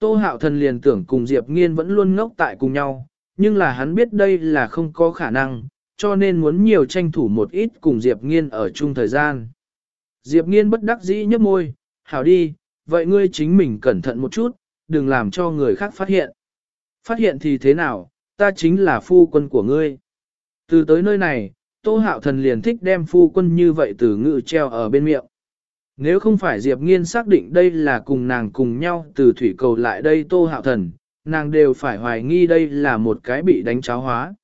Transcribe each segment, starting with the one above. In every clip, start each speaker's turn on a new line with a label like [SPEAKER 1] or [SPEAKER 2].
[SPEAKER 1] Tô hạo thần liền tưởng cùng Diệp Nghiên vẫn luôn ngốc tại cùng nhau, nhưng là hắn biết đây là không có khả năng, cho nên muốn nhiều tranh thủ một ít cùng Diệp Nghiên ở chung thời gian. Diệp Nghiên bất đắc dĩ nhấp môi, hảo đi, vậy ngươi chính mình cẩn thận một chút, đừng làm cho người khác phát hiện. Phát hiện thì thế nào, ta chính là phu quân của ngươi. Từ tới nơi này, Tô Hạo Thần liền thích đem phu quân như vậy từ ngự treo ở bên miệng. Nếu không phải Diệp Nghiên xác định đây là cùng nàng cùng nhau từ thủy cầu lại đây Tô Hạo Thần, nàng đều phải hoài nghi đây là một cái bị đánh cháo hóa.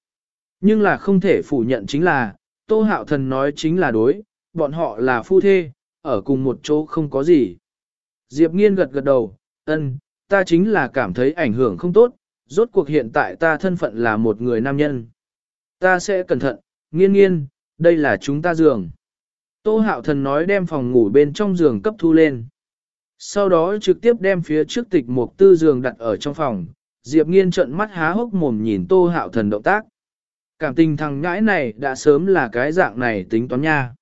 [SPEAKER 1] Nhưng là không thể phủ nhận chính là, Tô Hạo Thần nói chính là đối, bọn họ là phu thê, ở cùng một chỗ không có gì. Diệp Nghiên gật gật đầu, ân, ta chính là cảm thấy ảnh hưởng không tốt, rốt cuộc hiện tại ta thân phận là một người nam nhân. Ta sẽ cẩn thận, nghiên nghiên, đây là chúng ta giường. Tô hạo thần nói đem phòng ngủ bên trong giường cấp thu lên. Sau đó trực tiếp đem phía trước tịch một tư giường đặt ở trong phòng, Diệp nghiên trợn mắt há hốc mồm nhìn tô hạo thần động tác. Cảm tình thằng ngãi này đã sớm là cái dạng này tính toán nha.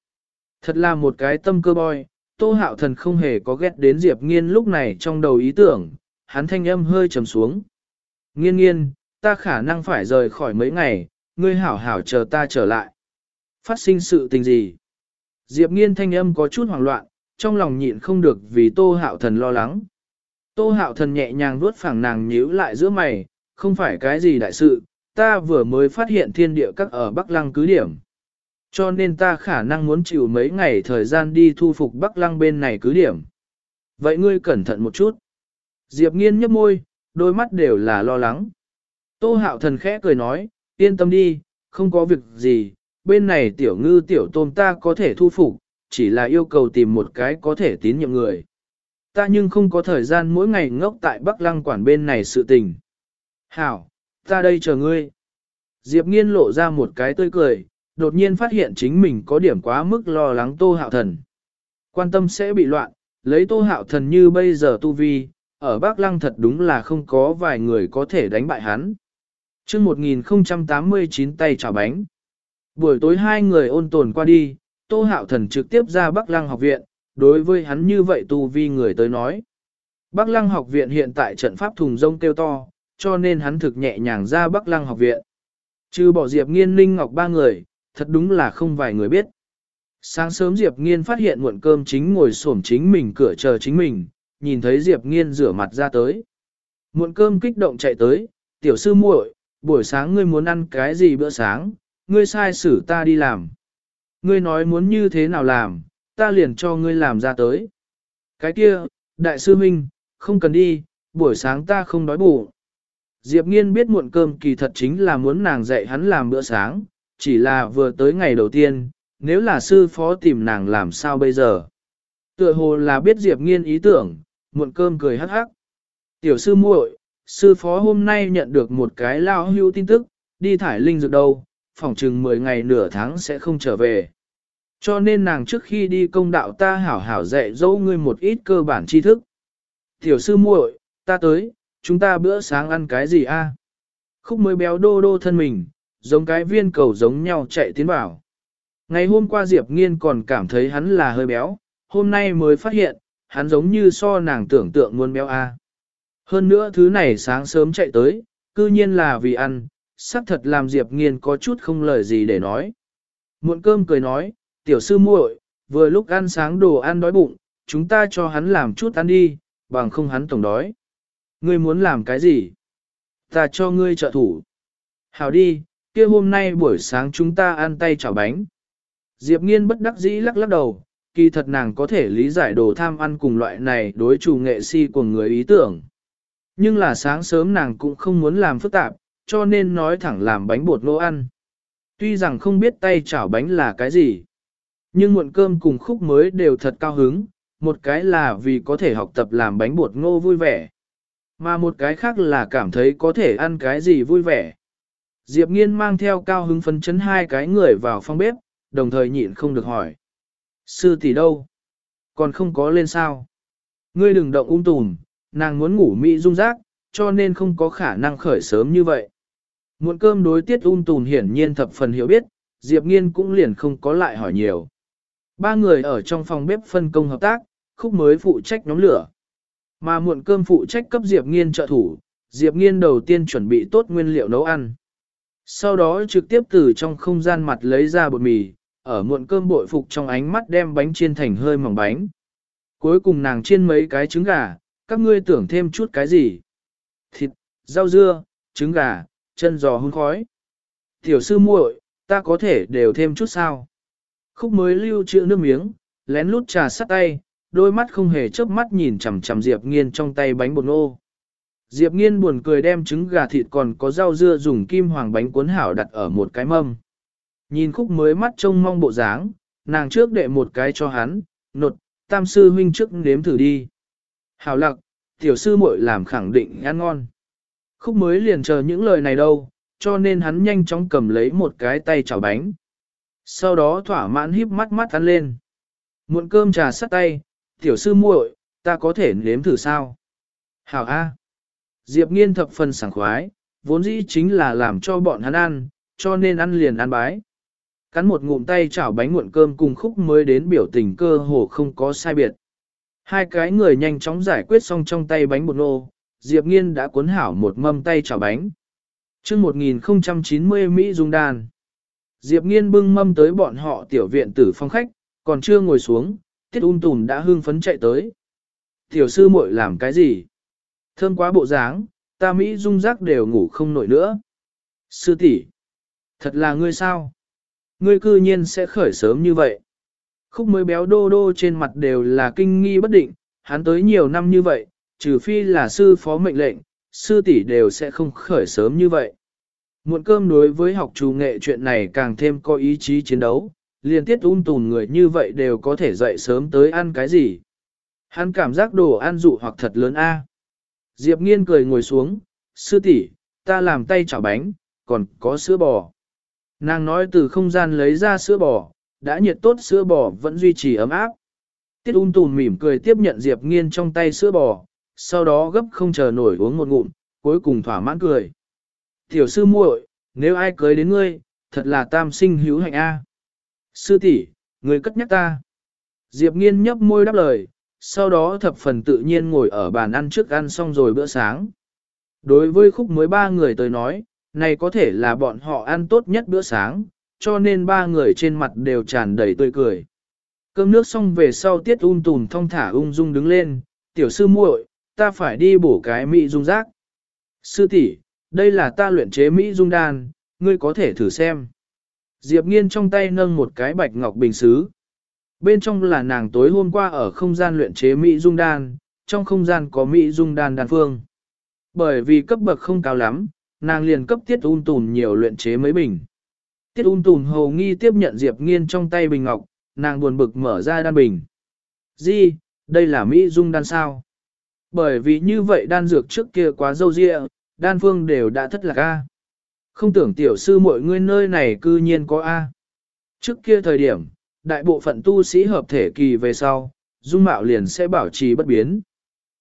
[SPEAKER 1] Thật là một cái tâm cơ boy, tô hạo thần không hề có ghét đến Diệp nghiên lúc này trong đầu ý tưởng, hắn thanh âm hơi trầm xuống. Nghiên nghiên, ta khả năng phải rời khỏi mấy ngày, ngươi hảo hảo chờ ta trở lại. Phát sinh sự tình gì? Diệp nghiên thanh âm có chút hoảng loạn, trong lòng nhịn không được vì tô hạo thần lo lắng. Tô hạo thần nhẹ nhàng vuốt phẳng nàng nhíu lại giữa mày, không phải cái gì đại sự, ta vừa mới phát hiện thiên địa các ở Bắc Lăng cứ điểm. Cho nên ta khả năng muốn chịu mấy ngày thời gian đi thu phục Bắc Lăng bên này cứ điểm. Vậy ngươi cẩn thận một chút. Diệp nghiên nhấp môi, đôi mắt đều là lo lắng. Tô hạo thần khẽ cười nói, yên tâm đi, không có việc gì, bên này tiểu ngư tiểu tôm ta có thể thu phục, chỉ là yêu cầu tìm một cái có thể tín nhiệm người. Ta nhưng không có thời gian mỗi ngày ngốc tại Bắc Lăng quản bên này sự tình. Hảo, ta đây chờ ngươi. Diệp nghiên lộ ra một cái tươi cười, đột nhiên phát hiện chính mình có điểm quá mức lo lắng tô hạo thần. Quan tâm sẽ bị loạn, lấy tô hạo thần như bây giờ tu vi, ở Bắc Lăng thật đúng là không có vài người có thể đánh bại hắn. chương 1089 tay chảo bánh. Buổi tối hai người ôn tồn qua đi, Tô Hạo Thần trực tiếp ra Bắc Lăng học viện, đối với hắn như vậy tu vi người tới nói. Bắc Lăng học viện hiện tại trận pháp thùng rông kêu to, cho nên hắn thực nhẹ nhàng ra Bắc Lăng học viện. Trừ bỏ Diệp Nghiên Linh Ngọc ba người, thật đúng là không vài người biết. Sáng sớm Diệp Nghiên phát hiện muộn cơm chính ngồi xổm chính mình cửa chờ chính mình, nhìn thấy Diệp Nghiên rửa mặt ra tới. Muộn cơm kích động chạy tới, tiểu sư muội, buổi sáng ngươi muốn ăn cái gì bữa sáng, ngươi sai xử ta đi làm. Ngươi nói muốn như thế nào làm, ta liền cho ngươi làm ra tới. Cái kia, đại sư huynh, không cần đi, buổi sáng ta không đói bụng. Diệp Nghiên biết muộn cơm kỳ thật chính là muốn nàng dạy hắn làm bữa sáng, chỉ là vừa tới ngày đầu tiên, nếu là sư phó tìm nàng làm sao bây giờ. Tựa hồ là biết Diệp Nghiên ý tưởng, muộn cơm cười hắc hắc. Tiểu sư muội, sư phó hôm nay nhận được một cái lao hưu tin tức, đi thải linh dược đâu, phòng chừng 10 ngày nửa tháng sẽ không trở về. Cho nên nàng trước khi đi công đạo ta hảo hảo dạy dỗ ngươi một ít cơ bản tri thức. Tiểu sư muội, ta tới, chúng ta bữa sáng ăn cái gì a? Khúc mới béo đô đô thân mình, giống cái viên cầu giống nhau chạy tiến vào. Ngày hôm qua Diệp Nghiên còn cảm thấy hắn là hơi béo, hôm nay mới phát hiện, hắn giống như so nàng tưởng tượng muốn béo a. Hơn nữa thứ này sáng sớm chạy tới, cư nhiên là vì ăn, xác thật làm Diệp Nghiên có chút không lời gì để nói. Muộn cơm cười nói, tiểu sư muội, vừa lúc ăn sáng đồ ăn đói bụng, chúng ta cho hắn làm chút ăn đi, bằng không hắn tổng đói. Ngươi muốn làm cái gì? Ta cho ngươi trợ thủ. Hảo đi, kia hôm nay buổi sáng chúng ta ăn tay chảo bánh. Diệp Nghiên bất đắc dĩ lắc lắc đầu, kỳ thật nàng có thể lý giải đồ tham ăn cùng loại này đối chủ nghệ si của người ý tưởng. Nhưng là sáng sớm nàng cũng không muốn làm phức tạp, cho nên nói thẳng làm bánh bột nô ăn. Tuy rằng không biết tay chảo bánh là cái gì, nhưng muộn cơm cùng khúc mới đều thật cao hứng, một cái là vì có thể học tập làm bánh bột ngô vui vẻ, mà một cái khác là cảm thấy có thể ăn cái gì vui vẻ. Diệp Nghiên mang theo cao hứng phấn chấn hai cái người vào phòng bếp, đồng thời nhịn không được hỏi. Sư tỷ đâu? Còn không có lên sao? Ngươi đừng động ung tùm, nàng muốn ngủ mỹ dung rác, cho nên không có khả năng khởi sớm như vậy. Muộn cơm đối tiết ung tùn hiển nhiên thập phần hiểu biết, Diệp Nghiên cũng liền không có lại hỏi nhiều. Ba người ở trong phòng bếp phân công hợp tác, khúc mới phụ trách nhóm lửa. Mà muộn cơm phụ trách cấp Diệp Nghiên trợ thủ, Diệp Nghiên đầu tiên chuẩn bị tốt nguyên liệu nấu ăn. Sau đó trực tiếp từ trong không gian mặt lấy ra bột mì, ở muộn cơm bội phục trong ánh mắt đem bánh chiên thành hơi mỏng bánh. Cuối cùng nàng chiên mấy cái trứng gà, các ngươi tưởng thêm chút cái gì? Thịt, rau dưa, trứng gà, chân giò hun khói. Tiểu sư muội, ta có thể đều thêm chút sao? Khúc mới lưu trữ nước miếng, lén lút trà sắt tay, đôi mắt không hề chớp mắt nhìn chằm chằm Diệp Nghiên trong tay bánh bột nô. Diệp Nghiên buồn cười đem trứng gà thịt còn có rau dưa dùng kim hoàng bánh cuốn hảo đặt ở một cái mâm. Nhìn khúc mới mắt trông mong bộ dáng, nàng trước đệ một cái cho hắn, nột, tam sư huynh trước nếm thử đi. Hảo lặc, tiểu sư muội làm khẳng định ăn ngon. Khúc mới liền chờ những lời này đâu, cho nên hắn nhanh chóng cầm lấy một cái tay chảo bánh. Sau đó thỏa mãn híp mắt mắt ăn lên. Muộn cơm trà sắt tay, tiểu sư muội, ta có thể nếm thử sao? Hảo A. Diệp nghiên thập phần sảng khoái, vốn dĩ chính là làm cho bọn hắn ăn, cho nên ăn liền ăn bái. Cắn một ngụm tay chảo bánh muộn cơm cùng khúc mới đến biểu tình cơ hồ không có sai biệt. Hai cái người nhanh chóng giải quyết xong trong tay bánh bột nô, Diệp Nghiên đã cuốn hảo một mâm tay chảo bánh. chương 1090 Mỹ Dung Đan. Diệp Nghiên bưng mâm tới bọn họ tiểu viện tử phong khách, còn chưa ngồi xuống, tiết ung tùm đã hưng phấn chạy tới. Tiểu sư muội làm cái gì? Thơm quá bộ dáng, ta Mỹ Dung giác đều ngủ không nổi nữa. Sư tỷ, thật là ngươi sao? Ngươi cư nhiên sẽ khởi sớm như vậy. Khúc mới béo đô đô trên mặt đều là kinh nghi bất định, hắn tới nhiều năm như vậy, trừ phi là sư phó mệnh lệnh, sư tỷ đều sẽ không khởi sớm như vậy. Muộn cơm đối với học trù nghệ chuyện này càng thêm có ý chí chiến đấu, liên tiết un tùn người như vậy đều có thể dậy sớm tới ăn cái gì. Hắn cảm giác đồ ăn dụ hoặc thật lớn a. Diệp nghiên cười ngồi xuống, sư tỷ, ta làm tay chảo bánh, còn có sữa bò. Nàng nói từ không gian lấy ra sữa bò, đã nhiệt tốt sữa bò vẫn duy trì ấm áp. Tiết un tùn mỉm cười tiếp nhận Diệp nghiên trong tay sữa bò, sau đó gấp không chờ nổi uống một ngụm, cuối cùng thỏa mãn cười. Tiểu sư muội, nếu ai cưới đến ngươi, thật là tam sinh hữu hạnh a. Sư tỷ, người cất nhắc ta. Diệp nghiên nhấp môi đáp lời, sau đó thập phần tự nhiên ngồi ở bàn ăn trước ăn xong rồi bữa sáng. Đối với khúc mới ba người tới nói, này có thể là bọn họ ăn tốt nhất bữa sáng, cho nên ba người trên mặt đều tràn đầy tươi cười. Cơm nước xong về sau tiết un tùn thong thả ung dung đứng lên, tiểu sư muội, ta phải đi bổ cái mỹ dung rác. Sư tỷ, đây là ta luyện chế mỹ dung đan, ngươi có thể thử xem. Diệp nghiên trong tay nâng một cái bạch ngọc bình xứ. Bên trong là nàng tối hôm qua ở không gian luyện chế mỹ dung đan, trong không gian có mỹ dung đan đan phương. Bởi vì cấp bậc không cao lắm, nàng liền cấp tiết un tùn nhiều luyện chế mấy bình. Tiết un tùn hầu nghi tiếp nhận Diệp nghiên trong tay bình ngọc, nàng buồn bực mở ra đan bình. Di, đây là mỹ dung đan sao? Bởi vì như vậy đan dược trước kia quá dâu dịa, đan phương đều đã thất lạc A. Không tưởng tiểu sư mọi người nơi này cư nhiên có A. Trước kia thời điểm, đại bộ phận tu sĩ hợp thể kỳ về sau, dung mạo liền sẽ bảo trì bất biến.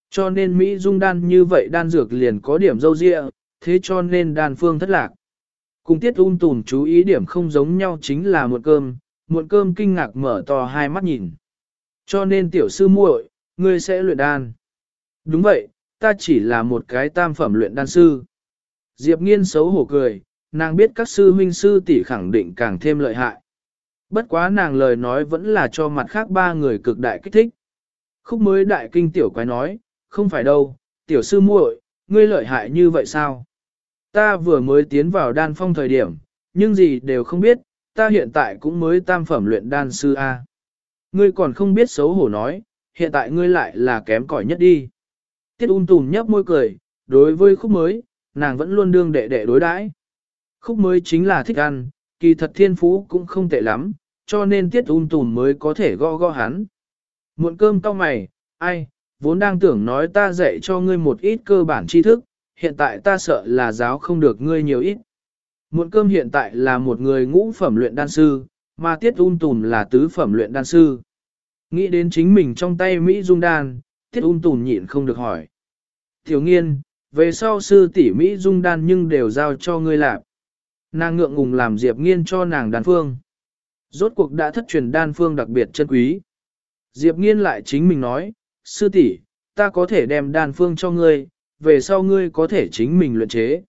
[SPEAKER 1] Cho nên Mỹ dung đan như vậy đan dược liền có điểm dâu dịa, thế cho nên đan phương thất lạc. Cùng tiết un tùn chú ý điểm không giống nhau chính là muộn cơm, muộn cơm kinh ngạc mở to hai mắt nhìn. Cho nên tiểu sư muội, ngươi sẽ luyện đan. Đúng vậy, ta chỉ là một cái tam phẩm luyện đan sư. Diệp nghiên xấu hổ cười, nàng biết các sư huynh sư tỷ khẳng định càng thêm lợi hại. Bất quá nàng lời nói vẫn là cho mặt khác ba người cực đại kích thích. Khúc mới đại kinh tiểu quái nói, không phải đâu, tiểu sư muội, ngươi lợi hại như vậy sao? Ta vừa mới tiến vào đan phong thời điểm, nhưng gì đều không biết, ta hiện tại cũng mới tam phẩm luyện đan sư A. Ngươi còn không biết xấu hổ nói, hiện tại ngươi lại là kém cỏi nhất đi. Tiết un tùm nhấp môi cười, đối với khúc mới, nàng vẫn luôn đương đệ đệ đối đãi. Khúc mới chính là thích ăn, kỳ thật thiên phú cũng không tệ lắm, cho nên tiết un tùm mới có thể go go hắn. Muộn cơm cau mày, ai, vốn đang tưởng nói ta dạy cho ngươi một ít cơ bản tri thức, hiện tại ta sợ là giáo không được ngươi nhiều ít. Muộn cơm hiện tại là một người ngũ phẩm luyện đan sư, mà tiết un tùm là tứ phẩm luyện đan sư. Nghĩ đến chính mình trong tay Mỹ dung đan, tiết un tùm nhịn không được hỏi. Tiểu nghiên, về sau sư tỷ Mỹ dung đan nhưng đều giao cho ngươi làm. Nàng ngượng ngùng làm Diệp nghiên cho nàng đan phương. Rốt cuộc đã thất truyền đan phương đặc biệt chân quý. Diệp nghiên lại chính mình nói, sư tỷ, ta có thể đem đan phương cho ngươi, về sau ngươi có thể chính mình luyện chế.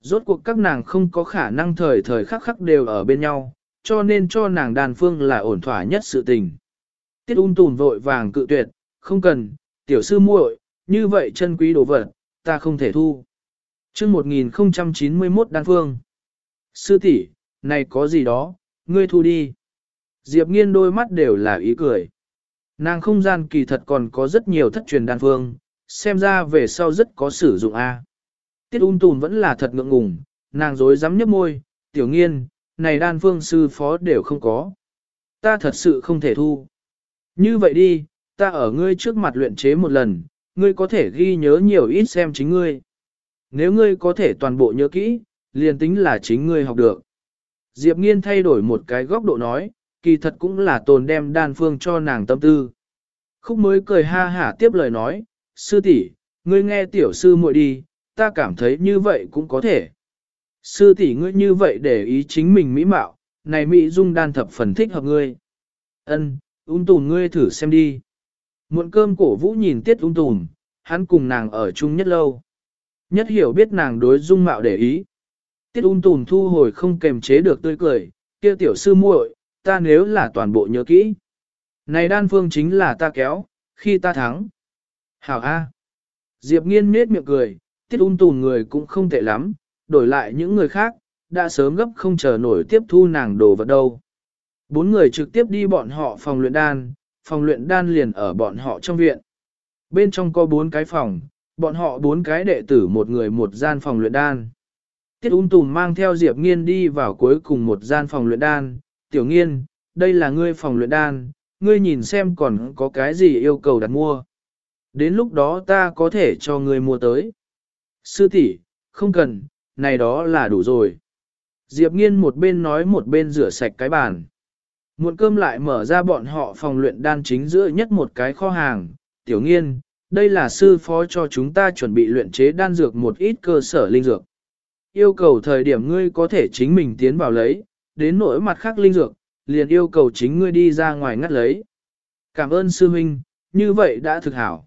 [SPEAKER 1] Rốt cuộc các nàng không có khả năng thời thời khắc khắc đều ở bên nhau, cho nên cho nàng đan phương là ổn thỏa nhất sự tình. Tiết ung tùn vội vàng cự tuyệt, không cần, tiểu sư muội, như vậy chân quý đồ vật, ta không thể thu. chương 1091 đan phương. Sư tỷ, này có gì đó, ngươi thu đi. Diệp nghiên đôi mắt đều là ý cười. Nàng không gian kỳ thật còn có rất nhiều thất truyền đan phương, xem ra về sau rất có sử dụng A. Tiết un tùn vẫn là thật ngượng ngùng, nàng dối dám nhấp môi, tiểu nghiên, này đan phương sư phó đều không có. Ta thật sự không thể thu. Như vậy đi, ta ở ngươi trước mặt luyện chế một lần, ngươi có thể ghi nhớ nhiều ít xem chính ngươi. Nếu ngươi có thể toàn bộ nhớ kỹ, liền tính là chính ngươi học được. Diệp nghiên thay đổi một cái góc độ nói, kỳ thật cũng là tồn đem đan phương cho nàng tâm tư. Khúc mới cười ha hả tiếp lời nói, sư tỷ, ngươi nghe tiểu sư muội đi, ta cảm thấy như vậy cũng có thể. Sư tỷ ngươi như vậy để ý chính mình mỹ mạo, này mỹ dung đan thập phần thích hợp ngươi. Ân, ung tùn ngươi thử xem đi. Muộn cơm cổ vũ nhìn tiết ung tùm, hắn cùng nàng ở chung nhất lâu. Nhất hiểu biết nàng đối dung mạo để ý. Tiết ung tùm thu hồi không kềm chế được tươi cười, kia tiểu sư muội, ta nếu là toàn bộ nhớ kỹ. Này đan phương chính là ta kéo, khi ta thắng. Hảo A. Diệp nghiên nết miệng cười, tiết ung tùm người cũng không tệ lắm, đổi lại những người khác, đã sớm gấp không chờ nổi tiếp thu nàng đồ vật đâu. Bốn người trực tiếp đi bọn họ phòng luyện đan, phòng luyện đan liền ở bọn họ trong viện. Bên trong có bốn cái phòng, bọn họ bốn cái đệ tử một người một gian phòng luyện đan. Tiết ung tùm mang theo Diệp nghiên đi vào cuối cùng một gian phòng luyện đan, tiểu nghiên, đây là ngươi phòng luyện đan, ngươi nhìn xem còn có cái gì yêu cầu đặt mua. Đến lúc đó ta có thể cho ngươi mua tới. Sư tỷ, không cần, này đó là đủ rồi. Diệp nghiên một bên nói một bên rửa sạch cái bàn. Muộn cơm lại mở ra bọn họ phòng luyện đan chính giữa nhất một cái kho hàng. Tiểu nghiên, đây là sư phó cho chúng ta chuẩn bị luyện chế đan dược một ít cơ sở linh dược. Yêu cầu thời điểm ngươi có thể chính mình tiến vào lấy, đến nỗi mặt khác linh dược, liền yêu cầu chính ngươi đi ra ngoài ngắt lấy. Cảm ơn sư huynh, như vậy đã thực hảo.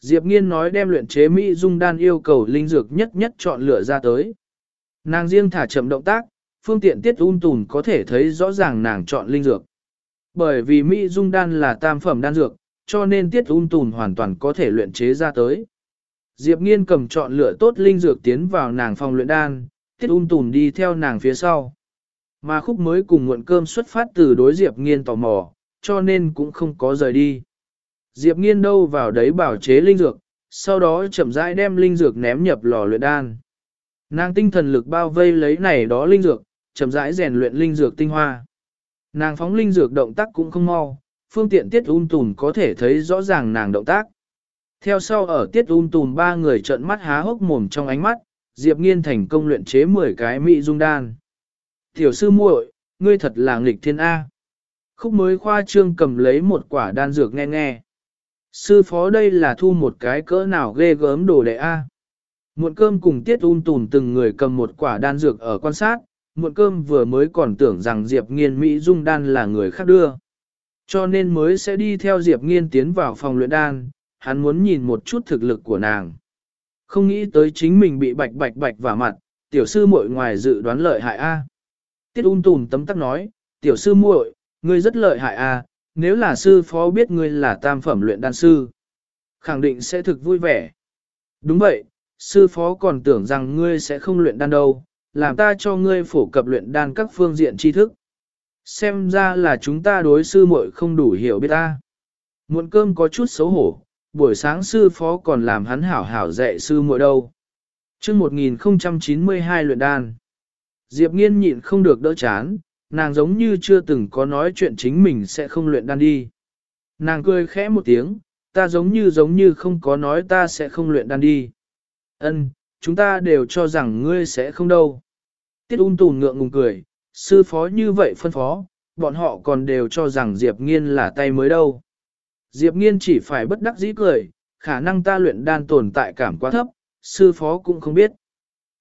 [SPEAKER 1] Diệp Nghiên nói đem luyện chế Mỹ dung đan yêu cầu linh dược nhất nhất chọn lựa ra tới. Nàng riêng thả chậm động tác, phương tiện tiết un tùn có thể thấy rõ ràng nàng chọn linh dược. Bởi vì Mỹ dung đan là tam phẩm đan dược, cho nên tiết un tùn hoàn toàn có thể luyện chế ra tới. Diệp Nghiên cầm chọn lựa tốt linh dược tiến vào nàng phòng luyện đan, tiết un tùn đi theo nàng phía sau. Mà khúc mới cùng muộn cơm xuất phát từ đối Diệp Nghiên tò mò, cho nên cũng không có rời đi. Diệp Nghiên đâu vào đấy bảo chế linh dược, sau đó chậm rãi đem linh dược ném nhập lò luyện đan. Nàng tinh thần lực bao vây lấy này đó linh dược, chậm rãi rèn luyện linh dược tinh hoa. Nàng phóng linh dược động tác cũng không mau, phương tiện tiết um un tùn có thể thấy rõ ràng nàng động tác. Theo sau ở tiết um un tùn ba người trợn mắt há hốc mồm trong ánh mắt, Diệp Nghiên thành công luyện chế 10 cái mỹ dung đan. Tiểu sư muội, ngươi thật là nghịch thiên A. Khúc mới khoa trương cầm lấy một quả đan dược nghe nghe. Sư phó đây là thu một cái cỡ nào ghê gớm đồ đệ A. Muộn cơm cùng tiết um un tùn từng người cầm một quả đan dược ở quan sát, muộn cơm vừa mới còn tưởng rằng Diệp Nghiên Mỹ dung đan là người khác đưa. Cho nên mới sẽ đi theo Diệp Nghiên tiến vào phòng luyện đan, hắn muốn nhìn một chút thực lực của nàng. Không nghĩ tới chính mình bị bạch bạch bạch vào mặt, tiểu sư muội ngoài dự đoán lợi hại A. Tiết un tùn tấm tắc nói, tiểu sư muội, ngươi rất lợi hại A, nếu là sư phó biết ngươi là tam phẩm luyện đan sư, khẳng định sẽ thực vui vẻ. Đúng vậy, sư phó còn tưởng rằng ngươi sẽ không luyện đan đâu, làm ta cho ngươi phổ cập luyện đan các phương diện tri thức. Xem ra là chúng ta đối sư muội không đủ hiểu biết ta. Muộn cơm có chút xấu hổ, buổi sáng sư phó còn làm hắn hảo hảo dạy sư muội đâu. chương 1092 luyện đan. Diệp nghiên nhịn không được đỡ chán, nàng giống như chưa từng có nói chuyện chính mình sẽ không luyện đan đi. Nàng cười khẽ một tiếng, ta giống như giống như không có nói ta sẽ không luyện đan đi. Ân, chúng ta đều cho rằng ngươi sẽ không đâu. Tiết ung tùn ngượng ngùng cười, sư phó như vậy phân phó, bọn họ còn đều cho rằng Diệp Nghiên là tay mới đâu. Diệp Nghiên chỉ phải bất đắc dĩ cười, khả năng ta luyện đan tồn tại cảm quá thấp, sư phó cũng không biết.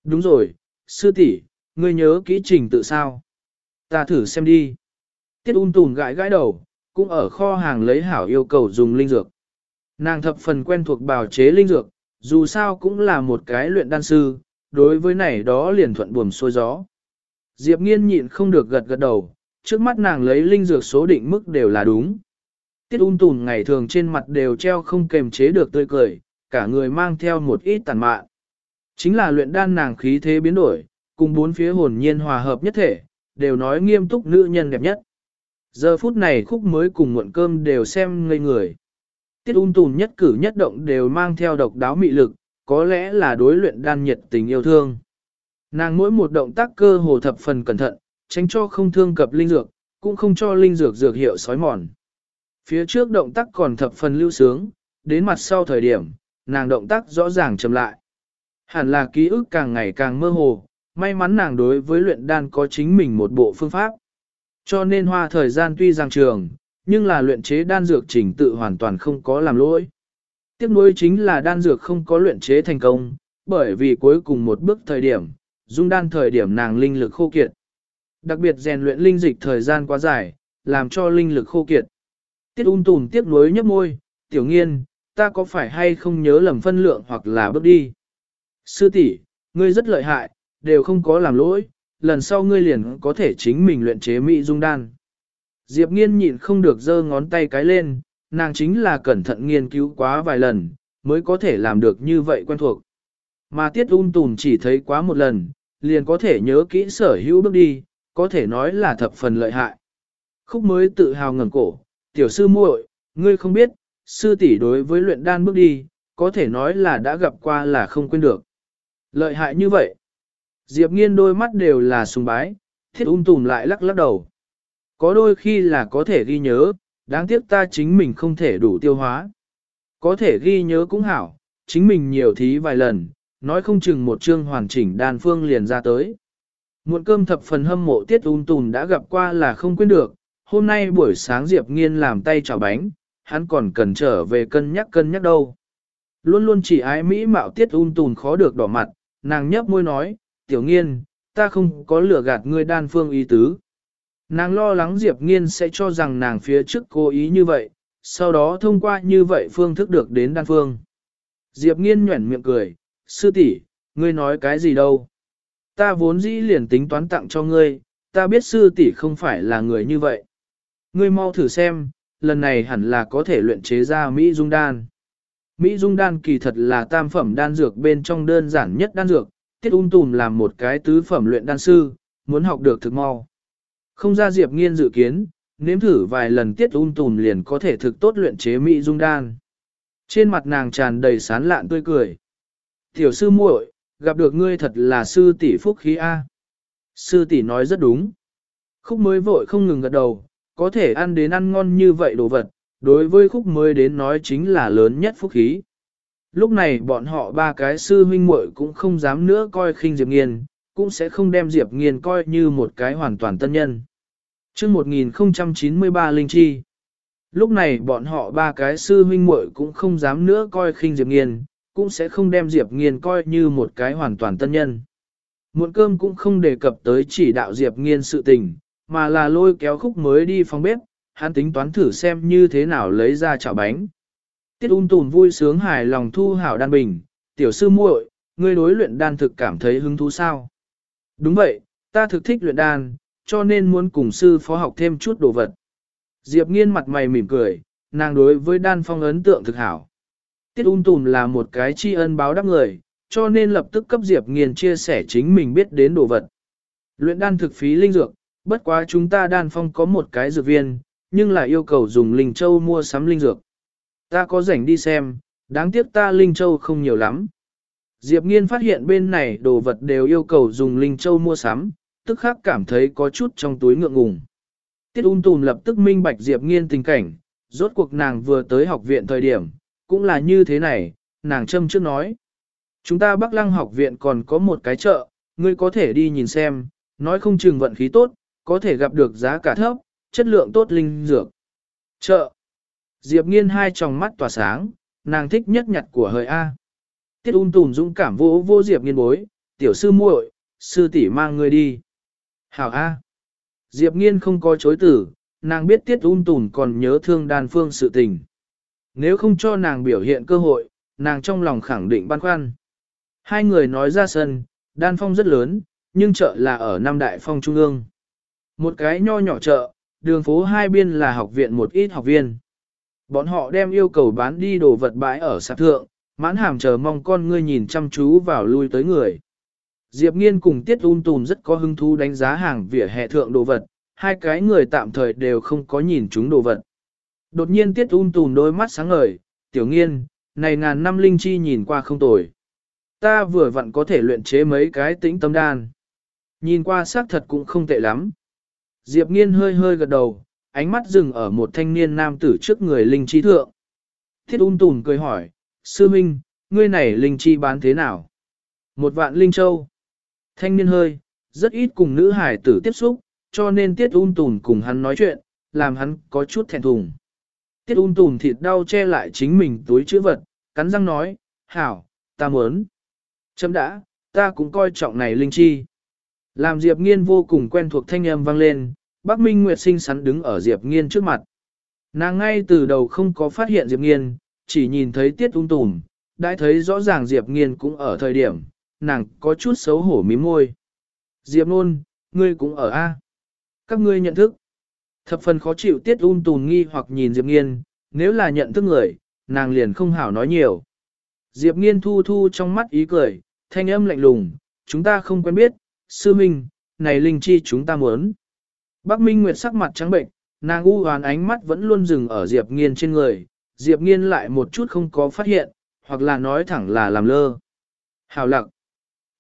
[SPEAKER 1] Đúng rồi, sư tỷ, ngươi nhớ kỹ trình tự sao? Ta thử xem đi. Tiết un tùn gãi gãi đầu, cũng ở kho hàng lấy hảo yêu cầu dùng linh dược. Nàng thập phần quen thuộc bào chế linh dược, dù sao cũng là một cái luyện đan sư, đối với này đó liền thuận buồm xuôi gió. Diệp nghiên nhịn không được gật gật đầu, trước mắt nàng lấy linh dược số định mức đều là đúng. Tiết Un tùn ngày thường trên mặt đều treo không kềm chế được tươi cười, cả người mang theo một ít tàn mạn. Chính là luyện đan nàng khí thế biến đổi, cùng bốn phía hồn nhiên hòa hợp nhất thể, đều nói nghiêm túc nữ nhân đẹp nhất. Giờ phút này khúc mới cùng muộn cơm đều xem ngây người. Tiết ung tùn nhất cử nhất động đều mang theo độc đáo mị lực, có lẽ là đối luyện đan nhiệt tình yêu thương. Nàng mỗi một động tác cơ hồ thập phần cẩn thận, tránh cho không thương cập linh dược, cũng không cho linh dược dược hiệu sói mòn. Phía trước động tác còn thập phần lưu sướng, đến mặt sau thời điểm, nàng động tác rõ ràng chậm lại. Hẳn là ký ức càng ngày càng mơ hồ, may mắn nàng đối với luyện đan có chính mình một bộ phương pháp. Cho nên hoa thời gian tuy rằng trường, nhưng là luyện chế đan dược trình tự hoàn toàn không có làm lỗi. Tiếp nối chính là đan dược không có luyện chế thành công, bởi vì cuối cùng một bước thời điểm, dung đan thời điểm nàng linh lực khô kiệt. Đặc biệt rèn luyện linh dịch thời gian quá dài, làm cho linh lực khô kiệt. Tiết un tùn tiếc nuối nhấp môi, tiểu nghiên, ta có phải hay không nhớ lầm phân lượng hoặc là bước đi. Sư tỷ, ngươi rất lợi hại, đều không có làm lỗi, lần sau ngươi liền có thể chính mình luyện chế mỹ dung đan. Diệp nghiên nhịn không được giơ ngón tay cái lên, nàng chính là cẩn thận nghiên cứu quá vài lần, mới có thể làm được như vậy quen thuộc. Mà tiết ung tùn chỉ thấy quá một lần, liền có thể nhớ kỹ sở hữu bước đi, có thể nói là thập phần lợi hại. Khúc mới tự hào ngẩng cổ, tiểu sư muội, ngươi không biết, sư tỷ đối với luyện đan bước đi, có thể nói là đã gặp qua là không quên được. Lợi hại như vậy. Diệp nghiên đôi mắt đều là sùng bái, thiết ung tùm lại lắc lắc đầu. Có đôi khi là có thể ghi nhớ, đáng tiếc ta chính mình không thể đủ tiêu hóa. Có thể ghi nhớ cũng hảo, chính mình nhiều thí vài lần, nói không chừng một chương hoàn chỉnh đan phương liền ra tới. Muộn cơm thập phần hâm mộ tiết un tùn đã gặp qua là không quên được, hôm nay buổi sáng Diệp Nghiên làm tay chảo bánh, hắn còn cần trở về cân nhắc cân nhắc đâu. Luôn luôn chỉ ái mỹ mạo tiết un tùn khó được đỏ mặt, nàng nhấp môi nói, tiểu nghiên, ta không có lừa gạt ngươi đan phương ý tứ. Nàng lo lắng Diệp Nghiên sẽ cho rằng nàng phía trước cố ý như vậy, sau đó thông qua như vậy phương thức được đến đan phương. Diệp Nghiên nhuẩn miệng cười, sư tỷ, ngươi nói cái gì đâu. Ta vốn dĩ liền tính toán tặng cho ngươi, ta biết sư tỷ không phải là người như vậy. Ngươi mau thử xem, lần này hẳn là có thể luyện chế ra Mỹ Dung Đan. Mỹ Dung Đan kỳ thật là tam phẩm đan dược bên trong đơn giản nhất đan dược, tiết ung tùm làm một cái tứ phẩm luyện đan sư, muốn học được thực mau. Không ra Diệp Nghiên dự kiến, nếm thử vài lần tiết un tùm liền có thể thực tốt luyện chế Mỹ Dung Đan. Trên mặt nàng tràn đầy sán lạn tươi cười. Tiểu sư muội, gặp được ngươi thật là sư tỷ phúc khí A. Sư tỷ nói rất đúng. Khúc mới vội không ngừng gật đầu, có thể ăn đến ăn ngon như vậy đồ vật, đối với khúc mới đến nói chính là lớn nhất phúc khí. Lúc này bọn họ ba cái sư huynh muội cũng không dám nữa coi khinh Diệp Nghiên, cũng sẽ không đem Diệp Nghiên coi như một cái hoàn toàn tân nhân chương 1093 Linh Chi Lúc này bọn họ ba cái sư huynh muội cũng không dám nữa coi khinh Diệp Nghiên, cũng sẽ không đem Diệp Nghiên coi như một cái hoàn toàn tân nhân. Muộn cơm cũng không đề cập tới chỉ đạo Diệp Nghiên sự tình, mà là lôi kéo khúc mới đi phòng bếp, hắn tính toán thử xem như thế nào lấy ra chảo bánh. Tiết ung tùn vui sướng hài lòng thu hảo đan bình, tiểu sư muội, ngươi đối luyện đan thực cảm thấy hứng thú sao? Đúng vậy, ta thực thích luyện đan, cho nên muốn cùng sư phó học thêm chút đồ vật. Diệp nghiên mặt mày mỉm cười, nàng đối với đan phong ấn tượng thực hảo. Tiết ung tùn là một cái tri ân báo đáp người, cho nên lập tức cấp Diệp nghiên chia sẻ chính mình biết đến đồ vật. Luyện đan thực phí linh dược, bất quá chúng ta đan phong có một cái dược viên, nhưng là yêu cầu dùng linh châu mua sắm linh dược. Ta có rảnh đi xem, đáng tiếc ta linh châu không nhiều lắm. Diệp Nghiên phát hiện bên này đồ vật đều yêu cầu dùng linh châu mua sắm, tức khắc cảm thấy có chút trong túi ngượng ngùng. Tiết ung tùm lập tức minh bạch Diệp Nghiên tình cảnh, rốt cuộc nàng vừa tới học viện thời điểm, cũng là như thế này, nàng châm trước nói. Chúng ta Bắc Lăng học viện còn có một cái chợ, ngươi có thể đi nhìn xem, nói không chừng vận khí tốt, có thể gặp được giá cả thấp, chất lượng tốt linh dược. Chợ. Diệp nghiên hai tròng mắt tỏa sáng, nàng thích nhất nhặt của hời A. Tiết ung tùm dũng cảm vô vô Diệp nghiên bối, tiểu sư muội, sư tỷ mang người đi. Hảo A. Diệp nghiên không có chối tử, nàng biết tiết un tùn còn nhớ thương đàn phương sự tình. Nếu không cho nàng biểu hiện cơ hội, nàng trong lòng khẳng định băn khoăn. Hai người nói ra sân, đan phong rất lớn, nhưng chợ là ở Nam Đại Phong Trung ương. Một cái nho nhỏ chợ, đường phố hai biên là học viện một ít học viên. Bọn họ đem yêu cầu bán đi đồ vật bãi ở sạp thượng, mãn hàm chờ mong con ngươi nhìn chăm chú vào lui tới người. Diệp Nghiên cùng Tiết Un Tùn rất có hứng thú đánh giá hàng vỉa hè thượng đồ vật, hai cái người tạm thời đều không có nhìn chúng đồ vật. Đột nhiên Tiết Un Tùn đôi mắt sáng ngời, tiểu nghiên, này ngàn năm linh chi nhìn qua không tồi. Ta vừa vặn có thể luyện chế mấy cái tĩnh tâm đan. Nhìn qua xác thật cũng không tệ lắm. Diệp Nghiên hơi hơi gật đầu, ánh mắt dừng ở một thanh niên nam tử trước người linh chi thượng. Thiết Un Tùn cười hỏi, sư minh, ngươi này linh chi bán thế nào? Một vạn linh châu. Thanh niên hơi, rất ít cùng nữ hải tử tiếp xúc, cho nên tiết un tùn cùng hắn nói chuyện, làm hắn có chút thẹn thùng. Tiết un tùn thịt đau che lại chính mình túi chữ vật, cắn răng nói, hảo, ta muốn. Chấm đã, ta cũng coi trọng này linh chi. Làm Diệp Nghiên vô cùng quen thuộc thanh âm vang lên, Bác Minh Nguyệt sinh sắn đứng ở Diệp Nghiên trước mặt. Nàng ngay từ đầu không có phát hiện Diệp Nghiên, chỉ nhìn thấy tiết ung tùm, đã thấy rõ ràng Diệp Nghiên cũng ở thời điểm, nàng có chút xấu hổ mím môi. Diệp Nôn, ngươi cũng ở A. Các ngươi nhận thức. Thập phần khó chịu tiết un tùn nghi hoặc nhìn Diệp Nghiên, nếu là nhận thức người, nàng liền không hảo nói nhiều. Diệp Nghiên thu thu trong mắt ý cười, thanh âm lạnh lùng, chúng ta không quen biết, sư minh, này linh chi chúng ta muốn. Bác Minh Nguyệt sắc mặt trắng bệnh, nàng u hoán ánh mắt vẫn luôn dừng ở Diệp Nghiên trên người, Diệp Nghiên lại một chút không có phát hiện, hoặc là nói thẳng là làm lơ. Hảo lặng.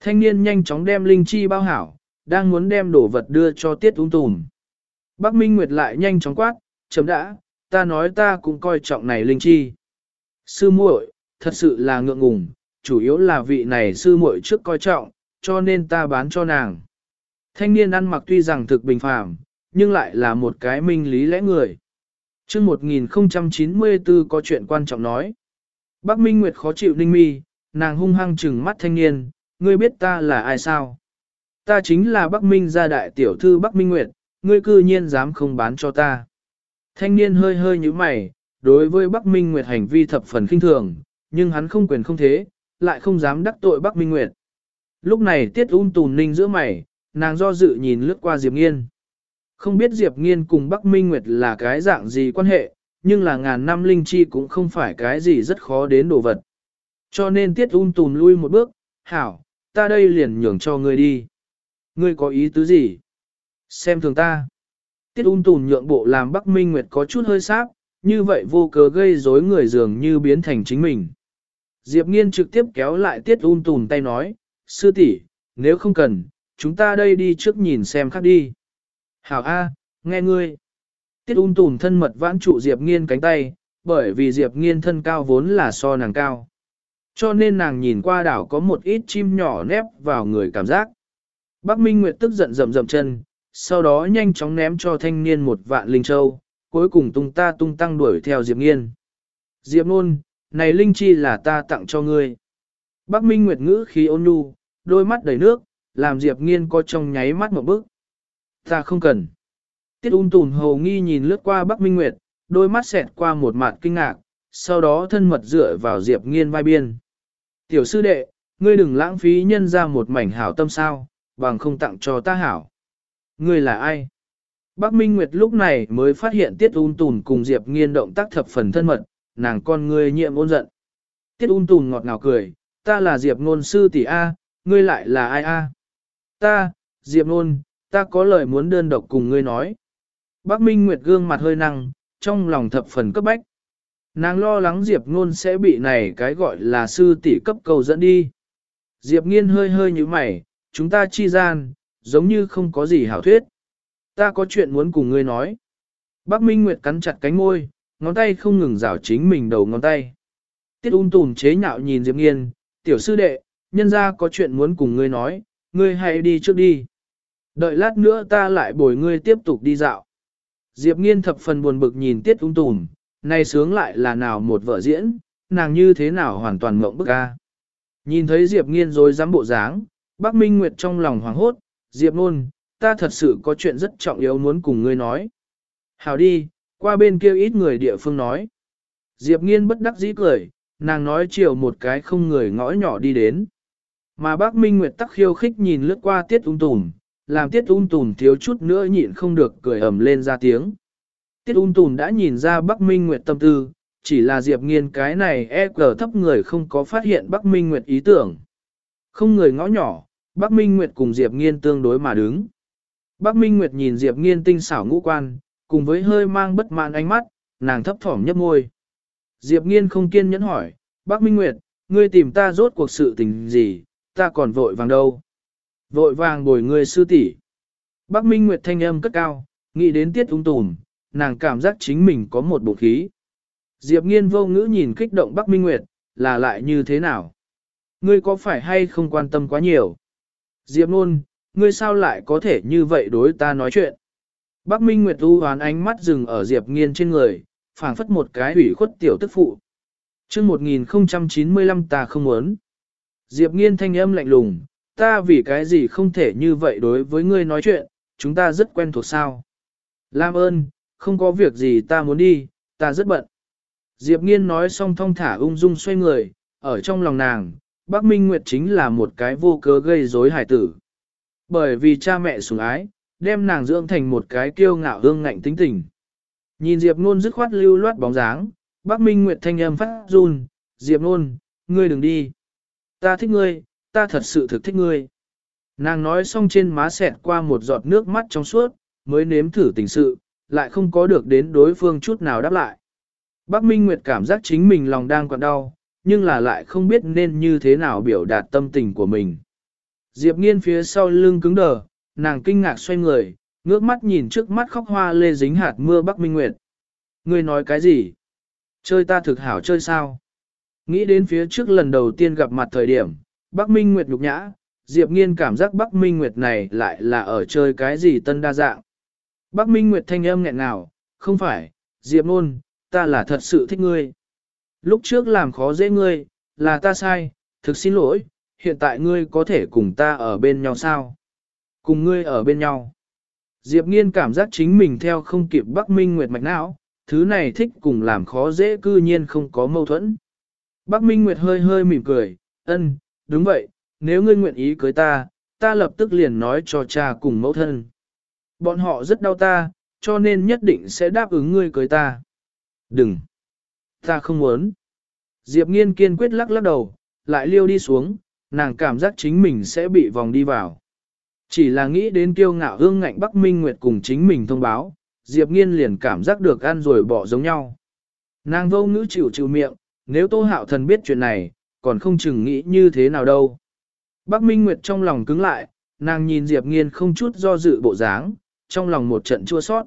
[SPEAKER 1] Thanh niên nhanh chóng đem linh chi bao hảo, đang muốn đem đồ vật đưa cho tiết ung tùm. Bác Minh Nguyệt lại nhanh chóng quát, chấm đã, ta nói ta cũng coi trọng này linh chi. Sư muội, thật sự là ngượng ngùng, chủ yếu là vị này sư muội trước coi trọng, cho nên ta bán cho nàng. Thanh niên ăn mặc tuy rằng thực bình phàm, nhưng lại là một cái minh lý lẽ người. chương 1094 có chuyện quan trọng nói. Bác Minh Nguyệt khó chịu ninh mi, nàng hung hăng trừng mắt thanh niên, ngươi biết ta là ai sao? Ta chính là Bắc Minh gia đại tiểu thư Bắc Minh Nguyệt, ngươi cư nhiên dám không bán cho ta. Thanh niên hơi hơi như mày, đối với Bắc Minh Nguyệt hành vi thập phần khinh thường, nhưng hắn không quyền không thế, lại không dám đắc tội Bắc Minh Nguyệt. Lúc này tiết un tùn ninh giữa mày, nàng do dự nhìn lướt qua Diệp Nghiên. Không biết Diệp Nghiên cùng Bắc Minh Nguyệt là cái dạng gì quan hệ, nhưng là ngàn năm linh chi cũng không phải cái gì rất khó đến đồ vật. Cho nên tiết un tùn lui một bước, hảo, ta đây liền nhường cho ngươi đi. Ngươi có ý tứ gì? Xem thường ta. Tiết un tùn nhượng bộ làm Bắc Minh Nguyệt có chút hơi sáp, như vậy vô cớ gây rối người dường như biến thành chính mình. Diệp Nghiên trực tiếp kéo lại Tiết un tùn tay nói, sư tỷ, nếu không cần, chúng ta đây đi trước nhìn xem khác đi. Hảo A, nghe ngươi. Tiết un tùn thân mật vãn trụ Diệp Nghiên cánh tay, bởi vì Diệp Nghiên thân cao vốn là so nàng cao. Cho nên nàng nhìn qua đảo có một ít chim nhỏ nép vào người cảm giác. Bác Minh Nguyệt tức giận rầm rầm chân, sau đó nhanh chóng ném cho thanh niên một vạn linh châu, cuối cùng tung ta tung tăng đuổi theo Diệp Nghiên. Diệp Nôn, này linh chi là ta tặng cho ngươi. Bác Minh Nguyệt ngữ khí ôn nhu, đôi mắt đầy nước, làm Diệp Nghiên có trong nháy mắt một bước. Ta không cần. Tiết ung tùn hầu nghi nhìn lướt qua Bắc Minh Nguyệt, đôi mắt xẹt qua một mặt kinh ngạc, sau đó thân mật dựa vào Diệp Nghiên vai biên. Tiểu sư đệ, ngươi đừng lãng phí nhân ra một mảnh hảo tâm sao, bằng không tặng cho ta hảo. Ngươi là ai? Bác Minh Nguyệt lúc này mới phát hiện Tiết Un Tùn cùng Diệp Nghiên động tác thập phần thân mật, nàng con ngươi nhiệm ôn giận. Tiết Un Tùn ngọt ngào cười, ta là Diệp Nôn sư tỷ A, ngươi lại là ai A? Ta, Diệp Nôn, ta có lời muốn đơn độc cùng ngươi nói. Bác Minh Nguyệt gương mặt hơi năng, trong lòng thập phần cấp bách. Nàng lo lắng Diệp Ngôn sẽ bị này cái gọi là sư tỷ cấp cầu dẫn đi. Diệp Nghiên hơi hơi như mày, chúng ta chi gian, giống như không có gì hảo thuyết. Ta có chuyện muốn cùng ngươi nói. Bác Minh Nguyệt cắn chặt cánh môi, ngón tay không ngừng rảo chính mình đầu ngón tay. Tiết ung tùn chế nhạo nhìn Diệp Nghiên, tiểu sư đệ, nhân ra có chuyện muốn cùng ngươi nói, ngươi hãy đi trước đi. Đợi lát nữa ta lại bồi ngươi tiếp tục đi dạo. Diệp Nghiên thập phần buồn bực nhìn Tiết ung tùn, này sướng lại là nào một vợ diễn, nàng như thế nào hoàn toàn mộng bức ca. Nhìn thấy Diệp nghiên rồi dám bộ dáng, bác Minh Nguyệt trong lòng hoảng hốt, Diệp nôn, ta thật sự có chuyện rất trọng yếu muốn cùng ngươi nói. Hào đi, qua bên kia ít người địa phương nói. Diệp nghiên bất đắc dĩ cười, nàng nói chiều một cái không người ngõ nhỏ đi đến. Mà bác Minh Nguyệt tắc khiêu khích nhìn lướt qua tiết ung tùm, làm tiết ung tùm thiếu chút nữa nhịn không được cười ẩm lên ra tiếng. Tiết ung Tùn đã nhìn ra Bắc Minh Nguyệt tâm tư, chỉ là Diệp nghiên cái này e cờ thấp người không có phát hiện Bắc Minh Nguyệt ý tưởng. Không người ngõ nhỏ, Bắc Minh Nguyệt cùng Diệp nghiên tương đối mà đứng. Bắc Minh Nguyệt nhìn Diệp nghiên tinh xảo ngũ quan, cùng với hơi mang bất mãn ánh mắt, nàng thấp thỏm nhấp môi. Diệp nghiên không kiên nhẫn hỏi, Bắc Minh Nguyệt, ngươi tìm ta rốt cuộc sự tình gì, ta còn vội vàng đâu. Vội vàng bồi ngươi sư tỷ. Bắc Minh Nguyệt thanh âm cất cao, nghĩ đến tiết ung tùm, nàng cảm giác chính mình có một bộ khí. Diệp nghiên vô ngữ nhìn kích động Bắc Minh Nguyệt, là lại như thế nào? Ngươi có phải hay không quan tâm quá nhiều? Diệp nôn, ngươi sao lại có thể như vậy đối ta nói chuyện? Bắc Minh Nguyệt u hoán ánh mắt dừng ở Diệp nghiên trên người, phảng phất một cái ủy khuất tiểu tức phụ. chương 1095 ta không muốn. Diệp nghiên thanh âm lạnh lùng, ta vì cái gì không thể như vậy đối với ngươi nói chuyện, chúng ta rất quen thuộc sao. Lam ơn, không có việc gì ta muốn đi, ta rất bận. Diệp nghiên nói xong thong thả ung dung xoay người, ở trong lòng nàng, Bác Minh Nguyệt chính là một cái vô cớ gây rối hải tử. Bởi vì cha mẹ sủng ái, đem nàng dưỡng thành một cái kiêu ngạo hương ngạnh tính tình. Nhìn Diệp Nôn dứt khoát lưu loát bóng dáng, Bác Minh Nguyệt thanh âm phát run, Diệp Nôn, ngươi đừng đi. Ta thích ngươi, ta thật sự thực thích ngươi. Nàng nói xong trên má xẹt qua một giọt nước mắt trong suốt, mới nếm thử tình sự, lại không có được đến đối phương chút nào đáp lại. Bác Minh Nguyệt cảm giác chính mình lòng đang còn đau, nhưng là lại không biết nên như thế nào biểu đạt tâm tình của mình. Diệp nghiên phía sau lưng cứng đờ, nàng kinh ngạc xoay người, ngước mắt nhìn trước mắt khóc hoa lê dính hạt mưa Bắc Minh Nguyệt. Ngươi nói cái gì? Chơi ta thực hảo chơi sao? Nghĩ đến phía trước lần đầu tiên gặp mặt thời điểm, Bắc Minh Nguyệt nhục nhã, Diệp Nghiên cảm giác Bắc Minh Nguyệt này lại là ở chơi cái gì tân đa dạng. Bắc Minh Nguyệt thanh âm nghẹn nào, không phải, Diệp Nôn, ta là thật sự thích ngươi. Lúc trước làm khó dễ ngươi, là ta sai, thực xin lỗi, hiện tại ngươi có thể cùng ta ở bên nhau sao? Cùng ngươi ở bên nhau. Diệp Nghiên cảm giác chính mình theo không kịp Bắc Minh Nguyệt mạch não, thứ này thích cùng làm khó dễ cư nhiên không có mâu thuẫn. Bắc Minh Nguyệt hơi hơi mỉm cười, ân, đúng vậy, nếu ngươi nguyện ý cưới ta, ta lập tức liền nói cho cha cùng mẫu thân. Bọn họ rất đau ta, cho nên nhất định sẽ đáp ứng ngươi cưới ta. Đừng! Ta không muốn. Diệp nghiên kiên quyết lắc lắc đầu, lại liêu đi xuống, nàng cảm giác chính mình sẽ bị vòng đi vào. Chỉ là nghĩ đến kiêu ngạo hương ngạnh Bắc Minh Nguyệt cùng chính mình thông báo, Diệp nghiên liền cảm giác được ăn rồi bỏ giống nhau. Nàng vô ngữ chịu chịu miệng, nếu Tô Hạo Thần biết chuyện này, còn không chừng nghĩ như thế nào đâu. Bắc Minh Nguyệt trong lòng cứng lại, nàng nhìn Diệp Nghiên không chút do dự bộ dáng, trong lòng một trận chua sót.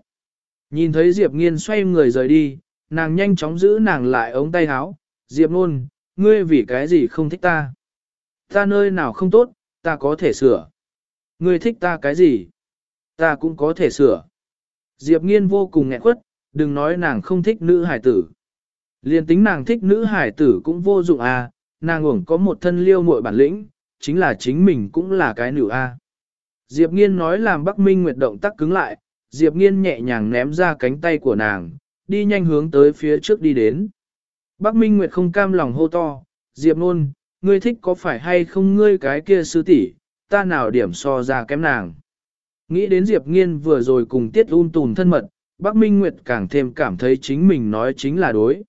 [SPEAKER 1] Nhìn thấy Diệp Nghiên xoay người rời đi, nàng nhanh chóng giữ nàng lại ống tay áo. Diệp Nôn, ngươi vì cái gì không thích ta? Ta nơi nào không tốt, ta có thể sửa. Ngươi thích ta cái gì? Ta cũng có thể sửa. Diệp Nghiên vô cùng nghẹn quất, đừng nói nàng không thích nữ hải tử. Liên tính nàng thích nữ hải tử cũng vô dụng à, nàng uổng có một thân liêu muội bản lĩnh, chính là chính mình cũng là cái nữ a. Diệp Nghiên nói làm Bắc Minh Nguyệt động tác cứng lại, Diệp Nghiên nhẹ nhàng ném ra cánh tay của nàng, đi nhanh hướng tới phía trước đi đến. Bắc Minh Nguyệt không cam lòng hô to, Diệp Nôn, ngươi thích có phải hay không ngươi cái kia sư tỷ, ta nào điểm so ra kém nàng. Nghĩ đến Diệp Nghiên vừa rồi cùng Tiết Un Tùn thân mật, Bắc Minh Nguyệt càng thêm cảm thấy chính mình nói chính là đối.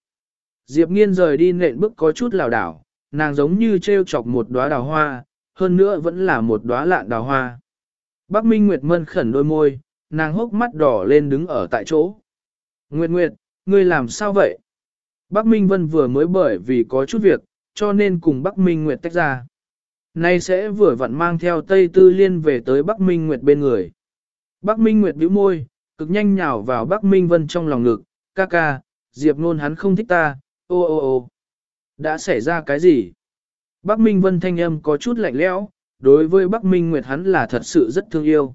[SPEAKER 1] Diệp Nghiên rời đi nện bước có chút lảo đảo, nàng giống như treo chọc một đóa đào hoa, hơn nữa vẫn là một đóa lạn đào hoa. Bắc Minh Nguyệt mân khẩn đôi môi, nàng hốc mắt đỏ lên đứng ở tại chỗ. Nguyệt Nguyệt, ngươi làm sao vậy? Bắc Minh Vân vừa mới bởi vì có chút việc, cho nên cùng Bắc Minh Nguyệt tách ra. Nay sẽ vừa vặn mang theo Tây Tư Liên về tới Bắc Minh Nguyệt bên người. Bắc Minh Nguyệt bĩu môi, cực nhanh nhào vào Bắc Minh Vân trong lòng ngực, ca ca, Diệp Nôn hắn không thích ta, ô ô ô. Đã xảy ra cái gì? Bắc Minh Vân thanh âm có chút lạnh lẽo, đối với Bắc Minh Nguyệt hắn là thật sự rất thương yêu.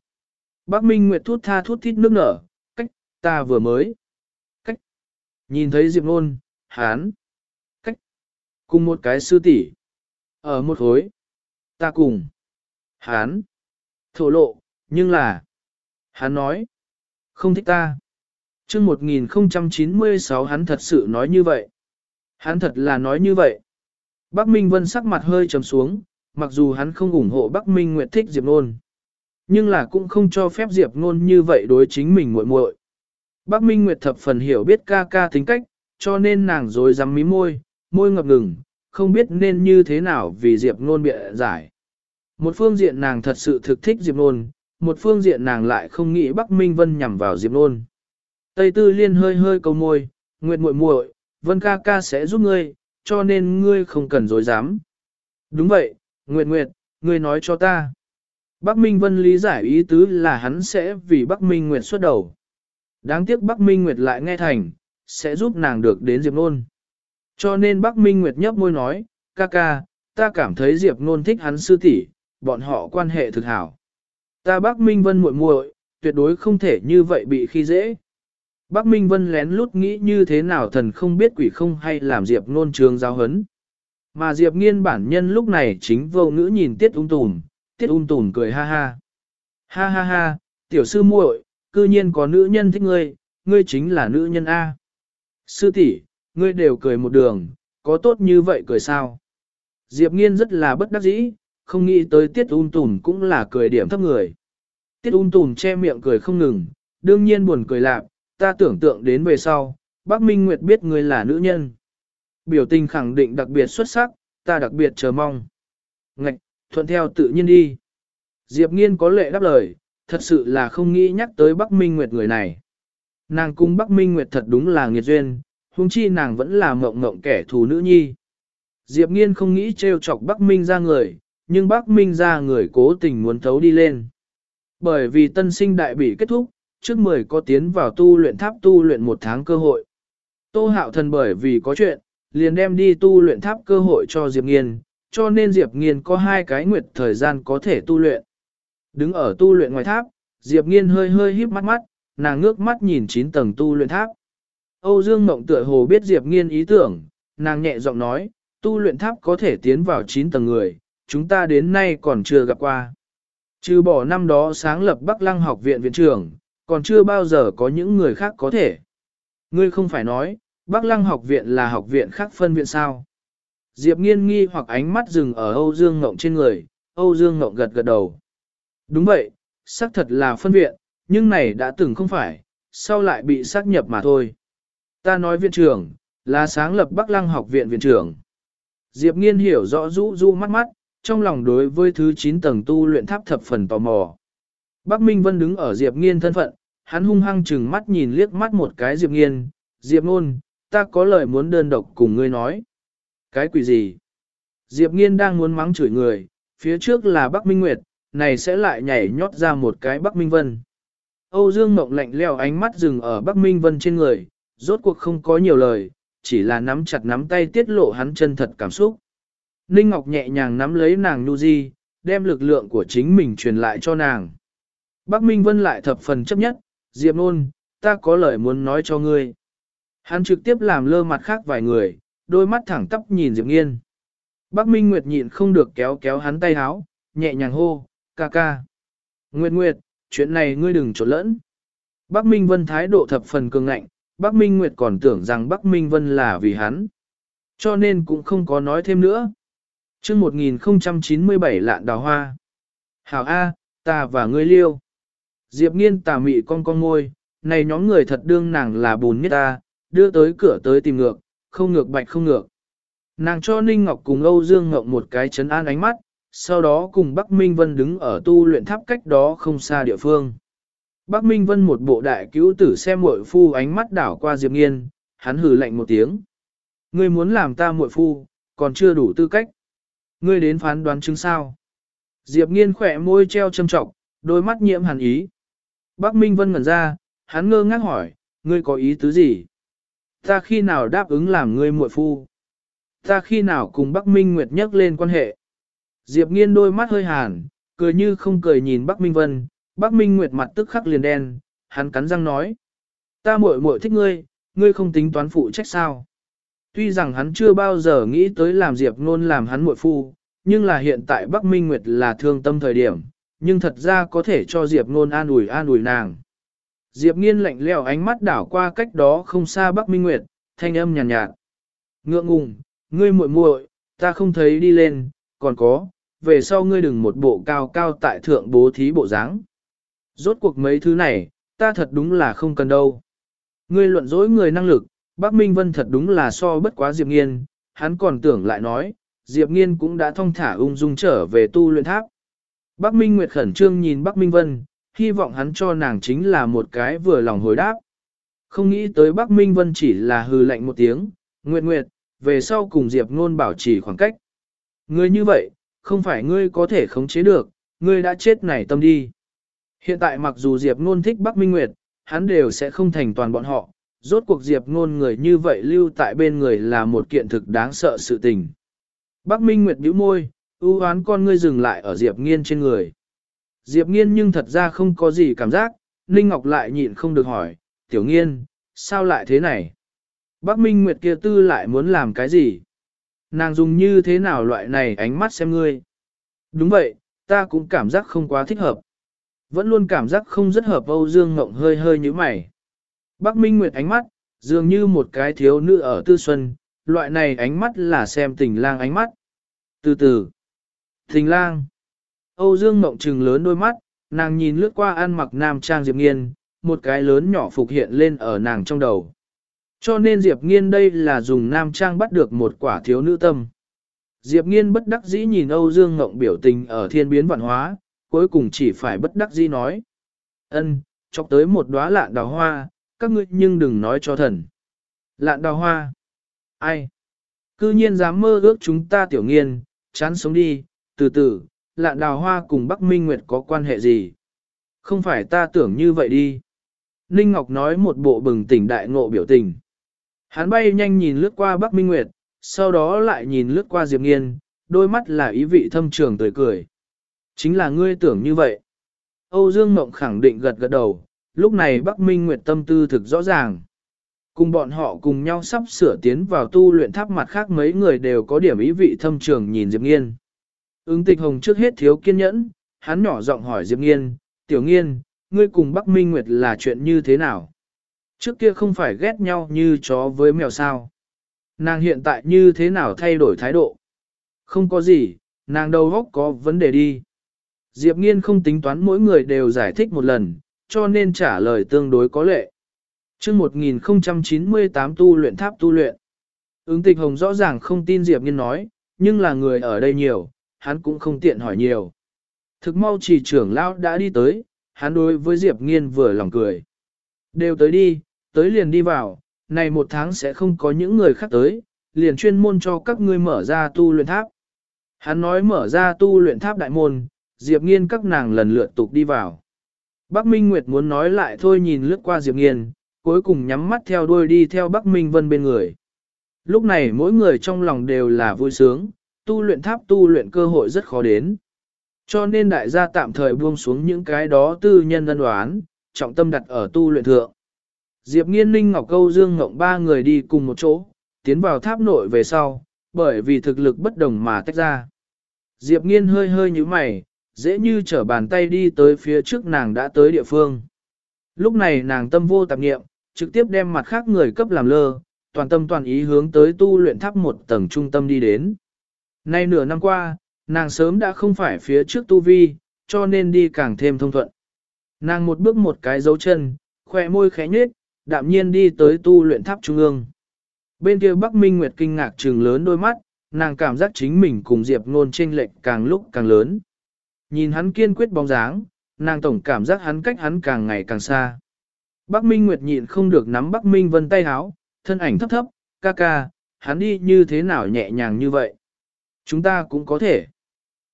[SPEAKER 1] Bắc Minh Nguyệt thút tha thút thít nước nở, cách, ta vừa mới. Cách, nhìn thấy Diệp Nôn, hắn, cách, cùng một cái sư tỷ Ở một khối, ta cùng, hắn, thổ lộ, nhưng là, hắn nói, không thích ta. Trước 1096 hắn thật sự nói như vậy. Hắn thật là nói như vậy. Bắc Minh Vân sắc mặt hơi trầm xuống, mặc dù hắn không ủng hộ Bắc Minh Nguyệt thích Diệp Nôn. Nhưng là cũng không cho phép Diệp Nôn như vậy đối chính mình muội muội. Bắc Minh Nguyệt thập phần hiểu biết ca ca tính cách, cho nên nàng dối rắm mí môi, môi ngập ngừng, không biết nên như thế nào vì Diệp Nôn bịa giải. Một phương diện nàng thật sự thực thích Diệp Nôn, một phương diện nàng lại không nghĩ Bắc Minh Vân nhằm vào Diệp Nôn. Tây Tư Liên hơi hơi cầu môi, Nguyệt muội muội, Vân ca ca sẽ giúp ngươi, cho nên ngươi không cần dối dám. Đúng vậy, Nguyệt Nguyệt, ngươi nói cho ta. Bắc Minh Vân lý giải ý tứ là hắn sẽ vì Bắc Minh Nguyệt xuất đầu. Đáng tiếc Bắc Minh Nguyệt lại nghe thành, sẽ giúp nàng được đến Diệp Nôn. Cho nên Bắc Minh Nguyệt nhấp môi nói, ca ca, ta cảm thấy Diệp Nôn thích hắn sư tỷ, bọn họ quan hệ thực hảo. Ta Bắc Minh Vân muội muội, tuyệt đối không thể như vậy bị khi dễ. Bắc Minh Vân lén lút nghĩ như thế nào thần không biết quỷ không hay làm Diệp Nôn trường giáo hấn. Mà Diệp nghiên bản nhân lúc này chính vô ngữ nhìn Tiết ung tùm, Tiết ung tùm cười ha ha. Ha ha ha, tiểu sư muội, cư nhiên có nữ nhân thích ngươi, ngươi chính là nữ nhân A. Sư tỷ, ngươi đều cười một đường, có tốt như vậy cười sao? Diệp nghiên rất là bất đắc dĩ, không nghĩ tới tiết un tùn cũng là cười điểm thấp người. Tiết un tùn che miệng cười không ngừng, đương nhiên buồn cười lạc, ta tưởng tượng đến về sau, bác Minh Nguyệt biết ngươi là nữ nhân. Biểu tình khẳng định đặc biệt xuất sắc, ta đặc biệt chờ mong. Ngạch, thuận theo tự nhiên đi. Diệp nghiên có lệ đáp lời, thật sự là không nghĩ nhắc tới Bắc Minh Nguyệt người này. Nàng cung Bắc Minh Nguyệt thật đúng là nghiệt duyên, huống chi nàng vẫn là mộng mộng kẻ thù nữ nhi. Diệp Nghiên không nghĩ trêu chọc Bắc Minh ra người, nhưng Bắc Minh ra người cố tình muốn thấu đi lên. Bởi vì tân sinh đại bị kết thúc, trước 10 có tiến vào tu luyện tháp tu luyện một tháng cơ hội. Tô hạo thần bởi vì có chuyện, liền đem đi tu luyện tháp cơ hội cho Diệp Nghiên, cho nên Diệp Nghiên có hai cái nguyệt thời gian có thể tu luyện. Đứng ở tu luyện ngoài tháp, Diệp Nghiên hơi hơi híp mắt mắt, nàng ngước mắt nhìn 9 tầng tu luyện tháp. Âu Dương Mộng tựa hồ biết Diệp Nghiên ý tưởng, nàng nhẹ giọng nói, tu luyện tháp có thể tiến vào 9 tầng người, chúng ta đến nay còn chưa gặp qua. Trừ bỏ năm đó sáng lập Bắc Lăng học viện viện trưởng, còn chưa bao giờ có những người khác có thể. Ngươi không phải nói, Bắc Lăng học viện là học viện khác phân viện sao? Diệp nghiên nghi hoặc ánh mắt dừng ở Âu Dương Ngộng trên người, Âu Dương Ngộng gật gật đầu. Đúng vậy, xác thật là phân viện, nhưng này đã từng không phải, sau lại bị xác nhập mà thôi. Ta nói viện trưởng, là sáng lập Bắc Lăng học viện viện trưởng. Diệp nghiên hiểu rõ rũ rũ mắt mắt, trong lòng đối với thứ 9 tầng tu luyện tháp thập phần tò mò. Bắc Minh Vân đứng ở Diệp nghiên thân phận, hắn hung hăng chừng mắt nhìn liếc mắt một cái Diệp nghiên, Diệp ngôn, ta có lời muốn đơn độc cùng ngươi nói. Cái quỷ gì? Diệp nghiên đang muốn mắng chửi người, phía trước là Bắc Minh Nguyệt, này sẽ lại nhảy nhót ra một cái Bắc Minh Vân. Âu Dương Mộng lạnh leo ánh mắt dừng ở Bắc Minh Vân trên người, rốt cuộc không có nhiều lời, chỉ là nắm chặt nắm tay tiết lộ hắn chân thật cảm xúc. Ninh Ngọc nhẹ nhàng nắm lấy nàng Nu Di, đem lực lượng của chính mình truyền lại cho nàng. Bắc Minh Vân lại thập phần chấp nhất, Diệp Nôn, ta có lời muốn nói cho ngươi. Hắn trực tiếp làm lơ mặt khác vài người, đôi mắt thẳng tắp nhìn Diệp Nghiên. Bắc Minh Nguyệt nhịn không được kéo kéo hắn tay háo, nhẹ nhàng hô, ca ca. Nguyệt Nguyệt, chuyện này ngươi đừng trộn lẫn. Bắc Minh Vân thái độ thập phần cường ngạnh, Bắc Minh Nguyệt còn tưởng rằng Bắc Minh Vân là vì hắn. Cho nên cũng không có nói thêm nữa. chương 1097 lạn đào hoa. Hảo A, ta và ngươi liêu. Diệp nghiên tà mị con con ngôi, này nhóm người thật đương nàng là bùn nhất ta, đưa tới cửa tới tìm ngược, không ngược bạch không ngược. Nàng cho Ninh Ngọc cùng Âu Dương Ngọc một cái chấn an ánh mắt, sau đó cùng Bắc Minh Vân đứng ở tu luyện tháp cách đó không xa địa phương. Bắc Minh Vân một bộ đại cứu tử xem muội phu ánh mắt đảo qua Diệp Nghiên, hắn hừ lạnh một tiếng. Ngươi muốn làm ta muội phu, còn chưa đủ tư cách. Ngươi đến phán đoán chứng sao. Diệp Nghiên khỏe môi treo châm trọng, đôi mắt nhiễm hàn ý. Bắc Minh Vân ngẩn ra, hắn ngơ ngác hỏi, ngươi có ý tứ gì? Ta khi nào đáp ứng làm ngươi muội phu? Ta khi nào cùng Bắc Minh Nguyệt nhắc lên quan hệ? Diệp Nghiên đôi mắt hơi hàn, cười như không cười nhìn Bắc Minh Vân, Bắc Minh Nguyệt mặt tức khắc liền đen, hắn cắn răng nói. Ta muội muội thích ngươi, ngươi không tính toán phụ trách sao. Tuy rằng hắn chưa bao giờ nghĩ tới làm Diệp Nôn làm hắn muội phu, nhưng là hiện tại Bắc Minh Nguyệt là thương tâm thời điểm, nhưng thật ra có thể cho Diệp Nôn an ủi an ủi nàng. Diệp Nghiên lạnh lẽo ánh mắt đảo qua cách đó không xa Bắc Minh Nguyệt, thanh âm nhàn nhạt, nhạt. Ngượng ngùng, ngươi muội muội, ta không thấy đi lên, còn có, về sau ngươi đừng một bộ cao cao tại thượng bố thí bộ dáng. Rốt cuộc mấy thứ này, ta thật đúng là không cần đâu. Ngươi luận dối người năng lực, Bắc Minh Vân thật đúng là so bất quá Diệp Nghiên, hắn còn tưởng lại nói, Diệp Nghiên cũng đã thong thả ung dung trở về tu luyện tháp. Bắc Minh Nguyệt khẩn trương nhìn Bắc Minh Vân, hy vọng hắn cho nàng chính là một cái vừa lòng hồi đáp. Không nghĩ tới Bắc Minh Vân chỉ là hừ lạnh một tiếng, Nguyệt Nguyệt, về sau cùng Diệp Nôn bảo trì khoảng cách. Ngươi như vậy, không phải ngươi có thể khống chế được, ngươi đã chết này tâm đi. Hiện tại mặc dù Diệp Nôn thích Bắc Minh Nguyệt, hắn đều sẽ không thành toàn bọn họ, rốt cuộc Diệp Nôn người như vậy lưu tại bên người là một kiện thực đáng sợ sự tình. Bắc Minh Nguyệt bĩu môi, ưu hoán con ngươi dừng lại ở Diệp Nghiên trên người. Diệp Nghiên nhưng thật ra không có gì cảm giác, Ninh Ngọc lại nhịn không được hỏi, Tiểu Nghiên, sao lại thế này? Bắc Minh Nguyệt kia tư lại muốn làm cái gì? Nàng dùng như thế nào loại này ánh mắt xem ngươi? Đúng vậy, ta cũng cảm giác không quá thích hợp. Vẫn luôn cảm giác không rất hợp Âu Dương Ngộng hơi hơi như mày. Bắc Minh Nguyệt ánh mắt, dường như một cái thiếu nữ ở tư xuân, loại này ánh mắt là xem tình lang ánh mắt. Từ từ, tình lang. Âu Dương Mộng trừng lớn đôi mắt, nàng nhìn lướt qua ăn mặc nam trang Diệp Nghiên, một cái lớn nhỏ phục hiện lên ở nàng trong đầu. Cho nên Diệp Nghiên đây là dùng nam trang bắt được một quả thiếu nữ tâm. Diệp Nghiên bất đắc dĩ nhìn Âu Dương Ngộng biểu tình ở thiên biến vạn hóa, cuối cùng chỉ phải bất đắc dĩ nói. ân chọc tới một đóa lạn đào hoa, các ngươi nhưng đừng nói cho thần. Lạn đào hoa? Ai? Cư nhiên dám mơ ước chúng ta tiểu nghiên, chán sống đi, từ từ, lạn đào hoa cùng Bắc Minh Nguyệt có quan hệ gì? Không phải ta tưởng như vậy đi. Ninh Ngọc nói một bộ bừng tỉnh đại ngộ biểu tình. Hắn bay nhanh nhìn lướt qua Bắc Minh Nguyệt, sau đó lại nhìn lướt qua Diệp Nghiên, đôi mắt là ý vị thâm trường tươi cười. Chính là ngươi tưởng như vậy. Âu Dương Mộng khẳng định gật gật đầu, lúc này Bắc Minh Nguyệt tâm tư thực rõ ràng. Cùng bọn họ cùng nhau sắp sửa tiến vào tu luyện tháp mặt khác mấy người đều có điểm ý vị thâm trường nhìn Diệp Nghiên. Ứng tịch hồng trước hết thiếu kiên nhẫn, hắn nhỏ giọng hỏi Diệp Nghiên, tiểu nghiên, ngươi cùng Bắc Minh Nguyệt là chuyện như thế nào? Trước kia không phải ghét nhau như chó với mèo sao. Nàng hiện tại như thế nào thay đổi thái độ? Không có gì, nàng đầu góc có vấn đề đi. Diệp Nghiên không tính toán mỗi người đều giải thích một lần, cho nên trả lời tương đối có lệ. chương 1098 tu luyện tháp tu luyện. Ứng tịch hồng rõ ràng không tin Diệp Nghiên nói, nhưng là người ở đây nhiều, hắn cũng không tiện hỏi nhiều. Thực mau chỉ trưởng lão đã đi tới, hắn đối với Diệp Nghiên vừa lòng cười. Đều tới đi, tới liền đi vào, này một tháng sẽ không có những người khác tới, liền chuyên môn cho các ngươi mở ra tu luyện tháp. Hắn nói mở ra tu luyện tháp đại môn, Diệp Nghiên các nàng lần lượt tục đi vào. Bắc Minh Nguyệt muốn nói lại thôi nhìn lướt qua Diệp Nghiên, cuối cùng nhắm mắt theo đuôi đi theo Bắc Minh Vân bên người. Lúc này mỗi người trong lòng đều là vui sướng, tu luyện tháp tu luyện cơ hội rất khó đến. Cho nên đại gia tạm thời buông xuống những cái đó tư nhân ân đoán, trọng tâm đặt ở tu luyện thượng. Diệp Nghiên Ninh Ngọc Câu Dương Ngộng ba người đi cùng một chỗ, tiến vào tháp nội về sau, bởi vì thực lực bất đồng mà tách ra. Diệp Nghiên hơi hơi như mày, dễ như trở bàn tay đi tới phía trước nàng đã tới địa phương. Lúc này nàng tâm vô tạp nghiệm, trực tiếp đem mặt khác người cấp làm lơ, toàn tâm toàn ý hướng tới tu luyện tháp một tầng trung tâm đi đến. Nay nửa năm qua, nàng sớm đã không phải phía trước tu vi, cho nên đi càng thêm thông thuận. Nàng một bước một cái dấu chân, khỏe môi khẽ nhếch, đạm nhiên đi tới tu luyện tháp trung ương. Bên kia Bắc Minh Nguyệt kinh ngạc trừng lớn đôi mắt, nàng cảm giác chính mình cùng Diệp Ngôn chênh lệch càng lúc càng lớn. Nhìn hắn kiên quyết bóng dáng, nàng tổng cảm giác hắn cách hắn càng ngày càng xa. Bắc Minh Nguyệt nhịn không được nắm Bắc Minh Vân tay háo, thân ảnh thấp thấp, ca ca, hắn đi như thế nào nhẹ nhàng như vậy. Chúng ta cũng có thể.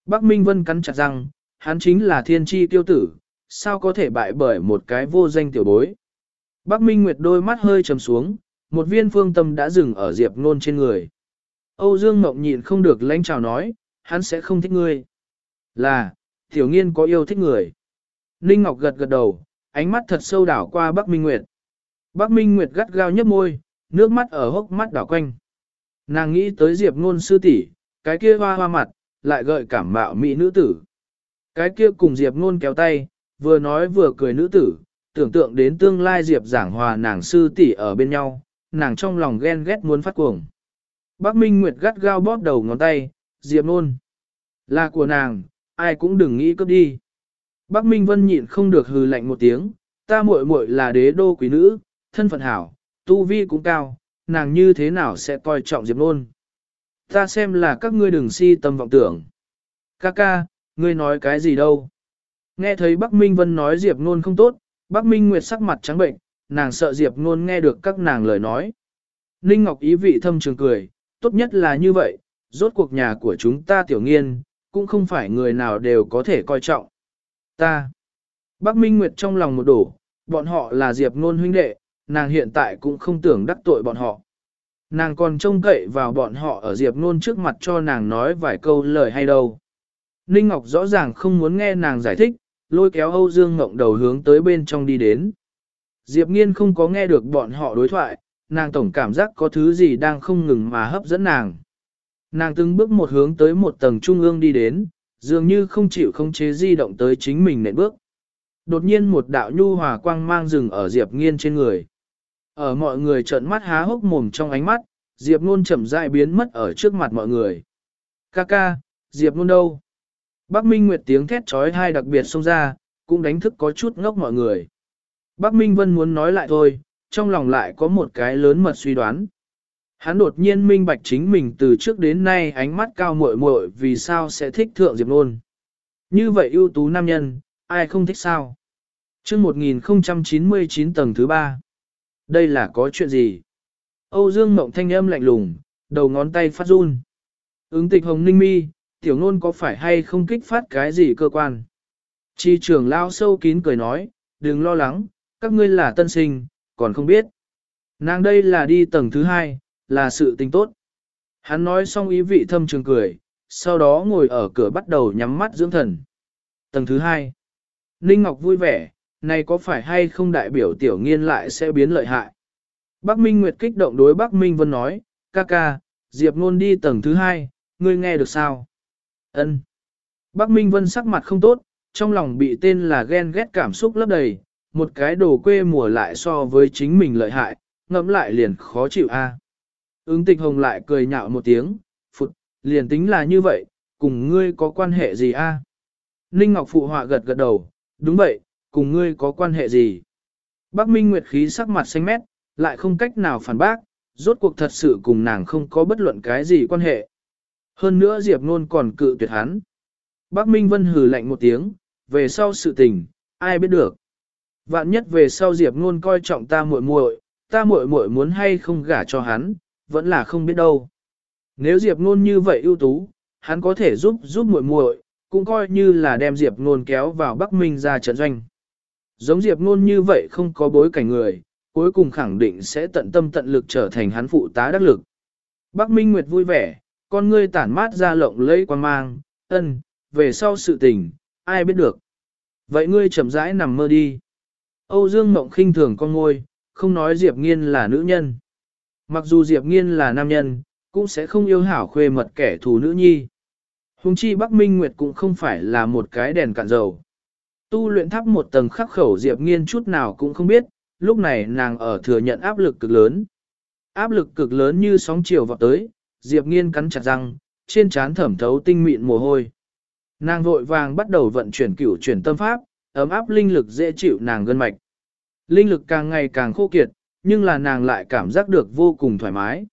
[SPEAKER 1] Bắc Minh Vân cắn chặt răng, hắn chính là thiên tri tiêu tử, sao có thể bại bởi một cái vô danh tiểu bối. Bắc Minh Nguyệt đôi mắt hơi trầm xuống, một viên phương tâm đã dừng ở Diệp Nôn trên người. Âu Dương Mộng nhịn không được lãnh chào nói, hắn sẽ không thích ngươi. Là, tiểu nghiên có yêu thích người. Ninh Ngọc gật gật đầu, ánh mắt thật sâu đảo qua Bắc Minh Nguyệt. Bắc Minh Nguyệt gắt gao nhấp môi, nước mắt ở hốc mắt đảo quanh. Nàng nghĩ tới Diệp Nôn sư tỷ, cái kia hoa hoa mặt, lại gợi cảm mạo mỹ nữ tử. Cái kia cùng Diệp Nôn kéo tay, vừa nói vừa cười nữ tử, tưởng tượng đến tương lai Diệp giảng hòa nàng sư tỷ ở bên nhau, nàng trong lòng ghen ghét muốn phát cuồng. Bác Minh Nguyệt gắt gao bóp đầu ngón tay, Diệp Nôn. Là của nàng, ai cũng đừng nghĩ cướp đi. Bác Minh Vân nhịn không được hừ lạnh một tiếng, ta muội muội là đế đô quý nữ, thân phận hảo, tu vi cũng cao, nàng như thế nào sẽ coi trọng Diệp Nôn. Ta xem là các ngươi đừng si tâm vọng tưởng. Ca ca, ngươi nói cái gì đâu? Nghe thấy Bắc Minh Vân nói Diệp Nôn không tốt, Bắc Minh Nguyệt sắc mặt trắng bệnh, nàng sợ Diệp Nôn nghe được các nàng lời nói. Ninh Ngọc ý vị thâm trường cười, tốt nhất là như vậy, rốt cuộc nhà của chúng ta tiểu nghiên, cũng không phải người nào đều có thể coi trọng. Ta. Bắc Minh Nguyệt trong lòng một đổ, bọn họ là Diệp Nôn huynh đệ, nàng hiện tại cũng không tưởng đắc tội bọn họ. Nàng còn trông cậy vào bọn họ ở Diệp Nôn trước mặt cho nàng nói vài câu lời hay đâu. Ninh Ngọc rõ ràng không muốn nghe nàng giải thích, lôi kéo Âu Dương Ngộng đầu hướng tới bên trong đi đến. Diệp Nghiên không có nghe được bọn họ đối thoại, nàng tổng cảm giác có thứ gì đang không ngừng mà hấp dẫn nàng. Nàng từng bước một hướng tới một tầng trung ương đi đến, dường như không chịu không chế di động tới chính mình nện bước. Đột nhiên một đạo nhu hòa quang mang rừng ở Diệp Nghiên trên người. Ở mọi người trợn mắt há hốc mồm trong ánh mắt, Diệp Nôn chậm rãi biến mất ở trước mặt mọi người. Ca ca, Diệp Nôn đâu? Bác Minh Nguyệt tiếng thét trói hai đặc biệt xông ra, cũng đánh thức có chút ngốc mọi người. Bác Minh Vân muốn nói lại thôi, trong lòng lại có một cái lớn mật suy đoán. Hắn đột nhiên minh bạch chính mình từ trước đến nay ánh mắt cao muội muội vì sao sẽ thích thượng Diệp Nôn. Như vậy ưu tú nam nhân, ai không thích sao? chương 1099 tầng thứ ba. Đây là có chuyện gì? Âu Dương Mộng thanh âm lạnh lùng, đầu ngón tay phát run. Ứng tịch hồng ninh mi, tiểu ngôn có phải hay không kích phát cái gì cơ quan? Chi trưởng lao sâu kín cười nói, đừng lo lắng, các ngươi là tân sinh, còn không biết. Nàng đây là đi tầng thứ hai, là sự tình tốt. Hắn nói xong ý vị thâm trường cười, sau đó ngồi ở cửa bắt đầu nhắm mắt dưỡng thần. Tầng thứ hai. Ninh Ngọc vui vẻ, này có phải hay không đại biểu tiểu nghiên lại sẽ biến lợi hại. Bắc Minh Nguyệt kích động đối Bắc Minh Vân nói, ca ca, Diệp Nôn đi tầng thứ hai, ngươi nghe được sao? Ân. Bắc Minh Vân sắc mặt không tốt, trong lòng bị tên là ghen ghét cảm xúc lấp đầy, một cái đồ quê mùa lại so với chính mình lợi hại, ngẫm lại liền khó chịu a. Ứng tịch hồng lại cười nhạo một tiếng, phụt, liền tính là như vậy, cùng ngươi có quan hệ gì a? Ninh Ngọc Phụ họa gật gật đầu, đúng vậy, cùng ngươi có quan hệ gì? Bác Minh Nguyệt khí sắc mặt xanh mét, lại không cách nào phản bác, rốt cuộc thật sự cùng nàng không có bất luận cái gì quan hệ. Hơn nữa Diệp Nôn còn cự tuyệt hắn. Bác Minh Vân hừ lạnh một tiếng, về sau sự tình, ai biết được. Vạn nhất về sau Diệp Nôn coi trọng ta muội muội, ta muội muội muốn hay không gả cho hắn, vẫn là không biết đâu. Nếu Diệp Nôn như vậy ưu tú, hắn có thể giúp giúp muội muội, cũng coi như là đem Diệp Nôn kéo vào Bắc Minh ra trận doanh. Giống Diệp Nôn như vậy không có bối cảnh người, cuối cùng khẳng định sẽ tận tâm tận lực trở thành hắn phụ tá đắc lực. Bắc Minh Nguyệt vui vẻ, con ngươi tản mát ra lộng lẫy quan mang, ân, về sau sự tình, ai biết được. Vậy ngươi chậm rãi nằm mơ đi. Âu Dương Mộng khinh thường con ngôi, không nói Diệp Nghiên là nữ nhân. Mặc dù Diệp Nghiên là nam nhân, cũng sẽ không yêu hảo khuê mật kẻ thù nữ nhi. Hùng chi Bắc Minh Nguyệt cũng không phải là một cái đèn cạn dầu. Tu luyện tháp một tầng khắc khẩu Diệp Nghiên chút nào cũng không biết, lúc này nàng ở thừa nhận áp lực cực lớn. Áp lực cực lớn như sóng chiều vào tới, Diệp Nghiên cắn chặt răng, trên trán thẩm thấu tinh mịn mồ hôi. Nàng vội vàng bắt đầu vận chuyển cửu chuyển tâm pháp, ấm áp linh lực dễ chịu nàng gân mạch. Linh lực càng ngày càng khô kiệt, nhưng là nàng lại cảm giác được vô cùng thoải mái.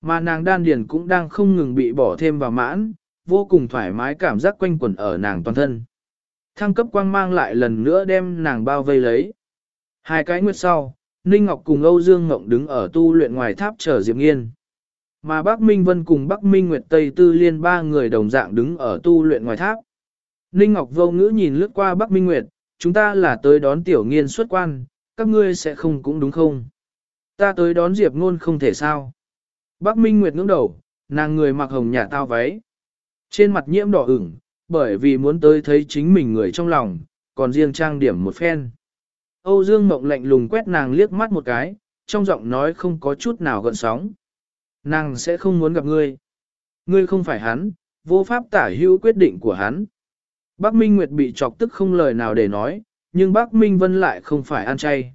[SPEAKER 1] Mà nàng đan điền cũng đang không ngừng bị bỏ thêm vào mãn, vô cùng thoải mái cảm giác quanh quẩn ở nàng toàn thân. Thăng cấp quang mang lại lần nữa đem nàng bao vây lấy. Hai cái nguyệt sau, Ninh Ngọc cùng Âu Dương Ngộng đứng ở tu luyện ngoài tháp chờ Diệp Nghiên. Mà Bắc Minh Vân cùng Bắc Minh Nguyệt Tây Tư Liên ba người đồng dạng đứng ở tu luyện ngoài tháp. Ninh Ngọc vô ngữ nhìn lướt qua Bắc Minh Nguyệt, chúng ta là tới đón tiểu nghiên xuất quan, các ngươi sẽ không cũng đúng không? Ta tới đón Diệp Ngôn không thể sao? Bắc Minh Nguyệt ngưỡng đầu, nàng người mặc hồng nhà tao váy. Trên mặt nhiễm đỏ ửng, bởi vì muốn tới thấy chính mình người trong lòng, còn riêng trang điểm một phen. Âu Dương Mộng lạnh lùng quét nàng liếc mắt một cái, trong giọng nói không có chút nào gợn sóng. Nàng sẽ không muốn gặp ngươi. Ngươi không phải hắn, vô pháp tả hữu quyết định của hắn. Bác Minh Nguyệt bị chọc tức không lời nào để nói, nhưng bác Minh Vân lại không phải ăn chay.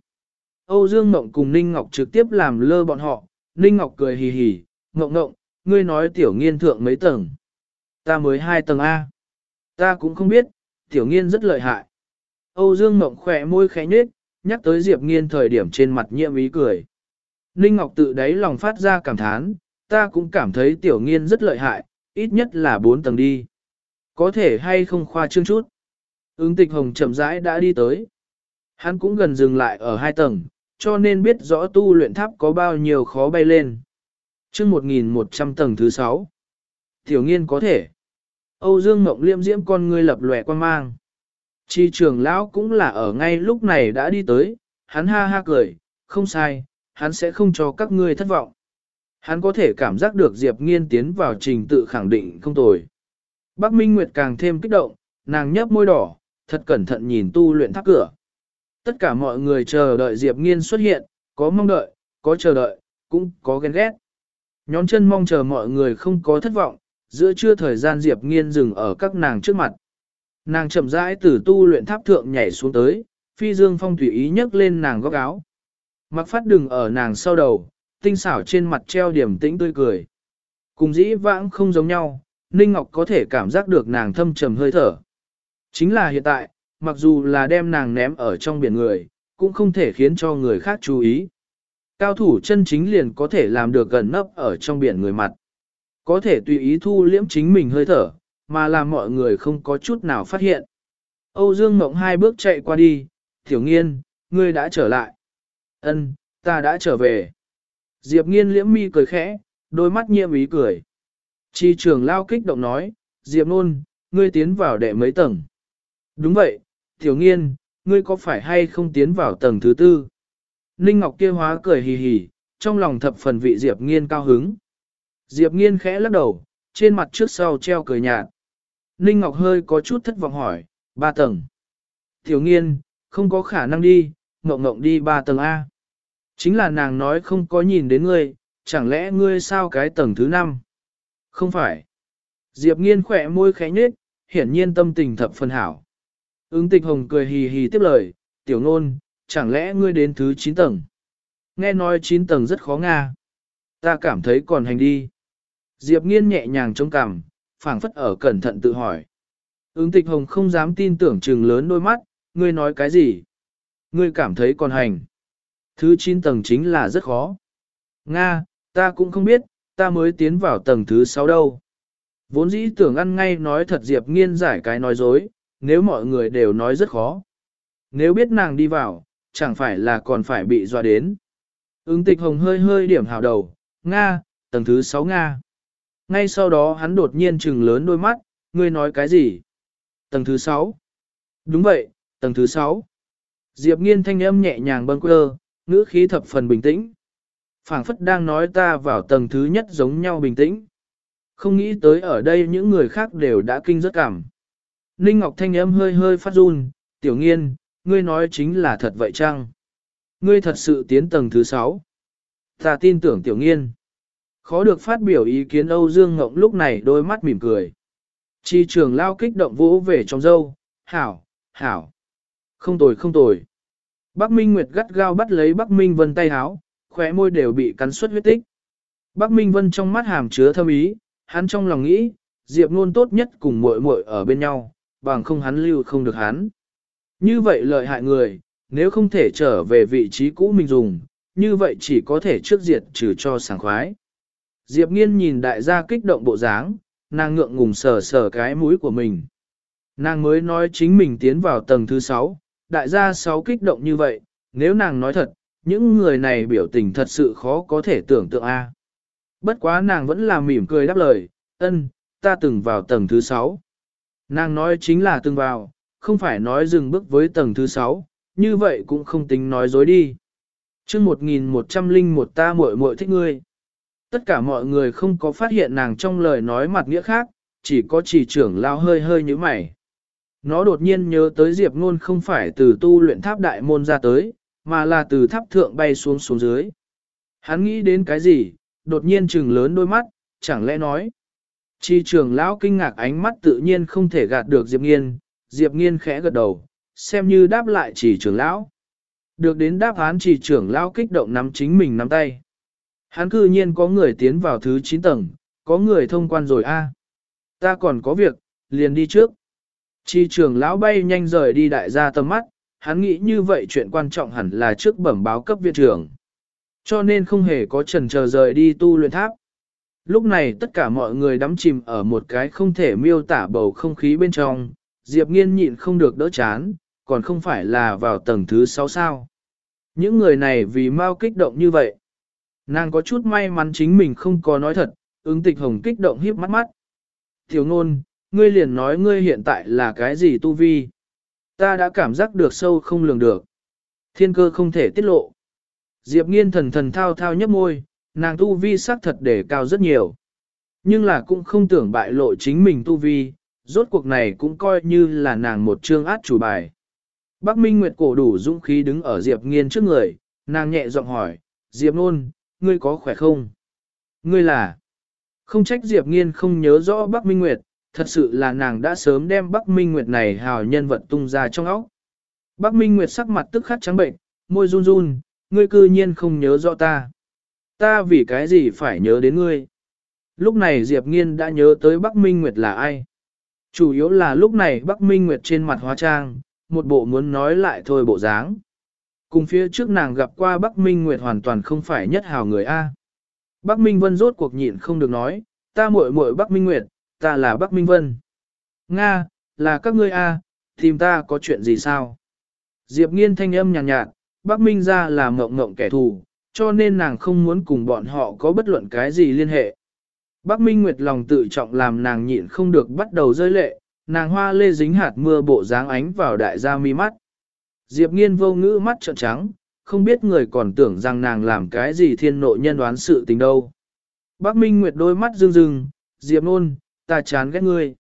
[SPEAKER 1] Âu Dương Mộng cùng Ninh Ngọc trực tiếp làm lơ bọn họ, Ninh Ngọc cười hì hì, Ngộng Ngộng, ngươi nói tiểu nghiên thượng mấy tầng. Ta mới hai tầng A. Ta cũng không biết, tiểu nghiên rất lợi hại. Âu Dương Mộng khỏe môi khẽ nhếch, nhắc tới Diệp Nghiên thời điểm trên mặt nhiệm ý cười. Ninh Ngọc tự đáy lòng phát ra cảm thán, ta cũng cảm thấy tiểu nghiên rất lợi hại, ít nhất là bốn tầng đi. Có thể hay không khoa trương chút. Ứng tịch hồng chậm rãi đã đi tới. Hắn cũng gần dừng lại ở hai tầng, cho nên biết rõ tu luyện tháp có bao nhiêu khó bay lên. chương 1100 tầng thứ 6. Tiểu nghiên có thể. Âu Dương Ngọc liêm diễm con ngươi lập lòe quan mang. Chi trưởng lão cũng là ở ngay lúc này đã đi tới, hắn ha ha cười, không sai, hắn sẽ không cho các ngươi thất vọng. Hắn có thể cảm giác được Diệp Nghiên tiến vào trình tự khẳng định không tồi. Bắc Minh Nguyệt càng thêm kích động, nàng nhấp môi đỏ, thật cẩn thận nhìn tu luyện tháp cửa. Tất cả mọi người chờ đợi Diệp Nghiên xuất hiện, có mong đợi, có chờ đợi, cũng có ghen ghét. Nhón chân mong chờ mọi người không có thất vọng, giữa trưa thời gian Diệp Nghiên dừng ở các nàng trước mặt. Nàng chậm rãi từ tu luyện tháp thượng nhảy xuống tới, phi dương phong tùy ý nhấc lên nàng góc áo. Mặc phát đừng ở nàng sau đầu, tinh xảo trên mặt treo điểm tĩnh tươi cười. Cùng dĩ vãng không giống nhau, Ninh Ngọc có thể cảm giác được nàng thâm trầm hơi thở. Chính là hiện tại, mặc dù là đem nàng ném ở trong biển người, cũng không thể khiến cho người khác chú ý. Cao thủ chân chính liền có thể làm được gần nấp ở trong biển người mặt. Có thể tùy ý thu liễm chính mình hơi thở, mà làm mọi người không có chút nào phát hiện. Âu Dương Mộng hai bước chạy qua đi, Tiểu Nghiên, ngươi đã trở lại. Ân, ta đã trở về. Diệp Nghiên liễm mi cười khẽ, đôi mắt nhiệm ý cười. Chi trưởng lao kích động nói, Diệp Nôn, ngươi tiến vào đệ mấy tầng. Đúng vậy, Tiểu Nghiên, ngươi có phải hay không tiến vào tầng thứ tư? Ninh Ngọc kia hóa cười hì hì, trong lòng thập phần vị Diệp Nghiên cao hứng. Diệp Nghiên khẽ lắc đầu, trên mặt trước sau treo cười nhạt. Ninh Ngọc hơi có chút thất vọng hỏi, ba tầng. Tiểu Nghiên, không có khả năng đi, ngộng ngộng đi ba tầng A. Chính là nàng nói không có nhìn đến ngươi, chẳng lẽ ngươi sao cái tầng thứ năm? Không phải. Diệp Nghiên khỏe môi khẽ nhếch, hiển nhiên tâm tình thập phần hảo. Ứng tịch hồng cười hì hì tiếp lời, tiểu nôn, chẳng lẽ ngươi đến thứ 9 tầng? Nghe nói 9 tầng rất khó nga. Ta cảm thấy còn hành đi. Diệp nghiên nhẹ nhàng trong cằm, phảng phất ở cẩn thận tự hỏi. Ứng tịch hồng không dám tin tưởng trừng lớn đôi mắt, ngươi nói cái gì? Ngươi cảm thấy còn hành. Thứ 9 tầng chính là rất khó. Nga, ta cũng không biết, ta mới tiến vào tầng thứ 6 đâu. Vốn dĩ tưởng ăn ngay nói thật Diệp nghiên giải cái nói dối, nếu mọi người đều nói rất khó. Nếu biết nàng đi vào, chẳng phải là còn phải bị dọa đến. Ứng tịch hồng hơi hơi điểm hào đầu, Nga, tầng thứ 6 Nga. Ngay sau đó hắn đột nhiên trừng lớn đôi mắt, ngươi nói cái gì? Tầng thứ 6. Đúng vậy, tầng thứ 6. Diệp nghiên thanh âm nhẹ nhàng bâng quơ, ngữ khí thập phần bình tĩnh. phảng phất đang nói ta vào tầng thứ nhất giống nhau bình tĩnh. Không nghĩ tới ở đây những người khác đều đã kinh rất cảm. Ninh Ngọc thanh âm hơi hơi phát run, tiểu nghiên, ngươi nói chính là thật vậy chăng? Ngươi thật sự tiến tầng thứ 6. Ta tin tưởng tiểu nghiên. Khó được phát biểu ý kiến Âu Dương Ngộng lúc này đôi mắt mỉm cười. Chi trường lao kích động vỗ về trong dâu, hảo, hảo. Không tồi không tồi. Bắc Minh Nguyệt gắt gao bắt lấy Bắc Minh Vân tay háo, khóe môi đều bị cắn xuất huyết tích. Bắc Minh Vân trong mắt hàm chứa thâm ý, hắn trong lòng nghĩ, Diệp Nôn tốt nhất cùng muội muội ở bên nhau, bằng không hắn lưu không được hắn. Như vậy lợi hại người, nếu không thể trở về vị trí cũ mình dùng, như vậy chỉ có thể trước diệt trừ cho sảng khoái. Diệp nghiên nhìn đại gia kích động bộ dáng, nàng ngượng ngùng sờ sờ cái mũi của mình. Nàng mới nói chính mình tiến vào tầng thứ 6, đại gia 6 kích động như vậy, nếu nàng nói thật, những người này biểu tình thật sự khó có thể tưởng tượng a. Bất quá nàng vẫn là mỉm cười đáp lời, ân, ta từng vào tầng thứ 6. Nàng nói chính là từng vào, không phải nói dừng bước với tầng thứ 6, như vậy cũng không tính nói dối đi. chương 1101 ta muội muội thích ngươi. Tất cả mọi người không có phát hiện nàng trong lời nói mặt nghĩa khác, chỉ có chỉ trưởng lao hơi hơi như mày. Nó đột nhiên nhớ tới Diệp Ngôn không phải từ tu luyện tháp đại môn ra tới, mà là từ tháp thượng bay xuống xuống dưới. Hắn nghĩ đến cái gì, đột nhiên trừng lớn đôi mắt, chẳng lẽ nói. Chi trưởng lão kinh ngạc ánh mắt tự nhiên không thể gạt được Diệp Nghiên, Diệp Nghiên khẽ gật đầu, xem như đáp lại chỉ trưởng lão. Được đến đáp án chỉ trưởng lão kích động nắm chính mình nắm tay. Hắn cư nhiên có người tiến vào thứ 9 tầng, có người thông quan rồi a. Ta còn có việc, liền đi trước. Chi trưởng lão bay nhanh rời đi đại gia tầm mắt, hắn nghĩ như vậy chuyện quan trọng hẳn là trước bẩm báo cấp viện trưởng. Cho nên không hề có trần chờ rời đi tu luyện tháp. Lúc này tất cả mọi người đắm chìm ở một cái không thể miêu tả bầu không khí bên trong, Diệp nghiên nhịn không được đỡ chán, còn không phải là vào tầng thứ 6 sao. Những người này vì mau kích động như vậy. Nàng có chút may mắn chính mình không có nói thật, ứng tịch hồng kích động híp mắt mắt. Tiểu ngôn, ngươi liền nói ngươi hiện tại là cái gì tu vi. Ta đã cảm giác được sâu không lường được. Thiên cơ không thể tiết lộ. Diệp nghiên thần thần thao thao nhấp môi, nàng tu vi sắc thật để cao rất nhiều. Nhưng là cũng không tưởng bại lộ chính mình tu vi, rốt cuộc này cũng coi như là nàng một chương át chủ bài. Bắc Minh Nguyệt cổ đủ dũng khí đứng ở Diệp nghiên trước người, nàng nhẹ giọng hỏi, Diệp nôn, ngươi có khỏe không? Ngươi là... Không trách Diệp nghiên không nhớ rõ Bắc Minh Nguyệt, thật sự là nàng đã sớm đem Bắc Minh Nguyệt này hào nhân vật tung ra trong óc. Bắc Minh Nguyệt sắc mặt tức khắc trắng bệnh, môi run run, ngươi cư nhiên không nhớ rõ ta. Ta vì cái gì phải nhớ đến ngươi? Lúc này Diệp Nghiên đã nhớ tới Bắc Minh Nguyệt là ai? Chủ yếu là lúc này Bắc Minh Nguyệt trên mặt hóa trang, một bộ muốn nói lại thôi bộ dáng. Cùng phía trước nàng gặp qua Bắc Minh Nguyệt hoàn toàn không phải nhất hào người A. Bắc Minh Vân rốt cuộc nhịn không được nói, ta muội muội Bắc Minh Nguyệt, ta là Bắc Minh Vân. Nga, là các ngươi A, tìm ta có chuyện gì sao? Diệp nghiên thanh âm nhàn nhạt, nhạt, Bắc Minh ra là ngộng ngộng kẻ thù, cho nên nàng không muốn cùng bọn họ có bất luận cái gì liên hệ. Bắc Minh Nguyệt lòng tự trọng làm nàng nhịn không được bắt đầu rơi lệ, nàng hoa lê dính hạt mưa bộ dáng ánh vào đại gia mi mắt. Diệp nghiên vô ngữ mắt trợn trắng, không biết người còn tưởng rằng nàng làm cái gì thiên nội nhân đoán sự tình đâu. Bác Minh Nguyệt đôi mắt rưng rưng, Diệp nôn, ta chán ghét ngươi.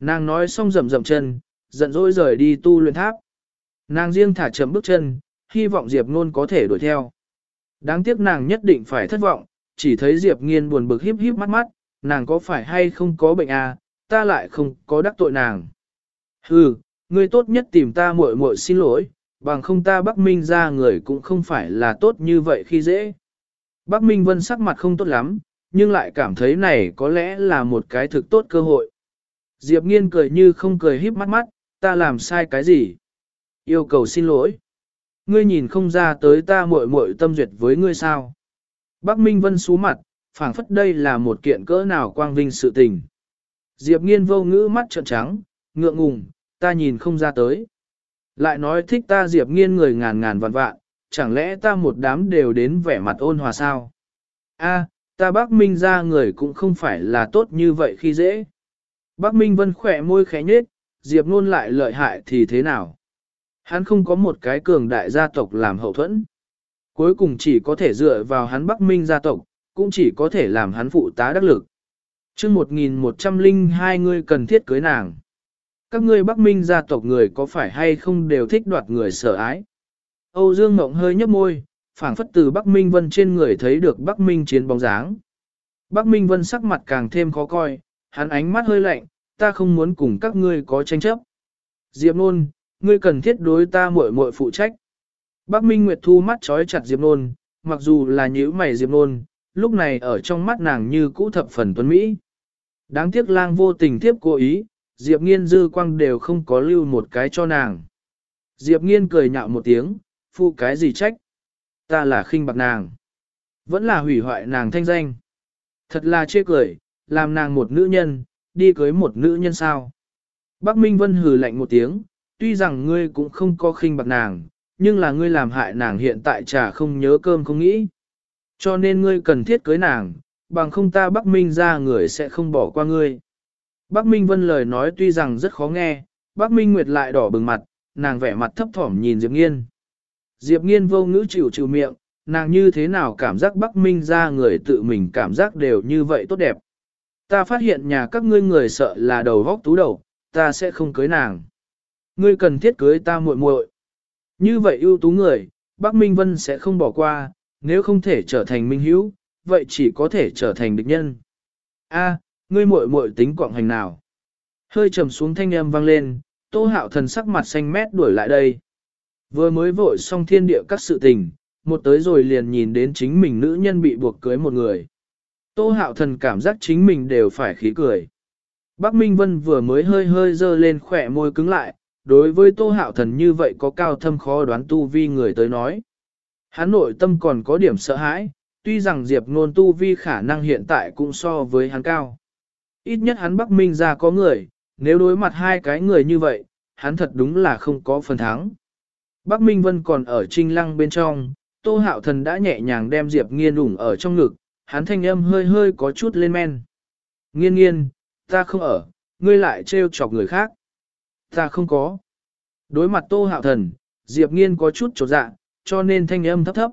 [SPEAKER 1] Nàng nói xong rầm rầm chân, giận dỗi rời đi tu luyện tháp. Nàng riêng thả chậm bước chân, hy vọng Diệp nôn có thể đuổi theo. Đáng tiếc nàng nhất định phải thất vọng, chỉ thấy Diệp nghiên buồn bực híp híp mắt mắt, nàng có phải hay không có bệnh à, ta lại không có đắc tội nàng. Hừ, ngươi tốt nhất tìm ta muội muội xin lỗi, bằng không ta Bắc Minh ra người cũng không phải là tốt như vậy khi dễ. Bắc Minh Vân sắc mặt không tốt lắm, nhưng lại cảm thấy này có lẽ là một cái thực tốt cơ hội. Diệp Nghiên cười như không cười híp mắt mắt, ta làm sai cái gì? Yêu cầu xin lỗi. Ngươi nhìn không ra tới ta muội muội tâm duyệt với ngươi sao? Bắc Minh Vân sú mặt, phảng phất đây là một kiện cỡ nào quang vinh sự tình. Diệp Nghiên vô ngữ mắt trợn trắng, ngượng ngùng, ta nhìn không ra tới. Lại nói thích ta Diệp Nghiên người ngàn ngàn vạn vạn, chẳng lẽ ta một đám đều đến vẻ mặt ôn hòa sao? A, ta Bắc Minh ra người cũng không phải là tốt như vậy khi dễ. Bắc Minh Vân khỏe môi khẽ nhếch, Diệp Nôn lại lợi hại thì thế nào? Hắn không có một cái cường đại gia tộc làm hậu thuẫn. Cuối cùng chỉ có thể dựa vào hắn Bắc Minh gia tộc, cũng chỉ có thể làm hắn phụ tá đắc lực. chương 1102 ngươi cần thiết cưới nàng. Các ngươi Bắc Minh gia tộc người có phải hay không đều thích đoạt người sở ái? Âu Dương Ngộng hơi nhấp môi, phảng phất từ Bắc Minh Vân trên người thấy được Bắc Minh chiến bóng dáng. Bắc Minh Vân sắc mặt càng thêm khó coi, hắn ánh mắt hơi lạnh, ta không muốn cùng các ngươi có tranh chấp. Diệp Nôn, ngươi cần thiết đối ta muội muội phụ trách. Bắc Minh Nguyệt thu mắt trói chặt Diệp Nôn, mặc dù là nhíu mày Diệp Nôn, lúc này ở trong mắt nàng như cũ thập phần tuấn Mỹ. Đáng tiếc lang vô tình tiếp cố ý, Diệp Nghiên dư quang đều không có lưu một cái cho nàng. Diệp Nghiên cười nhạo một tiếng, phụ cái gì trách. Ta là khinh bạc nàng. Vẫn là hủy hoại nàng thanh danh. Thật là chê cười, làm nàng một nữ nhân, đi cưới một nữ nhân sao. Bắc Minh Vân hừ lạnh một tiếng, tuy rằng ngươi cũng không có khinh bạc nàng, nhưng là ngươi làm hại nàng hiện tại chả không nhớ cơm không nghĩ. Cho nên ngươi cần thiết cưới nàng, bằng không ta Bắc Minh ra người sẽ không bỏ qua ngươi. Bắc Minh Vân lời nói tuy rằng rất khó nghe, Bắc Minh Nguyệt lại đỏ bừng mặt, nàng vẻ mặt thấp thỏm nhìn Diệp Nghiên. Diệp Nghiên vô ngữ chịu chịu miệng, nàng như thế nào cảm giác Bắc Minh ra người tự mình cảm giác đều như vậy tốt đẹp. Ta phát hiện nhà các ngươi người sợ là đầu vóc tú đầu, ta sẽ không cưới nàng. Ngươi cần thiết cưới ta muội muội. Như vậy ưu tú người, Bắc Minh Vân sẽ không bỏ qua, nếu không thể trở thành minh hữu, vậy chỉ có thể trở thành địch nhân. A, ngươi muội muội tính quạng hành nào? Hơi trầm xuống thanh âm vang lên, Tô Hạo thần sắc mặt xanh mét đuổi lại đây. Vừa mới vội xong thiên địa các sự tình, một tới rồi liền nhìn đến chính mình nữ nhân bị buộc cưới một người. Tô hạo thần cảm giác chính mình đều phải khí cười. Bắc Minh Vân vừa mới hơi hơi dơ lên khỏe môi cứng lại, đối với tô hạo thần như vậy có cao thâm khó đoán tu vi người tới nói. Hắn nội tâm còn có điểm sợ hãi, tuy rằng Diệp Ngôn tu vi khả năng hiện tại cũng so với hắn cao. Ít nhất hắn Bắc Minh ra có người, nếu đối mặt hai cái người như vậy, hắn thật đúng là không có phần thắng. Bắc Minh Vân còn ở trinh lăng bên trong, Tô Hạo Thần đã nhẹ nhàng đem Diệp Nghiên ủng ở trong ngực, hắn thanh âm hơi hơi có chút lên men. Nghiên nghiên, ta không ở, ngươi lại trêu chọc người khác. Ta không có. Đối mặt Tô Hạo Thần, Diệp Nghiên có chút trột dạ, cho nên thanh âm thấp thấp.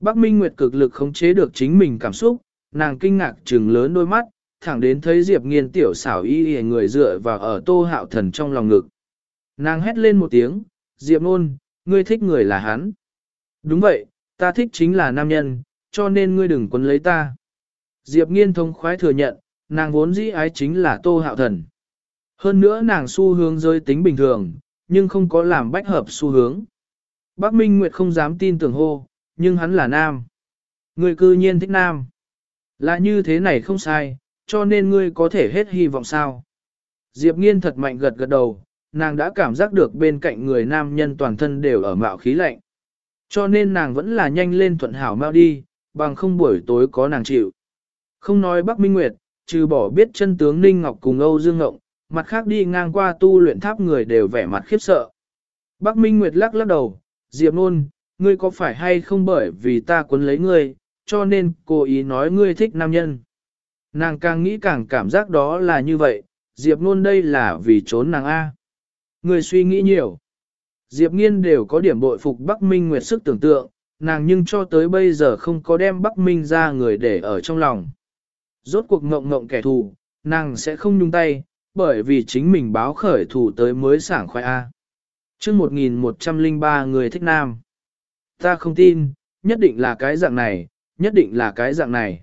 [SPEAKER 1] Bắc Minh Nguyệt cực lực khống chế được chính mình cảm xúc, nàng kinh ngạc trừng lớn đôi mắt, thẳng đến thấy Diệp Nghiên tiểu xảo y y người dựa vào ở Tô Hạo Thần trong lòng ngực. Nàng hét lên một tiếng, Diệp Nôn, ngươi thích người là hắn. Đúng vậy, ta thích chính là nam nhân, cho nên ngươi đừng quấn lấy ta. Diệp Nghiên thông khoái thừa nhận, nàng vốn dĩ ái chính là Tô Hạo Thần. Hơn nữa nàng xu hướng giới tính bình thường, nhưng không có làm bách hợp xu hướng. Bác Minh Nguyệt không dám tin tưởng hô, nhưng hắn là nam. Người cư nhiên thích nam. Là như thế này không sai, cho nên ngươi có thể hết hy vọng sao. Diệp nghiên thật mạnh gật gật đầu, nàng đã cảm giác được bên cạnh người nam nhân toàn thân đều ở mạo khí lạnh. Cho nên nàng vẫn là nhanh lên thuận hảo mau đi, bằng không buổi tối có nàng chịu. Không nói Bắc Minh Nguyệt, trừ bỏ biết chân tướng Ninh Ngọc cùng Âu Dương Ngộng, mặt khác đi ngang qua tu luyện tháp người đều vẻ mặt khiếp sợ. Bắc Minh Nguyệt lắc lắc đầu, Diệp Nôn, ngươi có phải hay không bởi vì ta quấn lấy ngươi, cho nên cố ý nói ngươi thích nam nhân. Nàng càng nghĩ càng cảm giác đó là như vậy, Diệp Nôn đây là vì trốn nàng A. người suy nghĩ nhiều. Diệp Nghiên đều có điểm bội phục Bắc Minh Nguyệt sức tưởng tượng, nàng nhưng cho tới bây giờ không có đem Bắc Minh ra người để ở trong lòng. Rốt cuộc ngộng ngộng kẻ thù, nàng sẽ không nhung tay, bởi vì chính mình báo khởi thủ tới mới sảng khoai A. Trước 1103 người thích nam. Ta không tin, nhất định là cái dạng này, nhất định là cái dạng này.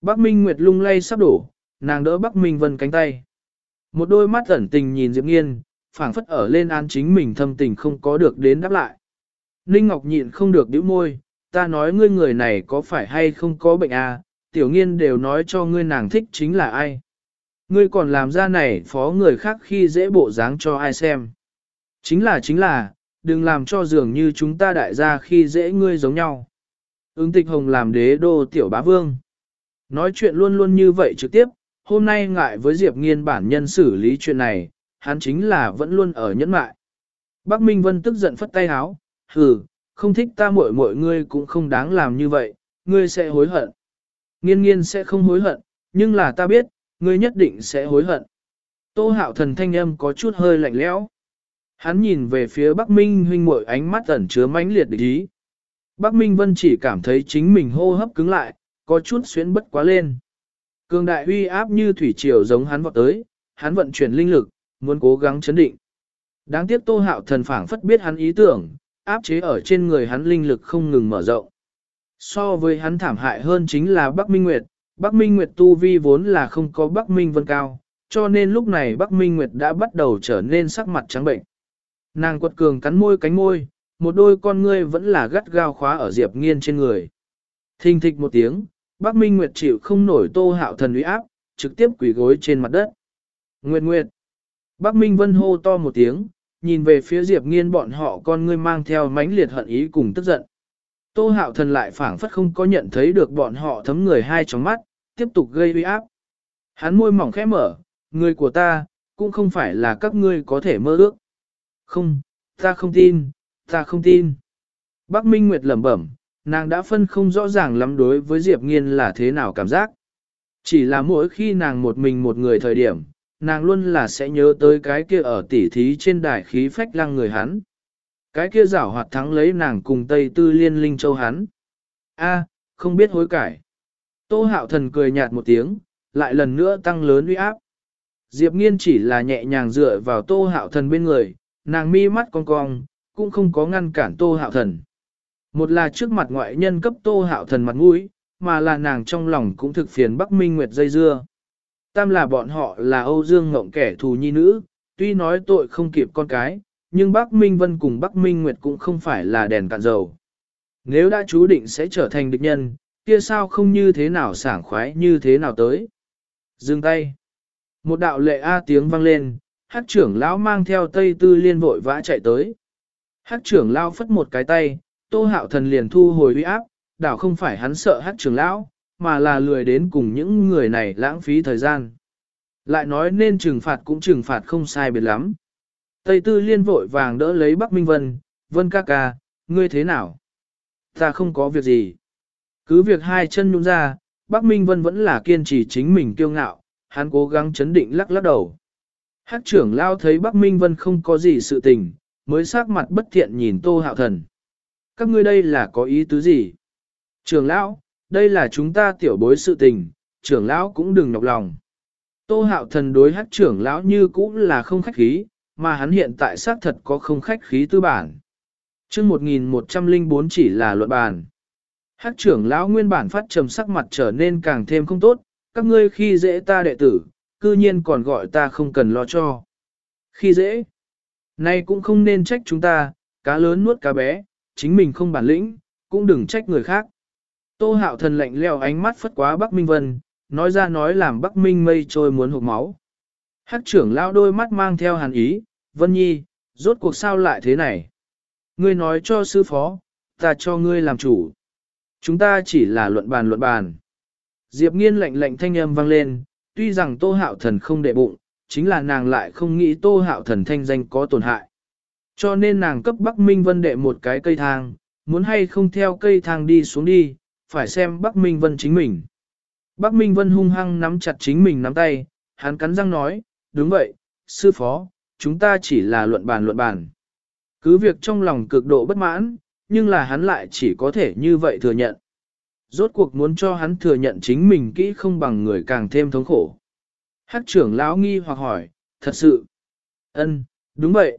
[SPEAKER 1] Bắc Minh Nguyệt lung lay sắp đổ, nàng đỡ Bắc Minh Vân cánh tay. Một đôi mắt ẩn tình nhìn Diệp Nghiên, phảng phất ở lên an chính mình thâm tình không có được đến đáp lại. Ninh Ngọc nhịn không được bĩu môi, ta nói ngươi người này có phải hay không có bệnh à, tiểu nghiên đều nói cho ngươi nàng thích chính là ai. Ngươi còn làm ra này phó người khác khi dễ bộ dáng cho ai xem. Chính là chính là, đừng làm cho dường như chúng ta đại gia khi dễ ngươi giống nhau. Ứng tịch hồng làm đế đô tiểu bá vương. Nói chuyện luôn luôn như vậy trực tiếp, hôm nay ngại với Diệp Nghiên bản nhân xử lý chuyện này, hắn chính là vẫn luôn ở nhẫn mại. Bác Minh Vân tức giận phất tay háo, hừ, không thích ta muội muội ngươi cũng không đáng làm như vậy, ngươi sẽ hối hận. Nghiên nghiên sẽ không hối hận, nhưng là ta biết, ngươi nhất định sẽ hối hận. Tô hạo thần thanh âm có chút hơi lạnh lẽo. Hắn nhìn về phía Bắc Minh huynh muội ánh mắt ẩn chứa mãnh liệt địch ý. Bắc Minh Vân chỉ cảm thấy chính mình hô hấp cứng lại, có chút xuyến bất quá lên. Cường đại uy áp như thủy triều giống hắn vọt tới, hắn vận chuyển linh lực, muốn cố gắng chấn định. Đáng tiếc Tô Hạo thần phảng phất biết hắn ý tưởng, áp chế ở trên người hắn linh lực không ngừng mở rộng. So với hắn thảm hại hơn chính là Bắc Minh Nguyệt, Bắc Minh Nguyệt tu vi vốn là không có Bắc Minh Vân cao, cho nên lúc này Bắc Minh Nguyệt đã bắt đầu trở nên sắc mặt trắng bệnh. Nàng quật cường cắn môi cánh môi, một đôi con ngươi vẫn là gắt gao khóa ở Diệp Nghiên trên người. Thình thịch một tiếng, Bắc Minh Nguyệt chịu không nổi Tô Hạo thần uy áp, trực tiếp quỳ gối trên mặt đất. Nguyệt Nguyệt. Bắc Minh Vân hô to một tiếng, nhìn về phía Diệp Nghiên bọn họ con ngươi mang theo mãnh liệt hận ý cùng tức giận. Tô Hạo thần lại phảng phất không có nhận thấy được bọn họ thấm người hai trong mắt, tiếp tục gây uy áp. Hắn môi mỏng khẽ mở, người của ta, cũng không phải là các ngươi có thể mơ ước. Không, ta không tin, ta không tin. Bắc Minh Nguyệt lẩm bẩm, nàng đã phân không rõ ràng lắm đối với Diệp Nghiên là thế nào cảm giác. Chỉ là mỗi khi nàng một mình một người thời điểm, nàng luôn là sẽ nhớ tới cái kia ở tỉ thí trên đài khí phách lăng người hắn. Cái kia giảo hoạt thắng lấy nàng cùng Tây Tư Liên Linh Châu hắn. A, không biết hối cải. Tô hạo thần cười nhạt một tiếng, lại lần nữa tăng lớn uy áp. Diệp nghiên chỉ là nhẹ nhàng dựa vào tô hạo thần bên người, nàng mi mắt cong cong, cũng không có ngăn cản tô hạo thần. Một là trước mặt ngoại nhân cấp tô hạo thần mặt mũi, mà là nàng trong lòng cũng thực phiền Bắc Minh Nguyệt dây dưa. Tam là bọn họ là Âu Dương Ngộng kẻ thù nhi nữ, tuy nói tội không kịp con cái, nhưng Bắc Minh Vân cùng Bắc Minh Nguyệt cũng không phải là đèn cạn dầu. Nếu đã chú định sẽ trở thành địch nhân, kia sao không như thế nào sảng khoái như thế nào tới. Dừng tay. Một đạo lệ A tiếng vang lên, hát trưởng lão mang theo tây tư liên vội vã chạy tới. Hát trưởng lão phất một cái tay, tô hạo thần liền thu hồi uy áp, đảo không phải hắn sợ hát trưởng lão, mà là lười đến cùng những người này lãng phí thời gian. Lại nói nên trừng phạt cũng trừng phạt không sai biệt lắm. Tây tư liên vội vàng đỡ lấy Bắc Minh Vân, Vân ca ca, ngươi thế nào? Ta không có việc gì. Cứ việc hai chân nhung ra, Bắc Minh Vân vẫn là kiên trì chính mình kiêu ngạo, hắn cố gắng chấn định lắc lắc đầu. Hát trưởng lao thấy Bắc Minh Vân không có gì sự tình, mới sắc mặt bất thiện nhìn Tô Hạo Thần. Các ngươi đây là có ý tứ gì? Trưởng lão, đây là chúng ta tiểu bối sự tình, trưởng lão cũng đừng nhọc lòng. Tô Hạo Thần đối hát trưởng lão như cũng là không khách khí, mà hắn hiện tại xác thật có không khách khí tư bản. chương 1104 chỉ là luận bàn. Hát trưởng lão nguyên bản phát trầm sắc mặt trở nên càng thêm không tốt, các ngươi khi dễ ta đệ tử, cư nhiên còn gọi ta không cần lo cho. Khi dễ, nay cũng không nên trách chúng ta, cá lớn nuốt cá bé, chính mình không bản lĩnh, cũng đừng trách người khác. Tô hạo thần lạnh leo ánh mắt phất quá Bắc Minh Vân, nói ra nói làm Bắc Minh mây trôi muốn hụt máu. Hắc trưởng lao đôi mắt mang theo hàn ý, Vân Nhi, rốt cuộc sao lại thế này? Ngươi nói cho sư phó, ta cho ngươi làm chủ. Chúng ta chỉ là luận bàn luận bàn. Diệp nghiên lạnh lạnh thanh âm vang lên, tuy rằng tô hạo thần không đệ bụng, chính là nàng lại không nghĩ tô hạo thần thanh danh có tổn hại. Cho nên nàng cấp Bắc Minh Vân đệ một cái cây thang, muốn hay không theo cây thang đi xuống đi, phải xem Bắc Minh Vân chính mình. Bắc Minh Vân hung hăng nắm chặt chính mình nắm tay, hắn cắn răng nói, đúng vậy, sư phó, chúng ta chỉ là luận bàn luận bàn. Cứ việc trong lòng cực độ bất mãn, nhưng là hắn lại chỉ có thể như vậy thừa nhận. Rốt cuộc muốn cho hắn thừa nhận chính mình kỹ không bằng người càng thêm thống khổ. Hắc trưởng lão nghi hoặc hỏi, thật sự. ân, đúng vậy.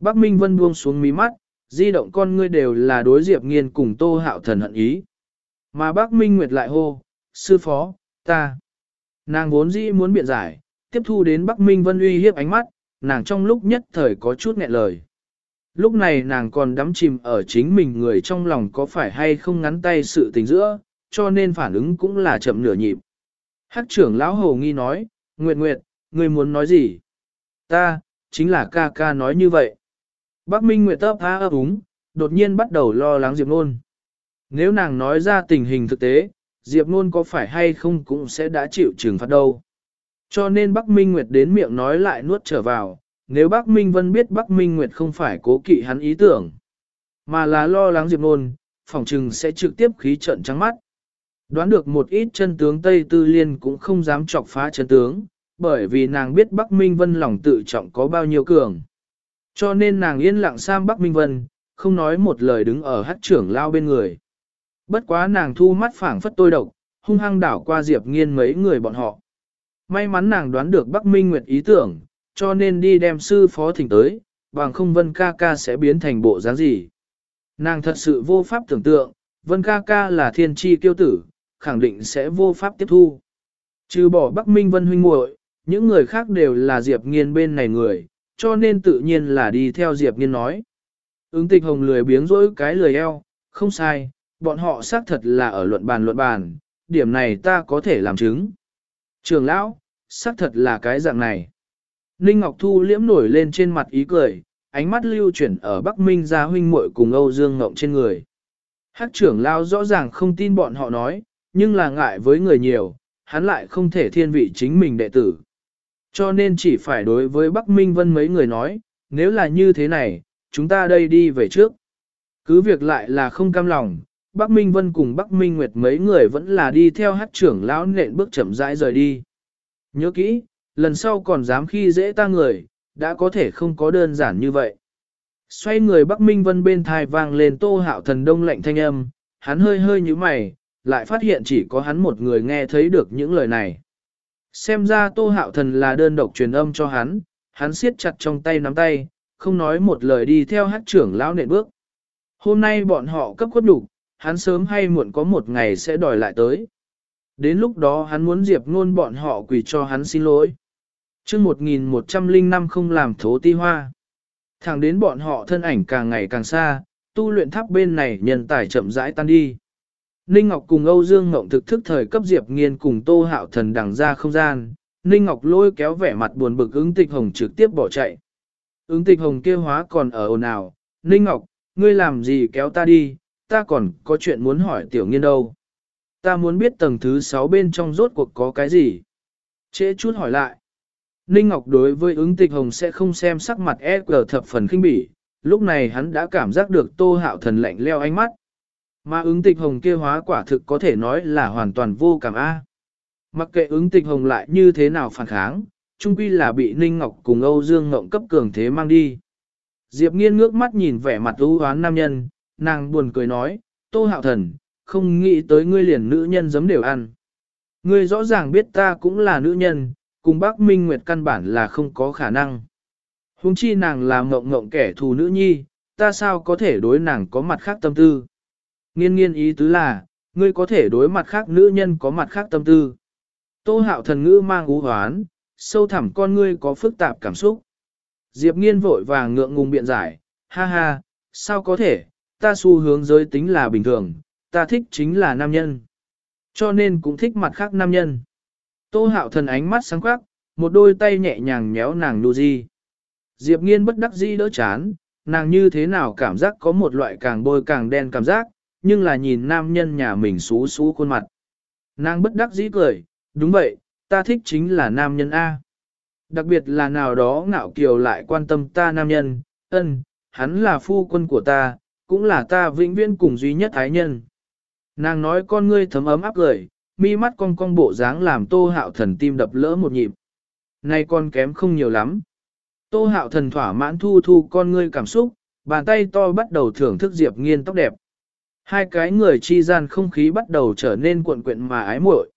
[SPEAKER 1] Bác Minh Vân buông xuống mí mắt, di động con ngươi đều là đối diệp nghiên cùng tô hạo thần hận ý. Mà bác Minh Nguyệt lại hô, sư phó, ta. Nàng vốn dĩ muốn biện giải, tiếp thu đến Bắc Minh Vân uy hiếp ánh mắt, nàng trong lúc nhất thời có chút nghẹn lời. Lúc này nàng còn đắm chìm ở chính mình người trong lòng có phải hay không ngắn tay sự tình giữa, cho nên phản ứng cũng là chậm nửa nhịp. Hắc trưởng lão hồ nghi nói, Nguyệt Nguyệt, ngươi muốn nói gì? Ta, chính là ca ca nói như vậy. Bác Minh Nguyệt tấp há ấp úng, đột nhiên bắt đầu lo lắng Diệp Nôn. Nếu nàng nói ra tình hình thực tế, Diệp Nôn có phải hay không cũng sẽ đã chịu trừng phạt đâu. Cho nên Bắc Minh Nguyệt đến miệng nói lại nuốt trở vào, nếu Bắc Minh Vân biết Bắc Minh Nguyệt không phải cố kỵ hắn ý tưởng, mà là lo lắng Diệp Nôn, phỏng trừng sẽ trực tiếp khí trận trắng mắt. Đoán được một ít chân tướng Tây Tư Liên cũng không dám chọc phá chân tướng, bởi vì nàng biết Bắc Minh Vân lòng tự trọng có bao nhiêu cường. Cho nên nàng yên lặng sam Bắc Minh Vân, không nói một lời đứng ở hát trưởng lao bên người. Bất quá nàng thu mắt phảng phất tôi độc, hung hăng đảo qua Diệp nghiên mấy người bọn họ. May mắn nàng đoán được Bắc Minh Nguyệt ý tưởng, cho nên đi đem sư phó thỉnh tới, bằng không Vân ca ca sẽ biến thành bộ dáng gì. Nàng thật sự vô pháp tưởng tượng, Vân ca ca là thiên tri kiêu tử, khẳng định sẽ vô pháp tiếp thu. Trừ bỏ Bắc Minh Vân huynh muội, những người khác đều là Diệp Nghiên bên này người, cho nên tự nhiên là đi theo Diệp Nghiên nói. Ứng tịch hồng lười biếng rỗi cái lười eo, không sai, bọn họ xác thật là ở luận bàn luận bàn, điểm này ta có thể làm chứng. Trường lão, xác thật là cái dạng này. Ninh Ngọc Thu liễm nổi lên trên mặt ý cười, ánh mắt lưu chuyển ở Bắc Minh gia huynh muội cùng Âu Dương Ngộng trên người. Hát trưởng lão rõ ràng không tin bọn họ nói, nhưng là ngại với người nhiều, hắn lại không thể thiên vị chính mình đệ tử. Cho nên chỉ phải đối với Bắc Minh Vân mấy người nói, nếu là như thế này, chúng ta đây đi về trước. Cứ việc lại là không cam lòng, Bắc Minh Vân cùng Bắc Minh Nguyệt mấy người vẫn là đi theo hát trưởng lão nện bước chậm rãi rời đi. Nhớ kỹ, lần sau còn dám khi dễ ta người, đã có thể không có đơn giản như vậy. Xoay người Bắc Minh Vân bên thai vang lên tô hạo thần đông lạnh thanh âm, hắn hơi hơi như mày, lại phát hiện chỉ có hắn một người nghe thấy được những lời này. Xem ra tô hạo thần là đơn độc truyền âm cho hắn, hắn siết chặt trong tay nắm tay, không nói một lời đi theo hát trưởng lão nện bước. Hôm nay bọn họ cấp khuất đủ, hắn sớm hay muộn có một ngày sẽ đòi lại tới. Đến lúc đó hắn muốn Diệp ngôn bọn họ quỳ cho hắn xin lỗi. chương 1105 không làm thố ti hoa. Thẳng đến bọn họ thân ảnh càng ngày càng xa, tu luyện tháp bên này nhân tài chậm rãi tan đi. Ninh Ngọc cùng Âu Dương Ngộng thực thức thời cấp Diệp Nghiên cùng Tô Hạo Thần đằng ra không gian, Ninh Ngọc lôi kéo vẻ mặt buồn bực ứng tịch hồng trực tiếp bỏ chạy. Ứng tịch hồng kia hóa còn ở ồn ào, Ninh Ngọc, ngươi làm gì kéo ta đi, ta còn có chuyện muốn hỏi tiểu nghiên đâu. Ta muốn biết tầng thứ 6 bên trong rốt cuộc có cái gì. Trễ chút hỏi lại. Ninh Ngọc đối với ứng tịch hồng sẽ không xem sắc mặt e cờ thập phần khinh bỉ, lúc này hắn đã cảm giác được tô hạo thần lạnh leo ánh mắt. Mà ứng tịch hồng kia hóa quả thực có thể nói là hoàn toàn vô cảm A. Mặc kệ ứng tịch hồng lại như thế nào phản kháng, chung quy là bị Ninh Ngọc cùng Âu Dương Ngộng cấp cường thế mang đi. Diệp nghiên ngước mắt nhìn vẻ mặt ưu hoán nam nhân, nàng buồn cười nói, tô hạo thần, không nghĩ tới ngươi liền nữ nhân giấm đều ăn. Ngươi rõ ràng biết ta cũng là nữ nhân, cùng bác Minh Nguyệt căn bản là không có khả năng. Hùng chi nàng là mộng mộng kẻ thù nữ nhi, ta sao có thể đối nàng có mặt khác tâm tư. Nghiên nghiên ý tứ là, ngươi có thể đối mặt khác nữ nhân có mặt khác tâm tư. Tô hạo thần ngữ mang ú hoán, sâu thẳm con ngươi có phức tạp cảm xúc. Diệp nghiên vội vàng ngượng ngùng biện giải, ha ha, sao có thể, ta xu hướng giới tính là bình thường, ta thích chính là nam nhân. Cho nên cũng thích mặt khác nam nhân. Tô hạo thần ánh mắt sáng quắc, một đôi tay nhẹ nhàng nhéo nàng nụ di. Diệp nghiên bất đắc dĩ đỡ chán, nàng như thế nào cảm giác có một loại càng bôi càng đen cảm giác, nhưng là nhìn nam nhân nhà mình xú xú khuôn mặt. Nàng bất đắc dĩ cười, đúng vậy, ta thích chính là nam nhân A. Đặc biệt là nào đó ngạo kiều lại quan tâm ta nam nhân, ân, hắn là phu quân của ta, cũng là ta vĩnh viễn cùng duy nhất thái nhân. Nàng nói con ngươi thấm ấm áp cười, mi mắt cong cong bộ dáng làm tô hạo thần tim đập lỡ một nhịp. Này con kém không nhiều lắm. Tô hạo thần thỏa mãn thu thu con ngươi cảm xúc, bàn tay to bắt đầu thưởng thức Diệp nghiên tóc đẹp. Hai cái người chi gian không khí bắt đầu trở nên cuộn quyện mà ái muội.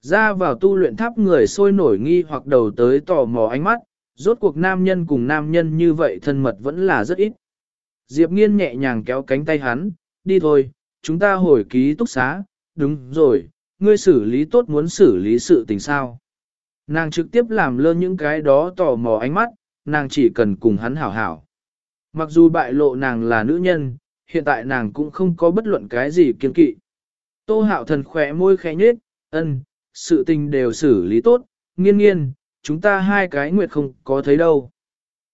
[SPEAKER 1] Ra vào tu luyện tháp người sôi nổi nghi hoặc đầu tới tò mò ánh mắt, rốt cuộc nam nhân cùng nam nhân như vậy thân mật vẫn là rất ít. Diệp nghiên nhẹ nhàng kéo cánh tay hắn, đi thôi, chúng ta hồi ký túc xá, đúng rồi, ngươi xử lý tốt muốn xử lý sự tình sao. Nàng trực tiếp làm lơ những cái đó tò mò ánh mắt, nàng chỉ cần cùng hắn hảo hảo. Mặc dù bại lộ nàng là nữ nhân, hiện tại nàng cũng không có bất luận cái gì kiên kỵ. Tô hạo thần khỏe môi khẽ nhết, ân, sự tình đều xử lý tốt, nghiên nghiên, chúng ta hai cái nguyệt không có thấy đâu.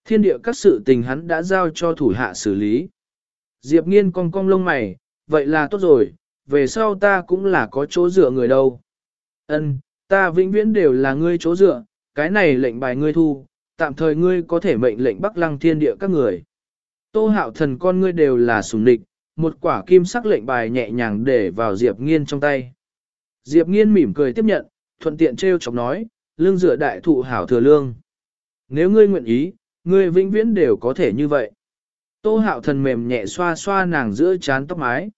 [SPEAKER 1] Thiên địa các sự tình hắn đã giao cho thủ hạ xử lý. Diệp nghiên cong cong lông mày, vậy là tốt rồi, về sau ta cũng là có chỗ dựa người đâu. Ân, ta vĩnh viễn đều là ngươi chỗ dựa, cái này lệnh bài ngươi thu, tạm thời ngươi có thể mệnh lệnh bắc lăng thiên địa các người. Tô hạo thần con ngươi đều là sùng địch, một quả kim sắc lệnh bài nhẹ nhàng để vào Diệp Nghiên trong tay. Diệp Nghiên mỉm cười tiếp nhận, thuận tiện treo chọc nói, lương dựa đại thụ hảo thừa lương. Nếu ngươi nguyện ý, ngươi vĩnh viễn đều có thể như vậy. Tô hạo thần mềm nhẹ xoa xoa nàng giữa chán tóc mái.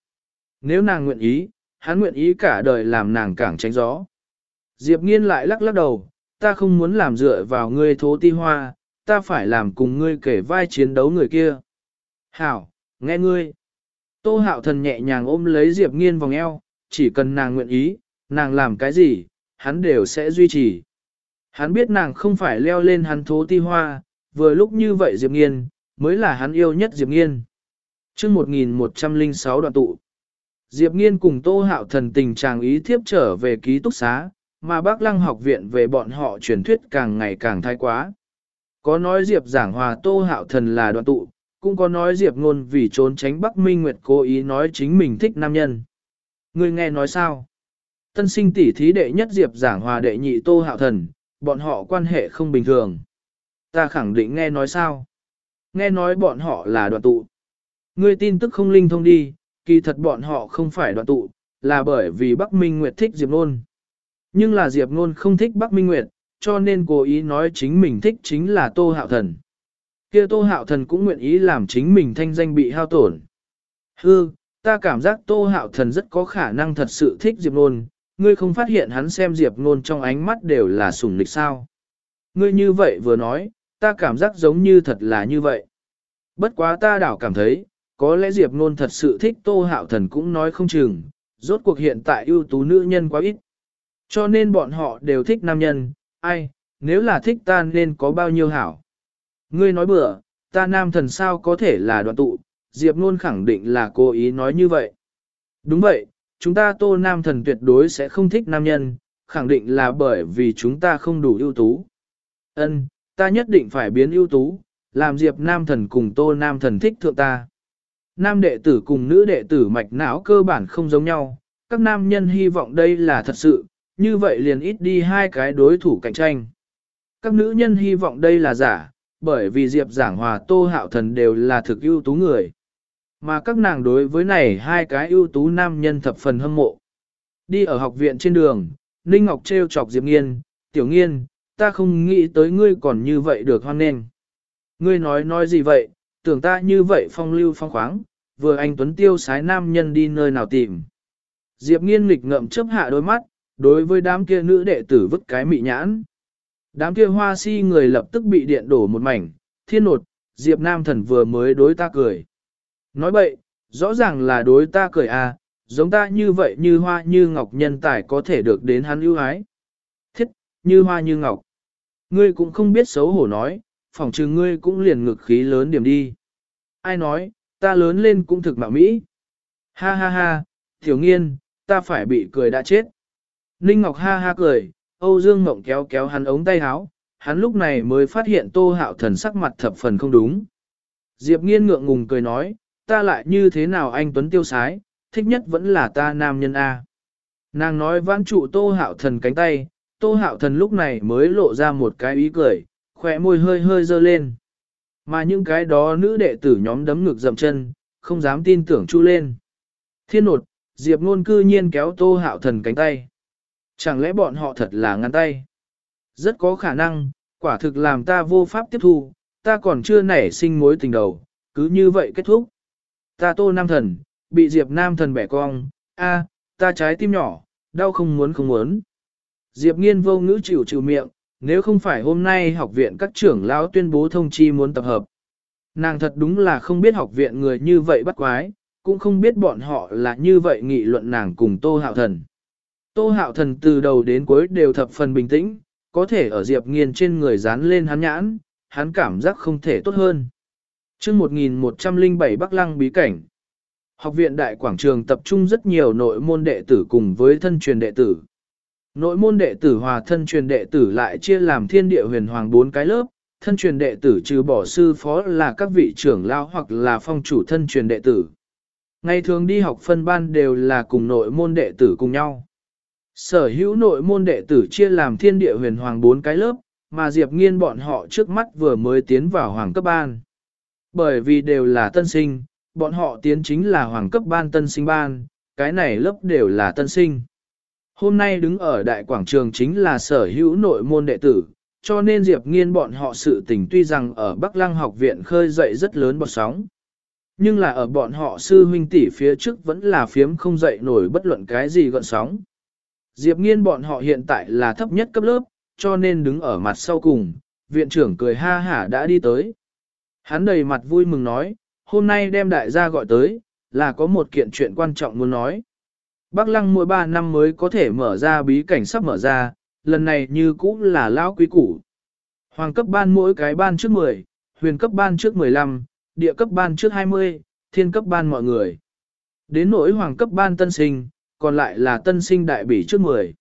[SPEAKER 1] Nếu nàng nguyện ý, hắn nguyện ý cả đời làm nàng cảng tránh gió. Diệp nghiên lại lắc lắc đầu, ta không muốn làm dựa vào ngươi thố ti hoa, ta phải làm cùng ngươi kể vai chiến đấu người kia. Hảo, nghe ngươi. Tô hạo thần nhẹ nhàng ôm lấy Diệp nghiên vòng eo, chỉ cần nàng nguyện ý, nàng làm cái gì, hắn đều sẽ duy trì. Hắn biết nàng không phải leo lên hắn thố ti hoa, vừa lúc như vậy Diệp nghiên, mới là hắn yêu nhất Diệp nghiên. chương 1106 đoạn tụ. Diệp nghiên cùng Tô hạo thần tình chàng ý thiếp trở về ký túc xá, mà bác lăng học viện về bọn họ truyền thuyết càng ngày càng thái quá. Có nói Diệp giảng hòa Tô hạo thần là đoạn tụ, cũng có nói Diệp ngôn vì trốn tránh Bắc Minh Nguyệt cố ý nói chính mình thích nam nhân. Người nghe nói sao? Tân sinh tỷ thí đệ nhất Diệp giảng hòa đệ nhị Tô Hạo Thần, bọn họ quan hệ không bình thường. Ta khẳng định nghe nói sao? Nghe nói bọn họ là đoạn tụ. Ngươi tin tức không linh thông đi, kỳ thật bọn họ không phải đoạn tụ, là bởi vì Bắc Minh Nguyệt thích Diệp ngôn Nhưng là Diệp ngôn không thích Bắc Minh Nguyệt, cho nên cố ý nói chính mình thích chính là Tô Hạo Thần kia Tô Hạo Thần cũng nguyện ý làm chính mình thanh danh bị hao tổn. Hư, ta cảm giác Tô Hạo Thần rất có khả năng thật sự thích Diệp Nôn, ngươi không phát hiện hắn xem Diệp Nôn trong ánh mắt đều là sủng lịch sao. Ngươi như vậy vừa nói, ta cảm giác giống như thật là như vậy. Bất quá ta đảo cảm thấy, có lẽ Diệp Nôn thật sự thích Tô Hạo Thần cũng nói không chừng, rốt cuộc hiện tại ưu tú nữ nhân quá ít. Cho nên bọn họ đều thích nam nhân, ai, nếu là thích ta nên có bao nhiêu hảo. Ngươi nói bừa, ta nam thần sao có thể là đoạn tụ, Diệp Nôn khẳng định là cố ý nói như vậy. Đúng vậy, chúng ta tô nam thần tuyệt đối sẽ không thích nam nhân, khẳng định là bởi vì chúng ta không đủ ưu tú. Ân, ta nhất định phải biến ưu tú, làm diệp nam thần cùng tô nam thần thích thượng ta. Nam đệ tử cùng nữ đệ tử mạch não cơ bản không giống nhau, các nam nhân hy vọng đây là thật sự, như vậy liền ít đi hai cái đối thủ cạnh tranh. Các nữ nhân hy vọng đây là giả, bởi vì Diệp Giảng Hòa Tô Hạo Thần đều là thực ưu tú người. Mà các nàng đối với này hai cái ưu tú nam nhân thập phần hâm mộ. Đi ở học viện trên đường, Ninh Ngọc trêu chọc Diệp Nghiên, Tiểu Nghiên, ta không nghĩ tới ngươi còn như vậy được hoan nghênh. Ngươi nói nói gì vậy, tưởng ta như vậy phong lưu phong khoáng, vừa anh Tuấn Tiêu sái nam nhân đi nơi nào tìm. Diệp Nghiên nghịch ngậm chớp hạ đôi mắt, đối với đám kia nữ đệ tử vứt cái mị nhãn. Đám kia hoa si người lập tức bị điện đổ một mảnh, thiên nột, Diệp Nam thần vừa mới đối ta cười. Nói bậy, rõ ràng là đối ta cười à, giống ta như vậy như hoa như ngọc nhân tài có thể được đến hắn ưu ái. Thiết, như hoa như ngọc. Ngươi cũng không biết xấu hổ nói, phỏng trừ ngươi cũng liền ngực khí lớn điểm đi. Ai nói, ta lớn lên cũng thực mạo mỹ. Ha ha ha, tiểu nghiên, ta phải bị cười đã chết. Ninh Ngọc ha ha cười, Âu Dương Ngộng kéo kéo hắn ống tay áo, hắn lúc này mới phát hiện Tô Hạo Thần sắc mặt thập phần không đúng. Diệp Nghiên ngượng ngùng cười nói, ta lại như thế nào anh Tuấn tiêu sái, thích nhất vẫn là ta nam nhân A. Nàng nói vãn trụ Tô Hạo Thần cánh tay, Tô Hạo Thần lúc này mới lộ ra một cái ý cười, khỏe môi hơi hơi dơ lên. Mà những cái đó nữ đệ tử nhóm đấm ngực dầm chân, không dám tin tưởng chu lên. Thiên nột, Diệp Ngôn cư nhiên kéo Tô Hạo Thần cánh tay. Chẳng lẽ bọn họ thật là ngăn tay? Rất có khả năng, quả thực làm ta vô pháp tiếp thu, ta còn chưa nảy sinh mối tình đầu, cứ như vậy kết thúc. Ta tô nam thần, bị Diệp nam thần bẻ cong, a, ta trái tim nhỏ, đau không muốn không muốn. Diệp nghiên vô ngữ chịu chịu miệng, nếu không phải hôm nay học viện các trưởng lão tuyên bố thông chi muốn tập hợp. Nàng thật đúng là không biết học viện người như vậy bắt quái, cũng không biết bọn họ là như vậy nghị luận nàng cùng Tô Hạo Thần. Tô hạo thần từ đầu đến cuối đều thập phần bình tĩnh, có thể ở Diệp Nghiên trên người dán lên hắn nhãn, hắn cảm giác không thể tốt hơn. chương 1107 Bắc Lăng bí cảnh. Học viện Đại Quảng Trường tập trung rất nhiều nội môn đệ tử cùng với thân truyền đệ tử. Nội môn đệ tử hòa thân truyền đệ tử lại chia làm thiên địa huyền hoàng bốn cái lớp, thân truyền đệ tử trừ bỏ sư phó là các vị trưởng lao hoặc là phong chủ thân truyền đệ tử. Ngày thường đi học phân ban đều là cùng nội môn đệ tử cùng nhau. Sở hữu nội môn đệ tử chia làm thiên địa huyền hoàng bốn cái lớp, mà Diệp Nghiên bọn họ trước mắt vừa mới tiến vào hoàng cấp ban. Bởi vì đều là tân sinh, bọn họ tiến chính là hoàng cấp ban tân sinh ban, cái này lớp đều là tân sinh. Hôm nay đứng ở đại quảng trường chính là sở hữu nội môn đệ tử, cho nên Diệp Nghiên bọn họ sự tình tuy rằng ở Bắc Lăng học viện khơi dậy rất lớn bọt sóng. Nhưng là ở bọn họ sư huynh tỷ phía trước vẫn là phiếm không dậy nổi bất luận cái gì gọn sóng. Diệp nghiên bọn họ hiện tại là thấp nhất cấp lớp, cho nên đứng ở mặt sau cùng, viện trưởng cười ha hả đã đi tới. Hắn đầy mặt vui mừng nói, hôm nay đem đại gia gọi tới, là có một kiện chuyện quan trọng muốn nói. Bắc lăng mỗi 3 năm mới có thể mở ra bí cảnh sắp mở ra, lần này như cũ là lão quý củ. Hoàng cấp ban mỗi cái ban trước 10, huyền cấp ban trước 15, địa cấp ban trước 20, thiên cấp ban mọi người. Đến nỗi hoàng cấp ban tân sinh, còn lại là tân sinh đại bỉ trước mười.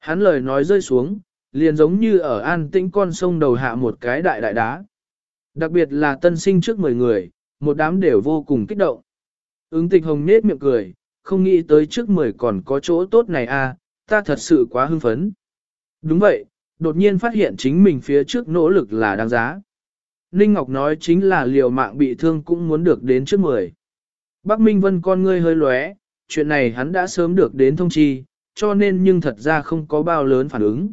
[SPEAKER 1] Hắn lời nói rơi xuống, liền giống như ở an tĩnh con sông đầu hạ một cái đại đại đá. Đặc biệt là tân sinh trước mười người, một đám đều vô cùng kích động. Ứng tịch hồng nết miệng cười, không nghĩ tới trước mười còn có chỗ tốt này à, ta thật sự quá hưng phấn. Đúng vậy, đột nhiên phát hiện chính mình phía trước nỗ lực là đáng giá. Ninh Ngọc nói chính là liều mạng bị thương cũng muốn được đến trước mười. Bắc Minh Vân con ngươi hơi lóe, chuyện này hắn đã sớm được đến thông chi, cho nên nhưng thật ra không có bao lớn phản ứng.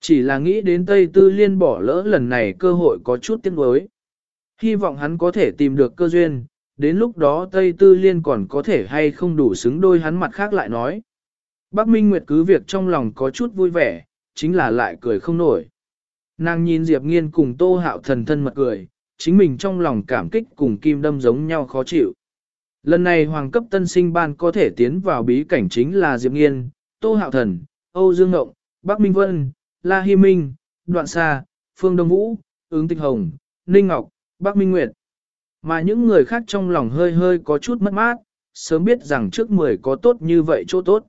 [SPEAKER 1] Chỉ là nghĩ đến Tây Tư Liên bỏ lỡ lần này cơ hội có chút tiếc nuối. Hy vọng hắn có thể tìm được cơ duyên, đến lúc đó Tây Tư Liên còn có thể hay không đủ xứng đôi hắn mặt khác lại nói. Bác Minh Nguyệt cứ việc trong lòng có chút vui vẻ, chính là lại cười không nổi. Nàng nhìn Diệp Nghiên cùng Tô Hạo thần thân mật cười, chính mình trong lòng cảm kích cùng kim đâm giống nhau khó chịu. Lần này hoàng cấp tân sinh ban có thể tiến vào bí cảnh chính là Diệp Nghiên, Tô Hạo Thần, Âu Dương Ngộng, Bắc Minh Vân, La Hi Minh, Đoạn Sa, Phương Đông Vũ, Ứng Tịch Hồng, Ninh Ngọc, Bắc Minh Nguyệt. Mà những người khác trong lòng hơi hơi có chút mất mát, sớm biết rằng trước 10 có tốt như vậy chỗ tốt.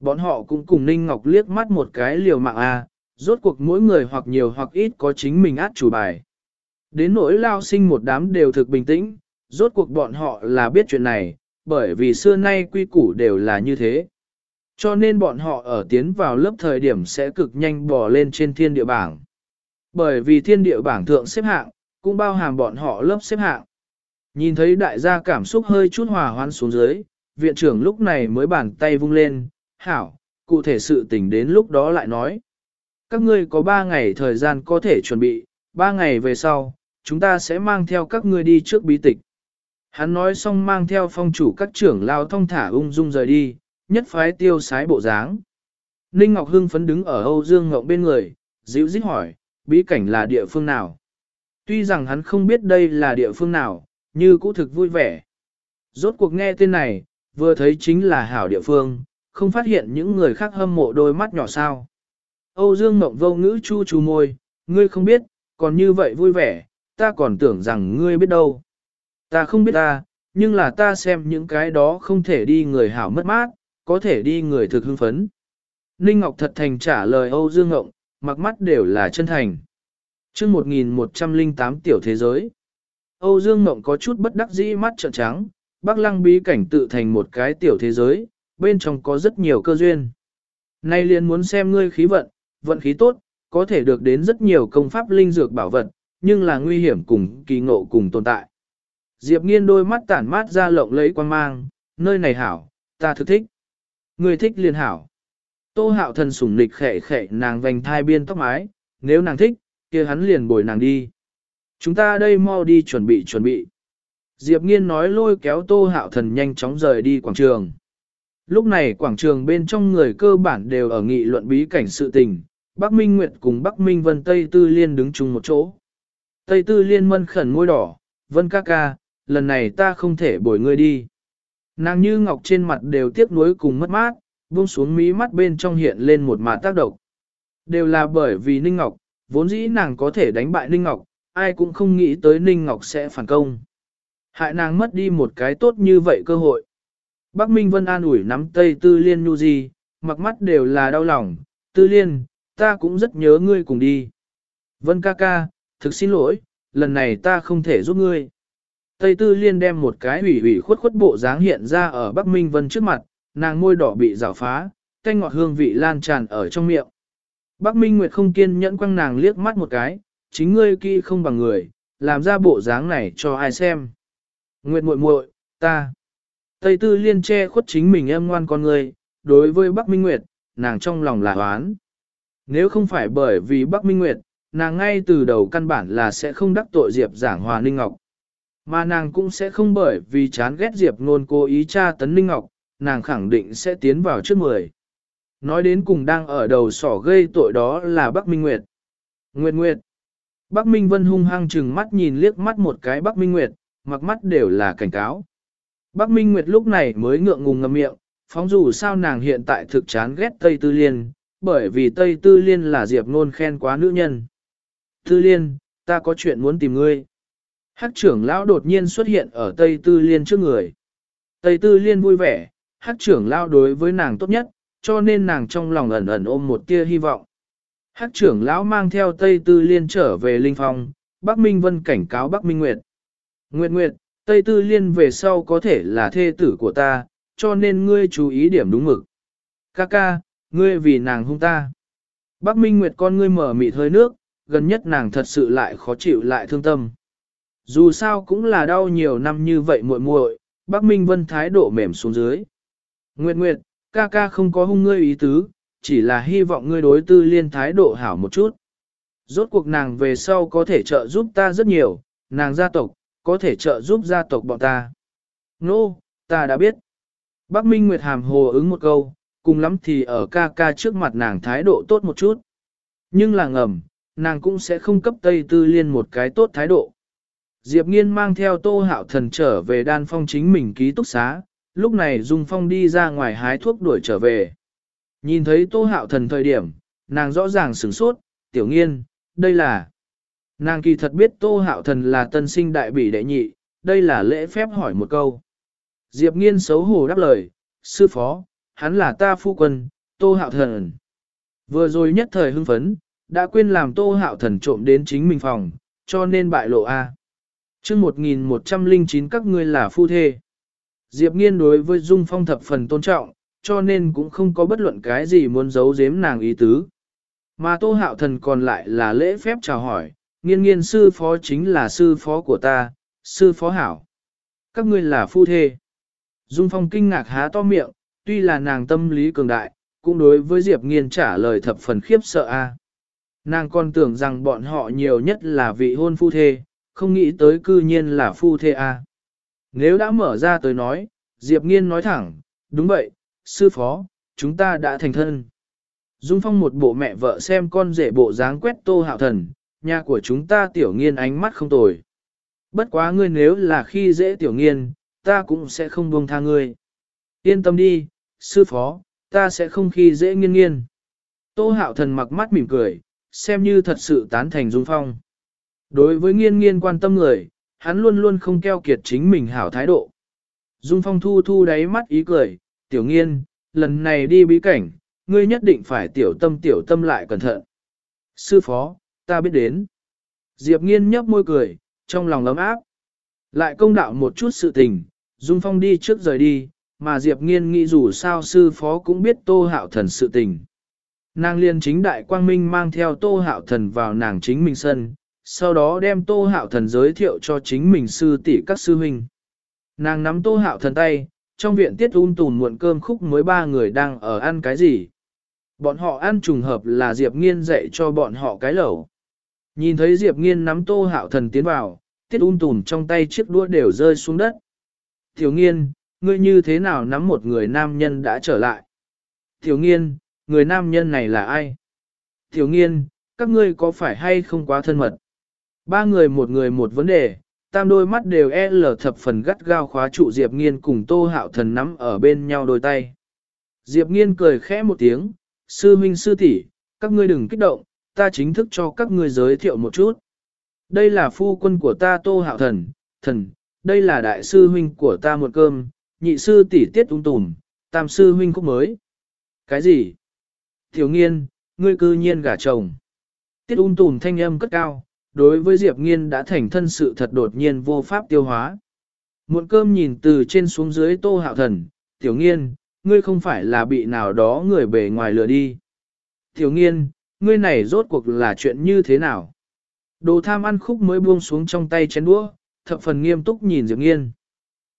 [SPEAKER 1] Bọn họ cũng cùng Ninh Ngọc liếc mắt một cái liều mạng à, rốt cuộc mỗi người hoặc nhiều hoặc ít có chính mình át chủ bài. Đến nỗi lao sinh một đám đều thực bình tĩnh, rốt cuộc bọn họ là biết chuyện này, bởi vì xưa nay quy củ đều là như thế. Cho nên bọn họ ở tiến vào lớp thời điểm sẽ cực nhanh bò lên trên thiên địa bảng. Bởi vì thiên địa bảng thượng xếp hạng, cũng bao hàm bọn họ lớp xếp hạng. Nhìn thấy đại gia cảm xúc hơi chút hòa hoãn xuống dưới, viện trưởng lúc này mới bàn tay vung lên, hảo, cụ thể sự tình đến lúc đó lại nói. Các ngươi có 3 ngày thời gian có thể chuẩn bị, 3 ngày về sau, chúng ta sẽ mang theo các ngươi đi trước bí tịch. Hắn nói xong mang theo phong chủ các trưởng lao thông thả ung dung rời đi, nhất phái tiêu sái bộ dáng. Ninh Ngọc Hưng phấn đứng ở Âu Dương Ngọc bên người, dịu dít hỏi, bí cảnh là địa phương nào? Tuy rằng hắn không biết đây là địa phương nào, như cũ thực vui vẻ. Rốt cuộc nghe tên này, vừa thấy chính là hảo địa phương, không phát hiện những người khác hâm mộ đôi mắt nhỏ sao. Âu Dương Ngọc vô ngữ chu chu môi, ngươi không biết, còn như vậy vui vẻ, ta còn tưởng rằng ngươi biết đâu. Ta không biết ta, nhưng là ta xem những cái đó không thể đi người hảo mất mát, có thể đi người thực hưng phấn. Ninh Ngọc thật thành trả lời Âu Dương Ngộng, mặc mắt đều là chân thành. chương 1108 tiểu thế giới. Âu Dương Ngộng có chút bất đắc dĩ mắt trợn trắng, Bắc Lăng bí cảnh tự thành một cái tiểu thế giới, bên trong có rất nhiều cơ duyên. Nay liền muốn xem ngươi khí vận, vận khí tốt, có thể được đến rất nhiều công pháp linh dược bảo vật, nhưng là nguy hiểm cùng kỳ ngộ cùng tồn tại. Diệp nghiên đôi mắt tản mát ra lộng lấy quan mang, nơi này hảo, ta thực thích. Người thích liền hảo. Tô hạo thần sủng nịch khệ khệ nàng vành thai biên tóc mái, nếu nàng thích, kia hắn liền bồi nàng đi. Chúng ta đây mau đi chuẩn bị chuẩn bị. Diệp nghiên nói lôi kéo tô hạo thần nhanh chóng rời đi quảng trường. Lúc này quảng trường bên trong người cơ bản đều ở nghị luận bí cảnh sự tình, Bắc Minh Nguyệt cùng Bắc Minh Vân Tây Tư Liên đứng chung một chỗ. Tây Tư Liên mân khẩn môi đỏ, Vân ca ca, lần này ta không thể bồi ngươi đi. Nàng như ngọc trên mặt đều tiếc nuối cùng mất mát, buông xuống mí mắt bên trong hiện lên một mạt tác động. Đều là bởi vì Ninh Ngọc, vốn dĩ nàng có thể đánh bại Ninh Ngọc, ai cũng không nghĩ tới Ninh Ngọc sẽ phản công. Hại nàng mất đi một cái tốt như vậy cơ hội. Bắc Minh Vân an ủi nắm tay Tư Liên Nhu Di, mặc mắt đều là đau lòng, Tư Liên, ta cũng rất nhớ ngươi cùng đi. Vân ca ca, thực xin lỗi, lần này ta không thể giúp ngươi. Tây Tư Liên đem một cái ủy ủy khuất khuất bộ dáng hiện ra ở Bắc Minh Vân trước mặt, nàng môi đỏ bị rào phá, canh ngọt hương vị lan tràn ở trong miệng. Bắc Minh Nguyệt không kiên nhẫn quăng nàng liếc mắt một cái, chính ngươi kỳ không bằng người, làm ra bộ dáng này cho ai xem. Nguyệt muội muội, ta. Tây Tư Liên che khuất chính mình em ngoan con người, đối với Bắc Minh Nguyệt, nàng trong lòng là oán. Nếu không phải bởi vì Bắc Minh Nguyệt, nàng ngay từ đầu căn bản là sẽ không đắc tội Diệp giảng hòa Ninh Ngọc. Mà nàng cũng sẽ không bởi vì chán ghét Diệp ngôn cố ý tra tấn Ninh Ngọc, nàng khẳng định sẽ tiến vào trước mười. Nói đến cùng đang ở đầu sỏ gây tội đó là Bắc Minh Nguyệt. Nguyệt Nguyệt. Bắc Minh Vân hung hăng chừng mắt nhìn liếc mắt một cái Bắc Minh Nguyệt, mặc mắt đều là cảnh cáo. Bắc Minh Nguyệt lúc này mới ngượng ngùng ngậm miệng, phóng dù sao nàng hiện tại thực chán ghét Tây Tư Liên, bởi vì Tây Tư Liên là Diệp ngôn khen quá nữ nhân. Tư Liên, ta có chuyện muốn tìm ngươi. Hắc trưởng lão đột nhiên xuất hiện ở Tây Tư Liên trước người. Tây Tư Liên vui vẻ, hắc trưởng lão đối với nàng tốt nhất, cho nên nàng trong lòng ẩn ẩn ôm một tia hy vọng. Hắc trưởng lão mang theo Tây Tư Liên trở về Linh Phong, Bắc Minh Vân cảnh cáo Bắc Minh Nguyệt. Nguyệt Nguyệt, Tây Tư Liên về sau có thể là thê tử của ta, cho nên ngươi chú ý điểm đúng mực. Ca ca, ngươi vì nàng hung ta. Bắc Minh Nguyệt con ngươi mở mịt hơi nước, gần nhất nàng thật sự lại khó chịu lại thương tâm. Dù sao cũng là đau nhiều năm như vậy muội muội, Bắc Minh Vân thái độ mềm xuống dưới. Nguyệt Nguyệt, ca ca không có hung ngươi ý tứ, chỉ là hy vọng ngươi đối tư liên thái độ hảo một chút. Rốt cuộc nàng về sau có thể trợ giúp ta rất nhiều, nàng gia tộc, có thể trợ giúp gia tộc bọn ta. Nô, no, ta đã biết. Bắc Minh Nguyệt hàm hồ ứng một câu, cùng lắm thì ở ca ca trước mặt nàng thái độ tốt một chút. Nhưng là ngầm, nàng cũng sẽ không cấp Tây Tư Liên một cái tốt thái độ. Diệp Nghiên mang theo Tô Hạo Thần trở về đan phong chính mình ký túc xá, lúc này Dung Phong đi ra ngoài hái thuốc đuổi trở về. Nhìn thấy Tô Hạo Thần thời điểm, nàng rõ ràng sửng sốt, tiểu nghiên, đây là... Nàng kỳ thật biết Tô Hạo Thần là tân sinh đại bỉ đệ nhị, đây là lễ phép hỏi một câu. Diệp nghiên xấu hổ đáp lời, sư phó, hắn là ta phu quân, tô hạo thần. Vừa rồi nhất thời hưng phấn, đã quên làm tô hạo thần trộm đến chính mình phòng, cho nên bại lộ A. À. Trước 1109 các ngươi là phu thê. Diệp nghiên đối với Dung Phong thập phần tôn trọng, cho nên cũng không có bất luận cái gì muốn giấu giếm nàng ý tứ. Mà tô hạo thần còn lại là lễ phép chào hỏi, nghiên nghiên sư phó chính là sư phó của ta, sư phó hảo. Các ngươi là phu thê. Dung Phong kinh ngạc há to miệng, tuy là nàng tâm lý cường đại, cũng đối với Diệp Nghiên trả lời thập phần khiếp sợ a. Nàng còn tưởng rằng bọn họ nhiều nhất là vị hôn phu thê, không nghĩ tới cư nhiên là phu thê a. Nếu đã mở ra tới nói, Diệp Nghiên nói thẳng, đúng vậy, sư phó, chúng ta đã thành thân. Dung Phong một bộ mẹ vợ xem con rể bộ dáng quét tô hạo thần, nhà của chúng ta tiểu nghiên ánh mắt không tồi. Bất quá ngươi nếu là khi dễ tiểu nghiên, ta cũng sẽ không buông tha ngươi. Yên tâm đi, sư phó, ta sẽ không khi dễ nghiên nghiên. Tô hạo thần mặc mắt mỉm cười, xem như thật sự tán thành Dung Phong. Đối với nghiên nghiên quan tâm người, hắn luôn luôn không keo kiệt chính mình hảo thái độ. Dung Phong thu thu đáy mắt ý cười, tiểu nghiên, lần này đi bí cảnh, ngươi nhất định phải tiểu tâm tiểu tâm lại cẩn thận. Sư phó, ta biết đến. Diệp nghiên nhấp môi cười, trong lòng ấm áp. Lại công đạo một chút sự tình, Dung Phong đi trước rời đi, mà Diệp nghiên nghĩ dù sao sư phó cũng biết tô hạo thần sự tình. Nàng liên chính đại quang minh mang theo tô hạo thần vào nàng chính mình sân, sau đó đem tô hạo thần giới thiệu cho chính mình sư tỷ các sư huynh. Nàng nắm tô hạo thần tay, trong viện tiết un tùn muộn cơm khúc mới ba người đang ở ăn cái gì. Bọn họ ăn trùng hợp là Diệp Nghiên dạy cho bọn họ cái lẩu. Nhìn thấy Diệp Nghiên nắm tô hạo thần tiến vào, tiết un tùn trong tay chiếc đũa đều rơi xuống đất. Tiểu Nghiên, ngươi như thế nào nắm một người nam nhân đã trở lại? Tiểu Nghiên, người nam nhân này là ai? Tiểu Nghiên, các ngươi có phải hay không quá thân mật? Ba người một người một vấn đề, tam đôi mắt đều e lờ thập phần gắt gao khóa trụ Diệp Nghiên cùng Tô Hạo Thần nắm ở bên nhau đôi tay. Diệp Nghiên cười khẽ một tiếng, sư minh sư tỷ, các ngươi đừng kích động, ta chính thức cho các ngươi giới thiệu một chút. Đây là phu quân của ta Tô Hạo Thần, thần, đây là đại sư huynh của ta một cơm, nhị sư tỷ tiết ung tùm, tam sư huynh cũng mới. Cái gì? Tiểu nghiên, ngươi cư nhiên gả chồng. Tiết ung tùm thanh âm cất cao, đối với Diệp Nghiên đã thành thân sự thật đột nhiên vô pháp tiêu hóa. Muộn cơm nhìn từ trên xuống dưới tô hạo thần, tiểu nghiên, ngươi không phải là bị nào đó người bề ngoài lừa đi. Tiểu nghiên, ngươi này rốt cuộc là chuyện như thế nào? Đồ tham ăn khúc mới buông xuống trong tay chén đũa, thập phần nghiêm túc nhìn Diệp nghiên.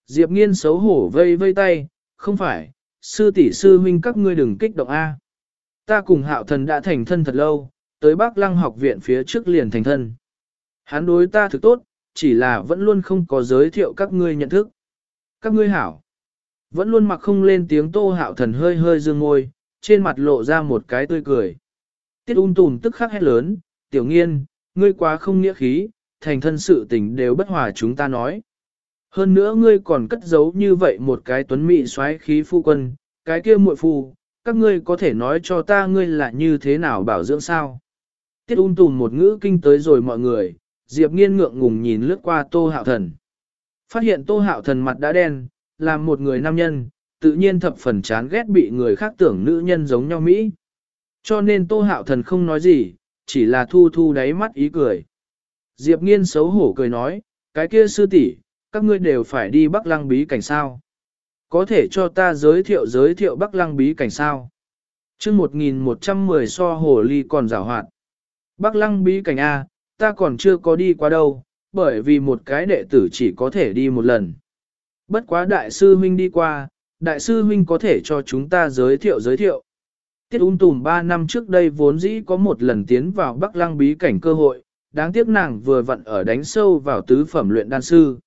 [SPEAKER 1] Diệp nghiên xấu hổ vây vây tay, không phải, sư tỷ sư huynh các ngươi đừng kích động A. Ta cùng hạo thần đã thành thân thật lâu, tới Bắc Lăng học viện phía trước liền thành thân. Hắn đối ta thực tốt, chỉ là vẫn luôn không có giới thiệu các ngươi nhận thức. Các ngươi hảo. Vẫn luôn mặc không lên tiếng tô hạo thần hơi hơi dương ngôi, trên mặt lộ ra một cái tươi cười. Tiết ung tùn tức khắc hét lớn, tiểu nghiên, ngươi quá không nghĩa khí, thành thân sự tình đều bất hòa chúng ta nói. Hơn nữa ngươi còn cất giấu như vậy một cái tuấn mị xoáy khí phu quân, cái kia muội phu, các ngươi có thể nói cho ta ngươi là như thế nào bảo dưỡng sao. Tiết ung tùn một ngữ kinh tới rồi mọi người, Diệp nghiên ngượng ngùng nhìn lướt qua tô hạo thần. Phát hiện tô hạo thần mặt đã đen, làm một người nam nhân, tự nhiên thập phần chán ghét bị người khác tưởng nữ nhân giống nhau Mỹ. Cho nên tô hạo thần không nói gì, chỉ là thu thu đáy mắt ý cười. Diệp nghiên xấu hổ cười nói, cái kia sư tỷ, các ngươi đều phải đi Bắc Lăng bí cảnh sao. Có thể cho ta giới thiệu giới thiệu Bắc Lăng bí cảnh sao. chương 1110 so hồ ly còn rào hoạt. Bắc Lăng bí cảnh A, ta còn chưa có đi qua đâu, bởi vì một cái đệ tử chỉ có thể đi một lần. Bất quá đại sư huynh đi qua, đại sư huynh có thể cho chúng ta giới thiệu giới thiệu. Tiết ung tùm 3 năm trước đây vốn dĩ có một lần tiến vào Bắc Lăng bí cảnh cơ hội, đáng tiếc nàng vừa vặn ở đánh sâu vào tứ phẩm luyện đan sư.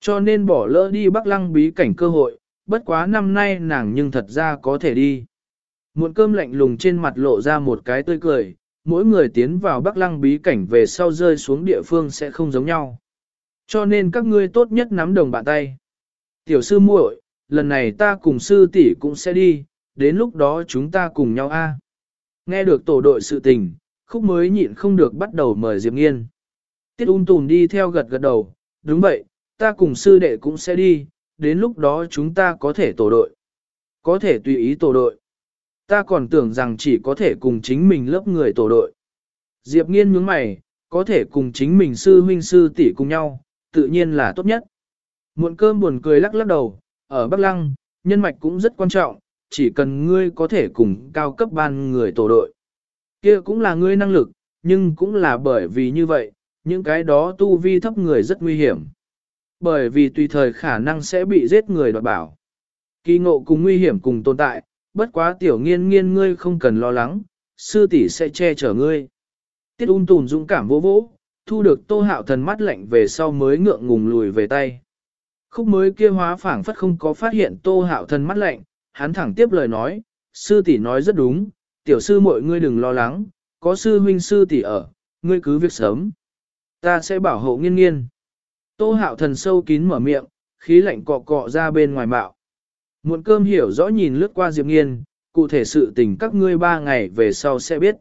[SPEAKER 1] Cho nên bỏ lỡ đi Bắc Lăng bí cảnh cơ hội, bất quá năm nay nàng nhưng thật ra có thể đi. Muộn cơm lạnh lùng trên mặt lộ ra một cái tươi cười, mỗi người tiến vào Bắc Lăng bí cảnh về sau rơi xuống địa phương sẽ không giống nhau. Cho nên các ngươi tốt nhất nắm đồng bạn tay. Tiểu sư muội, lần này ta cùng sư tỷ cũng sẽ đi, đến lúc đó chúng ta cùng nhau a. Nghe được tổ đội sự tình, khúc mới nhịn không được bắt đầu mời Diệp Nghiên. Tiết ung tùn đi theo gật gật đầu, đúng vậy, ta cùng sư đệ cũng sẽ đi, đến lúc đó chúng ta có thể tổ đội. Có thể tùy ý tổ đội. Ta còn tưởng rằng chỉ có thể cùng chính mình lớp người tổ đội. Diệp nghiên nhướng mày, có thể cùng chính mình sư huynh sư tỷ cùng nhau, tự nhiên là tốt nhất. Muộn cơm buồn cười lắc lắc đầu, ở Bắc Lăng, nhân mạch cũng rất quan trọng, chỉ cần ngươi có thể cùng cao cấp ban người tổ đội. kia cũng là ngươi năng lực, nhưng cũng là bởi vì như vậy, những cái đó tu vi thấp người rất nguy hiểm. Bởi vì tùy thời khả năng sẽ bị giết người đoạt bảo. Kỳ ngộ cùng nguy hiểm cùng tồn tại, bất quá tiểu nghiên nghiên ngươi không cần lo lắng, sư tỷ sẽ che chở ngươi. Tiết ung tùn dũng cảm vô vỗ, thu được tô hạo thần mắt lạnh về sau mới ngượng ngùng lùi về tay. Khúc mới kia hóa phảng phất không có phát hiện tô hạo thần mắt lạnh, hắn thẳng tiếp lời nói, sư tỷ nói rất đúng, tiểu sư mọi ngươi đừng lo lắng, có sư huynh sư tỷ ở, ngươi cứ việc sớm. Ta sẽ bảo hộ nghiên nghiên. Tô hạo thần sâu kín mở miệng, khí lạnh cọ cọ ra bên ngoài mạo. Muộn cơm hiểu rõ nhìn lướt qua Diệp Nghiên, cụ thể sự tình các ngươi ba ngày về sau sẽ biết.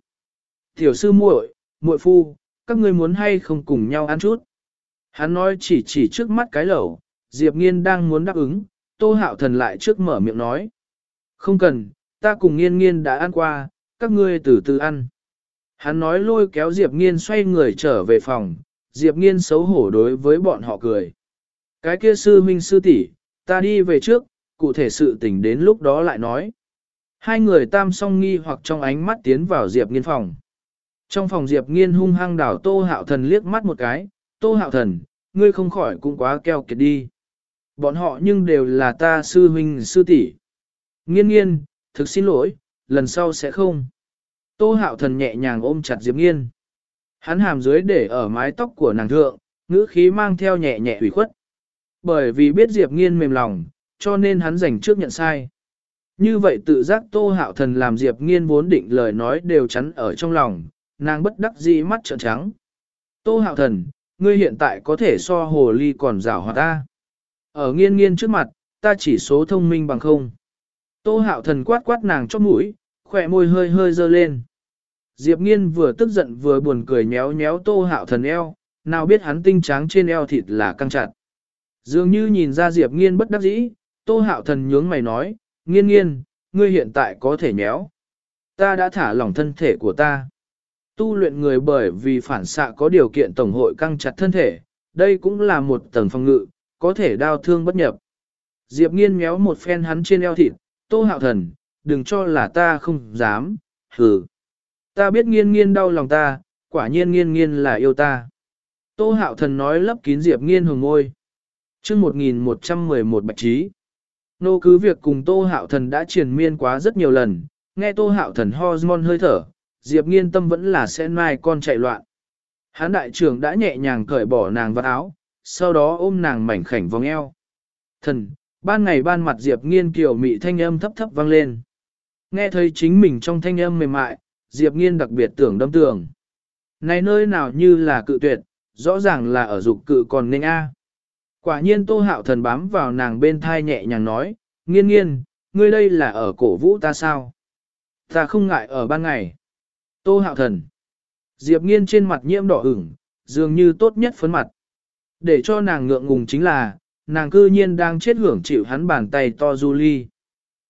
[SPEAKER 1] Tiểu sư muội, muội phu, các ngươi muốn hay không cùng nhau ăn chút. Hắn nói chỉ chỉ trước mắt cái lẩu, Diệp Nghiên đang muốn đáp ứng, Tô Hạo Thần lại trước mở miệng nói. Không cần, ta cùng Nghiên Nghiên đã ăn qua, các ngươi từ từ ăn. Hắn nói lôi kéo Diệp Nghiên xoay người trở về phòng, Diệp Nghiên xấu hổ đối với bọn họ cười. Cái kia sư huynh sư tỷ, ta đi về trước, cụ thể sự tình đến lúc đó lại nói. Hai người tam song nghi hoặc trong ánh mắt tiến vào Diệp Nghiên phòng. Trong phòng Diệp Nghiên hung hăng đảo Tô Hạo Thần liếc mắt một cái, Tô Hạo Thần, ngươi không khỏi cũng quá keo kiệt đi. Bọn họ nhưng đều là ta sư huynh sư tỷ. Nghiên nghiên, thực xin lỗi, lần sau sẽ không. Tô Hạo Thần nhẹ nhàng ôm chặt Diệp Nghiên. Hắn hàm dưới để ở mái tóc của nàng thượng, ngữ khí mang theo nhẹ nhẹ ủy khuất. Bởi vì biết Diệp Nghiên mềm lòng, cho nên hắn dành trước nhận sai. Như vậy tự giác Tô Hạo Thần làm Diệp Nghiên vốn định lời nói đều chắn ở trong lòng, nàng bất đắc dĩ mắt trợn trắng. Tô Hạo Thần, ngươi hiện tại có thể so hồ ly còn rảo hòa ta. Ở nghiên nghiên trước mặt, ta chỉ số thông minh bằng không. Tô Hạo Thần quát quát nàng chóp mũi, khỏe môi hơi hơi dơ lên. Diệp Nghiên vừa tức giận vừa buồn cười nhéo nhéo Tô Hạo Thần eo, nào biết hắn tinh trắng trên eo thịt là căng chặt. Dường như nhìn ra Diệp Nghiên bất đắc dĩ, Tô Hạo Thần nhướng mày nói, Nghiên nghiên, ngươi hiện tại có thể nhéo. Ta đã thả lỏng thân thể của ta. Tu luyện người bởi vì phản xạ có điều kiện tổng hội căng chặt thân thể, đây cũng là một tầng phòng ngự, có thể đau thương bất nhập. Diệp nghiên méo một phen hắn trên eo thịt, tô hạo thần, đừng cho là ta không dám, hừ. Ta biết nghiên nghiên đau lòng ta, quả nhiên nghiên nghiên là yêu ta. Tô hạo thần nói lấp kín Diệp nghiên hồng ngôi. chương 1111 bạch trí. Nô cứ việc cùng tô hạo thần đã triền miên quá rất nhiều lần, nghe tô hạo thần hormone hơi thở, Diệp nghiên tâm vẫn là sẽ mai con chạy loạn. Hán đại trưởng đã nhẹ nhàng cởi bỏ nàng vào áo, sau đó ôm nàng mảnh khảnh vòng eo. Thần, ban ngày ban mặt Diệp nghiên kiều mị thanh âm thấp thấp vang lên. Nghe thấy chính mình trong thanh âm mềm mại, Diệp nghiên đặc biệt tưởng đâm tường. Này nơi nào như là cự tuyệt, rõ ràng là ở dục cự còn nên a. Quả nhiên tô hạo thần bám vào nàng bên thai nhẹ nhàng nói, nghiên nghiên, ngươi đây là ở cổ vũ ta sao? Ta không ngại ở ban ngày. Tô hạo thần. Diệp nghiên trên mặt nhiễm đỏ ửng, dường như tốt nhất phấn mặt. Để cho nàng ngượng ngùng chính là, nàng cư nhiên đang chết hưởng chịu hắn bàn tay to du ly.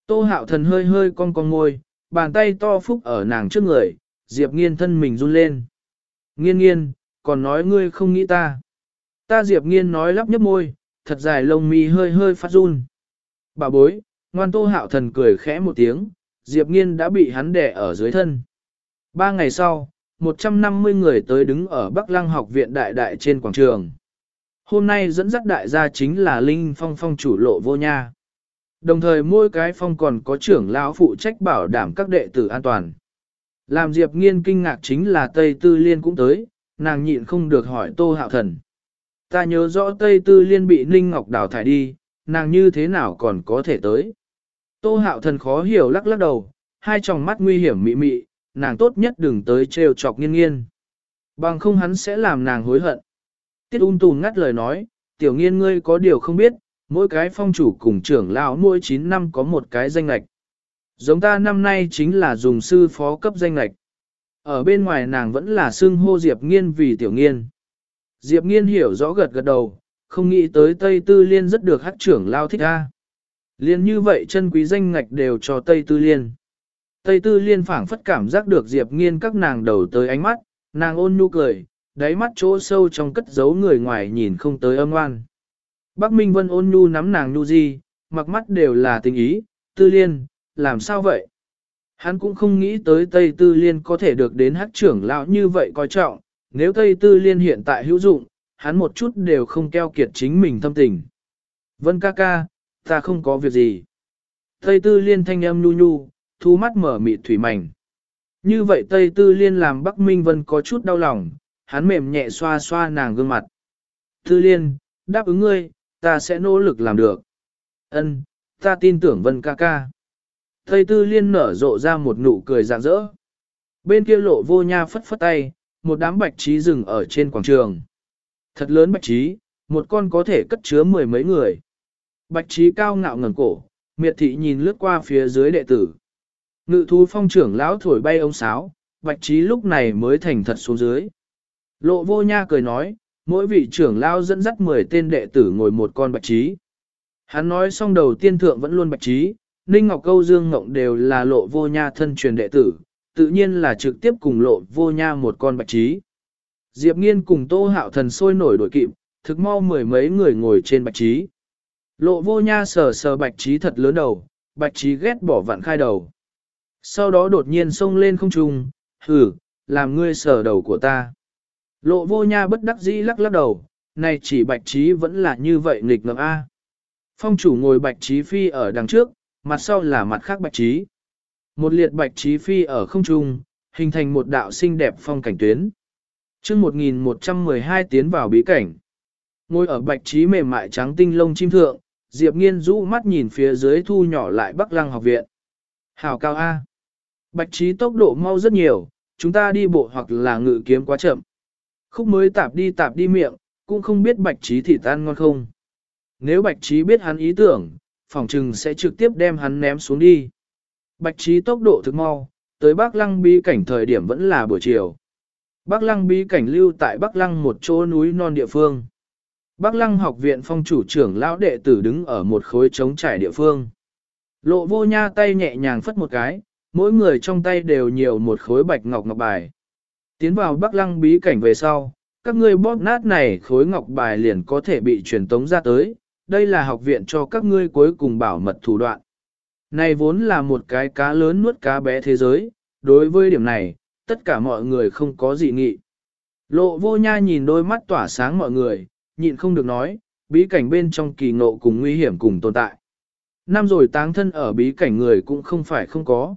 [SPEAKER 1] Tô hạo thần hơi hơi cong cong ngôi, bàn tay to phúc ở nàng trước người, Diệp nghiên thân mình run lên. Nghiên nghiên, còn nói ngươi không nghĩ ta. Ta Diệp nghiên nói lắp nhấp môi, thật dài lông mi hơi hơi phát run. Bà bối, ngoan tô hạo thần cười khẽ một tiếng, Diệp nghiên đã bị hắn đè ở dưới thân. Ba ngày sau, 150 người tới đứng ở Bắc Lăng học viện đại đại trên quảng trường. Hôm nay dẫn dắt đại gia chính là Linh Phong phong chủ lộ vô nha. Đồng thời mỗi cái phong còn có trưởng lão phụ trách bảo đảm các đệ tử an toàn. Làm Diệp Nghiên kinh ngạc chính là Tây Tư Liên cũng tới, nàng nhịn không được hỏi Tô Hạo Thần. Ta nhớ rõ Tây Tư Liên bị Ninh Ngọc đào thải đi, nàng như thế nào còn có thể tới. Tô Hạo Thần khó hiểu lắc lắc đầu, hai tròng mắt nguy hiểm mị mị, nàng tốt nhất đừng tới trêu chọc nghiên nghiên. Bằng không hắn sẽ làm nàng hối hận. Tiết ung tùn ngắt lời nói, tiểu nghiên ngươi có điều không biết, mỗi cái phong chủ cùng trưởng lão mỗi 9 năm có một cái danh lạch. Giống ta năm nay chính là dùng sư phó cấp danh lạch. Ở bên ngoài nàng vẫn là xưng hô Diệp Nghiên vì tiểu nghiên. Diệp Nghiên hiểu rõ gật gật đầu, không nghĩ tới Tây Tư Liên rất được hát trưởng lao thích a. Liên như vậy chân quý danh ngạch đều cho Tây Tư Liên. Tây Tư Liên phảng phất cảm giác được Diệp Nghiên các nàng đầu tới ánh mắt, nàng ôn nhu cười, đáy mắt chỗ sâu trong cất giấu người ngoài nhìn không tới âm oan. Bắc Minh Vân ôn nhu nắm nàng nhu di, mặc mắt đều là tình ý, Tư Liên, làm sao vậy? Hắn cũng không nghĩ tới Tây Tư Liên có thể được đến hát trưởng lão như vậy coi trọng, nếu Tây Tư Liên hiện tại hữu dụng, hắn một chút đều không keo kiệt chính mình thâm tình. Vân ca ca, ta không có việc gì. Tây Tư Liên thanh âm nhu nhu, thu mắt mở mịt thủy mảnh. Như vậy Tây Tư Liên làm Bắc Minh Vân có chút đau lòng, hắn mềm nhẹ xoa xoa nàng gương mặt. Tư Liên, đáp ứng ngươi, ta sẽ nỗ lực làm được. Ân, ta tin tưởng Vân ca ca. Tây Tư Liên nở rộ ra một nụ cười rạng rỡ. Bên kia lộ vô nha phất phất tay, một đám bạch trí rừng ở trên quảng trường. Thật lớn bạch trí, một con có thể cất chứa mười mấy người. Bạch trí cao ngạo ngẩng cổ, miệt thị nhìn lướt qua phía dưới đệ tử. Ngự thú phong trưởng lão thổi bay ông sáo, bạch trí lúc này mới thành thật xuống dưới. Lộ vô nha cười nói, mỗi vị trưởng lão dẫn dắt 10 tên đệ tử ngồi một con bạch trí. Hắn nói xong đầu tiên thượng vẫn luôn bạch trí, Ninh Ngọc Câu Dương Ngộng đều là lộ vô nha thân truyền đệ tử, tự nhiên là trực tiếp cùng lộ vô nha một con bạch trí. Diệp Nghiên cùng Tô Hạo Thần sôi nổi đổi kịp, thực mau mười mấy người ngồi trên bạch trí. Lộ vô nha sờ sờ bạch trí thật lớn đầu, bạch trí ghét bỏ vặn khai đầu. Sau đó đột nhiên xông lên không trung, hử, làm ngươi sờ đầu của ta. Lộ vô nha bất đắc dĩ lắc lắc đầu, này chỉ bạch trí vẫn là như vậy nghịch ngợm A. Phong chủ ngồi bạch trí phi ở đằng trước, mặt sau là mặt khác bạch trí. Một liệt bạch trí phi ở không trung, hình thành một đạo xinh đẹp phong cảnh tuyến. Trước 1112 tiến vào bí cảnh. Ngồi ở bạch trí mềm mại trắng tinh lông chim thượng, Diệp nghiên rũ mắt nhìn phía dưới thu nhỏ lại Bắc Lăng học viện. Hảo cao A. Bạch trí tốc độ mau rất nhiều, chúng ta đi bộ hoặc là ngự kiếm quá chậm. Khúc mới tạp đi tạp đi miệng, cũng không biết bạch trí thịt tan ngon không. Nếu bạch trí biết hắn ý tưởng, phòng trừng sẽ trực tiếp đem hắn ném xuống đi. Bạch trí tốc độ thực mau, tới Bắc Lăng bí cảnh thời điểm vẫn là buổi chiều. Bắc Lăng bí cảnh lưu tại Bắc Lăng một chỗ núi non địa phương. Bắc Lăng học viện phong chủ trưởng lão đệ tử đứng ở một khối trống trải địa phương. Lộ vô nha tay nhẹ nhàng phất một cái, mỗi người trong tay đều nhiều một khối bạch ngọc ngọc bài. Tiến vào Bắc Lăng bí cảnh về sau, các ngươi bóp nát này khối ngọc bài liền có thể bị truyền tống ra tới, đây là học viện cho các ngươi cuối cùng bảo mật thủ đoạn. Này vốn là một cái cá lớn nuốt cá bé thế giới, đối với điểm này, tất cả mọi người không có gì nghị. Lộ vô nha nhìn đôi mắt tỏa sáng mọi người, nhịn không được nói, bí cảnh bên trong kỳ ngộ cùng nguy hiểm cùng tồn tại. Năm rồi táng thân ở bí cảnh người cũng không phải không có.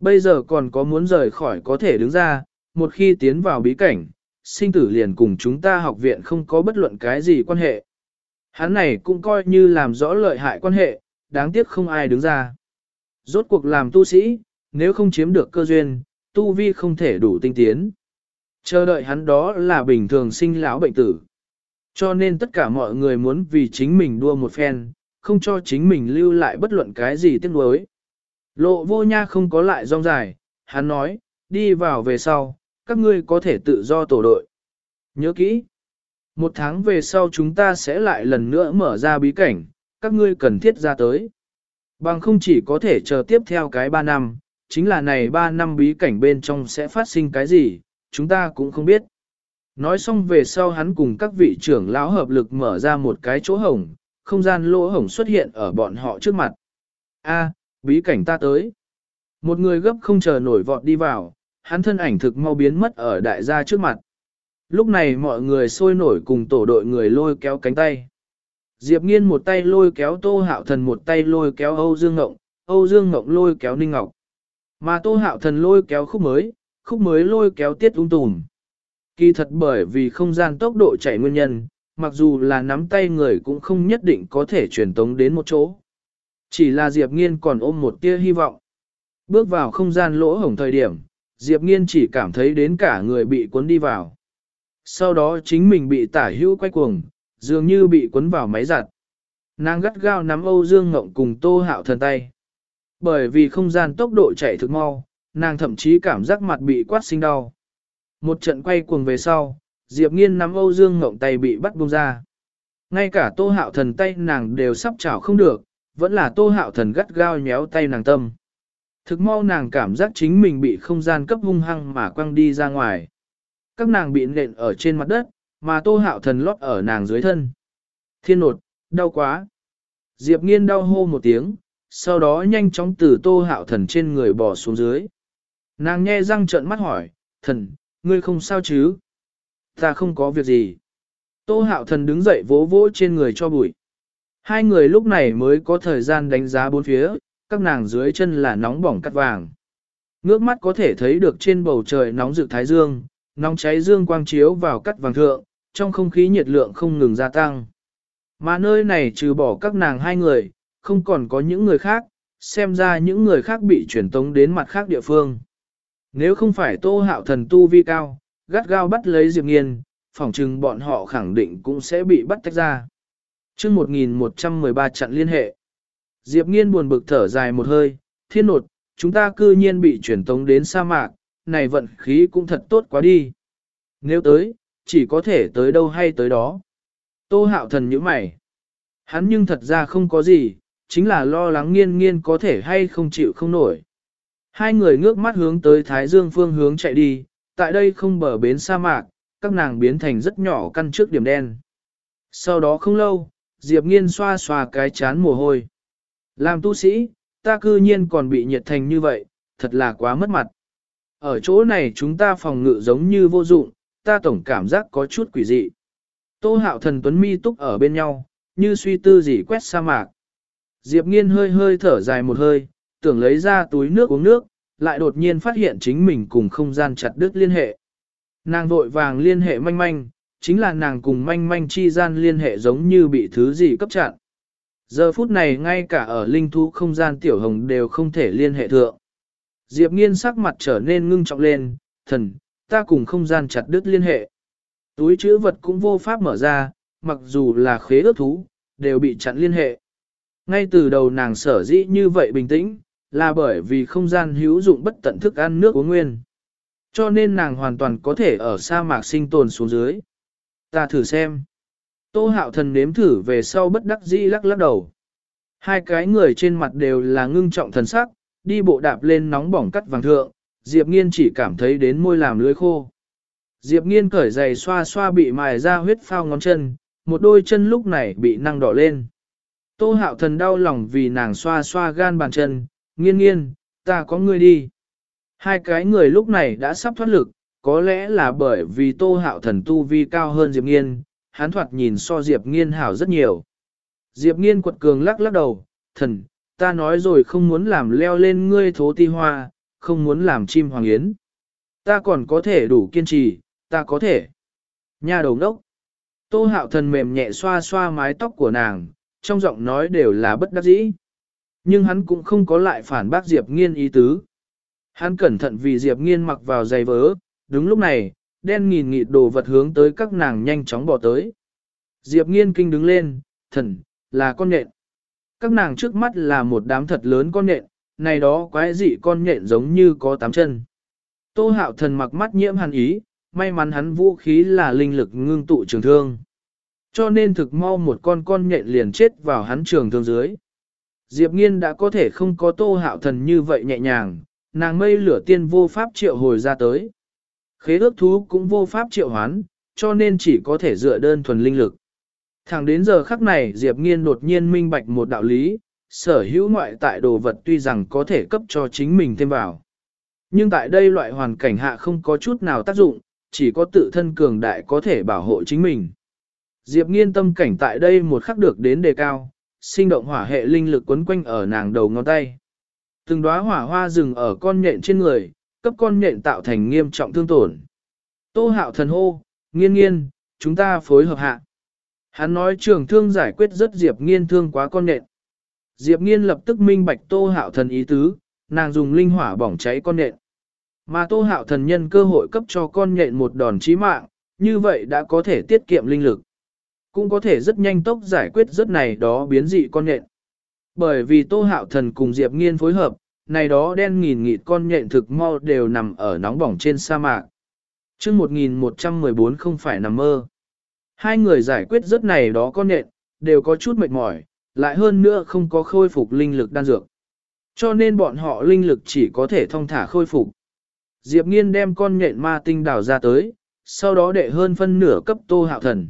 [SPEAKER 1] Bây giờ còn có muốn rời khỏi có thể đứng ra, một khi tiến vào bí cảnh, sinh tử liền cùng chúng ta học viện không có bất luận cái gì quan hệ. Hắn này cũng coi như làm rõ lợi hại quan hệ, đáng tiếc không ai đứng ra. Rốt cuộc làm tu sĩ, nếu không chiếm được cơ duyên, tu vi không thể đủ tinh tiến. Chờ đợi hắn đó là bình thường sinh lão bệnh tử. Cho nên tất cả mọi người muốn vì chính mình đua một phen, không cho chính mình lưu lại bất luận cái gì tiếc nuối. Lộ vô nha không có lại rong dài, hắn nói, đi vào về sau, các ngươi có thể tự do tổ đội. Nhớ kỹ, một tháng về sau chúng ta sẽ lại lần nữa mở ra bí cảnh, các ngươi cần thiết ra tới. Bằng không chỉ có thể chờ tiếp theo cái 3 năm, chính là này 3 năm bí cảnh bên trong sẽ phát sinh cái gì, chúng ta cũng không biết. Nói xong về sau hắn cùng các vị trưởng lão hợp lực mở ra một cái chỗ hổng, không gian lỗ hổng xuất hiện ở bọn họ trước mặt. A, bí cảnh ta tới. Một người gấp không chờ nổi vọt đi vào, hắn thân ảnh thực mau biến mất ở đại gia trước mặt. Lúc này mọi người sôi nổi cùng tổ đội người lôi kéo cánh tay. Diệp Nghiên một tay lôi kéo Tô Hạo Thần một tay lôi kéo Âu Dương Ngộng, Âu Dương Ngộng lôi kéo Ninh Ngọc. Mà Tô Hạo Thần lôi kéo khúc mới, khúc mới lôi kéo tiết ung tùm. Kỳ thật bởi vì không gian tốc độ chạy nguyên nhân, mặc dù là nắm tay người cũng không nhất định có thể truyền tống đến một chỗ. Chỉ là Diệp Nghiên còn ôm một tia hy vọng. Bước vào không gian lỗ hổng thời điểm, Diệp Nghiên chỉ cảm thấy đến cả người bị cuốn đi vào. Sau đó chính mình bị tả hữu quay cuồng, dường như bị cuốn vào máy giặt. Nàng gắt gao nắm Âu Dương Ngộng cùng Tô Hạo Thần tay. Bởi vì không gian tốc độ chạy thực mau, nàng thậm chí cảm giác mặt bị quát sinh đau. Một trận quay cuồng về sau, Diệp Nghiên nắm Âu Dương Ngộng tay bị bắt buông ra. Ngay cả tô hạo thần tay nàng đều sắp chảo không được, vẫn là tô hạo thần gắt gao nhéo tay nàng tâm. Thực mau nàng cảm giác chính mình bị không gian cấp hung hăng mà quăng đi ra ngoài. Các nàng bị nện ở trên mặt đất, mà tô hạo thần lót ở nàng dưới thân. Thiên nột, đau quá. Diệp nghiên đau hô một tiếng, sau đó nhanh chóng từ tô hạo thần trên người bỏ xuống dưới. Nàng nghe răng trợn mắt hỏi, thần, ngươi không sao chứ? Ta không có việc gì. Tô hạo thần đứng dậy vỗ vỗ trên người cho bụi. Hai người lúc này mới có thời gian đánh giá bốn phía, các nàng dưới chân là nóng bỏng cắt vàng. Ngước mắt có thể thấy được trên bầu trời nóng rực thái dương, nóng cháy dương quang chiếu vào cắt vàng thượng, trong không khí nhiệt lượng không ngừng gia tăng. Mà nơi này trừ bỏ các nàng hai người, không còn có những người khác, xem ra những người khác bị chuyển tống đến mặt khác địa phương. Nếu không phải tô hạo thần tu vi cao, gắt gao bắt lấy Diệp Nghiên, phỏng chừng bọn họ khẳng định cũng sẽ bị bắt tách ra. chương 1113 chặn liên hệ. Diệp Nghiên buồn bực thở dài một hơi, thiên nột, chúng ta cư nhiên bị chuyển tống đến sa mạc, này vận khí cũng thật tốt quá đi. Nếu tới, chỉ có thể tới đâu hay tới đó. Tô hạo thần như mày. Hắn nhưng thật ra không có gì, chính là lo lắng nghiên nghiên có thể hay không chịu không nổi. Hai người ngước mắt hướng tới Thái Dương phương hướng chạy đi, tại đây không bờ bến sa mạc, các nàng biến thành rất nhỏ căn trước điểm đen. Sau đó không lâu, Diệp Nghiên xoa xoa cái chán mồ hôi. Làm tu sĩ, ta cư nhiên còn bị nhiệt thành như vậy, thật là quá mất mặt. Ở chỗ này chúng ta phòng ngự giống như vô dụng, ta tổng cảm giác có chút quỷ dị. Tô hạo thần tuấn mi túc ở bên nhau, như suy tư gì quét sa mạc. Diệp nghiên hơi hơi thở dài một hơi, tưởng lấy ra túi nước uống nước, lại đột nhiên phát hiện chính mình cùng không gian chặt đứt liên hệ. Nàng vội vàng liên hệ manh manh, chính là nàng cùng manh manh chi gian liên hệ giống như bị thứ gì cấp chặn. Giờ phút này ngay cả ở linh thú không gian tiểu hồng đều không thể liên hệ thượng. Diệp nghiên sắc mặt trở nên ngưng trọng lên, thần, ta cùng không gian chặt đứt liên hệ. Túi chữ vật cũng vô pháp mở ra, mặc dù là khế ước thú, đều bị chặn liên hệ. Ngay từ đầu nàng sở dĩ như vậy bình tĩnh, là bởi vì không gian hữu dụng bất tận thức ăn nước uống nguyên. Cho nên nàng hoàn toàn có thể ở sa mạc sinh tồn xuống dưới. Ta thử xem. Tô hạo thần nếm thử về sau bất đắc dĩ lắc lắc đầu. Hai cái người trên mặt đều là ngưng trọng thần sắc, đi bộ đạp lên nóng bỏng cắt vàng thượng, Diệp Nghiên chỉ cảm thấy đến môi làm lưới khô. Diệp Nghiên cởi giày xoa xoa bị mài ra huyết phao ngón chân, một đôi chân lúc này bị năng đỏ lên. Tô hạo thần đau lòng vì nàng xoa xoa gan bàn chân, nghiên nghiên, ta có ngươi đi. Hai cái người lúc này đã sắp thoát lực, có lẽ là bởi vì tô hạo thần tu vi cao hơn Diệp Nghiên, hắn thoạt nhìn so Diệp Nghiên hảo rất nhiều. Diệp Nghiên quật cường lắc lắc đầu, thần, ta nói rồi không muốn làm leo lên ngươi thố ti hoa, không muốn làm chim hoàng yến. Ta còn có thể đủ kiên trì, ta có thể. Nhà đầu đốc. Tô hạo thần mềm nhẹ xoa xoa mái tóc của nàng, trong giọng nói đều là bất đắc dĩ. Nhưng hắn cũng không có lại phản bác Diệp Nghiên ý tứ. Hắn cẩn thận vì Diệp Nghiên mặc vào giày vớ, đúng lúc này, đen nghìn nghịt đồ vật hướng tới các nàng nhanh chóng bỏ tới. Diệp Nghiên kinh đứng lên, thần, là con nện, Các nàng trước mắt là một đám thật lớn con nện này đó quái dị con nhện giống như có tám chân. Tô hạo thần mặc mắt nhiễm hàn ý, may mắn hắn vũ khí là linh lực ngưng tụ trường thương. Cho nên thực mau một con con nhện liền chết vào hắn trường thương dưới. Diệp nghiên đã có thể không có tô hạo thần như vậy nhẹ nhàng, nàng mây lửa tiên vô pháp triệu hồi ra tới. Khế ước thú cũng vô pháp triệu hoán, cho nên chỉ có thể dựa đơn thuần linh lực. Thẳng đến giờ khắc này Diệp nghiên đột nhiên minh bạch một đạo lý, sở hữu ngoại tại đồ vật tuy rằng có thể cấp cho chính mình thêm vào. Nhưng tại đây loại hoàn cảnh hạ không có chút nào tác dụng, chỉ có tự thân cường đại có thể bảo hộ chính mình. Diệp nghiên tâm cảnh tại đây một khắc được đến đề cao, sinh động hỏa hệ linh lực quấn quanh ở nàng đầu ngón tay. Từng đóa hỏa hoa rừng ở con nhện trên người, cấp con nhện tạo thành nghiêm trọng thương tổn. Tô hạo thần hô, nghiên nghiên, chúng ta phối hợp hạ. Hắn nói trường thương giải quyết rất Diệp nghiên thương quá con nhện. Diệp nghiên lập tức minh bạch tô hạo thần ý tứ, nàng dùng linh hỏa bỏng cháy con nhện. Mà tô hạo thần nhân cơ hội cấp cho con nhện một đòn chí mạng, như vậy đã có thể tiết kiệm linh lực. Cũng có thể rất nhanh tốc giải quyết rất này đó biến dị con nhện. Bởi vì tô hạo thần cùng Diệp nghiên phối hợp, này đó đen nghìn nghịt con nhện thực mau đều nằm ở nóng bỏng trên sa mạc. chương 1114 không phải nằm mơ. Hai người giải quyết rất này đó con nện, đều có chút mệt mỏi, lại hơn nữa không có khôi phục linh lực đan dược. Cho nên bọn họ linh lực chỉ có thể thông thả khôi phục. Diệp Nghiên đem con nhện ma tinh đào ra tới, sau đó đệ hơn phân nửa cấp tô hạo thần.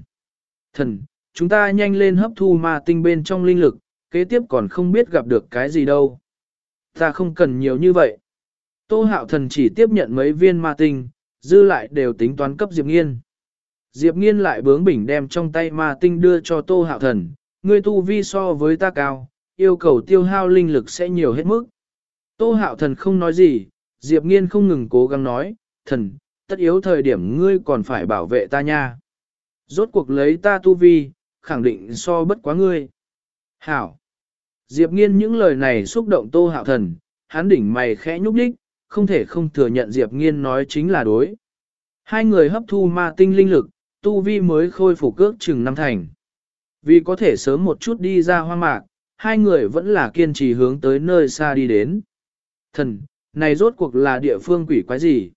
[SPEAKER 1] Thần, chúng ta nhanh lên hấp thu ma tinh bên trong linh lực, kế tiếp còn không biết gặp được cái gì đâu. Ta không cần nhiều như vậy. Tô hạo thần chỉ tiếp nhận mấy viên ma tinh, dư lại đều tính toán cấp Diệp Nghiên. Diệp Nghiên lại bướng bỉnh đem trong tay ma tinh đưa cho Tô hạo thần, ngươi tu vi so với ta cao, yêu cầu tiêu hao linh lực sẽ nhiều hết mức. Tô hạo thần không nói gì, Diệp Nghiên không ngừng cố gắng nói, thần, tất yếu thời điểm ngươi còn phải bảo vệ ta nha. Rốt cuộc lấy ta tu vi, khẳng định so bất quá ngươi. Hảo. Diệp Nghiên những lời này xúc động Tô Hạo Thần, hắn đỉnh mày khẽ nhúc đích, không thể không thừa nhận Diệp Nghiên nói chính là đối. Hai người hấp thu ma tinh linh lực, tu vi mới khôi phục cước chừng năm thành. Vì có thể sớm một chút đi ra hoa mạc, hai người vẫn là kiên trì hướng tới nơi xa đi đến. Thần, này rốt cuộc là địa phương quỷ quái gì?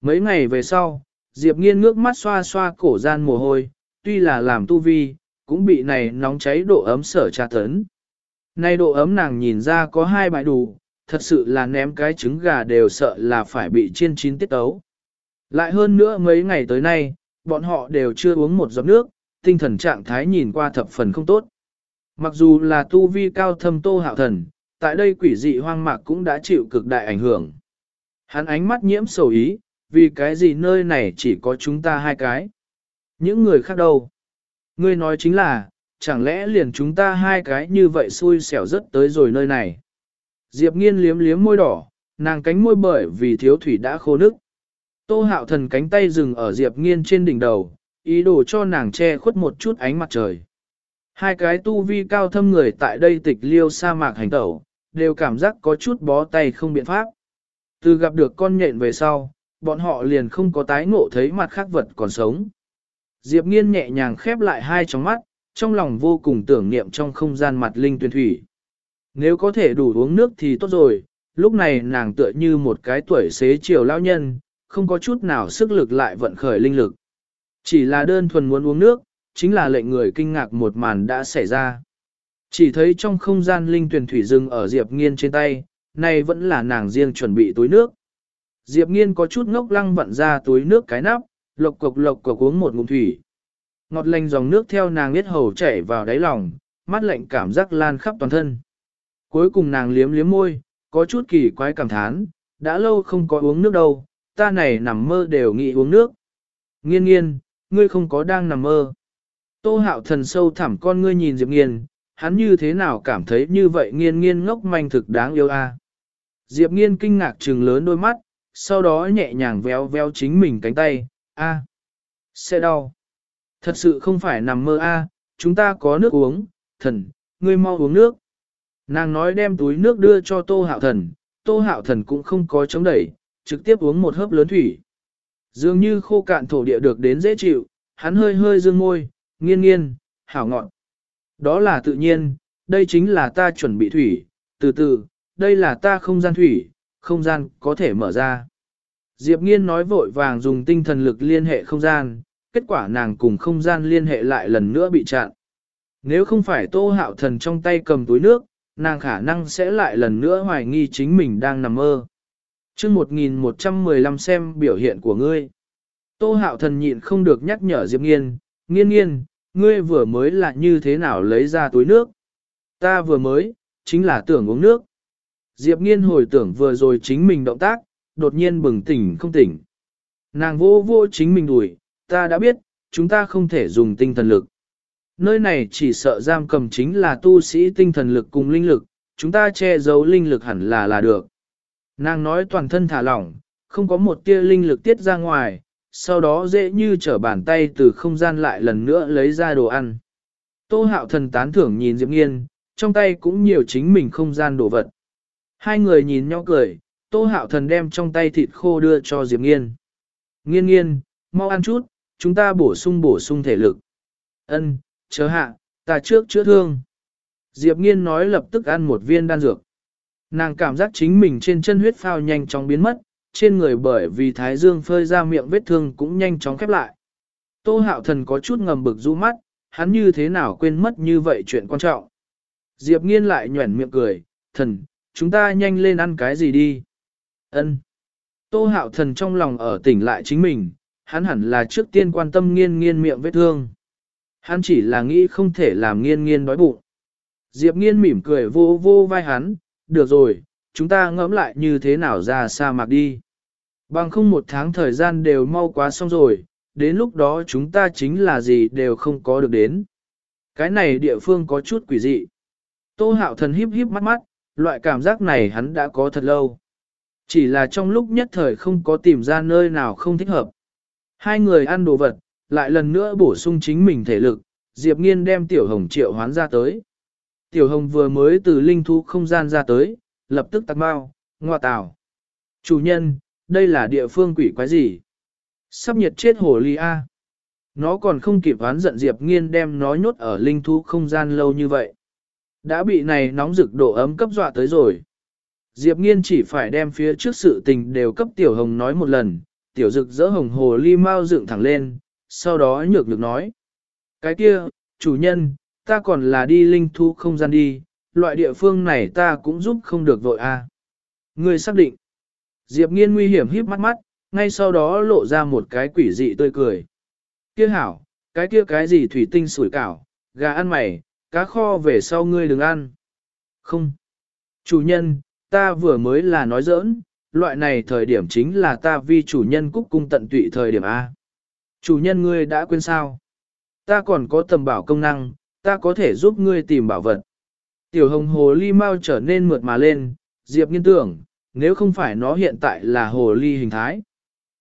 [SPEAKER 1] Mấy ngày về sau, Diệp Nghiên ngước mắt xoa xoa cổ gian mồ hôi, tuy là làm tu vi, cũng bị này nóng cháy độ ấm sở tra tấn. Này độ ấm nàng nhìn ra có hai bãi đủ, thật sự là ném cái trứng gà đều sợ là phải bị chiên chín tiết tấu. Lại hơn nữa mấy ngày tới nay, bọn họ đều chưa uống một giọt nước, tinh thần trạng thái nhìn qua thập phần không tốt. Mặc dù là tu vi cao thâm tô hạo thần, tại đây quỷ dị hoang mạc cũng đã chịu cực đại ảnh hưởng. Hắn ánh mắt nhiễm sầu ý, vì cái gì nơi này chỉ có chúng ta hai cái. Những người khác đâu? Ngươi nói chính là, chẳng lẽ liền chúng ta hai cái như vậy xui xẻo rất tới rồi nơi này. Diệp nghiên liếm liếm môi đỏ, nàng cánh môi bởi vì thiếu thủy đã khô nước. Tô hạo thần cánh tay dừng ở Diệp nghiên trên đỉnh đầu, ý đồ cho nàng che khuất một chút ánh mặt trời. Hai cái tu vi cao thâm người tại đây tịch liêu sa mạc hành tẩu, đều cảm giác có chút bó tay không biện pháp. Từ gặp được con nhện về sau, bọn họ liền không có tái ngộ thấy mặt khác vật còn sống. Diệp nghiên nhẹ nhàng khép lại hai tròng mắt, trong lòng vô cùng tưởng niệm trong không gian mặt linh tuyển thủy. Nếu có thể đủ uống nước thì tốt rồi, lúc này nàng tựa như một cái tuổi xế chiều lao nhân, không có chút nào sức lực lại vận khởi linh lực. Chỉ là đơn thuần muốn uống nước, chính là lệnh người kinh ngạc một màn đã xảy ra. Chỉ thấy trong không gian linh tuyển thủy rừng ở Diệp Nghiên trên tay, này vẫn là nàng riêng chuẩn bị túi nước. Diệp Nghiên có chút ngốc lăng vặn ra túi nước cái nắp, lộc cục lộc cục uống một ngụm thủy. Ngọt lành dòng nước theo nàng biết hầu chảy vào đáy lòng, mắt lạnh cảm giác lan khắp toàn thân. Cuối cùng nàng liếm liếm môi, có chút kỳ quái cảm thán, đã lâu không có uống nước đâu, ta này nằm mơ đều nghĩ uống nước. Nghiên nghiên, ngươi không có đang nằm mơ. Tô hạo thần sâu thẳm con ngươi nhìn Diệp nghiên, hắn như thế nào cảm thấy như vậy nghiên nghiên ngốc manh thực đáng yêu a. Diệp nghiên kinh ngạc trừng lớn đôi mắt, sau đó nhẹ nhàng véo véo chính mình cánh tay, a, sẽ đau. Thật sự không phải nằm mơ a, chúng ta có nước uống, thần, ngươi mau uống nước. Nàng nói đem túi nước đưa cho tô hạo thần, tô hạo thần cũng không có chống đẩy, trực tiếp uống một hớp lớn thủy. Dường như khô cạn thổ địa được đến dễ chịu, hắn hơi hơi dương môi, nghiên nghiên, hảo ngọn. Đó là tự nhiên, đây chính là ta chuẩn bị thủy, từ từ, đây là ta không gian thủy, không gian có thể mở ra. Diệp nghiên nói vội vàng dùng tinh thần lực liên hệ không gian, kết quả nàng cùng không gian liên hệ lại lần nữa bị chặn. Nếu không phải tô hạo thần trong tay cầm túi nước, nàng khả năng sẽ lại lần nữa hoài nghi chính mình đang nằm mơ chương 1115 xem biểu hiện của ngươi. Tô hạo thần nhịn không được nhắc nhở Diệp nghiên, nghiên nghiên, ngươi vừa mới là như thế nào lấy ra túi nước. Ta vừa mới, chính là tưởng uống nước. Diệp nghiên hồi tưởng vừa rồi chính mình động tác, đột nhiên bừng tỉnh không tỉnh. Nàng vô vô chính mình đuổi, ta đã biết, chúng ta không thể dùng tinh thần lực. Nơi này chỉ sợ giam cầm chính là tu sĩ tinh thần lực cùng linh lực, chúng ta che giấu linh lực hẳn là là được. Nàng nói toàn thân thả lỏng, không có một tia linh lực tiết ra ngoài, sau đó dễ như trở bàn tay từ không gian lại lần nữa lấy ra đồ ăn. Tô hạo thần tán thưởng nhìn Diệp Nghiên, trong tay cũng nhiều chính mình không gian đồ vật. Hai người nhìn nhau cười, tô hạo thần đem trong tay thịt khô đưa cho Diệp Nghiên. Nghiên nghiên, mau ăn chút, chúng ta bổ sung bổ sung thể lực. Ân, chờ hạ, ta trước chữa thương. Diệp Nghiên nói lập tức ăn một viên đan dược. Nàng cảm giác chính mình trên chân huyết phao nhanh chóng biến mất, trên người bởi vì thái dương phơi ra miệng vết thương cũng nhanh chóng khép lại. Tô hạo thần có chút ngầm bực rũ mắt, hắn như thế nào quên mất như vậy chuyện quan trọng. Diệp nghiên lại nhuẩn miệng cười, thần, chúng ta nhanh lên ăn cái gì đi. Ân. Tô hạo thần trong lòng ở tỉnh lại chính mình, hắn hẳn là trước tiên quan tâm nghiên nghiên miệng vết thương. Hắn chỉ là nghĩ không thể làm nghiên nghiên đói bụng. Diệp nghiên mỉm cười vô vô vai hắn, được rồi, chúng ta ngẫm lại như thế nào ra sa mạc đi. Bằng không một tháng thời gian đều mau quá xong rồi, đến lúc đó chúng ta chính là gì đều không có được đến. Cái này địa phương có chút quỷ dị. Tô hạo thần híp híp mắt mắt, loại cảm giác này hắn đã có thật lâu. Chỉ là trong lúc nhất thời không có tìm ra nơi nào không thích hợp. Hai người ăn đồ vật, lại lần nữa bổ sung chính mình thể lực, Diệp Nghiên đem Tiểu Hồng triệu hoán ra tới. Tiểu Hồng vừa mới từ linh thú không gian ra tới, lập tức tắt bao, ngoa tào. Chủ nhân, đây là địa phương quỷ quái gì? Sắp nhiệt chết hồ ly A. Nó còn không kịp oán giận Diệp Nghiên đem nó nhốt ở linh thú không gian lâu như vậy. Đã bị này nóng rực độ ấm cấp dọa tới rồi. Diệp Nghiên chỉ phải đem phía trước sự tình đều cấp Tiểu Hồng nói một lần, Tiểu Dực dỡ hồng hồ ly mau dựng thẳng lên, sau đó nhược nhược nói. Cái kia, chủ nhân, ta còn là đi linh thú không gian đi, loại địa phương này ta cũng giúp không được vội a. À. Xác định. Diệp Nghiên nguy hiểm híp mắt mắt, ngay sau đó lộ ra một cái quỷ dị tươi cười. Kia hảo, cái kia cái gì thủy tinh sủi cảo, gà ăn mày, cá kho về sau ngươi đừng ăn. Không. Chủ nhân, ta vừa mới là nói giỡn, loại này thời điểm chính là ta vi chủ nhân cúc cung tận tụy thời điểm A. Chủ nhân ngươi đã quên sao? Ta còn có tầm bảo công năng, ta có thể giúp ngươi tìm bảo vật. Tiểu hồng hồ ly mau trở nên mượt mà lên, Diệp nghiên tưởng, nếu không phải nó hiện tại là hồ ly hình thái.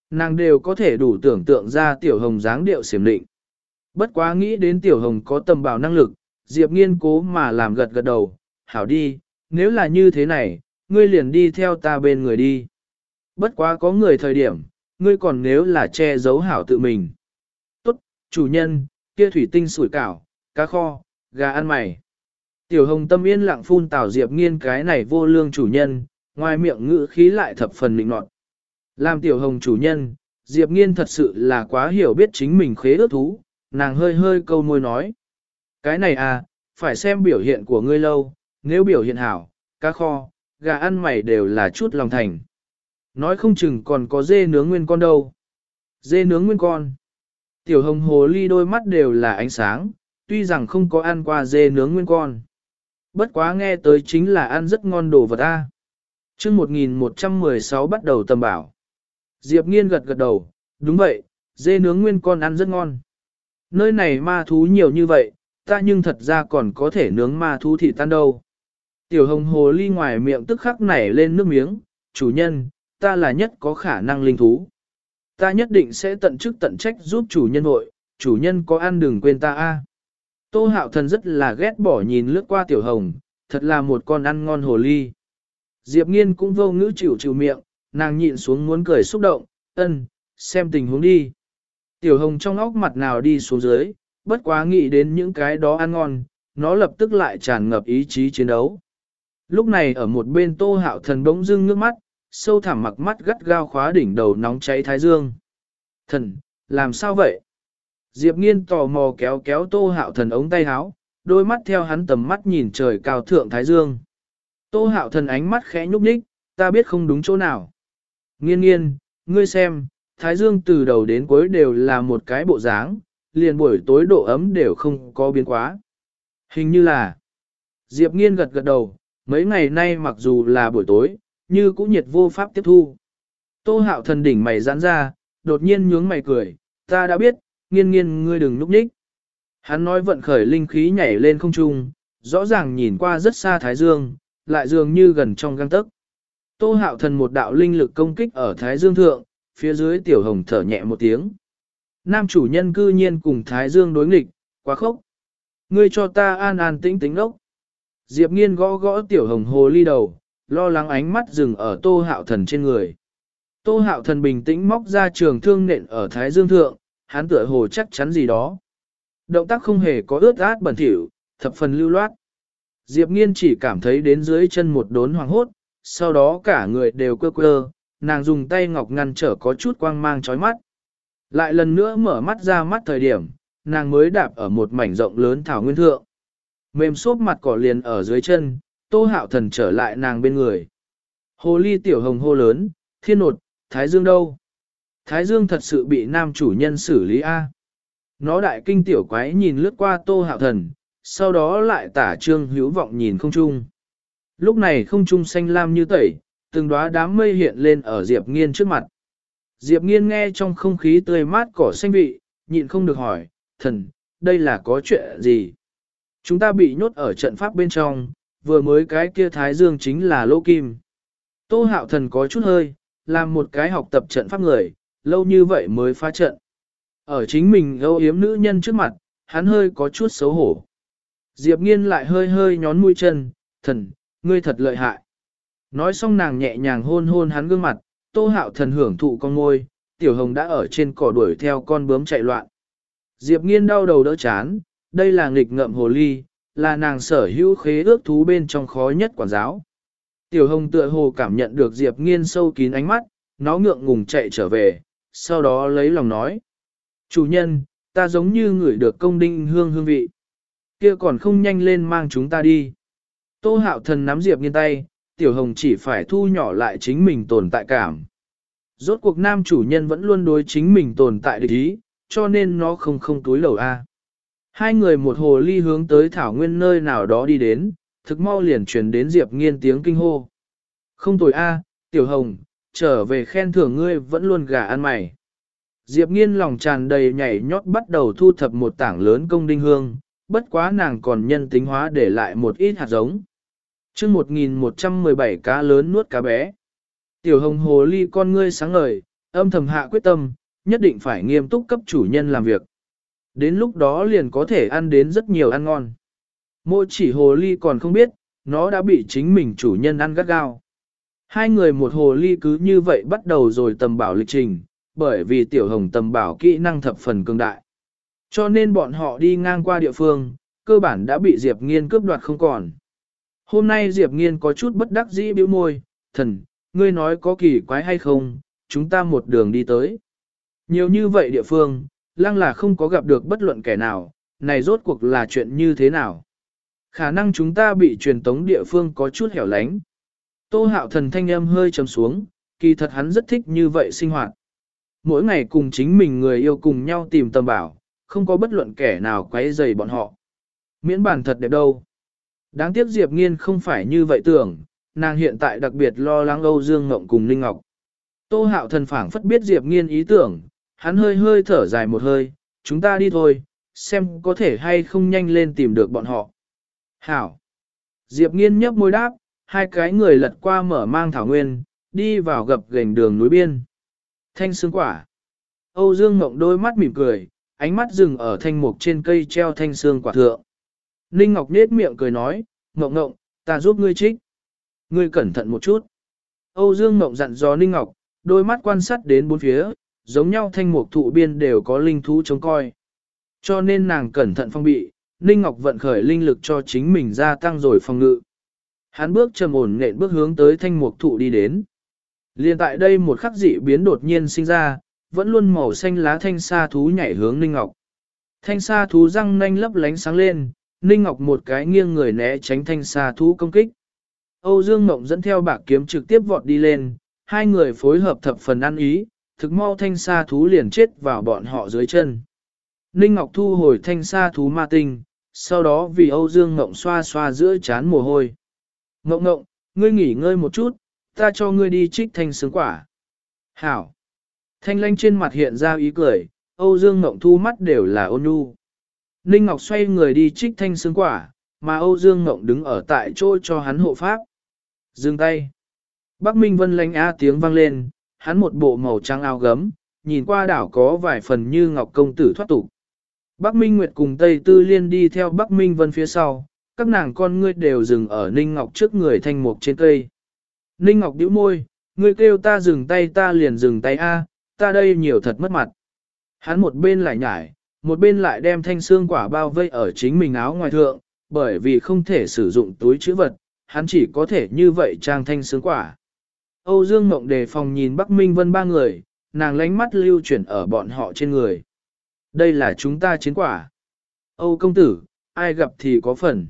[SPEAKER 1] Nàng đều có thể đủ tưởng tượng ra tiểu hồng dáng điệu xiểm định. Bất quá nghĩ đến tiểu hồng có tầm bảo năng lực, Diệp nghiên cố mà làm gật gật đầu, hảo đi, nếu là như thế này, ngươi liền đi theo ta bên người đi. Bất quá có người thời điểm, ngươi còn nếu là che giấu hảo tự mình. Tốt, chủ nhân, kia thủy tinh sủi cảo, cá kho, gà ăn mày. Tiểu hồng tâm yên lặng phun tảo Diệp nghiên cái này vô lương chủ nhân, ngoài miệng ngữ khí lại thập phần định nọt. Làm tiểu hồng chủ nhân, Diệp nghiên thật sự là quá hiểu biết chính mình khế ước thú, nàng hơi hơi câu môi nói. Cái này à, phải xem biểu hiện của ngươi lâu, nếu biểu hiện hảo, cá kho, gà ăn mày đều là chút lòng thành. Nói không chừng còn có dê nướng nguyên con đâu. Dê nướng nguyên con. Tiểu hồng hồ ly đôi mắt đều là ánh sáng, tuy rằng không có ăn qua dê nướng nguyên con. Bất quá nghe tới chính là ăn rất ngon đồ vật ta. chương 1116 bắt đầu tầm bảo. Diệp nghiên gật gật đầu, đúng vậy, dê nướng nguyên con ăn rất ngon. Nơi này ma thú nhiều như vậy, ta nhưng thật ra còn có thể nướng ma thú thịt tan đâu. Tiểu hồng hồ ly ngoài miệng tức khắc nảy lên nước miếng, chủ nhân, ta là nhất có khả năng linh thú. Ta nhất định sẽ tận chức tận trách giúp chủ nhân hội, chủ nhân có ăn đừng quên ta a. Tô hạo thần rất là ghét bỏ nhìn lướt qua tiểu hồng, thật là một con ăn ngon hồ ly. Diệp nghiên cũng vô ngữ chịu chịu miệng, nàng nhịn xuống muốn cười xúc động, ân, xem tình huống đi. Tiểu hồng trong óc mặt nào đi xuống dưới, bất quá nghĩ đến những cái đó ăn ngon, nó lập tức lại tràn ngập ý chí chiến đấu. Lúc này ở một bên tô hạo thần bỗng dưng nước mắt, sâu thẳm mặc mắt gắt gao khóa đỉnh đầu nóng cháy thái dương. Thần, làm sao vậy? Diệp nghiên tò mò kéo kéo tô hạo thần ống tay háo, đôi mắt theo hắn tầm mắt nhìn trời cao thượng thái dương. Tô hạo thần ánh mắt khẽ nhúc nhích, ta biết không đúng chỗ nào. Nghiên nghiên, ngươi xem, thái dương từ đầu đến cuối đều là một cái bộ dáng, liền buổi tối độ ấm đều không có biến quá. Hình như là, Diệp nghiên gật gật đầu, mấy ngày nay mặc dù là buổi tối, như cũng nhiệt vô pháp tiếp thu. Tô hạo thần đỉnh mày giãn ra, đột nhiên nhướng mày cười, ta đã biết, nghiên nghiên ngươi đừng núp nhích. Hắn nói vận khởi linh khí nhảy lên không trung, rõ ràng nhìn qua rất xa Thái Dương, lại dường như gần trong găng tấc. Tô hạo thần một đạo linh lực công kích ở Thái Dương thượng, phía dưới tiểu hồng thở nhẹ một tiếng. Nam chủ nhân cư nhiên cùng Thái Dương đối nghịch, quá khốc. Ngươi cho ta an an tĩnh tĩnh ốc. Diệp nghiên gõ gõ tiểu hồng hồ ly đầu, lo lắng ánh mắt dừng ở tô hạo thần trên người. Tô hạo thần bình tĩnh móc ra trường thương nện ở thái dương thượng, hắn tựa hồ chắc chắn gì đó. Động tác không hề có ướt át bẩn thỉu, thập phần lưu loát. Diệp nghiên chỉ cảm thấy đến dưới chân một đốn hoàng hốt, sau đó cả người đều quơ quơ, nàng dùng tay ngọc ngăn trở có chút quang mang chói mắt. Lại lần nữa mở mắt ra mắt thời điểm, nàng mới đạp ở một mảnh rộng lớn thảo nguyên thượng. Mềm xốp mặt cỏ liền ở dưới chân, tô hạo thần trở lại nàng bên người. Hồ ly tiểu hồng hô lớn, thiên nột, thái dương đâu? Thái dương thật sự bị nam chủ nhân xử lý A. Nó đại kinh tiểu quái nhìn lướt qua tô hạo thần, sau đó lại tả trương hữu vọng nhìn không trung. Lúc này không trung xanh lam như tẩy, từng đóa đám mây hiện lên ở Diệp Nghiên trước mặt. Diệp Nghiên nghe trong không khí tươi mát cỏ xanh vị, nhịn không được hỏi, thần, đây là có chuyện gì? Chúng ta bị nhốt ở trận pháp bên trong, vừa mới cái kia Thái Dương chính là Lô Kim. Tô hạo thần có chút hơi, làm một cái học tập trận pháp người, lâu như vậy mới phá trận. Ở chính mình âu yếm nữ nhân trước mặt, hắn hơi có chút xấu hổ. Diệp nghiên lại hơi hơi nhón mũi chân, thần, ngươi thật lợi hại. Nói xong nàng nhẹ nhàng hôn hôn hắn gương mặt, tô hạo thần hưởng thụ con ngôi, tiểu hồng đã ở trên cỏ đuổi theo con bướm chạy loạn. Diệp nghiên đau đầu đỡ chán, đây là nghịch ngợm hồ ly, là nàng sở hữu khế ước thú bên trong khó nhất quản giáo. Tiểu hồng tựa hồ cảm nhận được Diệp nghiên sâu kín ánh mắt, nó ngượng ngùng chạy trở về, sau đó lấy lòng nói. Chủ nhân, ta giống như người được công đinh hương hương vị. kia còn không nhanh lên mang chúng ta đi. Tô hạo thần nắm Diệp nghiên tay, tiểu hồng chỉ phải thu nhỏ lại chính mình tồn tại cảm. Rốt cuộc nam chủ nhân vẫn luôn đối chính mình tồn tại địch ý, cho nên nó không không túi lầu A. Hai người một hồ ly hướng tới thảo nguyên nơi nào đó đi đến, thực mau liền truyền đến Diệp nghiên tiếng kinh hô. Không tồi A, tiểu hồng, trở về khen thưởng ngươi vẫn luôn gà ăn mày. Diệp nghiên lòng tràn đầy nhảy nhót bắt đầu thu thập một tảng lớn công đinh hương, bất quá nàng còn nhân tính hóa để lại một ít hạt giống. chương 1117 cá lớn nuốt cá bé. Tiểu hồng hồ ly con ngươi sáng ngời, âm thầm hạ quyết tâm, nhất định phải nghiêm túc cấp chủ nhân làm việc. Đến lúc đó liền có thể ăn đến rất nhiều ăn ngon. mỗi chỉ hồ ly còn không biết, nó đã bị chính mình chủ nhân ăn gắt gao. Hai người một hồ ly cứ như vậy bắt đầu rồi tầm bảo lịch trình, bởi vì tiểu hồng tầm bảo kỹ năng thập phần cường đại. Cho nên bọn họ đi ngang qua địa phương, cơ bản đã bị Diệp Nghiên cướp đoạt không còn. Hôm nay Diệp Nghiên có chút bất đắc dĩ bĩu môi, thần, ngươi nói có kỳ quái hay không, chúng ta một đường đi tới. Nhiều như vậy địa phương, lăng là không có gặp được bất luận kẻ nào, này rốt cuộc là chuyện như thế nào. Khả năng chúng ta bị truyền tống địa phương có chút hẻo lánh. Tô hạo thần thanh âm hơi trầm xuống, kỳ thật hắn rất thích như vậy sinh hoạt. Mỗi ngày cùng chính mình người yêu cùng nhau tìm tầm bảo, không có bất luận kẻ nào quấy rầy bọn họ. Miễn bản thật đẹp đâu. Đáng tiếc Diệp Nghiên không phải như vậy tưởng, nàng hiện tại đặc biệt lo lắng Âu Dương Ngộng cùng Linh Ngọc. Tô hạo thần phảng phất biết Diệp Nghiên ý tưởng, hắn hơi hơi thở dài một hơi, chúng ta đi thôi, xem có thể hay không nhanh lên tìm được bọn họ. Hảo. Diệp Nghiên nhấp môi đáp, hai cái người lật qua mở mang thảo nguyên, đi vào gập gành đường núi biên. Thanh xương quả. Âu Dương Ngộng đôi mắt mỉm cười, ánh mắt dừng ở thanh mục trên cây treo thanh xương quả thượng. Ninh Ngọc nết miệng cười nói, Ngộng Ngộng, ta giúp ngươi trích. Ngươi cẩn thận một chút. Âu Dương Ngộng dặn dò Ninh Ngọc, đôi mắt quan sát đến bốn phía, giống nhau thanh mục thụ biên đều có linh thú chống coi. Cho nên nàng cẩn thận phong bị, Ninh Ngọc vận khởi linh lực cho chính mình gia tăng rồi phòng ngự. Hắn bước trầm ổn nện bước hướng tới thanh mục thụ đi đến. Liên tại đây một khắc dị biến đột nhiên sinh ra, vẫn luôn màu xanh lá thanh sa thú nhảy hướng Ninh Ngọc. Thanh sa thú răng nanh lấp lánh sáng lên, Ninh Ngọc một cái nghiêng người né tránh thanh sa thú công kích. Âu Dương Mộng dẫn theo bạc kiếm trực tiếp vọt đi lên, hai người phối hợp thập phần ăn ý, thực mau thanh sa thú liền chết vào bọn họ dưới chân. Ninh Ngọc thu hồi thanh sa thú ma tinh, sau đó vì Âu Dương Mộng xoa xoa giữa chán mồ hôi. Ngộng ngộng, ngươi nghỉ ngơi một chút, ta cho ngươi đi trích thanh sướng quả. Hảo. Thanh lanh trên mặt hiện ra ý cười, Âu Dương Ngộng thu mắt đều là ôn nhu. Ninh Ngọc xoay người đi trích thanh sướng quả, mà Âu Dương Ngộng đứng ở tại chỗ cho hắn hộ pháp. Dừng tay. Bắc Minh Vân lanh a tiếng vang lên, hắn một bộ màu trắng áo gấm, nhìn qua đảo có vài phần như Ngọc Công Tử thoát tục. Bắc Minh Nguyệt cùng Tây Tư Liên đi theo Bắc Minh Vân phía sau, các nàng con ngươi đều dừng ở Ninh Ngọc trước người thanh mục trên cây. Ninh Ngọc bĩu môi, ngươi kêu ta dừng tay ta liền dừng tay a, ta đây nhiều thật mất mặt. Hắn một bên lại nhải, một bên lại đem thanh xương quả bao vây ở chính mình áo ngoài thượng, bởi vì không thể sử dụng túi chữ vật, hắn chỉ có thể như vậy trang thanh xương quả. Âu Dương Mộng đề phòng nhìn Bắc Minh Vân ba người, nàng lánh mắt lưu chuyển ở bọn họ trên người. Đây là chúng ta chiến quả. Âu công tử, ai gặp thì có phần.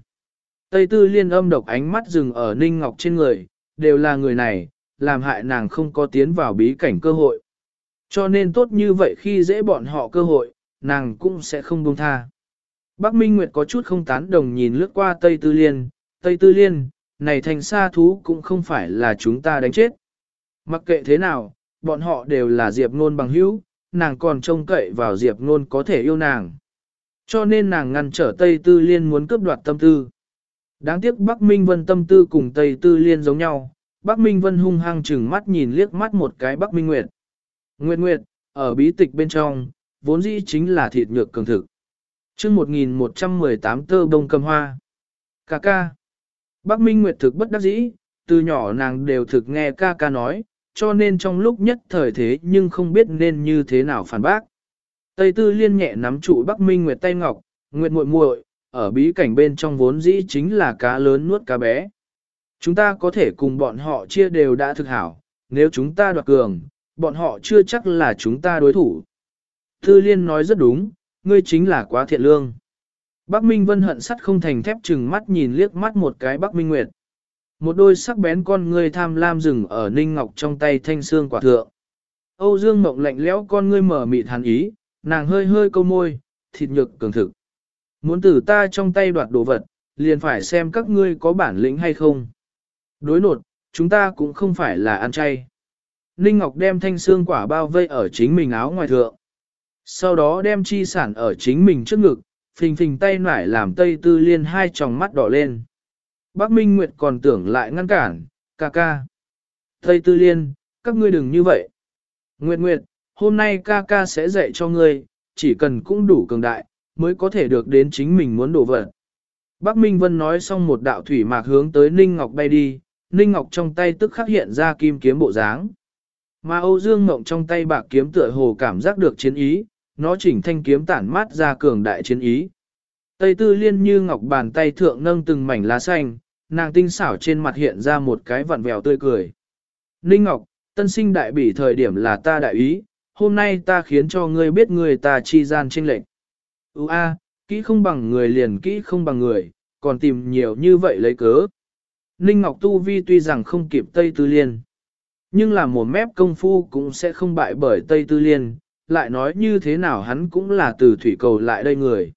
[SPEAKER 1] Tây tư liên âm độc ánh mắt dừng ở Ninh Ngọc trên người, đều là người này, làm hại nàng không có tiến vào bí cảnh cơ hội. Cho nên tốt như vậy khi dễ bọn họ cơ hội, nàng cũng sẽ không buông tha. Bác Minh Nguyệt có chút không tán đồng nhìn lướt qua Tây Tư Liên, Tây Tư Liên, này thành sa thú cũng không phải là chúng ta đánh chết. Mặc kệ thế nào, bọn họ đều là Diệp Nôn bằng hữu, nàng còn trông cậy vào Diệp Nôn có thể yêu nàng. Cho nên nàng ngăn trở Tây Tư Liên muốn cướp đoạt tâm tư. Đáng tiếc Bắc Minh Vân tâm tư cùng Tây Tư Liên giống nhau, Bắc Minh Vân hung hăng chừng mắt nhìn liếc mắt một cái Bắc Minh Nguyệt. Nguyệt Nguyệt, ở bí tịch bên trong, vốn dĩ chính là thịt nhược cường thực. chương 1118 tơ bông cầm hoa. Cà ca. Bắc Minh Nguyệt thực bất đắc dĩ, từ nhỏ nàng đều thực nghe ca ca nói, cho nên trong lúc nhất thời thế nhưng không biết nên như thế nào phản bác. Tây Tư Liên nhẹ nắm trụ Bắc Minh Nguyệt tay ngọc, Nguyệt muội muội, ở bí cảnh bên trong vốn dĩ chính là cá lớn nuốt cá bé. Chúng ta có thể cùng bọn họ chia đều đã thực hảo, nếu chúng ta đoạt cường, bọn họ chưa chắc là chúng ta đối thủ. Thư Liên nói rất đúng, ngươi chính là quá thiện lương. Bắc Minh Vân hận sắt không thành thép chừng mắt nhìn liếc mắt một cái Bắc Minh Nguyệt. Một đôi sắc bén con ngươi tham lam rừng ở ninh ngọc trong tay thanh xương quả thượng. Âu Dương Mộng lạnh lẽo con ngươi mở mịt hàn ý, nàng hơi hơi câu môi, thịt nhược cường thực. Muốn từ ta trong tay đoạt đồ vật, liền phải xem các ngươi có bản lĩnh hay không. Đối nột, chúng ta cũng không phải là ăn chay. Ninh Ngọc đem thanh xương quả bao vây ở chính mình áo ngoài thượng. Sau đó đem chi sản ở chính mình trước ngực, phình phình tay nải làm Tây Tư Liên hai tròng mắt đỏ lên. Bác Minh Nguyệt còn tưởng lại ngăn cản, ca ca. Tây Tư Liên, các ngươi đừng như vậy. Nguyệt Nguyệt, hôm nay ca ca sẽ dạy cho ngươi, chỉ cần cũng đủ cường đại, mới có thể được đến chính mình muốn đổ vật. Bác Minh Vân nói xong một đạo thủy mạc hướng tới Ninh Ngọc bay đi, Ninh Ngọc trong tay tức khắc hiện ra kim kiếm bộ dáng. Mà Âu Dương Ngộng trong tay bạc kiếm tựa hồ cảm giác được chiến ý, nó chỉnh thanh kiếm tản mát ra cường đại chiến ý. Tây Tư Liên như ngọc bàn tay thượng nâng từng mảnh lá xanh, nàng tinh xảo trên mặt hiện ra một cái vặn vẹo tươi cười. Ninh Ngọc, tân sinh đại bỉ thời điểm là ta đại ý, hôm nay ta khiến cho ngươi biết người ta chi gian trinh lệnh. Ú a, kỹ không bằng người liền kỹ không bằng người, còn tìm nhiều như vậy lấy cớ. Ninh Ngọc Tu Vi tuy rằng không kịp Tây Tư Liên, nhưng là một mép công phu cũng sẽ không bại bởi Tây Tư Liên, lại nói như thế nào hắn cũng là từ thủy cầu lại đây người.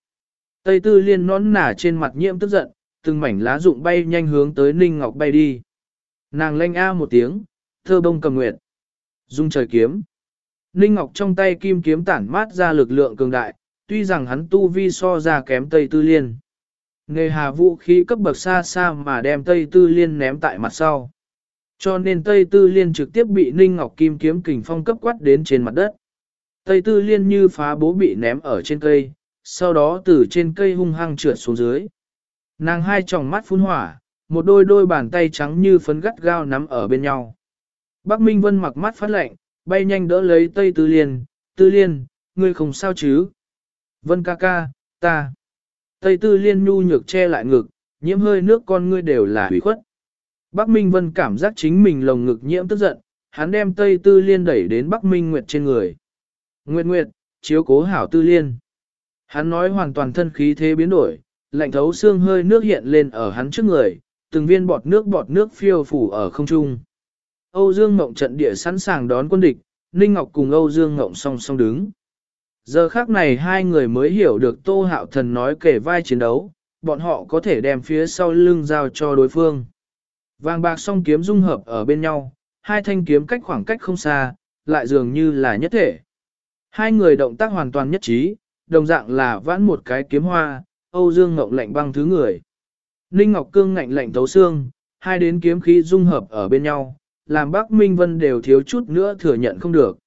[SPEAKER 1] Tây Tư Liên nón nả trên mặt nhiễm tức giận, từng mảnh lá rụng bay nhanh hướng tới Ninh Ngọc bay đi. Nàng lanh a một tiếng, thơ bông cầm nguyệt. Dung trời kiếm. Ninh Ngọc trong tay kim kiếm tản mát ra lực lượng cường đại, tuy rằng hắn tu vi so ra kém Tây Tư Liên. Nghề hà vũ khí cấp bậc xa xa mà đem Tây Tư Liên ném tại mặt sau. Cho nên Tây Tư Liên trực tiếp bị Ninh Ngọc Kim kiếm kình phong cấp quát đến trên mặt đất. Tây Tư Liên như phá bố bị ném ở trên cây, sau đó từ trên cây hung hăng trượt xuống dưới. Nàng hai tròng mắt phun hỏa, một đôi đôi bàn tay trắng như phấn gắt gao nắm ở bên nhau. Bắc Minh Vân mặc mắt phát lạnh, bay nhanh đỡ lấy Tây Tư Liên, Tư Liên, ngươi không sao chứ? Vân ca ca, ta. Tây Tư Liên nhu nhược che lại ngực, nhiễm hơi nước con ngươi đều là hủy khuất. Bắc Minh Vân cảm giác chính mình lồng ngực nhiễm tức giận, hắn đem Tây Tư Liên đẩy đến Bắc Minh Nguyệt trên người. Nguyệt Nguyệt, chiếu cố hảo Tư Liên. Hắn nói hoàn toàn thân khí thế biến đổi, lạnh thấu xương hơi nước hiện lên ở hắn trước người, từng viên bọt nước bọt nước phiêu phủ ở không trung. Âu Dương Ngộng trận địa sẵn sàng đón quân địch, Ninh Ngọc cùng Âu Dương Ngộng song song đứng. Giờ khác này hai người mới hiểu được Tô Hạo Thần nói kể vai chiến đấu, bọn họ có thể đem phía sau lưng giao cho đối phương. Vàng bạc song kiếm dung hợp ở bên nhau, hai thanh kiếm cách khoảng cách không xa, lại dường như là nhất thể. Hai người động tác hoàn toàn nhất trí, đồng dạng là vãn một cái kiếm hoa, Âu Dương Ngọc lạnh băng thứ người. Ninh Ngọc Cương ngạnh lạnh tấu xương, hai đến kiếm khí dung hợp ở bên nhau, làm Bắc Minh Vân đều thiếu chút nữa thừa nhận không được.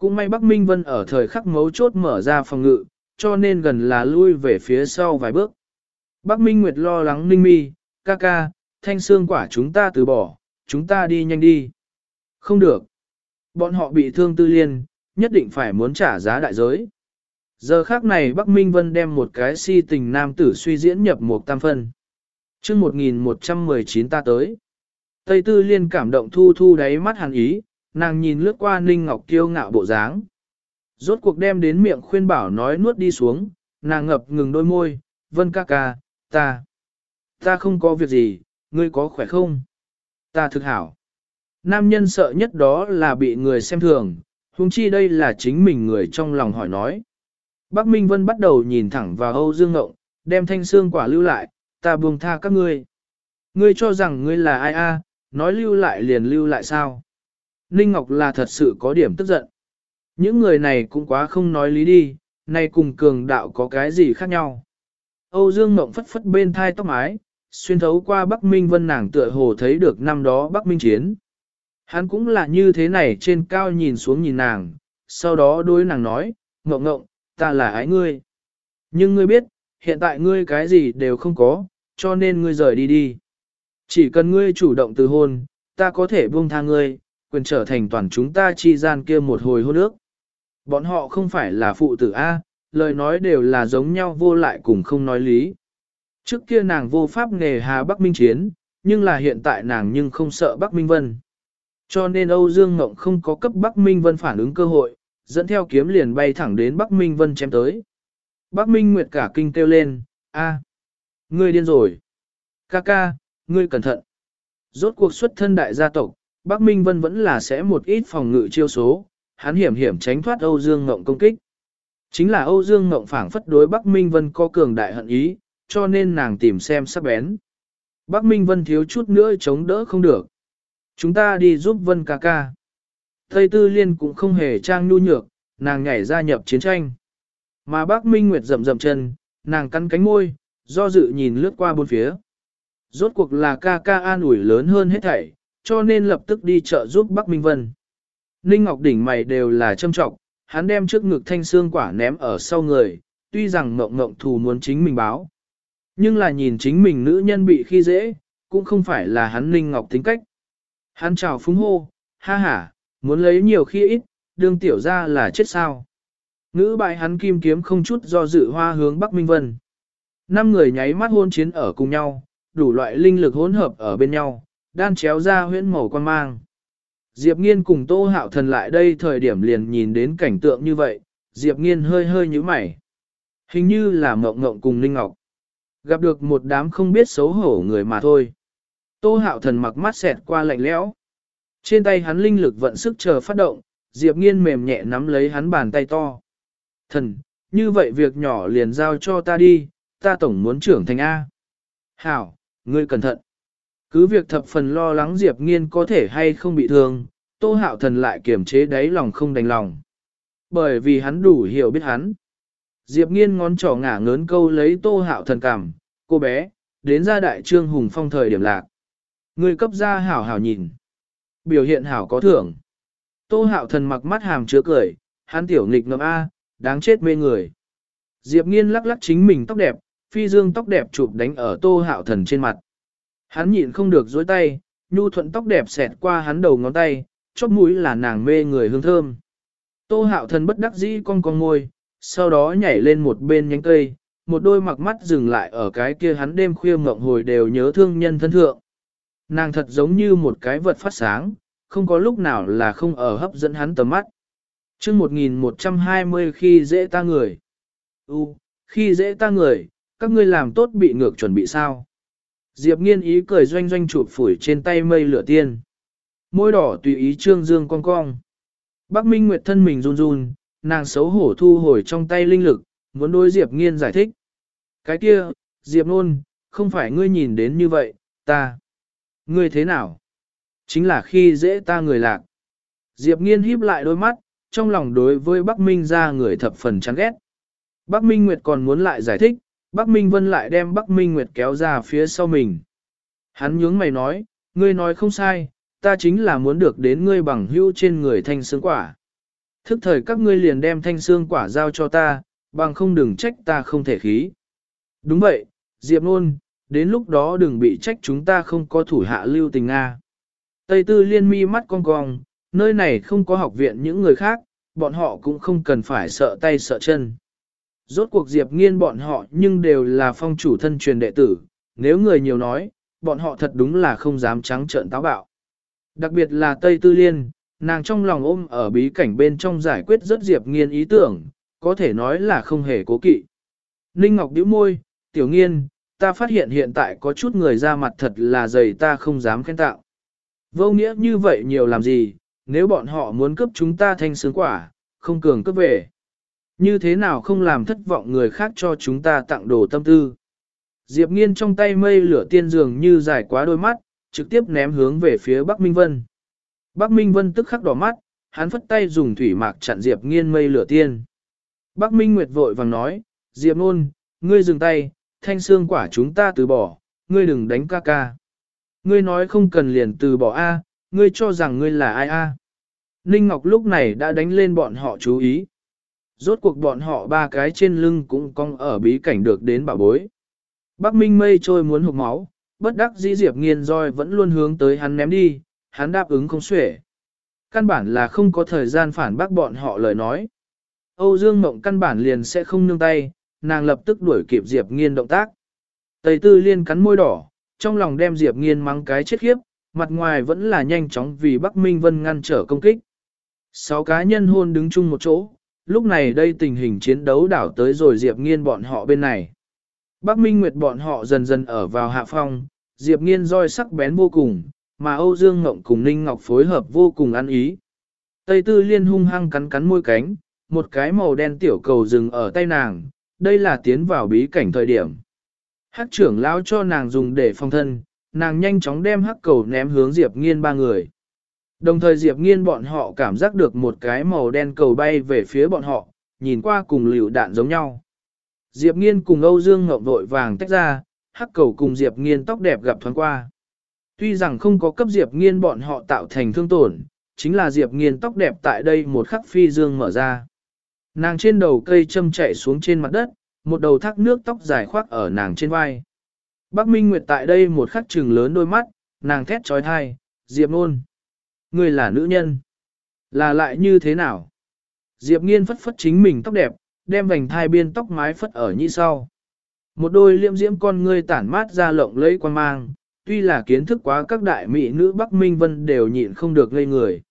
[SPEAKER 1] Cũng may Bắc Minh Vân ở thời khắc mấu chốt mở ra phòng ngự, cho nên gần là lui về phía sau vài bước. Bắc Minh Nguyệt lo lắng Ninh Mi, ca ca, thanh xương quả chúng ta từ bỏ, chúng ta đi nhanh đi. Không được. Bọn họ bị thương tư liên, nhất định phải muốn trả giá đại giới. Giờ khác này Bắc Minh Vân đem một cái si tình nam tử suy diễn nhập một tam phân. chương 1119 ta tới. Tây Tư Liên cảm động thu thu đáy mắt hàn ý, nàng nhìn lướt qua Ninh Ngọc kiêu ngạo bộ dáng. Rốt cuộc đem đến miệng khuyên bảo nói nuốt đi xuống, nàng ngập ngừng đôi môi, vân ca ca, ta, ta không có việc gì, ngươi có khỏe không? Ta thực hảo. Nam nhân sợ nhất đó là bị người xem thường, huống chi đây là chính mình người trong lòng hỏi nói. Bác Minh Vân bắt đầu nhìn thẳng vào Âu Dương Ngộng, đem thanh xương quả lưu lại, ta buông tha các ngươi. Ngươi cho rằng ngươi là ai a? nói lưu lại liền lưu lại sao? Ninh Ngọc là thật sự có điểm tức giận. Những người này cũng quá không nói lý đi, nay cùng cường đạo có cái gì khác nhau. Âu Dương Ngộng phất phất bên thai tóc mái, xuyên thấu qua Bắc Minh Vân nàng tựa hồ thấy được năm đó Bắc Minh chiến. Hắn cũng là như thế này trên cao nhìn xuống nhìn nàng, sau đó đối nàng nói, ngộng ngộng, ta là ái ngươi. Nhưng ngươi biết, hiện tại ngươi cái gì đều không có, cho nên ngươi rời đi đi. Chỉ cần ngươi chủ động từ hôn, ta có thể buông tha ngươi, quyền trở thành toàn chúng ta chi gian kia một hồi hôn ước. Bọn họ không phải là phụ tử A, lời nói đều là giống nhau vô lại cùng không nói lý. Trước kia nàng vô pháp nghề hà Bắc Minh Chiến, nhưng là hiện tại nàng nhưng không sợ Bắc Minh Vân. Cho nên Âu Dương Ngộng không có cấp Bắc Minh Vân phản ứng cơ hội, dẫn theo kiếm liền bay thẳng đến Bắc Minh Vân chém tới. Bắc Minh Nguyệt cả kinh kêu lên, a, ngươi điên rồi. Ca ca, ngươi cẩn thận. Rốt cuộc xuất thân đại gia tộc, Bắc Minh Vân vẫn là sẽ một ít phòng ngự chiêu số, hắn hiểm hiểm tránh thoát Âu Dương Ngộng công kích. Chính là Âu Dương Ngộng phảng phất đối Bắc Minh Vân có cường đại hận ý, cho nên nàng tìm xem sắc bén. Bắc Minh Vân thiếu chút nữa chống đỡ không được. Chúng ta đi giúp Vân ca ca. Tây Tư Liên cũng không hề trang nhu nhược, nàng nhảy ra nhập chiến tranh. Mà Bắc Minh Nguyệt rậm rậm chân, nàng cắn cánh môi, do dự nhìn lướt qua bốn phía. Rốt cuộc là ca ca an ủi lớn hơn hết thảy, cho nên lập tức đi chợ giúp Bắc Minh Vân. Ninh Ngọc Đỉnh mày đều là châm trọng, hắn đem trước ngực thanh xương quả ném ở sau người, tuy rằng ngộng ngộng thù muốn chính mình báo. Nhưng là nhìn chính mình nữ nhân bị khi dễ, cũng không phải là hắn Ninh Ngọc tính cách. Hắn chào phúng hô, ha ha, muốn lấy nhiều khi ít, đương tiểu ra là chết sao. Ngữ bại hắn kim kiếm không chút do dự hoa hướng Bắc Minh Vân. Năm người nháy mắt hôn chiến ở cùng nhau, đủ loại linh lực hỗn hợp ở bên nhau, đan chéo ra huyễn màu quan mang. Diệp Nghiên cùng Tô Hạo Thần lại đây thời điểm liền nhìn đến cảnh tượng như vậy, Diệp Nghiên hơi hơi nhíu mày. Hình như là mộng mộng cùng Ninh Ngọc. Gặp được một đám không biết xấu hổ người mà thôi. Tô Hạo Thần mặc mắt xẹt qua lạnh lẽo. Trên tay hắn linh lực vận sức chờ phát động, Diệp Nghiên mềm nhẹ nắm lấy hắn bàn tay to. Thần, như vậy việc nhỏ liền giao cho ta đi, ta tổng muốn trưởng thành A. Hảo, ngươi cẩn thận. Cứ việc thập phần lo lắng Diệp Nghiên có thể hay không bị thương, Tô Hạo Thần lại kiềm chế đáy lòng không đành lòng. Bởi vì hắn đủ hiểu biết hắn. Diệp Nghiên ngón trỏ ngả ngớn câu lấy Tô Hạo Thần cảm, cô bé, đến ra đại trương hùng phong thời điểm lạc. Người cấp ra hảo hảo nhìn. Biểu hiện hảo có thưởng. Tô Hạo Thần mặc mắt hàm chứa cười, hắn tiểu nghịch ngầm A, đáng chết mê người. Diệp Nghiên lắc lắc chính mình tóc đẹp, phi dương tóc đẹp chụp đánh ở Tô Hạo Thần trên mặt. Hắn nhịn không được dối tay, nhu thuận tóc đẹp xẹt qua hắn đầu ngón tay, chóp mũi là nàng mê người hương thơm. Tô hạo thần bất đắc dĩ con con ngôi, sau đó nhảy lên một bên nhánh cây, một đôi mặc mắt dừng lại ở cái kia hắn đêm khuya mộng hồi đều nhớ thương nhân thân thượng. Nàng thật giống như một cái vật phát sáng, không có lúc nào là không ở hấp dẫn hắn tầm mắt. chương 1120 khi dễ ta người. U, khi dễ ta người, các ngươi làm tốt bị ngược chuẩn bị sao? Diệp nghiên ý cười doanh doanh chụp phủi trên tay mây lửa tiên. Môi đỏ tùy ý trương dương cong cong. Bác Minh Nguyệt thân mình run run, nàng xấu hổ thu hồi trong tay linh lực, muốn đối Diệp nghiên giải thích. Cái kia, Diệp nôn, không phải ngươi nhìn đến như vậy, ta. Ngươi thế nào? Chính là khi dễ ta người lạc. Diệp nghiên híp lại đôi mắt, trong lòng đối với Bắc Minh ra người thập phần chán ghét. Bắc Minh Nguyệt còn muốn lại giải thích, Bắc Minh Vân lại đem Bắc Minh Nguyệt kéo ra phía sau mình. Hắn nhướng mày nói, ngươi nói không sai, ta chính là muốn được đến ngươi bằng hữu trên người thanh xương quả. Thức thời các ngươi liền đem thanh xương quả giao cho ta, bằng không đừng trách ta không thể khí. Đúng vậy, Diệp Nôn, đến lúc đó đừng bị trách chúng ta không có thủ hạ lưu tình Nga. Tây Tư liên mi mắt cong cong, nơi này không có học viện những người khác, bọn họ cũng không cần phải sợ tay sợ chân. Rốt cuộc Diệp nghiên bọn họ nhưng đều là phong chủ thân truyền đệ tử, nếu người nhiều nói, bọn họ thật đúng là không dám trắng trợn táo bạo. Đặc biệt là Tây Tư Liên, nàng trong lòng ôm ở bí cảnh bên trong giải quyết rất Diệp Nghiên ý tưởng, có thể nói là không hề cố kỵ. Ninh Ngọc điếu môi, tiểu nghiên, ta phát hiện hiện tại có chút người ra mặt thật là dày ta không dám khen tạo. Vô nghĩa như vậy nhiều làm gì, nếu bọn họ muốn cướp chúng ta thanh sướng quả, không cường cướp về. Như thế nào không làm thất vọng người khác cho chúng ta tặng đồ tâm tư. Diệp nghiên trong tay mây lửa tiên dường như dài quá đôi mắt, trực tiếp ném hướng về phía Bắc Minh Vân. Bắc Minh Vân tức khắc đỏ mắt, hắn phất tay dùng thủy mạc chặn Diệp nghiên mây lửa tiên. Bắc Minh Nguyệt vội vàng nói, Diệp nôn, ngươi dừng tay, thanh xương quả chúng ta từ bỏ, ngươi đừng đánh ca ca. Ngươi nói không cần liền từ bỏ A, ngươi cho rằng ngươi là ai A. Ninh Ngọc lúc này đã đánh lên bọn họ chú ý. Rốt cuộc bọn họ ba cái trên lưng cũng cong ở bí cảnh được đến bảo bối. Bắc Minh mây trôi muốn hụt máu, bất đắc dĩ Diệp nghiên roi vẫn luôn hướng tới hắn ném đi, hắn đáp ứng không xuể. Căn bản là không có thời gian phản bác bọn họ lời nói. Âu Dương Mộng căn bản liền sẽ không nương tay, nàng lập tức đuổi kịp Diệp nghiên động tác. Tây Tư Liên cắn môi đỏ, trong lòng đem Diệp nghiên mắng cái chết khiếp, mặt ngoài vẫn là nhanh chóng vì Bắc Minh Vân ngăn trở công kích. Sáu cá nhân hôn đứng chung một chỗ, lúc này đây tình hình chiến đấu đảo tới rồi Diệp nghiên bọn họ bên này. Bắc Minh Nguyệt bọn họ dần dần ở vào hạ phong, Diệp nghiên roi sắc bén vô cùng, mà Âu Dương Ngộng cùng Ninh Ngọc phối hợp vô cùng ăn ý. Tây Tư Liên hung hăng cắn cắn môi cánh, một cái màu đen tiểu cầu dừng ở tay nàng, đây là tiến vào bí cảnh thời điểm. Hắc trưởng lão cho nàng dùng để phòng thân, nàng nhanh chóng đem hắc cầu ném hướng Diệp Nghiên ba người. Đồng thời Diệp Nghiên bọn họ cảm giác được một cái màu đen cầu bay về phía bọn họ, nhìn qua cùng liều đạn giống nhau. Diệp Nghiên cùng Âu Dương Ngọc vội vàng tách ra, hắc cầu cùng Diệp Nghiên tóc đẹp gặp thoáng qua. Tuy rằng không có cấp Diệp Nghiên bọn họ tạo thành thương tổn, chính là Diệp Nghiên tóc đẹp tại đây một khắc phi dương mở ra. Nàng trên đầu cây châm chạy xuống trên mặt đất, một đầu thác nước tóc dài khoác ở nàng trên vai. Bác Minh Nguyệt tại đây một khắc trừng lớn đôi mắt, nàng thét trói thai, Diệp Nôn. Ngươi là nữ nhân. Là lại như thế nào? Diệp Nghiên phất phất chính mình tóc đẹp, đem vành thai biên tóc mái phất ở như sau. Một đôi liễm diễm con ngươi tản mát ra lộng lẫy quan mang, tuy là kiến thức quá các đại mỹ nữ Bắc Minh Vân đều nhịn không được ngây người.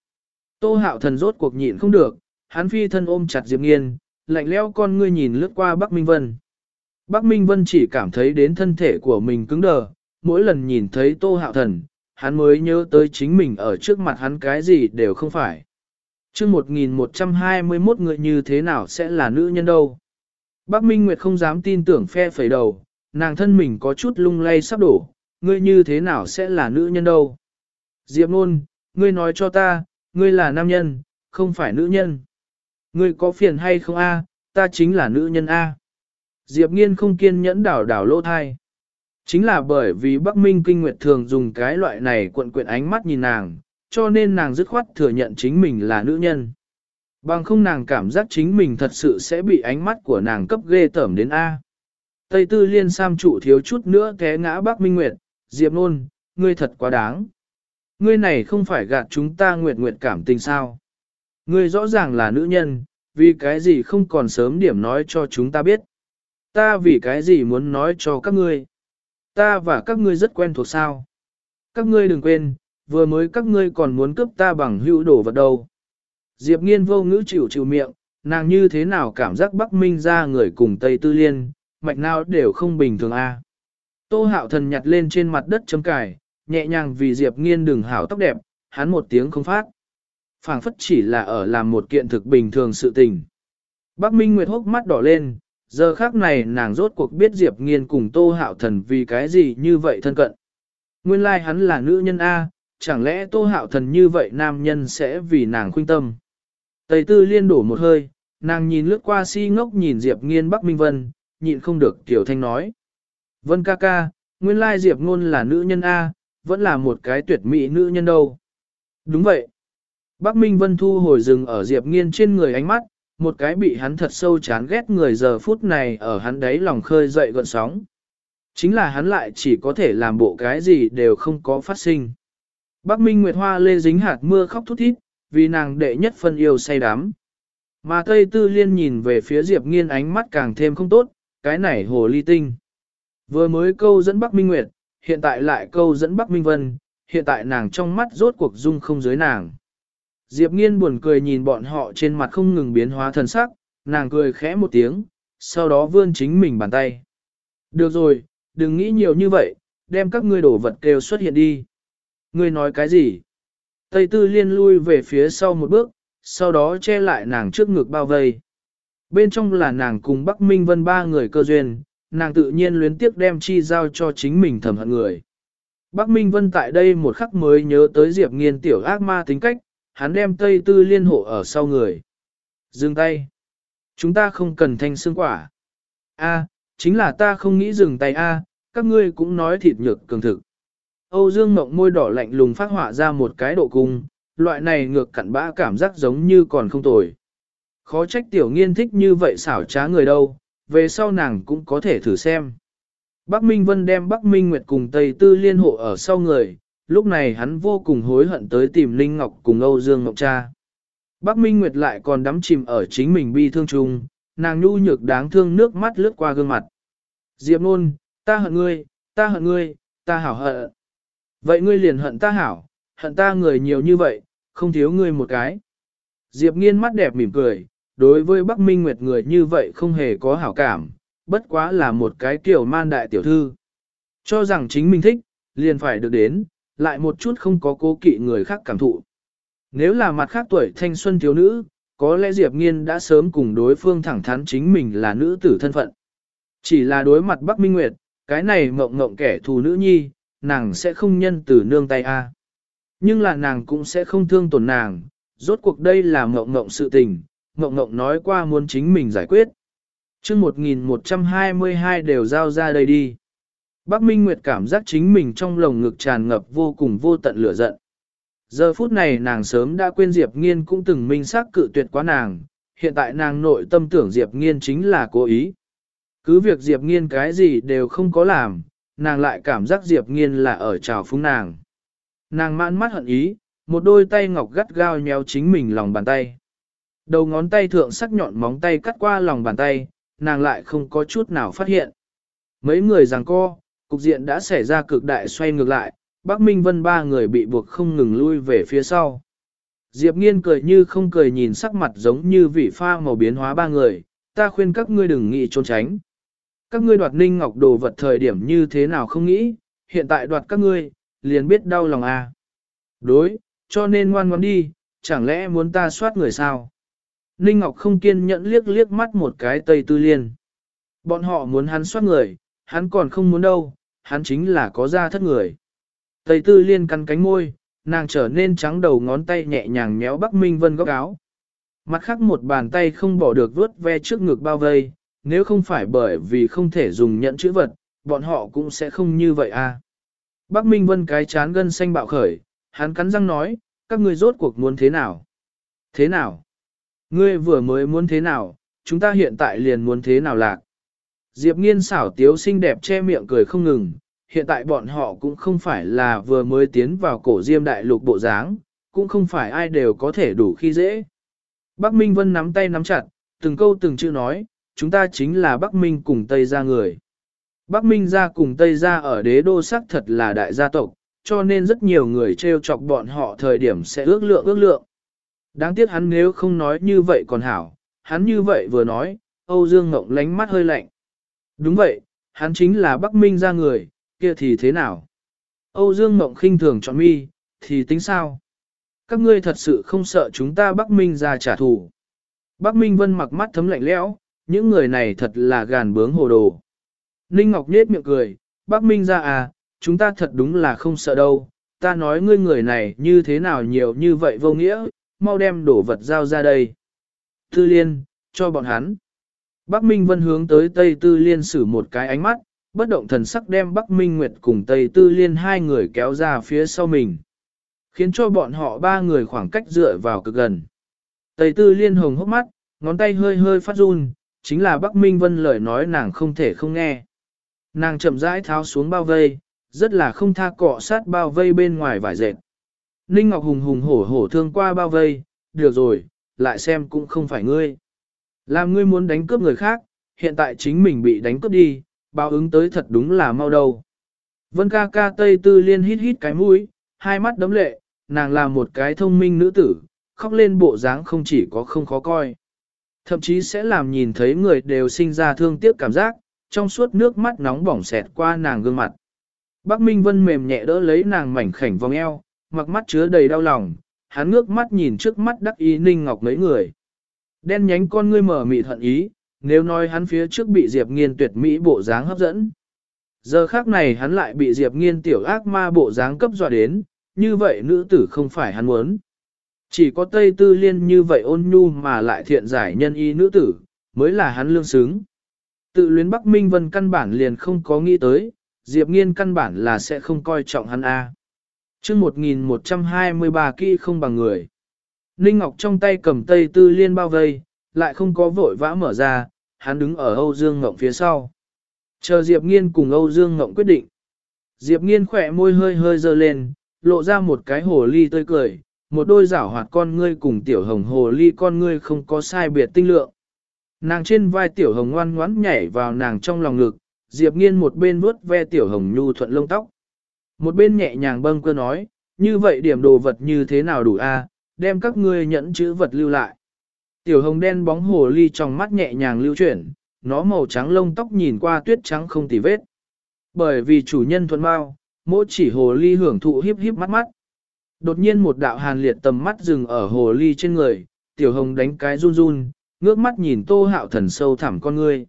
[SPEAKER 1] Tô hạo thần rốt cuộc nhịn không được, hắn phi thân ôm chặt Diệp Nghiên, lạnh lẽo con ngươi nhìn lướt qua Bắc Minh Vân. Bắc Minh Vân chỉ cảm thấy đến thân thể của mình cứng đờ, mỗi lần nhìn thấy Tô Hạo Thần, hắn mới nhớ tới chính mình ở trước mặt hắn cái gì đều không phải. chương 1121 người như thế nào sẽ là nữ nhân đâu. Bắc Minh Nguyệt không dám tin tưởng phe phẩy đầu, nàng thân mình có chút lung lay sắp đổ, ngươi như thế nào sẽ là nữ nhân đâu. Diệp Nôn, ngươi nói cho ta, ngươi là nam nhân, không phải nữ nhân. Ngươi có phiền hay không a? ta chính là nữ nhân a. Diệp nghiên không kiên nhẫn đảo đảo lỗ thai. Chính là bởi vì Bắc Minh Kinh Nguyệt thường dùng cái loại này cuộn quyện ánh mắt nhìn nàng, cho nên nàng dứt khoát thừa nhận chính mình là nữ nhân. Bằng không nàng cảm giác chính mình thật sự sẽ bị ánh mắt của nàng cấp ghê tởm đến A. Tây Tư Liên Sam trụ thiếu chút nữa té ngã Bắc Minh Nguyệt, Diệp Nôn, ngươi thật quá đáng. Ngươi này không phải gạt chúng ta Nguyệt Nguyệt cảm tình sao. Ngươi rõ ràng là nữ nhân, vì cái gì không còn sớm điểm nói cho chúng ta biết. Ta vì cái gì muốn nói cho các ngươi. Ta và các ngươi rất quen thuộc sao. Các ngươi đừng quên, vừa mới các ngươi còn muốn cướp ta bằng hữu đổ vật đâu. Diệp nghiên vô ngữ chịu chịu miệng, nàng như thế nào cảm giác Bắc Minh ra người cùng Tây Tư Liên, mạch nào đều không bình thường a. Tô hạo thần nhặt lên trên mặt đất chấm cải, nhẹ nhàng vì Diệp nghiên đừng hảo tóc đẹp, hắn một tiếng không phát phảng phất chỉ là ở làm một kiện thực bình thường sự tình. Bắc Minh Nguyệt hốc mắt đỏ lên, giờ khác này nàng rốt cuộc biết Diệp Nghiên cùng Tô Hạo Thần vì cái gì như vậy thân cận. Nguyên lai like hắn là nữ nhân A, chẳng lẽ Tô Hạo Thần như vậy nam nhân sẽ vì nàng khuynh tâm. Tây Tư liên đổ một hơi, nàng nhìn lướt qua si ngốc nhìn Diệp Nghiên Bắc Minh Vân, nhịn không được Tiểu Thanh nói. Vân ca ca, nguyên lai Diệp Ngôn là nữ nhân A, vẫn là một cái tuyệt mỹ nữ nhân đâu. Đúng vậy. Bắc Minh Vân thu hồi rừng ở Diệp Nghiên trên người ánh mắt, một cái bị hắn thật sâu chán ghét người giờ phút này ở hắn đấy lòng khơi dậy gọn sóng. Chính là hắn lại chỉ có thể làm bộ cái gì đều không có phát sinh. Bác Minh Nguyệt Hoa lê dính hạt mưa khóc thút thít, vì nàng đệ nhất phân yêu say đắm. Mà Tây Tư Liên nhìn về phía Diệp Nghiên ánh mắt càng thêm không tốt, cái này hồ ly tinh. Vừa mới câu dẫn Bắc Minh Nguyệt, hiện tại lại câu dẫn Bắc Minh Vân, hiện tại nàng trong mắt rốt cuộc dung không dưới nàng. Diệp nghiên buồn cười nhìn bọn họ trên mặt không ngừng biến hóa thần sắc, nàng cười khẽ một tiếng, sau đó vươn chính mình bàn tay. Được rồi, đừng nghĩ nhiều như vậy, đem các ngươi đổ vật kêu xuất hiện đi. Ngươi nói cái gì? Tây tư liên lui về phía sau một bước, sau đó che lại nàng trước ngực bao vây. Bên trong là nàng cùng Bắc Minh Vân ba người cơ duyên, nàng tự nhiên luyến tiếc đem chi giao cho chính mình thầm hận người. Bắc Minh Vân tại đây một khắc mới nhớ tới Diệp Nghiên tiểu ác ma tính cách, hắn đem Tây Tư liên hộ ở sau người. Dừng tay. Chúng ta không cần thanh xương quả. A, chính là ta không nghĩ dừng tay A, các ngươi cũng nói thịt nhược cường thực. Âu Dương Ngọc môi đỏ lạnh lùng phát họa ra một cái độ cung, loại này ngược cặn bã cảm giác giống như còn không tồi. Khó trách tiểu nghiên thích như vậy xảo trá người đâu, về sau nàng cũng có thể thử xem. Bắc Minh Vân đem Bắc Minh Nguyệt cùng Tây Tư liên hộ ở sau người, lúc này hắn vô cùng hối hận tới tìm Linh Ngọc cùng Âu Dương Ngọc Cha. Bắc Minh Nguyệt lại còn đắm chìm ở chính mình bi thương chung, nàng nhu nhược đáng thương nước mắt lướt qua gương mặt. Diệp nôn, ta hận ngươi, ta hận ngươi, ta hảo hận. Vậy ngươi liền hận ta hảo, hận ta người nhiều như vậy, không thiếu ngươi một cái. Diệp nghiên mắt đẹp mỉm cười, đối với Bắc Minh Nguyệt người như vậy không hề có hảo cảm, bất quá là một cái kiểu man đại tiểu thư. Cho rằng chính mình thích, liền phải được đến, lại một chút không có cố kỵ người khác cảm thụ. Nếu là mặt khác tuổi thanh xuân thiếu nữ, có lẽ Diệp Nghiên đã sớm cùng đối phương thẳng thắn chính mình là nữ tử thân phận. Chỉ là đối mặt Bắc Minh Nguyệt, cái này mộng mộng kẻ thù nữ nhi, nàng sẽ không nhân từ nương tay a. Nhưng là nàng cũng sẽ không thương tổn nàng, rốt cuộc đây là mộng mộng sự tình, mộng mộng nói qua muốn chính mình giải quyết. Trước 1122 đều giao ra đây đi. Bắc Minh Nguyệt cảm giác chính mình trong lồng ngực tràn ngập vô cùng vô tận lửa giận. Giờ phút này nàng sớm đã quên Diệp Nghiên cũng từng minh xác cự tuyệt quá nàng, hiện tại nàng nội tâm tưởng Diệp Nghiên chính là cố ý. Cứ việc Diệp Nghiên cái gì đều không có làm, nàng lại cảm giác Diệp Nghiên là ở trào phúng nàng. Nàng mãn mắt hận ý, một đôi tay ngọc gắt gao nhéo chính mình lòng bàn tay. Đầu ngón tay thượng sắc nhọn móng tay cắt qua lòng bàn tay, nàng lại không có chút nào phát hiện. Mấy người giằng co, cục diện đã xảy ra cực đại xoay ngược lại, Bắc Minh Vân ba người bị buộc không ngừng lui về phía sau. Diệp Nghiên cười như không cười nhìn sắc mặt giống như vị pha màu biến hóa ba người, ta khuyên các ngươi đừng nghĩ trốn tránh. Các ngươi đoạt ninh ngọc đồ vật thời điểm như thế nào không nghĩ, hiện tại đoạt các ngươi, liền biết đau lòng à. Đối, cho nên ngoan ngoãn đi, chẳng lẽ muốn ta soát người sao? Ninh Ngọc không kiên nhẫn liếc liếc mắt một cái Tây Tư Liên. Bọn họ muốn hắn soát người, hắn còn không muốn đâu, hắn chính là có ra thất người. Tây Tư Liên cắn cánh môi, nàng trở nên trắng đầu ngón tay nhẹ nhàng méo Bắc Minh Vân góc áo. Mặt khác một bàn tay không bỏ được vớt ve trước ngực bao vây, nếu không phải bởi vì không thể dùng nhận chữ vật, bọn họ cũng sẽ không như vậy à. Bắc Minh Vân cái chán gân xanh bạo khởi, hắn cắn răng nói, các ngươi rốt cuộc muốn thế nào? Thế nào? Ngươi vừa mới muốn thế nào, chúng ta hiện tại liền muốn thế nào lạc? Diệp nghiên xảo tiếu xinh đẹp che miệng cười không ngừng, hiện tại bọn họ cũng không phải là vừa mới tiến vào cổ diêm đại lục bộ dáng, cũng không phải ai đều có thể đủ khi dễ. Bắc Minh Vân nắm tay nắm chặt, từng câu từng chữ nói, chúng ta chính là Bắc Minh cùng Tây gia người. Bắc Minh gia cùng Tây gia ở đế đô sắc thật là đại gia tộc, cho nên rất nhiều người trêu chọc bọn họ thời điểm sẽ ước lượng ước lượng. Đáng tiếc hắn nếu không nói như vậy còn hảo, hắn như vậy vừa nói, Âu Dương Ngộng lánh mắt hơi lạnh. Đúng vậy, hắn chính là Bắc Minh gia người, kia thì thế nào? Âu Dương Mộng khinh thường chọn mi, thì tính sao? Các ngươi thật sự không sợ chúng ta Bắc Minh ra trả thù. Bắc Minh Vân mặc mắt thấm lạnh lẽo, những người này thật là gàn bướng hồ đồ. Ninh Ngọc nhết miệng cười, Bắc Minh ra à, chúng ta thật đúng là không sợ đâu, ta nói ngươi người này như thế nào nhiều như vậy vô nghĩa, mau đem đổ vật giao ra đây. Tư Liên, cho bọn hắn. Bắc Minh Vân hướng tới Tây Tư Liên sử một cái ánh mắt, bất động thần sắc đem Bắc Minh Nguyệt cùng Tây Tư Liên hai người kéo ra phía sau mình. Khiến cho bọn họ ba người khoảng cách dựa vào cực gần. Tây Tư Liên hồng hốc mắt, ngón tay hơi hơi phát run, chính là Bắc Minh Vân lời nói nàng không thể không nghe. Nàng chậm rãi tháo xuống bao vây, rất là không tha cọ sát bao vây bên ngoài vải dệt. Ninh Ngọc hùng hùng hổ hổ thương qua bao vây, được rồi, lại xem cũng không phải ngươi. Làm ngươi muốn đánh cướp người khác, hiện tại chính mình bị đánh cướp đi, báo ứng tới thật đúng là mau đầu. Vân ca ca Tây Tư Liên hít hít cái mũi, hai mắt đấm lệ, nàng là một cái thông minh nữ tử, khóc lên bộ dáng không chỉ có không khó coi. Thậm chí sẽ làm nhìn thấy người đều sinh ra thương tiếc cảm giác, trong suốt nước mắt nóng bỏng xẹt qua nàng gương mặt. Bác Minh Vân mềm nhẹ đỡ lấy nàng mảnh khảnh vòng eo, mặc mắt chứa đầy đau lòng, hắn ngước mắt nhìn trước mắt đắc ý ninh ngọc mấy người. Đen nhánh con ngươi mở mị hận ý, nếu nói hắn phía trước bị Diệp Nghiên tuyệt mỹ bộ dáng hấp dẫn. Giờ khác này hắn lại bị Diệp Nghiên tiểu ác ma bộ dáng cấp dọa đến, như vậy nữ tử không phải hắn muốn. Chỉ có Tây Tư Liên như vậy ôn nhu mà lại thiện giải nhân y nữ tử, mới là hắn lương xứng. Tự luyến Bắc Minh Vân căn bản liền không có nghĩ tới, Diệp Nghiên căn bản là sẽ không coi trọng hắn A. chương 1123 kỹ không bằng người. Ninh Ngọc trong tay cầm Tây Tư Liên bao vây, lại không có vội vã mở ra, hắn đứng ở Âu Dương Ngộng phía sau. Chờ Diệp Nghiên cùng Âu Dương Ngộng quyết định. Diệp Nghiên khỏe môi hơi hơi dơ lên, lộ ra một cái hồ ly tươi cười, một đôi rảo hoạt con ngươi cùng tiểu hồng hồ ly con ngươi không có sai biệt tinh lượng. Nàng trên vai tiểu hồng ngoan ngoãn nhảy vào nàng trong lòng ngực, Diệp Nghiên một bên vuốt ve tiểu hồng nhu thuận lông tóc. Một bên nhẹ nhàng bâng cơ nói, như vậy điểm đồ vật như thế nào đủ a? Đem các ngươi nhẫn chữ vật lưu lại. Tiểu hồng đen bóng hồ ly trong mắt nhẹ nhàng lưu chuyển, nó màu trắng lông tóc nhìn qua tuyết trắng không tì vết. Bởi vì chủ nhân thuần bao, mỗi chỉ hồ ly hưởng thụ hiếp hiếp mắt mắt. Đột nhiên một đạo hàn liệt tầm mắt dừng ở hồ ly trên người, tiểu hồng đánh cái run run, ngước mắt nhìn tô hạo thần sâu thẳm con ngươi.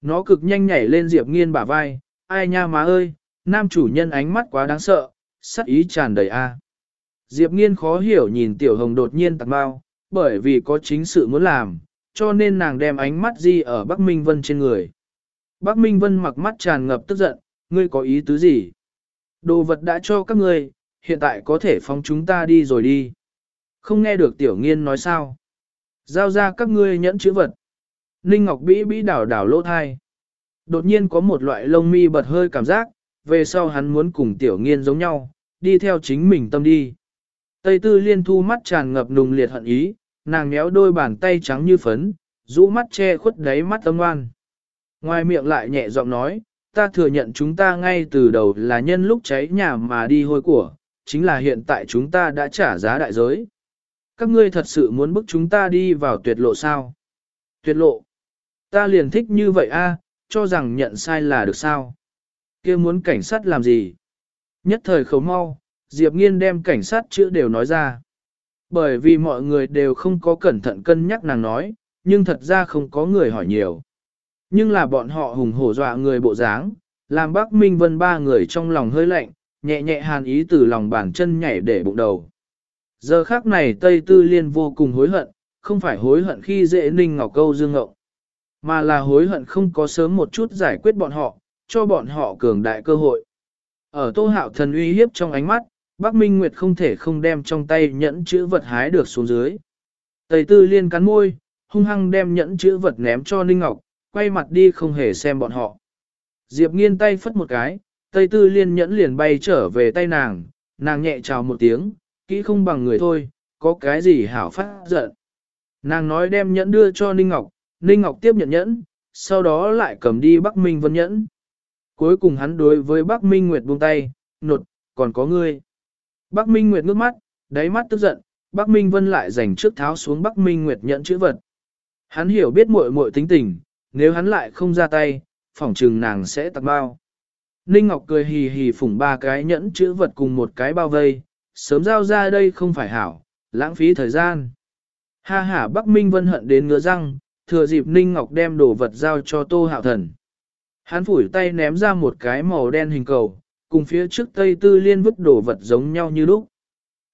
[SPEAKER 1] Nó cực nhanh nhảy lên Diệp Nghiên bả vai, ai nha má ơi, nam chủ nhân ánh mắt quá đáng sợ, sắc ý tràn đầy a. Diệp Nghiên khó hiểu nhìn tiểu hồng đột nhiên tạc bao, bởi vì có chính sự muốn làm, cho nên nàng đem ánh mắt di ở Bắc Minh Vân trên người. Bắc Minh Vân mặc mắt tràn ngập tức giận, ngươi có ý tứ gì? Đồ vật đã cho các ngươi, hiện tại có thể phóng chúng ta đi rồi đi. Không nghe được tiểu nghiên nói sao? Giao ra các ngươi nhẫn chữ vật. Ninh Ngọc Bĩ bĩ đảo đảo lỗ thai. Đột nhiên có một loại lông mi bật hơi cảm giác, về sau hắn muốn cùng tiểu nghiên giống nhau, đi theo chính mình tâm đi. Tây tư liên thu mắt tràn ngập nùng liệt hận ý, nàng méo đôi bàn tay trắng như phấn, rũ mắt che khuất đáy mắt tâm ngoan. Ngoài miệng lại nhẹ giọng nói, ta thừa nhận chúng ta ngay từ đầu là nhân lúc cháy nhà mà đi hôi của, chính là hiện tại chúng ta đã trả giá đại giới. Các ngươi thật sự muốn bức chúng ta đi vào tuyệt lộ sao? Tuyệt lộ. Ta liền thích như vậy a, cho rằng nhận sai là được sao? kia muốn cảnh sát làm gì? Nhất thời khấu mau, Diệp Nghiên đem cảnh sát chữa đều nói ra. Bởi vì mọi người đều không có cẩn thận cân nhắc nàng nói, nhưng thật ra không có người hỏi nhiều. Nhưng là bọn họ hùng hổ dọa người bộ dáng, làm bác Minh Vân ba người trong lòng hơi lạnh, nhẹ nhẹ hàn ý từ lòng bàn chân nhảy để bụng đầu. Giờ khác này Tây Tư Liên vô cùng hối hận, không phải hối hận khi dễ ninh ngọc câu dương ngộng, mà là hối hận không có sớm một chút giải quyết bọn họ, cho bọn họ cường đại cơ hội. Ở tô hạo thần uy hiếp trong ánh mắt, Bác Minh Nguyệt không thể không đem trong tay nhẫn chữ vật hái được xuống dưới. Tây Tư Liên cắn môi, hung hăng đem nhẫn chữ vật ném cho Ninh Ngọc, quay mặt đi không hề xem bọn họ. Diệp nghiên tay phất một cái, Tây Tư Liên nhẫn liền bay trở về tay nàng, nàng nhẹ chào một tiếng, kỹ không bằng người thôi, có cái gì hảo phát giận. Nàng nói đem nhẫn đưa cho Ninh Ngọc, Ninh Ngọc tiếp nhận nhẫn, sau đó lại cầm đi Bắc Minh Vân nhẫn. Cuối cùng hắn đối với Bắc Minh Nguyệt buông tay, nột, còn có ngươi. Bắc Minh Nguyệt ngước mắt, đáy mắt tức giận, Bắc Minh Vân lại dành trước tháo xuống Bắc Minh Nguyệt nhận chữ vật. Hắn hiểu biết muội muội tính tình, nếu hắn lại không ra tay, phỏng trừng nàng sẽ tặng bao. Ninh Ngọc cười hì hì phủng ba cái nhẫn chữ vật cùng một cái bao vây, sớm giao ra đây không phải hảo, lãng phí thời gian. Ha ha Bắc Minh Vân hận đến ngứa răng, thừa dịp Ninh Ngọc đem đồ vật giao cho Tô Hạo Thần. Hắn phủi tay ném ra một cái màu đen hình cầu, cùng phía trước Tây Tư Liên vứt đồ vật giống nhau như lúc.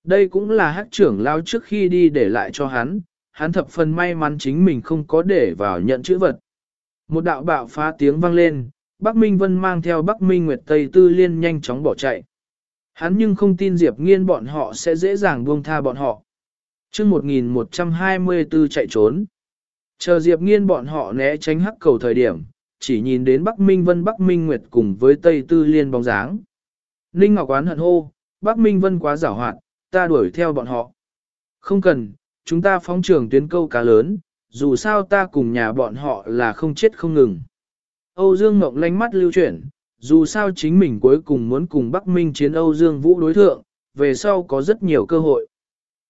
[SPEAKER 1] Đây cũng là hát trưởng lao trước khi đi để lại cho hắn, hắn thập phần may mắn chính mình không có để vào nhận chữ vật. Một đạo bạo phá tiếng vang lên, Bắc Minh Vân mang theo Bắc Minh Nguyệt Tây Tư Liên nhanh chóng bỏ chạy. Hắn nhưng không tin Diệp Nghiên bọn họ sẽ dễ dàng buông tha bọn họ. chương 1124 chạy trốn. Chờ Diệp Nghiên bọn họ né tránh hắc cầu thời điểm, chỉ nhìn đến Bắc Minh Vân Bắc Minh Nguyệt cùng với Tây Tư Liên bóng dáng. Ninh Ngọc Quán hận hô, Bắc Minh Vân quá giảo hoạt, ta đuổi theo bọn họ. Không cần, chúng ta phóng trường tuyến câu cá lớn, dù sao ta cùng nhà bọn họ là không chết không ngừng. Âu Dương Ngọc lánh mắt lưu chuyển, dù sao chính mình cuối cùng muốn cùng Bắc Minh chiến Âu Dương Vũ đối thượng, về sau có rất nhiều cơ hội.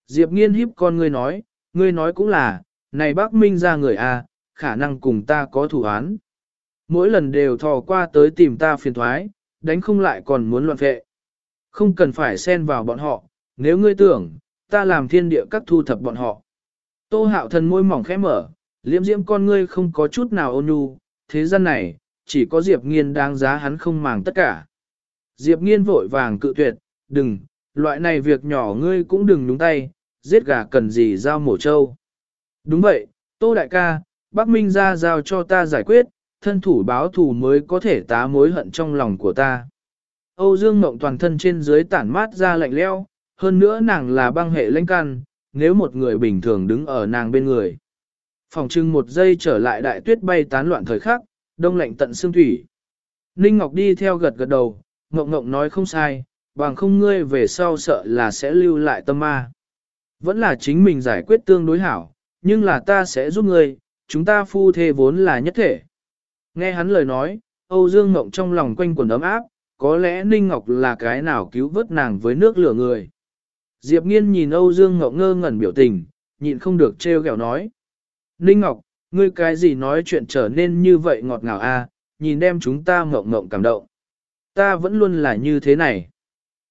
[SPEAKER 1] Diệp nghiên híp con ngươi nói, ngươi nói cũng là, này bác Minh ra người a, khả năng cùng ta có thủ án. Mỗi lần đều thò qua tới tìm ta phiền thoái, đánh không lại còn muốn loạn vệ. Không cần phải xen vào bọn họ, nếu ngươi tưởng, ta làm thiên địa các thu thập bọn họ. Tô hạo thần môi mỏng khẽ mở, liễm diễm con ngươi không có chút nào ôn nhu, thế gian này, chỉ có Diệp nghiên đáng giá hắn không màng tất cả. Diệp nghiên vội vàng cự tuyệt, đừng, loại này việc nhỏ ngươi cũng đừng nhúng tay, giết gà cần gì giao mổ trâu. Đúng vậy, Tô Đại ca, Bắc Minh ra giao cho ta giải quyết, thân thủ báo thù mới có thể tá mối hận trong lòng của ta. Âu Dương Mộng toàn thân trên dưới tản mát ra lạnh leo, hơn nữa nàng là băng hệ lãnh căn, nếu một người bình thường đứng ở nàng bên người. Phòng trưng một giây trở lại đại tuyết bay tán loạn thời khắc, đông lạnh tận xương thủy. Ninh Ngọc đi theo gật gật đầu, Ngộng Ngộng nói không sai, bằng không ngươi về sau sợ là sẽ lưu lại tâm ma. Vẫn là chính mình giải quyết tương đối hảo, nhưng là ta sẽ giúp ngươi, chúng ta phu thê vốn là nhất thể. Nghe hắn lời nói, Âu Dương Ngộng trong lòng quanh quần ấm áp, có lẽ Ninh Ngọc là cái nào cứu vớt nàng với nước lửa người. Diệp Nghiên nhìn Âu Dương Ngộng ngơ ngẩn biểu tình, nhịn không được trêu ghẹo nói. Ninh Ngọc, ngươi cái gì nói chuyện trở nên như vậy ngọt ngào a, nhìn đem chúng ta ngộng ngộng cảm động. Ta vẫn luôn là như thế này.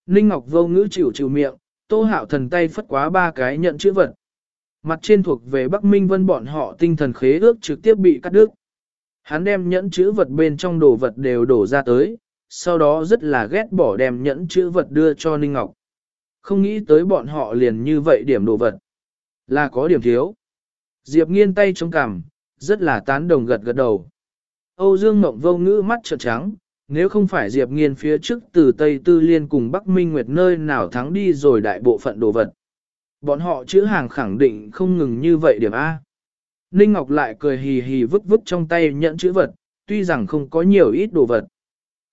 [SPEAKER 1] Ninh Ngọc vô ngữ chịu chịu miệng, tô hạo thần tay phất quá ba cái nhận chữ vật. Mặt trên thuộc về Bắc Minh Vân bọn họ tinh thần khế ước trực tiếp bị cắt đứt. Hắn đem nhẫn chữ vật bên trong đồ vật đều đổ ra tới, sau đó rất là ghét bỏ đem nhẫn chữ vật đưa cho Ninh Ngọc. Không nghĩ tới bọn họ liền như vậy điểm đồ vật. Là có điểm thiếu. Diệp nghiên tay chống cằm, rất là tán đồng gật gật đầu. Âu Dương Mộng vô ngữ mắt trợn trắng, nếu không phải Diệp nghiên phía trước từ Tây Tư Liên cùng Bắc Minh Nguyệt nơi nào thắng đi rồi đại bộ phận đồ vật. Bọn họ chữ hàng khẳng định không ngừng như vậy điểm A. Ninh Ngọc lại cười hì hì vứt vứt trong tay nhẫn chữ vật, tuy rằng không có nhiều ít đồ vật.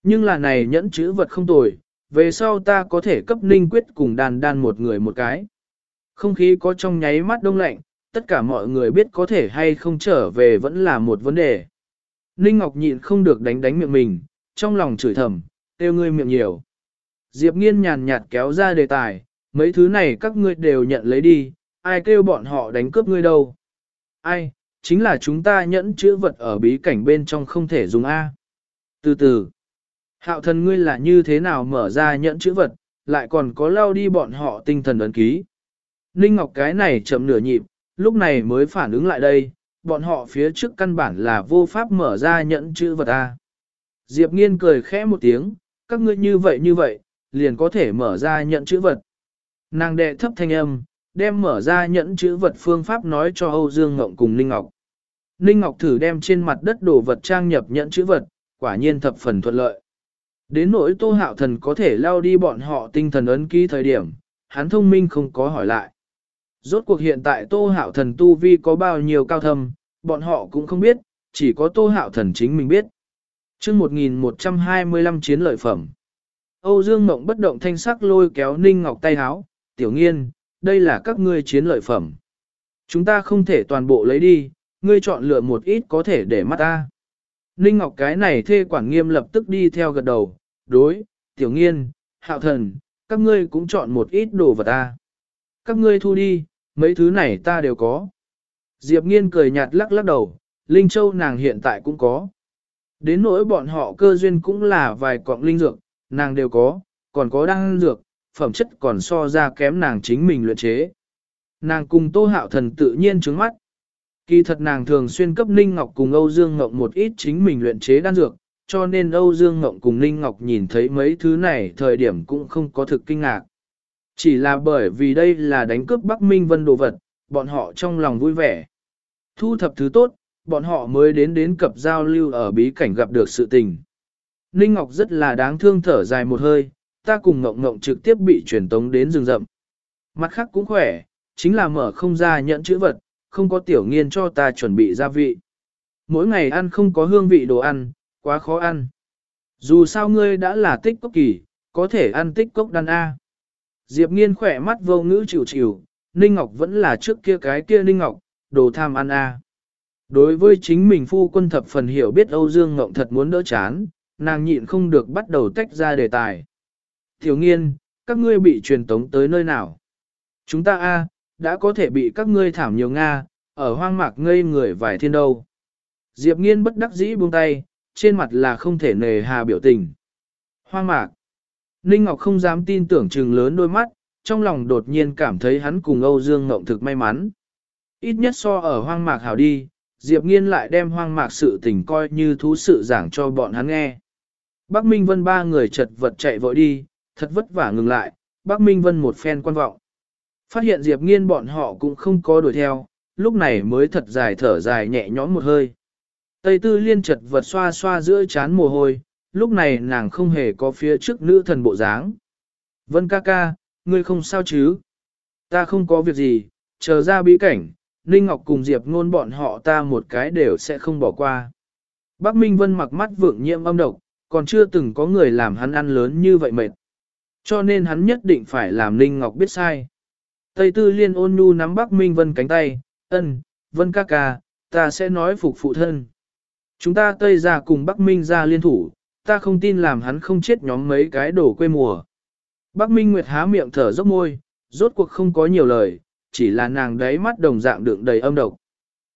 [SPEAKER 1] Nhưng là này nhẫn chữ vật không tồi, về sau ta có thể cấp Ninh Quyết cùng đàn đan một người một cái. Không khí có trong nháy mắt đông lạnh, tất cả mọi người biết có thể hay không trở về vẫn là một vấn đề. Ninh Ngọc nhịn không được đánh đánh miệng mình, trong lòng chửi thầm, tiêu ngươi miệng nhiều. Diệp nghiên nhàn nhạt kéo ra đề tài, mấy thứ này các ngươi đều nhận lấy đi, ai kêu bọn họ đánh cướp ngươi đâu. Ai, chính là chúng ta nhẫn chữ vật ở bí cảnh bên trong không thể dùng A. Từ từ, hạo thần ngươi là như thế nào mở ra nhẫn chữ vật, lại còn có lao đi bọn họ tinh thần ấn ký. Ninh Ngọc cái này chậm nửa nhịp, lúc này mới phản ứng lại đây, bọn họ phía trước căn bản là vô pháp mở ra nhẫn chữ vật A. Diệp nghiên cười khẽ một tiếng, các ngươi như vậy như vậy, liền có thể mở ra nhẫn chữ vật. Nàng đệ thấp thanh âm, đem mở ra nhẫn chữ vật phương pháp nói cho Âu Dương Ngộng cùng Ninh Ngọc. Ninh Ngọc thử đem trên mặt đất đồ vật trang nhập nhẫn chữ vật, quả nhiên thập phần thuận lợi. Đến nỗi tô hạo thần có thể lao đi bọn họ tinh thần ấn ký thời điểm, hắn thông minh không có hỏi lại. Rốt cuộc hiện tại tô hạo thần tu vi có bao nhiêu cao thâm, bọn họ cũng không biết, chỉ có tô hạo thần chính mình biết. chương 1125 chiến lợi phẩm. Âu Dương Mộng bất động thanh sắc lôi kéo Ninh Ngọc tay háo, tiểu nghiên, đây là các ngươi chiến lợi phẩm. Chúng ta không thể toàn bộ lấy đi, ngươi chọn lựa một ít có thể để mắt ta. Ninh Ngọc cái này thê quản nghiêm lập tức đi theo gật đầu, đối, tiểu nghiên, hạo thần, các ngươi cũng chọn một ít đồ vật ta. Các ngươi thu đi, mấy thứ này ta đều có. Diệp nghiên cười nhạt lắc lắc đầu, Linh Châu nàng hiện tại cũng có. Đến nỗi bọn họ cơ duyên cũng là vài cọng linh dược, nàng đều có, còn có đăng dược, phẩm chất còn so ra kém nàng chính mình luyện chế. Nàng cùng Tô Hạo Thần tự nhiên trứng mắt. Kỳ thật nàng thường xuyên cấp Ninh Ngọc cùng Âu Dương Ngọc một ít chính mình luyện chế đan dược, cho nên Âu Dương Ngọc cùng Ninh Ngọc nhìn thấy mấy thứ này thời điểm cũng không có thực kinh ngạc. Chỉ là bởi vì đây là đánh cướp Bắc Minh Vân đồ vật, bọn họ trong lòng vui vẻ. Thu thập thứ tốt, bọn họ mới đến đến cập giao lưu ở bí cảnh gặp được sự tình. Ninh Ngọc rất là đáng thương thở dài một hơi, ta cùng Ngộng Ngộng trực tiếp bị truyền tống đến rừng rậm. Mặt khác cũng khỏe, chính là mở không ra nhận chữ vật, không có tiểu nghiên cho ta chuẩn bị gia vị. Mỗi ngày ăn không có hương vị đồ ăn, quá khó ăn. Dù sao ngươi đã là tích cốc kỳ, có thể ăn tích cốc đan A. Diệp nghiên khỏe mắt vô ngữ chịu chịu, Ninh Ngọc vẫn là trước kia cái kia Ninh Ngọc, đồ tham ăn A. Đối với chính mình phu quân thập phần hiểu biết Âu Dương Ngộng thật muốn đỡ chán, nàng nhịn không được bắt đầu tách ra đề tài. Tiểu nghiên, các ngươi bị truyền tống tới nơi nào? Chúng ta a, đã có thể bị các ngươi thảm nhiều Nga, ở hoang mạc ngây người vài thiên đâu. Diệp nghiên bất đắc dĩ buông tay, trên mặt là không thể nề hà biểu tình. Hoang mạc. Ninh Ngọc không dám tin tưởng trừng lớn đôi mắt, trong lòng đột nhiên cảm thấy hắn cùng Âu Dương Ngộng thực may mắn. Ít nhất so ở hoang mạc hảo đi, Diệp Nghiên lại đem hoang mạc sự tình coi như thú sự giảng cho bọn hắn nghe. Bắc Minh Vân ba người chật vật chạy vội đi, thật vất vả ngừng lại, Bắc Minh Vân một phen quan vọng. Phát hiện Diệp Nghiên bọn họ cũng không có đuổi theo, lúc này mới thật dài thở dài nhẹ nhõm một hơi. Tây Tư Liên chật vật xoa xoa giữa chán mồ hôi, lúc này nàng không hề có phía trước nữ thần bộ dáng. Vân ca ca, ngươi không sao chứ? Ta không có việc gì, chờ ra bí cảnh, Ninh Ngọc cùng Diệp ngôn bọn họ ta một cái đều sẽ không bỏ qua. Bác Minh Vân mặc mắt vượng nhiễm âm độc, còn chưa từng có người làm hắn ăn lớn như vậy mệt. Cho nên hắn nhất định phải làm Ninh Ngọc biết sai. Tây Tư Liên ôn nhu nắm Bắc Minh Vân cánh tay, ân, Vân ca ca, ta sẽ nói phục phụ thân. Chúng ta Tây ra cùng Bắc Minh ra liên thủ, ta không tin làm hắn không chết nhóm mấy cái đổ quê mùa. Bắc Minh Nguyệt há miệng thở dốc môi, rốt cuộc không có nhiều lời, chỉ là nàng đáy mắt đồng dạng đựng đầy âm độc.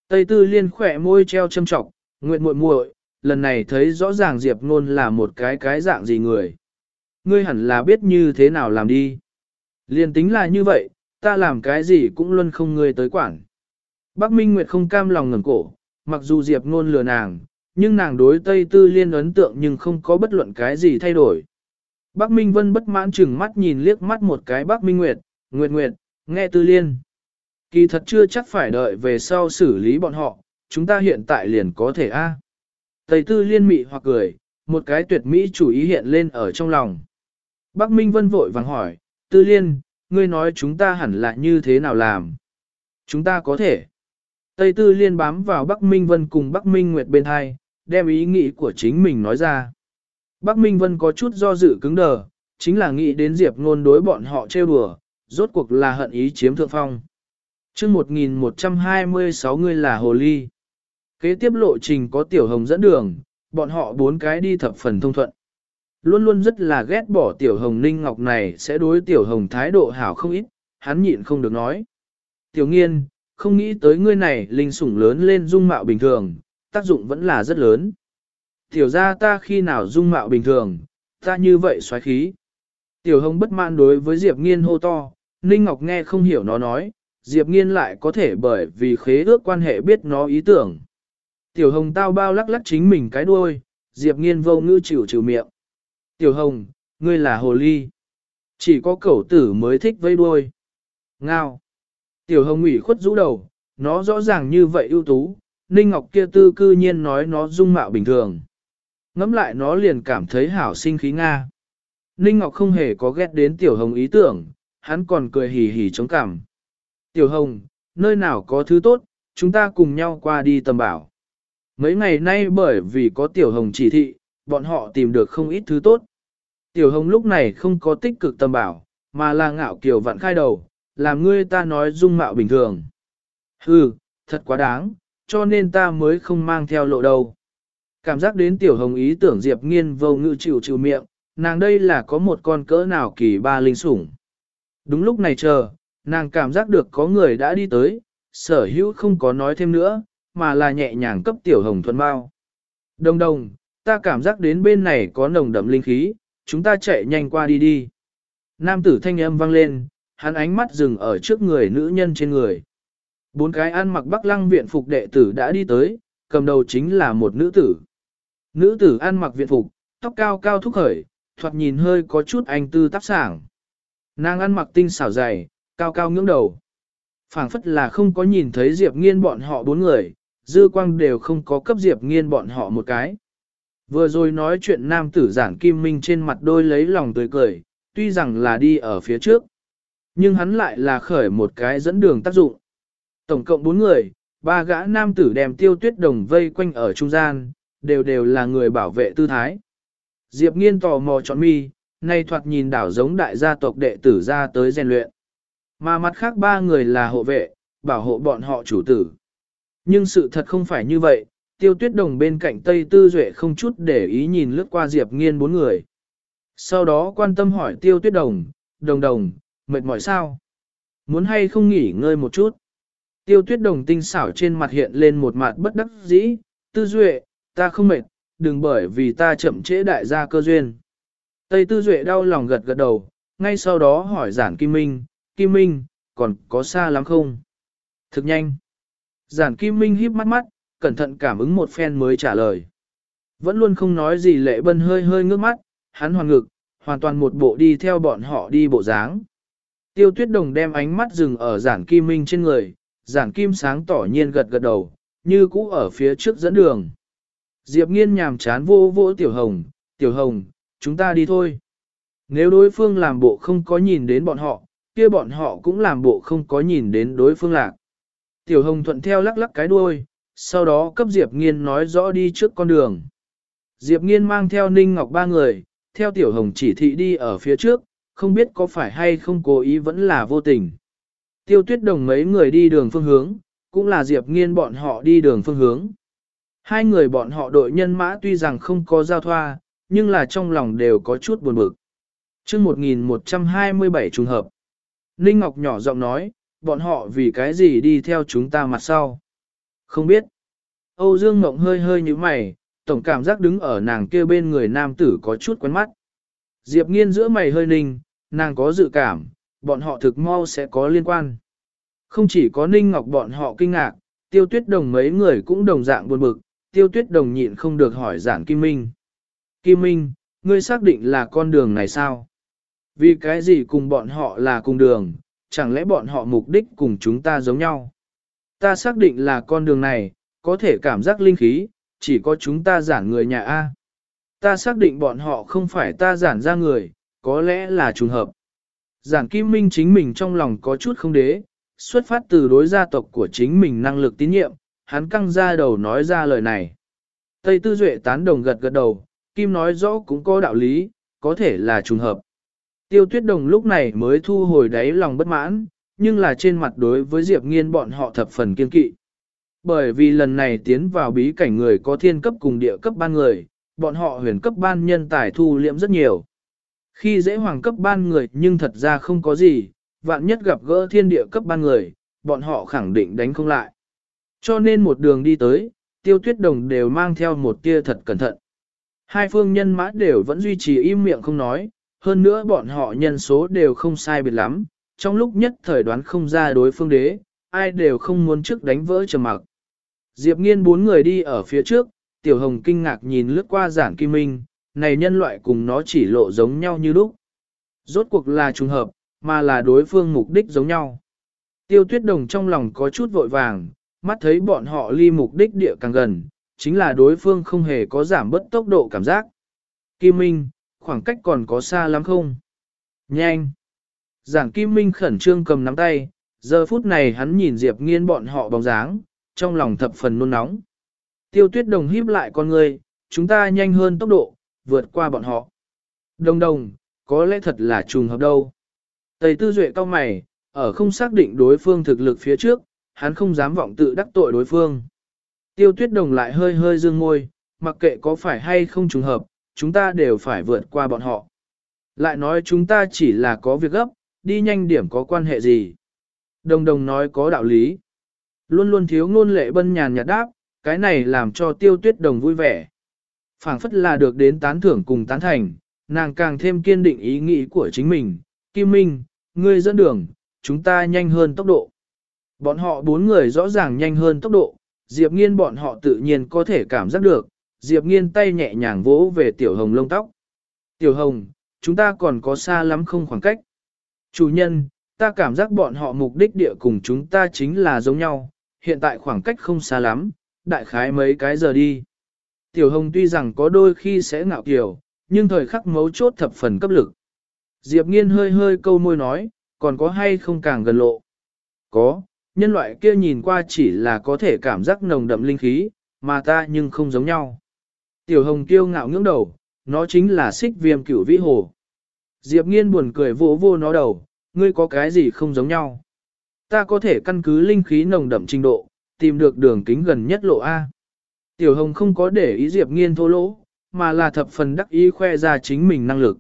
[SPEAKER 1] Tây Tư Liên khỏe môi treo châm trọng, Nguyệt muội muội, lần này thấy rõ ràng Diệp Nôn là một cái cái dạng gì người. Ngươi hẳn là biết như thế nào làm đi. Liên tính là như vậy, ta làm cái gì cũng luôn không ngươi tới quản. Bắc Minh Nguyệt không cam lòng ngẩng cổ, mặc dù Diệp Nôn lừa nàng, nhưng nàng đối Tây Tư Liên ấn tượng nhưng không có bất luận cái gì thay đổi. Bắc Minh Vân bất mãn chừng mắt nhìn liếc mắt một cái Bắc Minh Nguyệt, Nguyệt Nguyệt, nghe Tư Liên. Kỳ thật chưa chắc phải đợi về sau xử lý bọn họ, chúng ta hiện tại liền có thể a. Tây Tư Liên mị hoặc cười, một cái tuyệt mỹ chủ ý hiện lên ở trong lòng. Bắc Minh Vân vội vàng hỏi, Tư Liên, ngươi nói chúng ta hẳn là như thế nào làm? Chúng ta có thể. Tây Tư Liên bám vào Bắc Minh Vân cùng Bắc Minh Nguyệt bên hai, đem ý nghĩ của chính mình nói ra. Bắc Minh Vân có chút do dự cứng đờ, chính là nghĩ đến Diệp Ngôn đối bọn họ trêu đùa, rốt cuộc là hận ý chiếm thượng phong. Chương 1126 người là hồ ly. Kế tiếp lộ trình có Tiểu Hồng dẫn đường, bọn họ bốn cái đi thập phần thông thuận. Luôn luôn rất là ghét bỏ Tiểu Hồng Ninh Ngọc này sẽ đối Tiểu Hồng thái độ hảo không ít, hắn nhịn không được nói. Tiểu Nghiên, không nghĩ tới ngươi này linh sủng lớn lên dung mạo bình thường, tác dụng vẫn là rất lớn. Tiểu ra ta khi nào dung mạo bình thường, ta như vậy xoáy khí. Tiểu hồng bất mãn đối với Diệp Nghiên hô to, Ninh Ngọc nghe không hiểu nó nói, Diệp Nghiên lại có thể bởi vì khế ước quan hệ biết nó ý tưởng. Tiểu hồng tao bao lắc lắc chính mình cái đuôi, Diệp Nghiên vô ngữ chịu chịu miệng. Tiểu hồng, ngươi là hồ ly. Chỉ có cẩu tử mới thích vây đuôi. Ngao. Tiểu hồng ủy khuất rũ đầu, nó rõ ràng như vậy ưu tú, Ninh Ngọc kia tư cư nhiên nói nó dung mạo bình thường. Ngắm lại nó liền cảm thấy hảo sinh khí Nga. Ninh Ngọc không hề có ghét đến Tiểu Hồng ý tưởng, hắn còn cười hì hì chống cảm. Tiểu Hồng, nơi nào có thứ tốt, chúng ta cùng nhau qua đi tầm bảo. Mấy ngày nay bởi vì có Tiểu Hồng chỉ thị, bọn họ tìm được không ít thứ tốt. Tiểu Hồng lúc này không có tích cực tâm bảo, mà là ngạo kiều vặn khai đầu, làm ngươi ta nói dung mạo bình thường. Hừ, thật quá đáng, cho nên ta mới không mang theo lộ đâu. Cảm giác đến tiểu hồng ý tưởng Diệp nghiên vô ngự chịu chịu miệng, nàng đây là có một con cỡ nào kỳ ba linh sủng. Đúng lúc này chờ, nàng cảm giác được có người đã đi tới, sở hữu không có nói thêm nữa, mà là nhẹ nhàng cấp tiểu hồng thuần bao. Đồng đồng, ta cảm giác đến bên này có nồng đậm linh khí, chúng ta chạy nhanh qua đi đi. Nam tử thanh âm vang lên, hắn ánh mắt dừng ở trước người nữ nhân trên người. Bốn cái ăn mặc bắc lăng viện phục đệ tử đã đi tới, cầm đầu chính là một nữ tử. Nữ tử ăn mặc viện phục, tóc cao cao thúc khởi, thoạt nhìn hơi có chút anh tư tác sảng. Nàng ăn mặc tinh xảo dày, cao cao ngưỡng đầu. phảng phất là không có nhìn thấy Diệp nghiên bọn họ bốn người, dư quang đều không có cấp Diệp nghiên bọn họ một cái. Vừa rồi nói chuyện nam tử giản kim minh trên mặt đôi lấy lòng tươi cười, tuy rằng là đi ở phía trước, nhưng hắn lại là khởi một cái dẫn đường tác dụng. Tổng cộng bốn người, ba gã nam tử đem tiêu tuyết đồng vây quanh ở trung gian, đều đều là người bảo vệ tư thái. Diệp nghiên tò mò chọn mi, nay thoạt nhìn đảo giống đại gia tộc đệ tử ra tới rèn luyện. Mà mặt khác ba người là hộ vệ, bảo hộ bọn họ chủ tử. Nhưng sự thật không phải như vậy, tiêu tuyết đồng bên cạnh Tây Tư Duệ không chút để ý nhìn lướt qua Diệp nghiên bốn người. Sau đó quan tâm hỏi tiêu tuyết đồng, đồng đồng, mệt mỏi sao? Muốn hay không nghỉ ngơi một chút. Tiêu tuyết đồng tinh xảo trên mặt hiện lên một mặt bất đắc dĩ, tư duệ, ta không mệt, đừng bởi vì ta chậm trễ đại gia cơ duyên. Tây tư duệ đau lòng gật gật đầu, ngay sau đó hỏi giản Kim Minh, Kim Minh, còn có xa lắm không? Thực nhanh. Giản Kim Minh híp mắt mắt, cẩn thận cảm ứng một phen mới trả lời. Vẫn luôn không nói gì lệ bân hơi hơi ngước mắt, hắn hoàn ngực, hoàn toàn một bộ đi theo bọn họ đi bộ dáng. Tiêu tuyết đồng đem ánh mắt dừng ở giản kim minh trên người, giản kim sáng tỏ nhiên gật gật đầu, như cũ ở phía trước dẫn đường. Diệp nghiên nhàm chán vô vô tiểu hồng, tiểu hồng, chúng ta đi thôi. Nếu đối phương làm bộ không có nhìn đến bọn họ, kia bọn họ cũng làm bộ không có nhìn đến đối phương lạc. Tiểu hồng thuận theo lắc lắc cái đuôi, sau đó cấp Diệp nghiên nói rõ đi trước con đường. Diệp nghiên mang theo Ninh Ngọc ba người, theo tiểu hồng chỉ thị đi ở phía trước, không biết có phải hay không cố ý vẫn là vô tình. Tiêu tuyết đồng mấy người đi đường phương hướng, cũng là Diệp nghiên bọn họ đi đường phương hướng. Hai người bọn họ đội nhân mã tuy rằng không có giao thoa, nhưng là trong lòng đều có chút buồn bực. chương 1127 trùng hợp, Ninh Ngọc nhỏ giọng nói, bọn họ vì cái gì đi theo chúng ta mặt sau. Không biết. Âu Dương Mộng hơi hơi như mày, tổng cảm giác đứng ở nàng kia bên người nam tử có chút quen mắt. Diệp nghiên giữa mày hơi ninh, nàng có dự cảm, bọn họ thực mau sẽ có liên quan. Không chỉ có ninh ngọc bọn họ kinh ngạc, tiêu tuyết đồng mấy người cũng đồng dạng buồn bực, tiêu tuyết đồng nhịn không được hỏi giản Kim Minh. Kim Minh, ngươi xác định là con đường này sao? Vì cái gì cùng bọn họ là cùng đường, chẳng lẽ bọn họ mục đích cùng chúng ta giống nhau? Ta xác định là con đường này, có thể cảm giác linh khí, chỉ có chúng ta giản người nhà A. Ta xác định bọn họ không phải ta giản ra người, có lẽ là trùng hợp. Giản Kim Minh chính mình trong lòng có chút không đế, xuất phát từ đối gia tộc của chính mình năng lực tín nhiệm, hắn căng ra đầu nói ra lời này. Tây Tư Duệ tán đồng gật gật đầu, Kim nói rõ cũng có đạo lý, có thể là trùng hợp. Tiêu Tuyết Đồng lúc này mới thu hồi đáy lòng bất mãn, nhưng là trên mặt đối với Diệp Nghiên bọn họ thập phần kiên kỵ. Bởi vì lần này tiến vào bí cảnh người có thiên cấp cùng địa cấp ban người, bọn họ huyền cấp ban nhân tài thu liễm rất nhiều. Khi dễ hoàng cấp ban người nhưng thật ra không có gì, vạn nhất gặp gỡ thiên địa cấp ban người, bọn họ khẳng định đánh không lại. Cho nên một đường đi tới, tiêu tuyết đồng đều mang theo một tia thật cẩn thận. Hai phương nhân mã đều vẫn duy trì im miệng không nói, hơn nữa bọn họ nhân số đều không sai biệt lắm, trong lúc nhất thời đoán không ra đối phương đế, ai đều không muốn trước đánh vỡ trầm mặc. Diệp nghiên bốn người đi ở phía trước, tiểu hồng kinh ngạc nhìn lướt qua giản kim minh, này nhân loại cùng nó chỉ lộ giống nhau như lúc. Rốt cuộc là trùng hợp, mà là đối phương mục đích giống nhau. Tiêu tuyết đồng trong lòng có chút vội vàng, mắt thấy bọn họ ly mục đích địa càng gần, chính là đối phương không hề có giảm bất tốc độ cảm giác. Kim Minh, khoảng cách còn có xa lắm không? Nhanh! Giảng Kim Minh khẩn trương cầm nắm tay, giờ phút này hắn nhìn Diệp nghiên bọn họ bóng dáng, trong lòng thập phần nôn nóng. Tiêu tuyết đồng híp lại con người, chúng ta nhanh hơn tốc độ, vượt qua bọn họ. Đồng đồng, có lẽ thật là trùng hợp đâu. Tây tư duệ cao mày, ở không xác định đối phương thực lực phía trước, hắn không dám vọng tự đắc tội đối phương. Tiêu tuyết đồng lại hơi hơi dương môi, mặc kệ có phải hay không trùng hợp, chúng ta đều phải vượt qua bọn họ. Lại nói chúng ta chỉ là có việc gấp, đi nhanh điểm có quan hệ gì. Đồng đồng nói có đạo lý. Luôn luôn thiếu ngôn lệ bân nhàn nhạt đáp, cái này làm cho tiêu tuyết đồng vui vẻ. phảng phất là được đến tán thưởng cùng tán thành, nàng càng thêm kiên định ý nghĩ của chính mình. Kim Minh, ngươi dẫn đường, chúng ta nhanh hơn tốc độ. Bọn họ bốn người rõ ràng nhanh hơn tốc độ, Diệp Nghiên bọn họ tự nhiên có thể cảm giác được, Diệp Nghiên tay nhẹ nhàng vỗ về Tiểu Hồng lông tóc. Tiểu Hồng, chúng ta còn có xa lắm không khoảng cách. Chủ nhân, ta cảm giác bọn họ mục đích địa cùng chúng ta chính là giống nhau, hiện tại khoảng cách không xa lắm, đại khái mấy cái giờ đi. Tiểu Hồng tuy rằng có đôi khi sẽ ngạo kiều, nhưng thời khắc mấu chốt thập phần cấp lực. Diệp Nghiên hơi hơi câu môi nói, còn có hay không càng gần lộ? Có, nhân loại kia nhìn qua chỉ là có thể cảm giác nồng đậm linh khí, mà ta nhưng không giống nhau. Tiểu Hồng kiêu ngạo ngưỡng đầu, nó chính là xích viêm cửu vĩ hồ. Diệp Nghiên buồn cười vỗ vô nó đầu, ngươi có cái gì không giống nhau? Ta có thể căn cứ linh khí nồng đậm trình độ, tìm được đường kính gần nhất lộ A. Tiểu Hồng không có để ý Diệp Nghiên thô lỗ, mà là thập phần đắc ý khoe ra chính mình năng lực.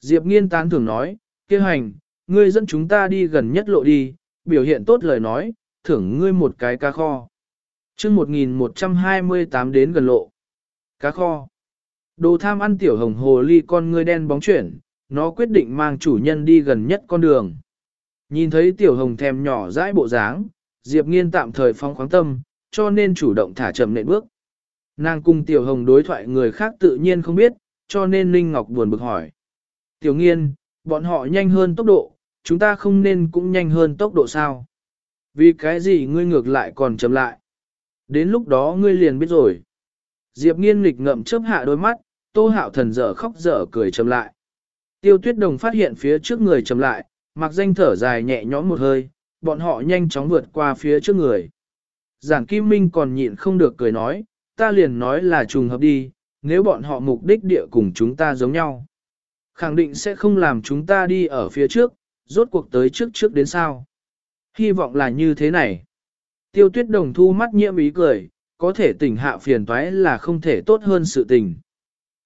[SPEAKER 1] Diệp Nghiên tán thưởng nói, kêu hành, ngươi dẫn chúng ta đi gần nhất lộ đi, biểu hiện tốt lời nói, thưởng ngươi một cái cá kho. chương 1128 đến gần lộ. Cá kho. Đồ tham ăn tiểu hồng hồ ly con ngươi đen bóng chuyển, nó quyết định mang chủ nhân đi gần nhất con đường. Nhìn thấy tiểu hồng thèm nhỏ dãi bộ dáng, Diệp Nghiên tạm thời phong khoáng tâm, cho nên chủ động thả chậm nệm bước. Nàng cùng tiểu hồng đối thoại người khác tự nhiên không biết, cho nên Linh Ngọc buồn bực hỏi. Tiểu nghiên, bọn họ nhanh hơn tốc độ, chúng ta không nên cũng nhanh hơn tốc độ sao? Vì cái gì ngươi ngược lại còn chậm lại? Đến lúc đó ngươi liền biết rồi. Diệp nghiên nghịch ngậm chớp hạ đôi mắt, tô hạo thần dở khóc dở cười chậm lại. Tiêu tuyết đồng phát hiện phía trước người chầm lại, mặc danh thở dài nhẹ nhõm một hơi, bọn họ nhanh chóng vượt qua phía trước người. Giản Kim Minh còn nhịn không được cười nói, ta liền nói là trùng hợp đi, nếu bọn họ mục đích địa cùng chúng ta giống nhau. Khẳng định sẽ không làm chúng ta đi ở phía trước, rốt cuộc tới trước trước đến sao. Hy vọng là như thế này. Tiêu tuyết đồng thu mắt nhiễm ý cười, có thể tỉnh hạ phiền toái là không thể tốt hơn sự tình.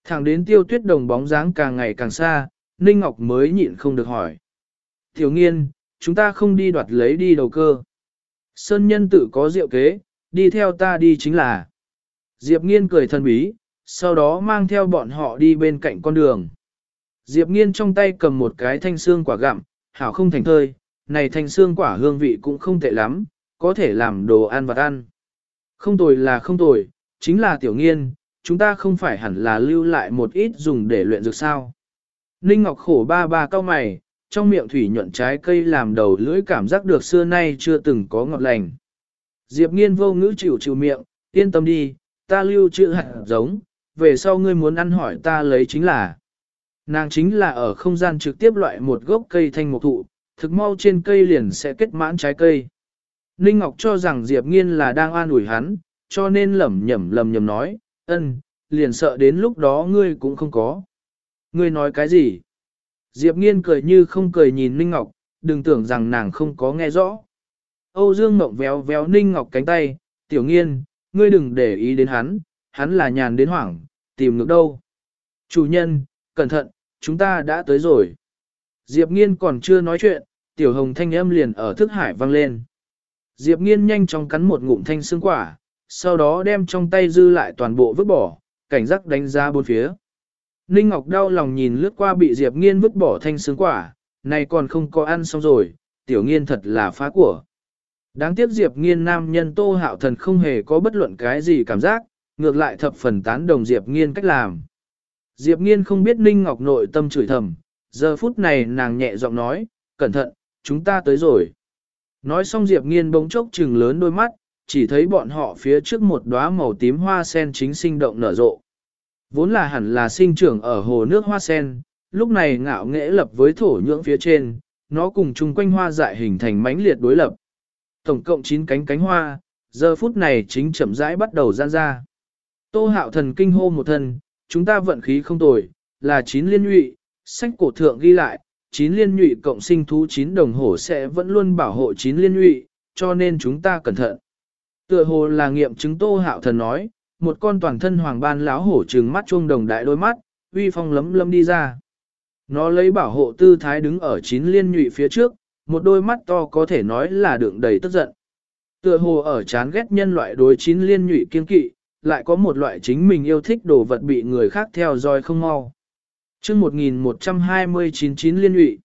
[SPEAKER 1] Thẳng đến tiêu tuyết đồng bóng dáng càng ngày càng xa, Ninh Ngọc mới nhịn không được hỏi. Thiếu nghiên, chúng ta không đi đoạt lấy đi đầu cơ. Sơn nhân tự có diệu kế, đi theo ta đi chính là. Diệp nghiên cười thân bí, sau đó mang theo bọn họ đi bên cạnh con đường. Diệp nghiên trong tay cầm một cái thanh xương quả gặm, hảo không thành thơi, này thanh xương quả hương vị cũng không tệ lắm, có thể làm đồ ăn vặt ăn. Không tồi là không tồi, chính là tiểu nghiên, chúng ta không phải hẳn là lưu lại một ít dùng để luyện dược sao. Ninh Ngọc khổ ba ba cao mày, trong miệng thủy nhuận trái cây làm đầu lưỡi cảm giác được xưa nay chưa từng có ngọt lành. Diệp nghiên vô ngữ chịu chịu miệng, yên tâm đi, ta lưu trữ hạt giống, về sau ngươi muốn ăn hỏi ta lấy chính là. Nàng chính là ở không gian trực tiếp loại một gốc cây thanh mục thụ, thực mau trên cây liền sẽ kết mãn trái cây. Ninh Ngọc cho rằng Diệp Nghiên là đang an ủi hắn, cho nên lẩm nhẩm lầm nhầm nói, ân, liền sợ đến lúc đó ngươi cũng không có. Ngươi nói cái gì? Diệp Nghiên cười như không cười nhìn Ninh Ngọc, đừng tưởng rằng nàng không có nghe rõ. Âu Dương Ngọc véo véo Ninh Ngọc cánh tay, tiểu nghiên, ngươi đừng để ý đến hắn, hắn là nhàn đến hoảng, tìm ngược đâu. Chủ nhân, cẩn thận, chúng ta đã tới rồi. Diệp Nghiên còn chưa nói chuyện, tiểu hồng thanh âm liền ở thức hải vang lên. Diệp Nghiên nhanh chóng cắn một ngụm thanh xương quả, sau đó đem trong tay dư lại toàn bộ vứt bỏ, cảnh giác đánh ra bốn phía. Ninh Ngọc đau lòng nhìn lướt qua bị Diệp Nghiên vứt bỏ thanh xương quả, này còn không có ăn xong rồi, tiểu nghiên thật là phá của. Đáng tiếc Diệp Nghiên nam nhân Tô Hạo Thần không hề có bất luận cái gì cảm giác, ngược lại thập phần tán đồng Diệp Nghiên cách làm. Diệp Nghiên không biết Ninh Ngọc nội tâm chửi thầm, giờ phút này nàng nhẹ giọng nói, cẩn thận, chúng ta tới rồi. Nói xong Diệp Nghiên bỗng chốc trừng lớn đôi mắt, chỉ thấy bọn họ phía trước một đóa màu tím hoa sen chính sinh động nở rộ. Vốn là hẳn là sinh trưởng ở hồ nước hoa sen, lúc này ngạo nghễ lập với thổ nhưỡng phía trên, nó cùng chung quanh hoa dại hình thành mãnh liệt đối lập. Tổng cộng 9 cánh cánh hoa, giờ phút này chính chậm rãi bắt đầu gian ra. Tô hạo thần kinh hô một thân, chúng ta vận khí không tồi, là 9 liên nhụy, sách cổ thượng ghi lại, 9 liên nhụy cộng sinh thú 9 đồng hồ sẽ vẫn luôn bảo hộ 9 liên nhụy, cho nên chúng ta cẩn thận. Tựa hồ là nghiệm chứng Tô Hạo Thần nói, một con toàn thân hoàng ban lão hổ trừng mắt chuông đồng đại đôi mắt, uy phong lấm lấm đi ra. Nó lấy bảo hộ tư thái đứng ở chín liên nhụy phía trước, một đôi mắt to có thể nói là đựng đầy tức giận. Tựa hồ ở chán ghét nhân loại đối chín liên nhụy kiên kỵ, lại có một loại chính mình yêu thích đồ vật bị người khác theo dõi không mau. chương 1129 liên nhụy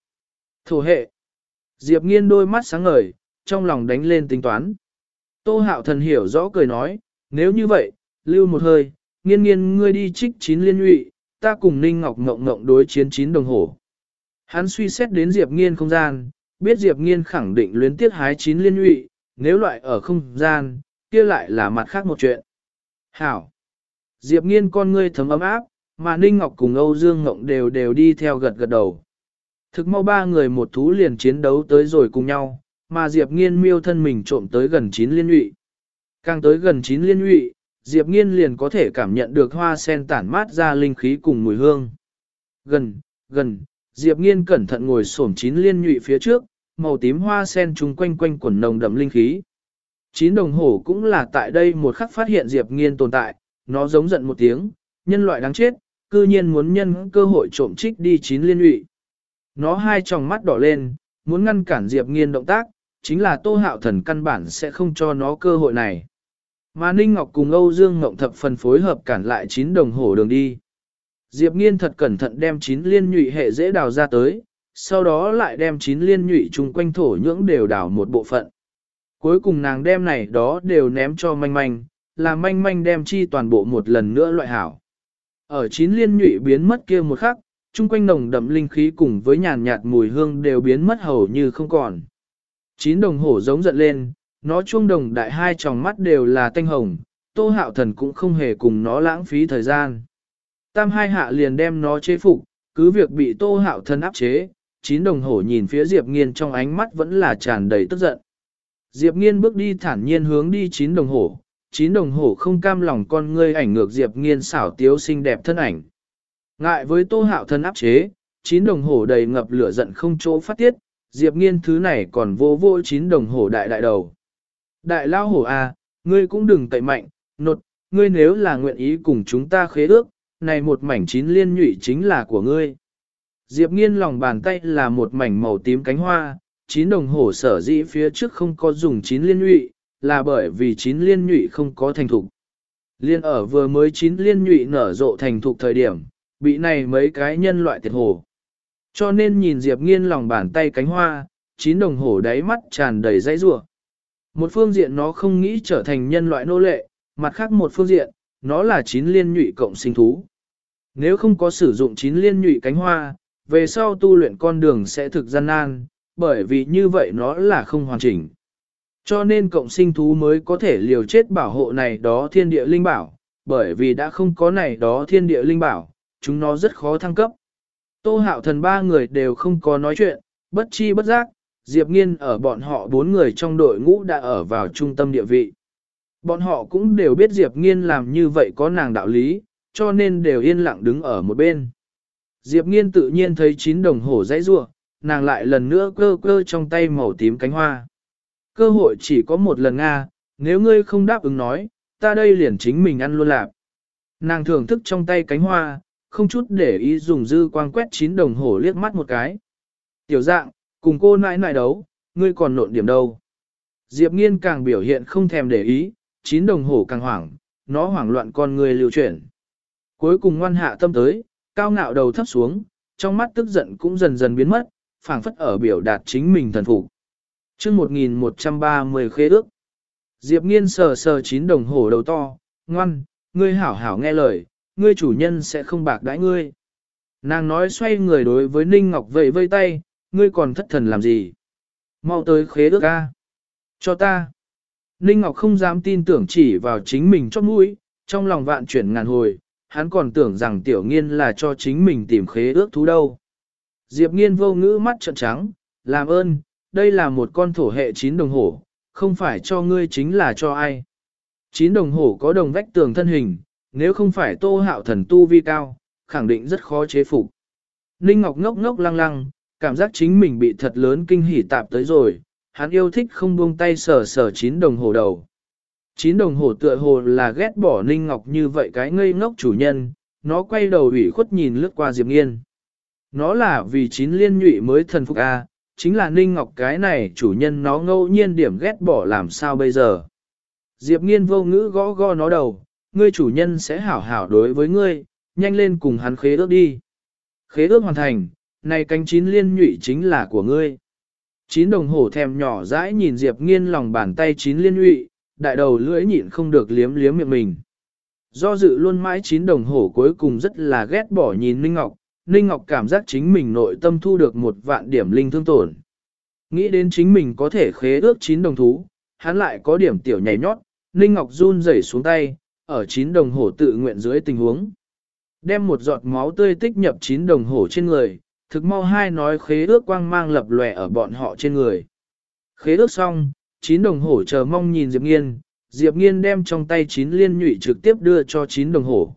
[SPEAKER 1] Thổ hệ. Diệp nghiên đôi mắt sáng ngời, trong lòng đánh lên tính toán. Tô hạo thần hiểu rõ cười nói, nếu như vậy, lưu một hơi, nghiên nghiên ngươi đi trích chín liên lụy, ta cùng Ninh Ngọc ngộng ngộng đối chiến chín đồng hồ. Hắn suy xét đến Diệp nghiên không gian, biết Diệp nghiên khẳng định luyến tiết hái chín liên lụy, nếu loại ở không gian, kia lại là mặt khác một chuyện. Hảo. Diệp nghiên con ngươi thấm ấm áp, mà Ninh Ngọc cùng Âu Dương Ngộng đều đều đi theo gật gật đầu. Thực mau ba người một thú liền chiến đấu tới rồi cùng nhau, mà Diệp nghiên miêu thân mình trộm tới gần chín liên nhụy. Càng tới gần chín liên nhụy, Diệp nghiên liền có thể cảm nhận được hoa sen tản mát ra linh khí cùng mùi hương. Gần, gần, Diệp nghiên cẩn thận ngồi xổm chín liên nhụy phía trước, màu tím hoa sen chung quanh quanh quần nồng đậm linh khí. Chín đồng hồ cũng là tại đây một khắc phát hiện Diệp Nghiên tồn tại, nó giống giận một tiếng, nhân loại đáng chết, cư nhiên muốn nhân cơ hội trộm trích đi chín liên nhụy. Nó hai tròng mắt đỏ lên, muốn ngăn cản Diệp Nghiên động tác, chính là Tô Hạo Thần căn bản sẽ không cho nó cơ hội này. Mà Ninh Ngọc cùng Âu Dương Ngộng thập phần phối hợp cản lại chín đồng hồ đường đi. Diệp Nghiên thật cẩn thận đem chín liên nhụy hệ dễ đào ra tới, sau đó lại đem chín liên nhụy chung quanh thổ nhưỡng đều đào một bộ phận. Cuối cùng nàng đem này đó đều ném cho manh manh, là manh manh đem chi toàn bộ một lần nữa loại hảo. Ở chín liên nhụy biến mất kia một khắc, chung quanh nồng đậm linh khí cùng với nhàn nhạt mùi hương đều biến mất hầu như không còn. Chín đồng hổ giống giận lên, nó chuông đồng đại hai tròng mắt đều là tanh hồng, tô hạo thần cũng không hề cùng nó lãng phí thời gian. Tam hai hạ liền đem nó chế phục, cứ việc bị tô hạo thần áp chế, chín đồng hổ nhìn phía Diệp Nghiên trong ánh mắt vẫn là tràn đầy tức giận. Diệp Nghiên bước đi thản nhiên hướng đi chín đồng hổ, chín đồng hổ không cam lòng con ngươi ảnh ngược Diệp Nghiên xảo tiếu xinh đẹp thân ảnh. Ngại với tô hạo thân áp chế, chín đồng hổ đầy ngập lửa giận không chỗ phát tiết, Diệp Nghiên thứ này còn vô vô chín đồng hổ đại đại đầu. Đại lao hổ a, à, ngươi cũng đừng tẩy mạnh, nột, ngươi nếu là nguyện ý cùng chúng ta khế ước, này một mảnh chín liên nhụy chính là của ngươi. Diệp nghiên lòng bàn tay là một mảnh màu tím cánh hoa, chín đồng hổ sở dĩ phía trước không có dùng chín liên nhụy, là bởi vì chín liên nhụy không có thành thục. Liên ở vừa mới chín liên nhụy nở rộ thành thục thời điểm, bị này mấy cái nhân loại tiệt hổ. Cho nên nhìn Diệp nghiên lòng bàn tay cánh hoa, chín đồng hổ đáy mắt tràn đầy dãy ruột. Một phương diện nó không nghĩ trở thành nhân loại nô lệ, mặt khác một phương diện, nó là chín liên nhụy cộng sinh thú. Nếu không có sử dụng chín liên nhụy cánh hoa, về sau tu luyện con đường sẽ thực gian nan, bởi vì như vậy nó là không hoàn chỉnh. Cho nên cộng sinh thú mới có thể liều chết bảo hộ này đó thiên địa linh bảo, bởi vì đã không có này đó thiên địa linh bảo, chúng nó rất khó thăng cấp. Tô hạo thần ba người đều không có nói chuyện, bất chi bất giác, Diệp Nghiên ở bọn họ bốn người trong đội ngũ đã ở vào trung tâm địa vị. Bọn họ cũng đều biết Diệp Nghiên làm như vậy có nàng đạo lý, cho nên đều yên lặng đứng ở một bên. Diệp Nghiên tự nhiên thấy chín đồng hồ dãy rua, nàng lại lần nữa cơ cơ trong tay màu tím cánh hoa. Cơ hội chỉ có một lần Nga, nếu ngươi không đáp ứng nói, ta đây liền chính mình ăn luôn lạp. Nàng thưởng thức trong tay cánh hoa, không chút để ý dùng dư quang quét chín đồng hồ liếc mắt một cái. Tiểu dạng, cùng cô nãi nãi đấu, ngươi còn nộn điểm đâu. Diệp nghiên càng biểu hiện không thèm để ý, chín đồng hồ càng hoảng, nó hoảng loạn con người lưu chuyển. Cuối cùng ngoan hạ tâm tới, cao ngạo đầu thấp xuống, trong mắt tức giận cũng dần dần biến mất, phảng phất ở biểu đạt chính mình thần phục. Chương 1130 khế ước. Diệp Nghiên sờ sờ chín đồng hồ đầu to, ngoan, ngươi hảo hảo nghe lời, ngươi chủ nhân sẽ không bạc đãi ngươi. Nàng nói xoay người đối với Ninh Ngọc vẫy vây tay, ngươi còn thất thần làm gì? Mau tới khế ước ca. Cho ta. Ninh Ngọc không dám tin tưởng chỉ vào chính mình chót mũi, trong lòng vạn chuyển ngàn hồi, hắn còn tưởng rằng tiểu nghiên là cho chính mình tìm khế ước thú đâu. Diệp nghiên vô ngữ mắt trợn trắng, làm ơn, đây là một con thổ hệ chín đồng hổ, không phải cho ngươi chính là cho ai. Chín đồng hổ có đồng vách tường thân hình, nếu không phải tô hạo thần tu vi cao, khẳng định rất khó chế phục. Ninh Ngọc ngốc ngốc lăng lăng, cảm giác chính mình bị thật lớn kinh hỉ tạp tới rồi, hắn yêu thích không buông tay sờ sờ chín đồng hồ đầu. Chín đồng hồ tựa hồ là ghét bỏ Ninh Ngọc như vậy cái ngây ngốc chủ nhân, nó quay đầu ủy khuất nhìn lướt qua Diệp Nghiên. Nó là vì chín liên nhụy mới thần phục A, chính là Ninh Ngọc cái này chủ nhân nó ngẫu nhiên điểm ghét bỏ làm sao bây giờ. Diệp Nghiên vô ngữ gõ gõ nó đầu, ngươi chủ nhân sẽ hảo hảo đối với ngươi, nhanh lên cùng hắn khế ước đi. Khế ước hoàn thành, này cánh chín liên nhụy chính là của ngươi. Chín đồng hổ thèm nhỏ dãi nhìn Diệp nghiên lòng bàn tay chín liên nhụy, đại đầu lưỡi nhịn không được liếm liếm miệng mình. Do dự luôn mãi chín đồng hổ cuối cùng rất là ghét bỏ nhìn Ninh Ngọc, Ninh Ngọc cảm giác chính mình nội tâm thu được một vạn điểm linh thương tổn. Nghĩ đến chính mình có thể khế ước chín đồng thú, hắn lại có điểm tiểu nhảy nhót, Ninh Ngọc run rẩy xuống tay, ở chín đồng hổ tự nguyện dưới tình huống. Đem một giọt máu tươi tích nhập chín đồng hổ trên người, thực mau hai nói khế ước quang mang lập lòe ở bọn họ trên người. Khế ước xong, chín đồng hổ chờ mong nhìn Diệp Nghiên, Diệp Nghiên đem trong tay chín liên nhụy trực tiếp đưa cho chín đồng hổ.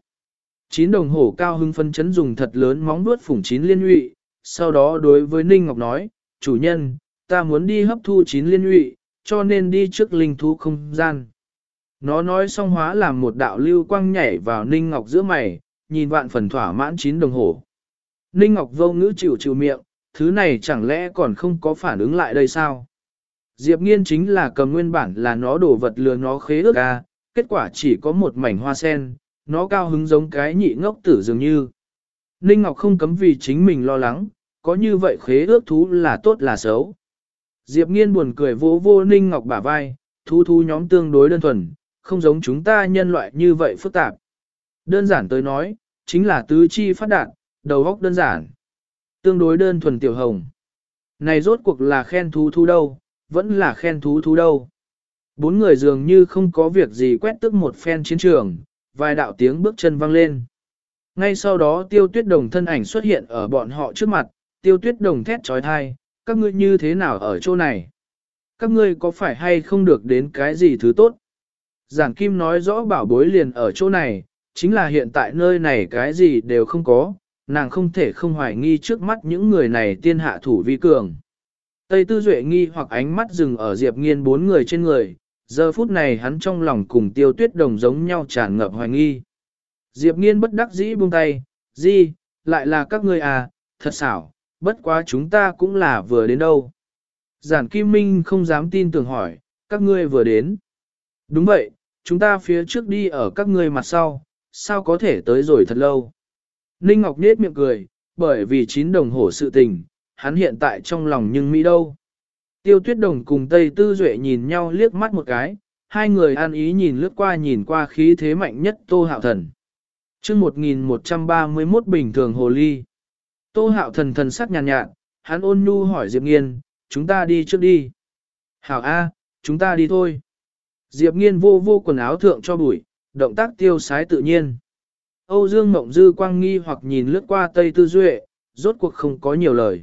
[SPEAKER 1] Chín đồng hổ cao hưng phân chấn dùng thật lớn móng vuốt phủng chín liên nhụy, sau đó đối với Ninh Ngọc nói, chủ nhân, ta muốn đi hấp thu chín liên nhụy, cho nên đi trước linh thú không gian. Nó nói xong hóa làm một đạo lưu quang nhảy vào Ninh Ngọc giữa mày, nhìn vạn phần thỏa mãn chín đồng hổ. Ninh Ngọc vô ngữ chịu chịu miệng, thứ này chẳng lẽ còn không có phản ứng lại đây sao? Diệp nghiên chính là cầm nguyên bản là nó đổ vật lừa nó khế ước ca, kết quả chỉ có một mảnh hoa sen, nó cao hứng giống cái nhị ngốc tử dường như. Ninh Ngọc không cấm vì chính mình lo lắng, có như vậy khế ước thú là tốt là xấu. Diệp nghiên buồn cười vỗ vô Ninh Ngọc bả vai, thú thú nhóm tương đối đơn thuần, không giống chúng ta nhân loại như vậy phức tạp. Đơn giản tới nói, chính là tứ chi phát đạt, đầu óc đơn giản. Tương đối đơn thuần tiểu hồng. Này rốt cuộc là khen thú thú đâu, vẫn là khen thú thú đâu. Bốn người dường như không có việc gì quét tức một phen chiến trường, vài đạo tiếng bước chân vang lên. Ngay sau đó tiêu tuyết đồng thân ảnh xuất hiện ở bọn họ trước mặt, tiêu tuyết đồng thét trói thai, các ngươi như thế nào ở chỗ này? Các ngươi có phải hay không được đến cái gì thứ tốt? Giảng Kim nói rõ bảo bối liền ở chỗ này, chính là hiện tại nơi này cái gì đều không có, nàng không thể không hoài nghi trước mắt những người này tiên hạ thủ vi cường. Tây Tư Duệ nghi hoặc ánh mắt dừng ở Diệp Nghiên bốn người trên người, giờ phút này hắn trong lòng cùng tiêu tuyết đồng giống nhau tràn ngập hoài nghi. Diệp Nghiên bất đắc dĩ buông tay, gì, lại là các ngươi à, thật xảo, bất quá chúng ta cũng là vừa đến đâu. Giản Kim Minh không dám tin tưởng hỏi, các ngươi vừa đến. Đúng vậy, chúng ta phía trước đi ở các ngươi mặt sau, sao có thể tới rồi thật lâu. Ninh Ngọc nết miệng cười, bởi vì chín đồng hồ sự tình, hắn hiện tại trong lòng nhưng Mỹ đâu. Tiêu tuyết đồng cùng Tây Tư Duệ nhìn nhau liếc mắt một cái, hai người an ý nhìn lướt qua nhìn qua khí thế mạnh nhất Tô Hạo Thần. chương 1131 bình thường hồ ly. Tô Hạo Thần thần sắc nhàn nhạt, nhạt, hắn ôn nhu hỏi Diệp Nghiên, chúng ta đi trước đi. Hảo A, chúng ta đi thôi. Diệp Nghiên vô vô quần áo thượng cho bụi, động tác tiêu sái tự nhiên. Âu Dương Mộng Dư quang nghi hoặc nhìn lướt qua Tây Tư Duệ, rốt cuộc không có nhiều lời.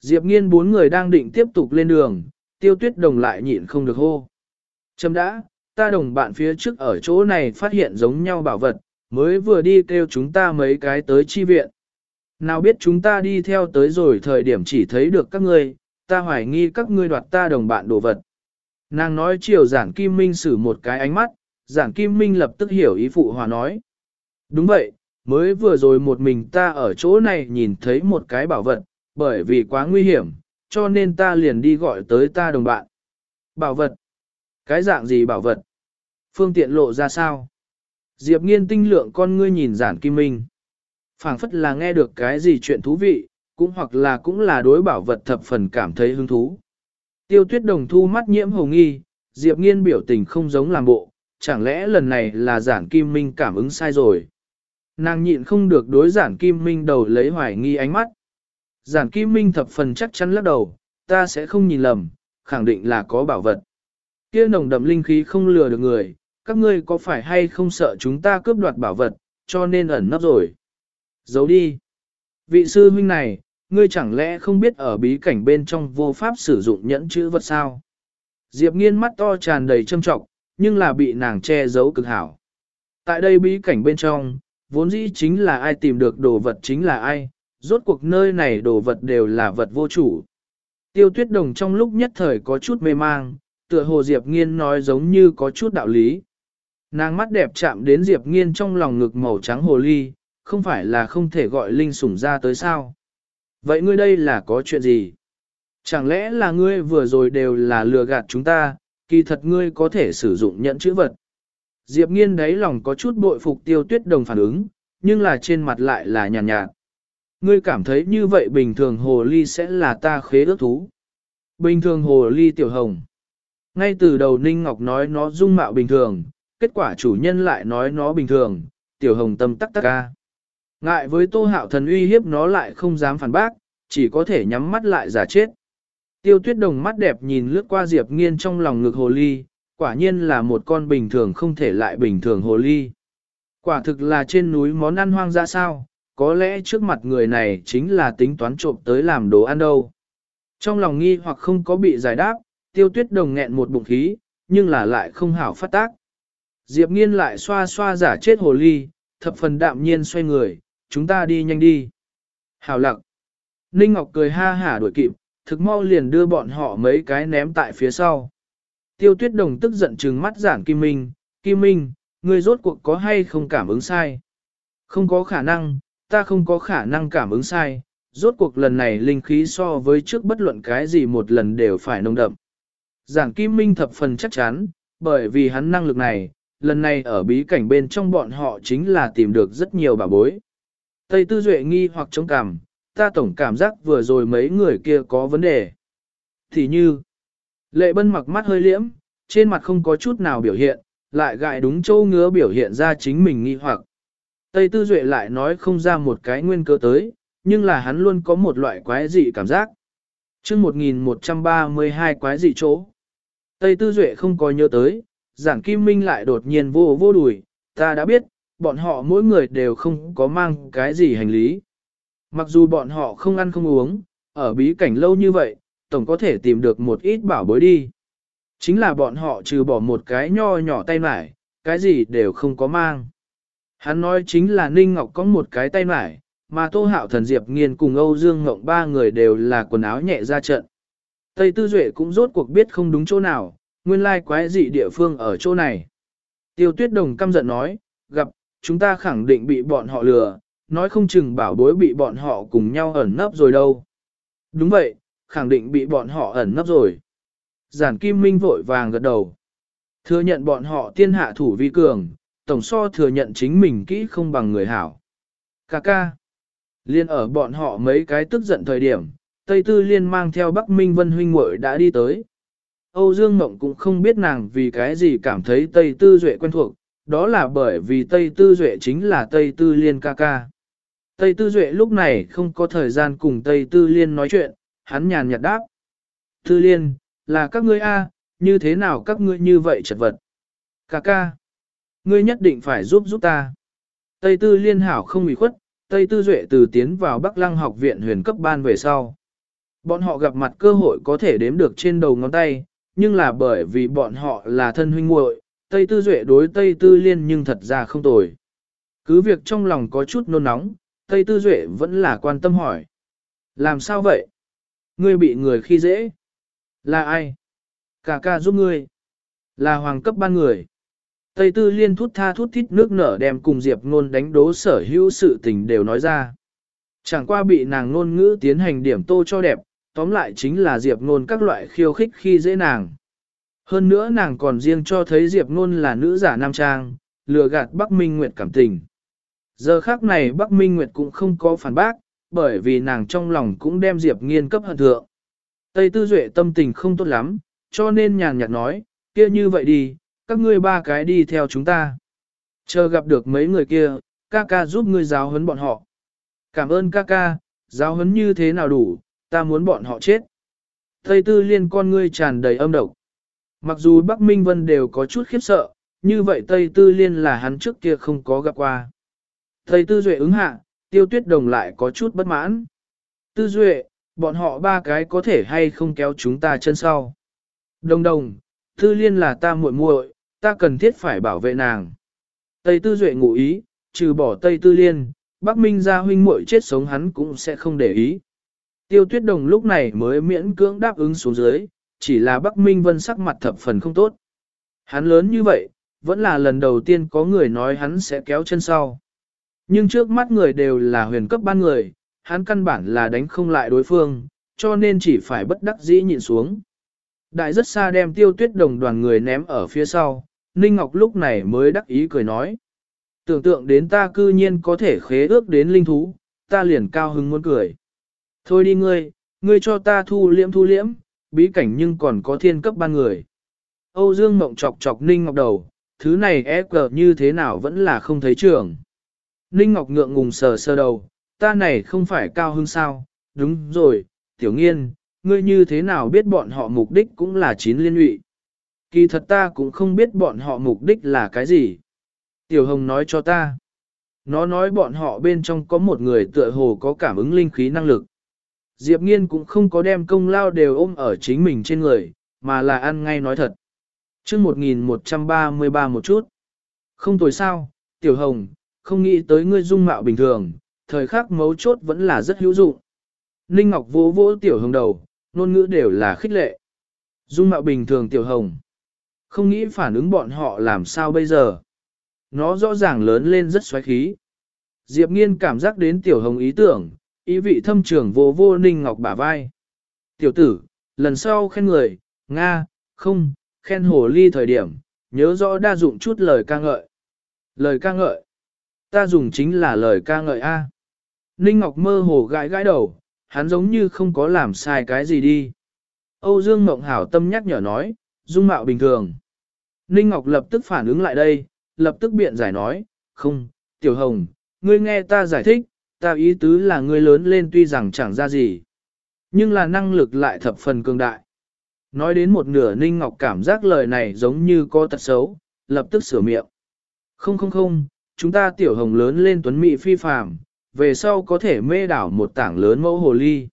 [SPEAKER 1] Diệp nghiên bốn người đang định tiếp tục lên đường, tiêu tuyết đồng lại nhịn không được hô. Chấm đã, ta đồng bạn phía trước ở chỗ này phát hiện giống nhau bảo vật, mới vừa đi kêu chúng ta mấy cái tới chi viện. Nào biết chúng ta đi theo tới rồi thời điểm chỉ thấy được các ngươi, ta hoài nghi các ngươi đoạt ta đồng bạn đồ vật. Nàng nói chiều giản kim minh xử một cái ánh mắt, giản kim minh lập tức hiểu ý phụ hòa nói. Đúng vậy, mới vừa rồi một mình ta ở chỗ này nhìn thấy một cái bảo vật, bởi vì quá nguy hiểm, cho nên ta liền đi gọi tới ta đồng bạn. Bảo vật? Cái dạng gì bảo vật? Phương tiện lộ ra sao? Diệp nghiên tinh lượng con ngươi nhìn giản kim minh. phảng phất là nghe được cái gì chuyện thú vị, cũng hoặc là cũng là đối bảo vật thập phần cảm thấy hứng thú. Tiêu tuyết đồng thu mắt nhiễm hồng nghi, Diệp nghiên biểu tình không giống làm bộ, chẳng lẽ lần này là giản kim minh cảm ứng sai rồi. Nàng nhịn không được đối giản kim minh đầu lấy hoài nghi ánh mắt. Giản kim minh thập phần chắc chắn lắc đầu, ta sẽ không nhìn lầm, khẳng định là có bảo vật. Kia nồng đậm linh khí không lừa được người, các ngươi có phải hay không sợ chúng ta cướp đoạt bảo vật, cho nên ẩn nấp rồi. Giấu đi. Vị sư huynh này, ngươi chẳng lẽ không biết ở bí cảnh bên trong vô pháp sử dụng nhẫn chữ vật sao? Diệp nghiên mắt to tràn đầy châm trọng, nhưng là bị nàng che giấu cực hảo. Tại đây bí cảnh bên trong, vốn dĩ chính là ai tìm được đồ vật chính là ai, rốt cuộc nơi này đồ vật đều là vật vô chủ. Tiêu tuyết đồng trong lúc nhất thời có chút mê mang, tựa hồ Diệp Nghiên nói giống như có chút đạo lý. Nàng mắt đẹp chạm đến Diệp Nghiên trong lòng ngực màu trắng hồ ly, không phải là không thể gọi linh sủng ra tới sao. Vậy ngươi đây là có chuyện gì? Chẳng lẽ là ngươi vừa rồi đều là lừa gạt chúng ta, kỳ thật ngươi có thể sử dụng nhận chữ vật. Diệp nghiên đáy lòng có chút bội phục tiêu tuyết đồng phản ứng, nhưng là trên mặt lại là nhàn nhạt, nhạt. Ngươi cảm thấy như vậy bình thường hồ ly sẽ là ta khế ước thú. Bình thường hồ ly tiểu hồng. Ngay từ đầu Ninh Ngọc nói nó dung mạo bình thường, kết quả chủ nhân lại nói nó bình thường, tiểu hồng tâm tắc tắc ca. Ngại với tô hạo thần uy hiếp nó lại không dám phản bác, chỉ có thể nhắm mắt lại giả chết. Tiêu tuyết đồng mắt đẹp nhìn lướt qua Diệp nghiên trong lòng ngực hồ ly, quả nhiên là một con bình thường không thể lại bình thường hồ ly. Quả thực là trên núi món ăn hoang dã sao, có lẽ trước mặt người này chính là tính toán trộm tới làm đồ ăn đâu. Trong lòng nghi hoặc không có bị giải đáp, tiêu tuyết đồng nghẹn một bụng khí, nhưng là lại không hảo phát tác. Diệp nghiên lại xoa xoa giả chết hồ ly, thập phần đạm nhiên xoay người, chúng ta đi nhanh đi. Hảo lặng. Ninh Ngọc cười ha hả đuổi kịp, thực mau liền đưa bọn họ mấy cái ném tại phía sau. Tiêu tuyết đồng tức giận trừng mắt giản Kim Minh, Kim Minh, ngươi rốt cuộc có hay không cảm ứng sai? Không có khả năng, ta không có khả năng cảm ứng sai, rốt cuộc lần này linh khí so với trước bất luận cái gì một lần đều phải nồng đậm. Giảng Kim Minh thập phần chắc chắn, bởi vì hắn năng lực này, lần này ở bí cảnh bên trong bọn họ chính là tìm được rất nhiều bà bối. Tây Tư Duệ nghi hoặc chống cảm, ta tổng cảm giác vừa rồi mấy người kia có vấn đề. Thì như, lệ bân mặc mắt hơi liễm, trên mặt không có chút nào biểu hiện, lại gại đúng châu ngứa biểu hiện ra chính mình nghi hoặc. Tây Tư Duệ lại nói không ra một cái nguyên cơ tới, nhưng là hắn luôn có một loại quái dị cảm giác. chương 1132 quái dị chỗ. Tây Tư Duệ không có nhớ tới, giảng Kim Minh lại đột nhiên vô vô đùi, ta đã biết, bọn họ mỗi người đều không có mang cái gì hành lý. Mặc dù bọn họ không ăn không uống, ở bí cảnh lâu như vậy, tổng có thể tìm được một ít bảo bối đi. Chính là bọn họ trừ bỏ một cái nho nhỏ tay mải, cái gì đều không có mang. Hắn nói chính là Ninh Ngọc có một cái tay mải, mà Tô Hạo Thần Diệp Nghiên cùng Âu Dương Ngộng ba người đều là quần áo nhẹ ra trận. Tây Tư Duệ cũng rốt cuộc biết không đúng chỗ nào, nguyên lai quái dị địa phương ở chỗ này. Tiêu Tuyết Đồng căm giận nói, gặp, chúng ta khẳng định bị bọn họ lừa, nói không chừng bảo bối bị bọn họ cùng nhau ẩn nấp rồi đâu. Đúng vậy, khẳng định bị bọn họ ẩn nấp rồi. Giản Kim Minh vội vàng gật đầu. Thừa nhận bọn họ tiên hạ thủ vi cường, tổng so thừa nhận chính mình kỹ không bằng người hảo. Cà ca. Liên ở bọn họ mấy cái tức giận thời điểm, Tây Tư Liên mang theo Bắc Minh Vân huynh muội đã đi tới. Âu Dương Mộng cũng không biết nàng vì cái gì cảm thấy Tây Tư Duệ quen thuộc, đó là bởi vì Tây Tư Duệ chính là Tây Tư Liên ca ca. Tây Tư Duệ lúc này không có thời gian cùng Tây Tư Liên nói chuyện, hắn nhàn nhạt đáp. Tư Liên, là các ngươi A, như thế nào các ngươi như vậy chật vật? Cà ca, ngươi nhất định phải giúp giúp ta. Tây Tư Liên hảo không bị khuất, Tây Tư Duệ từ tiến vào Bắc Lăng học viện huyền cấp ban về sau. Bọn họ gặp mặt cơ hội có thể đếm được trên đầu ngón tay, nhưng là bởi vì bọn họ là thân huynh muội, Tây Tư Duệ đối Tây Tư Liên nhưng thật ra không tồi. Cứ việc trong lòng có chút nôn nóng, Tây Tư Duệ vẫn là quan tâm hỏi. Làm sao vậy? Ngươi bị người khi dễ. Là ai? Cả ca giúp ngươi. Là hoàng cấp ban người. Tây Tư Liên thút tha thút thít nước nở đem cùng Diệp Nôn đánh đố sở hữu sự tình đều nói ra. Chẳng qua bị nàng ngôn ngữ tiến hành điểm tô cho đẹp, tóm lại chính là Diệp Nôn các loại khiêu khích khi dễ nàng. Hơn nữa nàng còn riêng cho thấy Diệp Nôn là nữ giả nam trang, lừa gạt Bắc Minh Nguyệt cảm tình. Giờ khác này Bắc Minh Nguyệt cũng không có phản bác, bởi vì nàng trong lòng cũng đem Diệp nghiên cấp hận thượng. Tây Tư Duệ tâm tình không tốt lắm, cho nên nhàn nhạt nói, kia như vậy đi, các ngươi ba cái đi theo chúng ta. Chờ gặp được mấy người kia, ca ca giúp ngươi giáo huấn bọn họ. Cảm ơn ca ca, giáo huấn như thế nào đủ, ta muốn bọn họ chết. Tây Tư Liên con ngươi tràn đầy âm độc. Mặc dù Bắc Minh Vân đều có chút khiếp sợ, như vậy Tây Tư Liên là hắn trước kia không có gặp qua. Tây Tư Duệ ứng hạ, tiêu tuyết đồng lại có chút bất mãn. Tư Duệ, bọn họ ba cái có thể hay không kéo chúng ta chân sau. Đồng đồng, Tư Liên là ta muội muội, ta cần thiết phải bảo vệ nàng. Tây Tư Duệ ngụ ý, trừ bỏ Tây Tư Liên, Bắc Minh gia huynh muội chết sống hắn cũng sẽ không để ý. Tiêu tuyết đồng lúc này mới miễn cưỡng đáp ứng xuống dưới, chỉ là Bắc Minh Vân sắc mặt thập phần không tốt. Hắn lớn như vậy, vẫn là lần đầu tiên có người nói hắn sẽ kéo chân sau. Nhưng trước mắt người đều là huyền cấp ban người, hắn căn bản là đánh không lại đối phương, cho nên chỉ phải bất đắc dĩ nhịn xuống. Đại rất xa đem tiêu tuyết đồng đoàn người ném ở phía sau, Ninh Ngọc lúc này mới đắc ý cười nói. Tưởng tượng đến ta cư nhiên có thể khế ước đến linh thú, ta liền cao hứng muốn cười. Thôi đi ngươi, ngươi cho ta thu liễm thu liễm, bí cảnh nhưng còn có thiên cấp ban người. Âu Dương Mộng chọc chọc Ninh Ngọc đầu, thứ này e cờ như thế nào vẫn là không thấy trưởng. Ninh Ngọc ngượng ngùng sờ sờ đầu, ta này không phải cao hưng sao, đúng rồi, tiểu nghiên, ngươi như thế nào biết bọn họ mục đích cũng là chín liên lụy. Kỳ thật ta cũng không biết bọn họ mục đích là cái gì. Tiểu Hồng nói cho ta. Nó nói bọn họ bên trong có một người tựa hồ có cảm ứng linh khí năng lực. Diệp Nghiên cũng không có đem công lao đều ôm ở chính mình trên người, mà là ăn ngay nói thật. chương 1133 một chút. Không tồi sao, Tiểu Hồng, không nghĩ tới ngươi dung mạo bình thường, thời khắc mấu chốt vẫn là rất hữu dụng. Ninh Ngọc vỗ vỗ Tiểu Hồng đầu, ngôn ngữ đều là khích lệ. Dung mạo bình thường Tiểu Hồng. Không nghĩ phản ứng bọn họ làm sao bây giờ. Nó rõ ràng lớn lên rất xoáy khí. Diệp Nghiên cảm giác đến Tiểu Hồng ý tưởng, ý vị thâm trưởng vô vô Ninh Ngọc bả vai. Tiểu tử, lần sau khen người, Nga, không, khen hồ ly thời điểm, nhớ rõ đa dụng chút lời ca ngợi. Lời ca ngợi. Ta dùng chính là lời ca ngợi A. Ninh Ngọc mơ hồ gãi gãi đầu, hắn giống như không có làm sai cái gì đi. Âu Dương Mộng Hảo tâm nhắc nhở nói, dung mạo bình thường. Ninh Ngọc lập tức phản ứng lại đây, lập tức biện giải nói, không, Tiểu Hồng, ngươi nghe ta giải thích, ta ý tứ là ngươi lớn lên tuy rằng chẳng ra gì, nhưng là năng lực lại thập phần cường đại. Nói đến một nửa Ninh Ngọc cảm giác lời này giống như có tật xấu, lập tức sửa miệng. Không không không, chúng ta Tiểu Hồng lớn lên tuấn mỹ phi phàm, về sau có thể mê đảo một tảng lớn mẫu hồ ly.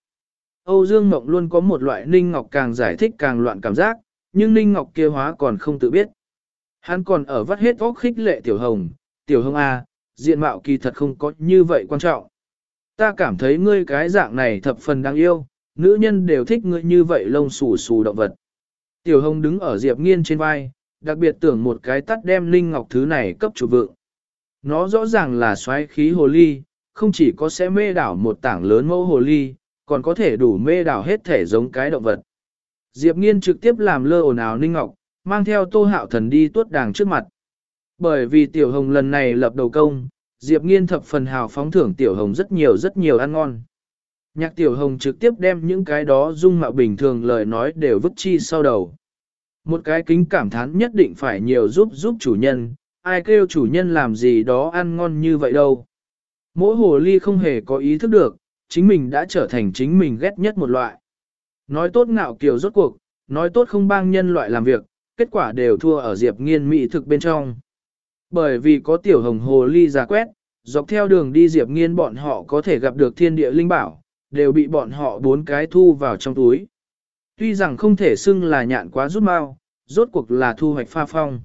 [SPEAKER 1] Âu Dương Mộng luôn có một loại Ninh Ngọc càng giải thích càng loạn cảm giác, nhưng Ninh Ngọc kia hóa còn không tự biết. Hắn còn ở vắt hết óc khích lệ Tiểu Hồng, Tiểu Hồng A, diện mạo kỳ thật không có như vậy quan trọng. Ta cảm thấy ngươi cái dạng này thập phần đáng yêu, nữ nhân đều thích ngươi như vậy lông xù xù động vật. Tiểu Hồng đứng ở Diệp Nghiên trên vai, đặc biệt tưởng một cái tắt đem Ninh Ngọc thứ này cấp chủ vượng. Nó rõ ràng là xoáy khí hồ ly, không chỉ có sẽ mê đảo một tảng lớn mẫu hồ ly, còn có thể đủ mê đảo hết thể giống cái động vật. Diệp Nghiên trực tiếp làm lơ ồn ào Ninh Ngọc, mang theo Tô Hạo Thần đi tuốt đàng trước mặt. Bởi vì Tiểu Hồng lần này lập đầu công, Diệp Nghiên thập phần hào phóng thưởng Tiểu Hồng rất nhiều rất nhiều ăn ngon. Nhạc Tiểu Hồng trực tiếp đem những cái đó dung mạo bình thường lời nói đều vứt chi sau đầu. Một cái kính cảm thán nhất định phải nhiều giúp giúp chủ nhân, ai kêu chủ nhân làm gì đó ăn ngon như vậy đâu. Mỗi hồ ly không hề có ý thức được, chính mình đã trở thành chính mình ghét nhất một loại. Nói tốt ngạo kiều rốt cuộc, nói tốt không bang nhân loại làm việc, kết quả đều thua ở Diệp Nghiên mỹ thực bên trong. Bởi vì có tiểu hồng hồ ly giả quét, dọc theo đường đi Diệp Nghiên bọn họ có thể gặp được thiên địa linh bảo, đều bị bọn họ bốn cái thu vào trong túi. Tuy rằng không thể xưng là nhạn quá rút mau, rốt cuộc là thu hoạch pha phong.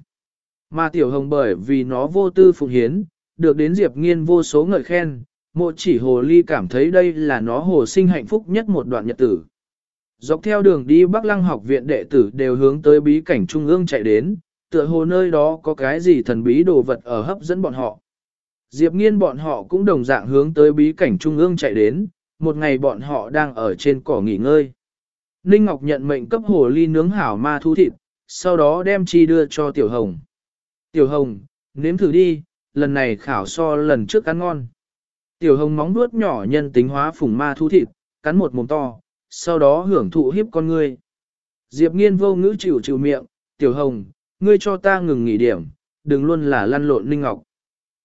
[SPEAKER 1] Mà tiểu hồng bởi vì nó vô tư phụng hiến, được đến Diệp Nghiên vô số ngợi khen, mộ chỉ hồ ly cảm thấy đây là nó hồ sinh hạnh phúc nhất một đoạn nhật tử. Dọc theo đường đi Bắc Lăng học viện đệ tử đều hướng tới bí cảnh trung ương chạy đến, tựa hồ nơi đó có cái gì thần bí đồ vật ở hấp dẫn bọn họ. Diệp nghiên bọn họ cũng đồng dạng hướng tới bí cảnh trung ương chạy đến, một ngày bọn họ đang ở trên cỏ nghỉ ngơi. Ninh Ngọc nhận mệnh cấp hồ ly nướng hảo ma thu thịt, sau đó đem chi đưa cho Tiểu Hồng. Tiểu Hồng, nếm thử đi, lần này khảo so lần trước ăn ngon. Tiểu Hồng móng nuốt nhỏ nhân tính hóa phùng ma thu thịt, cắn một mồm to, sau đó hưởng thụ hiếp con ngươi. Diệp nghiên vô ngữ chịu chịu miệng, Tiểu Hồng, ngươi cho ta ngừng nghỉ điểm, đừng luôn là lăn lộn Ninh Ngọc.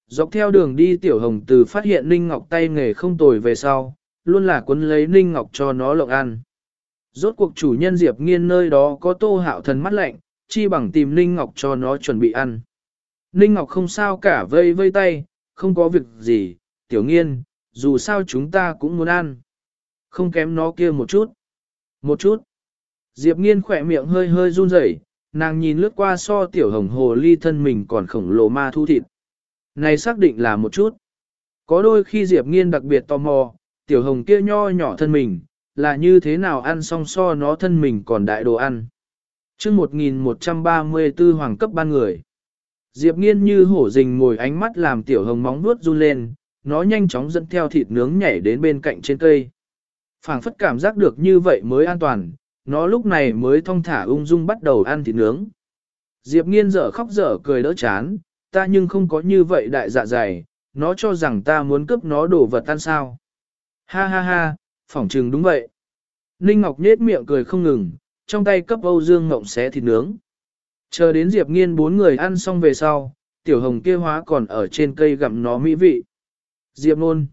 [SPEAKER 1] Dọc theo đường đi Tiểu Hồng từ phát hiện Ninh Ngọc tay nghề không tồi về sau, luôn là quấn lấy Ninh Ngọc cho nó lộng ăn. Rốt cuộc chủ nhân Diệp nghiên nơi đó có tô hạo thần mắt lạnh, chi bằng tìm Ninh Ngọc cho nó chuẩn bị ăn. Ninh Ngọc không sao cả vây vây tay, không có việc gì, tiểu nghiên, dù sao chúng ta cũng muốn ăn. Không kém nó kia một chút. Một chút. Diệp nghiên khỏe miệng hơi hơi run rẩy, nàng nhìn lướt qua so tiểu hồng hồ ly thân mình còn khổng lồ ma thu thịt. Này xác định là một chút. Có đôi khi Diệp nghiên đặc biệt tò mò, tiểu hồng kia nho nhỏ thân mình, là như thế nào ăn song so nó thân mình còn đại đồ ăn. chương 1134 hoàng cấp ban người. Diệp nghiên như hổ rình ngồi ánh mắt làm tiểu hồng móng vuốt run lên, nó nhanh chóng dẫn theo thịt nướng nhảy đến bên cạnh trên cây. phảng phất cảm giác được như vậy mới an toàn, nó lúc này mới thong thả ung dung bắt đầu ăn thịt nướng. Diệp nghiên dở khóc dở cười đỡ chán, ta nhưng không có như vậy đại dạ dày, nó cho rằng ta muốn cướp nó đổ vật tan sao. Ha ha ha, phỏng trừng đúng vậy. Ninh Ngọc nhết miệng cười không ngừng, trong tay cấp Âu Dương Ngộng xé thịt nướng. Chờ đến Diệp Nghiên bốn người ăn xong về sau, tiểu hồng kia hóa còn ở trên cây gặm nó mỹ vị. Diệp Nôn.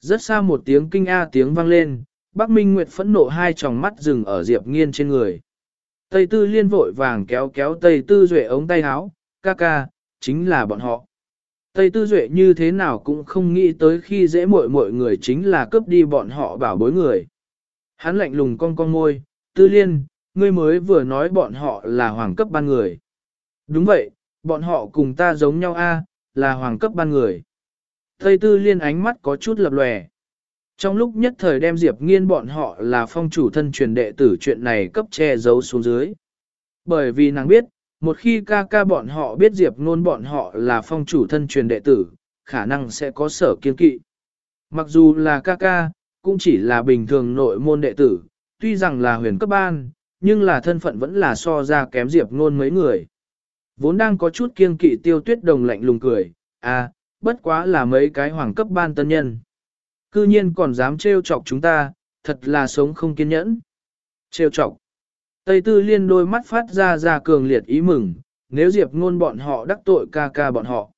[SPEAKER 1] Rất xa một tiếng kinh a tiếng vang lên, Bắc Minh Nguyệt phẫn nộ hai tròng mắt dừng ở Diệp Nghiên trên người. Tây Tư liên vội vàng kéo kéo Tây Tư Duệ ống tay áo, ca ca, chính là bọn họ. Tây Tư Duệ như thế nào cũng không nghĩ tới khi dễ muội muội người chính là cướp đi bọn họ bảo bối người. Hắn lạnh lùng cong cong môi, Tư Liên, ngươi mới vừa nói bọn họ là hoàng cấp ban người. Đúng vậy, bọn họ cùng ta giống nhau a, là hoàng cấp ban người. Tây Tư Liên ánh mắt có chút lập lòe. Trong lúc nhất thời đem Diệp Nghiên bọn họ là phong chủ thân truyền đệ tử chuyện này cấp che giấu xuống dưới. Bởi vì nàng biết, một khi ca ca bọn họ biết Diệp Nôn bọn họ là phong chủ thân truyền đệ tử, khả năng sẽ có sở kiên kỵ. Mặc dù là ca ca, cũng chỉ là bình thường nội môn đệ tử, tuy rằng là huyền cấp ban, nhưng là thân phận vẫn là so ra kém Diệp Ngôn mấy người. Vốn đang có chút kiêng kỵ tiêu tuyết đồng lạnh lùng cười, à, bất quá là mấy cái hoàng cấp ban tân nhân. Cư nhiên còn dám trêu chọc chúng ta, thật là sống không kiên nhẫn. Trêu chọc. Tây Tư Liên đôi mắt phát ra ra cường liệt ý mừng, nếu Diệp ngôn bọn họ đắc tội ca ca bọn họ.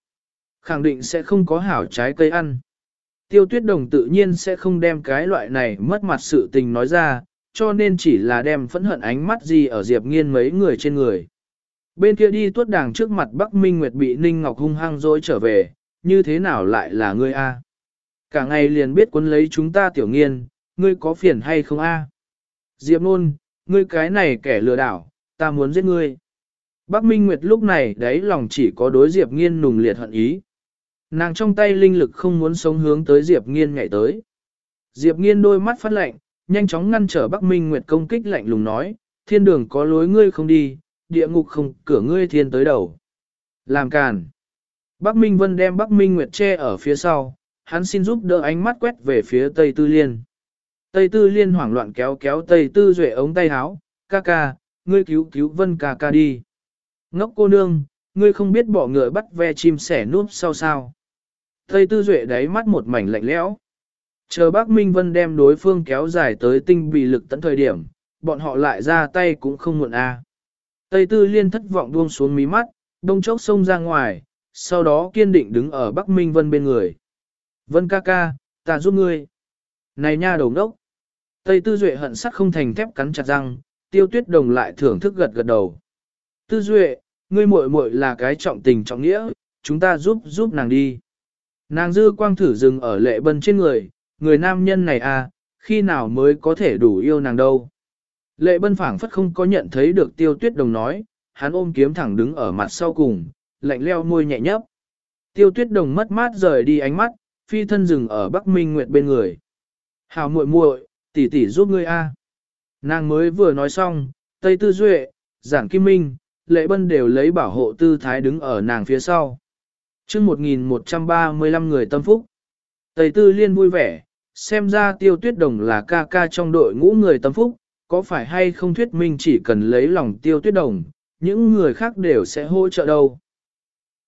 [SPEAKER 1] Khẳng định sẽ không có hảo trái cây ăn. Tiêu tuyết đồng tự nhiên sẽ không đem cái loại này mất mặt sự tình nói ra, cho nên chỉ là đem phẫn hận ánh mắt gì ở Diệp nghiên mấy người trên người. Bên kia đi tuốt đàng trước mặt Bắc Minh Nguyệt bị Ninh Ngọc hung hăng dối trở về, như thế nào lại là ngươi a? Cả ngày liền biết quấn lấy chúng ta tiểu nghiên, ngươi có phiền hay không a? Diệp nôn, ngươi cái này kẻ lừa đảo, ta muốn giết ngươi. Bắc Minh Nguyệt lúc này đấy lòng chỉ có đối Diệp nghiên nùng liệt hận ý. Nàng trong tay linh lực không muốn sống hướng tới Diệp nghiên ngày tới. Diệp nghiên đôi mắt phát lạnh, nhanh chóng ngăn trở Bắc Minh Nguyệt công kích lạnh lùng nói, thiên đường có lối ngươi không đi, địa ngục không cửa ngươi thiên tới đầu. Làm càn. Bắc Minh Vân đem Bắc Minh Nguyệt che ở phía sau, hắn xin giúp đỡ ánh mắt quét về phía Tây Tư Liên. Tây Tư Liên hoảng loạn kéo kéo Tây Tư Duệ ống tay háo, ca ca, ngươi cứu cứu Vân ca ca đi. Ngốc cô nương, ngươi không biết bỏ ngựa bắt ve chim sẻ núp sau sao. Tây Tư Duệ đáy mắt một mảnh lạnh lẽo. Chờ bác Minh Vân đem đối phương kéo dài tới tinh bị lực tận thời điểm, bọn họ lại ra tay cũng không muộn a. Tây Tư Liên thất vọng buông xuống mí mắt, đông chốc xông ra ngoài, sau đó kiên định đứng ở Bắc Minh Vân bên người. Vân ca ca, ta giúp ngươi. Này nha đầu đốc. Tây Tư Duệ hận sắc không thành thép cắn chặt răng, tiêu tuyết đồng lại thưởng thức gật gật đầu. Tư Duệ, ngươi muội muội là cái trọng tình trọng nghĩa, chúng ta giúp giúp nàng đi. Nàng dư quang thử dừng ở lệ bân trên người, người nam nhân này à, khi nào mới có thể đủ yêu nàng đâu. Lệ bân phảng phất không có nhận thấy được tiêu tuyết đồng nói, hắn ôm kiếm thẳng đứng ở mặt sau cùng, lạnh leo môi nhẹ nhấp. Tiêu tuyết đồng mất mát rời đi ánh mắt, phi thân dừng ở Bắc Minh Nguyệt bên người. Hào muội muội, tỷ tỷ giúp ngươi a. Nàng mới vừa nói xong, Tây Tư Duệ, Giản Kim Minh, Lệ Bân đều lấy bảo hộ tư thái đứng ở nàng phía sau. chương 1135 người tâm phúc. Tây Tư Liên vui vẻ, xem ra tiêu tuyết đồng là ca ca trong đội ngũ người tâm phúc, có phải hay không thuyết minh chỉ cần lấy lòng tiêu tuyết đồng, những người khác đều sẽ hỗ trợ đâu.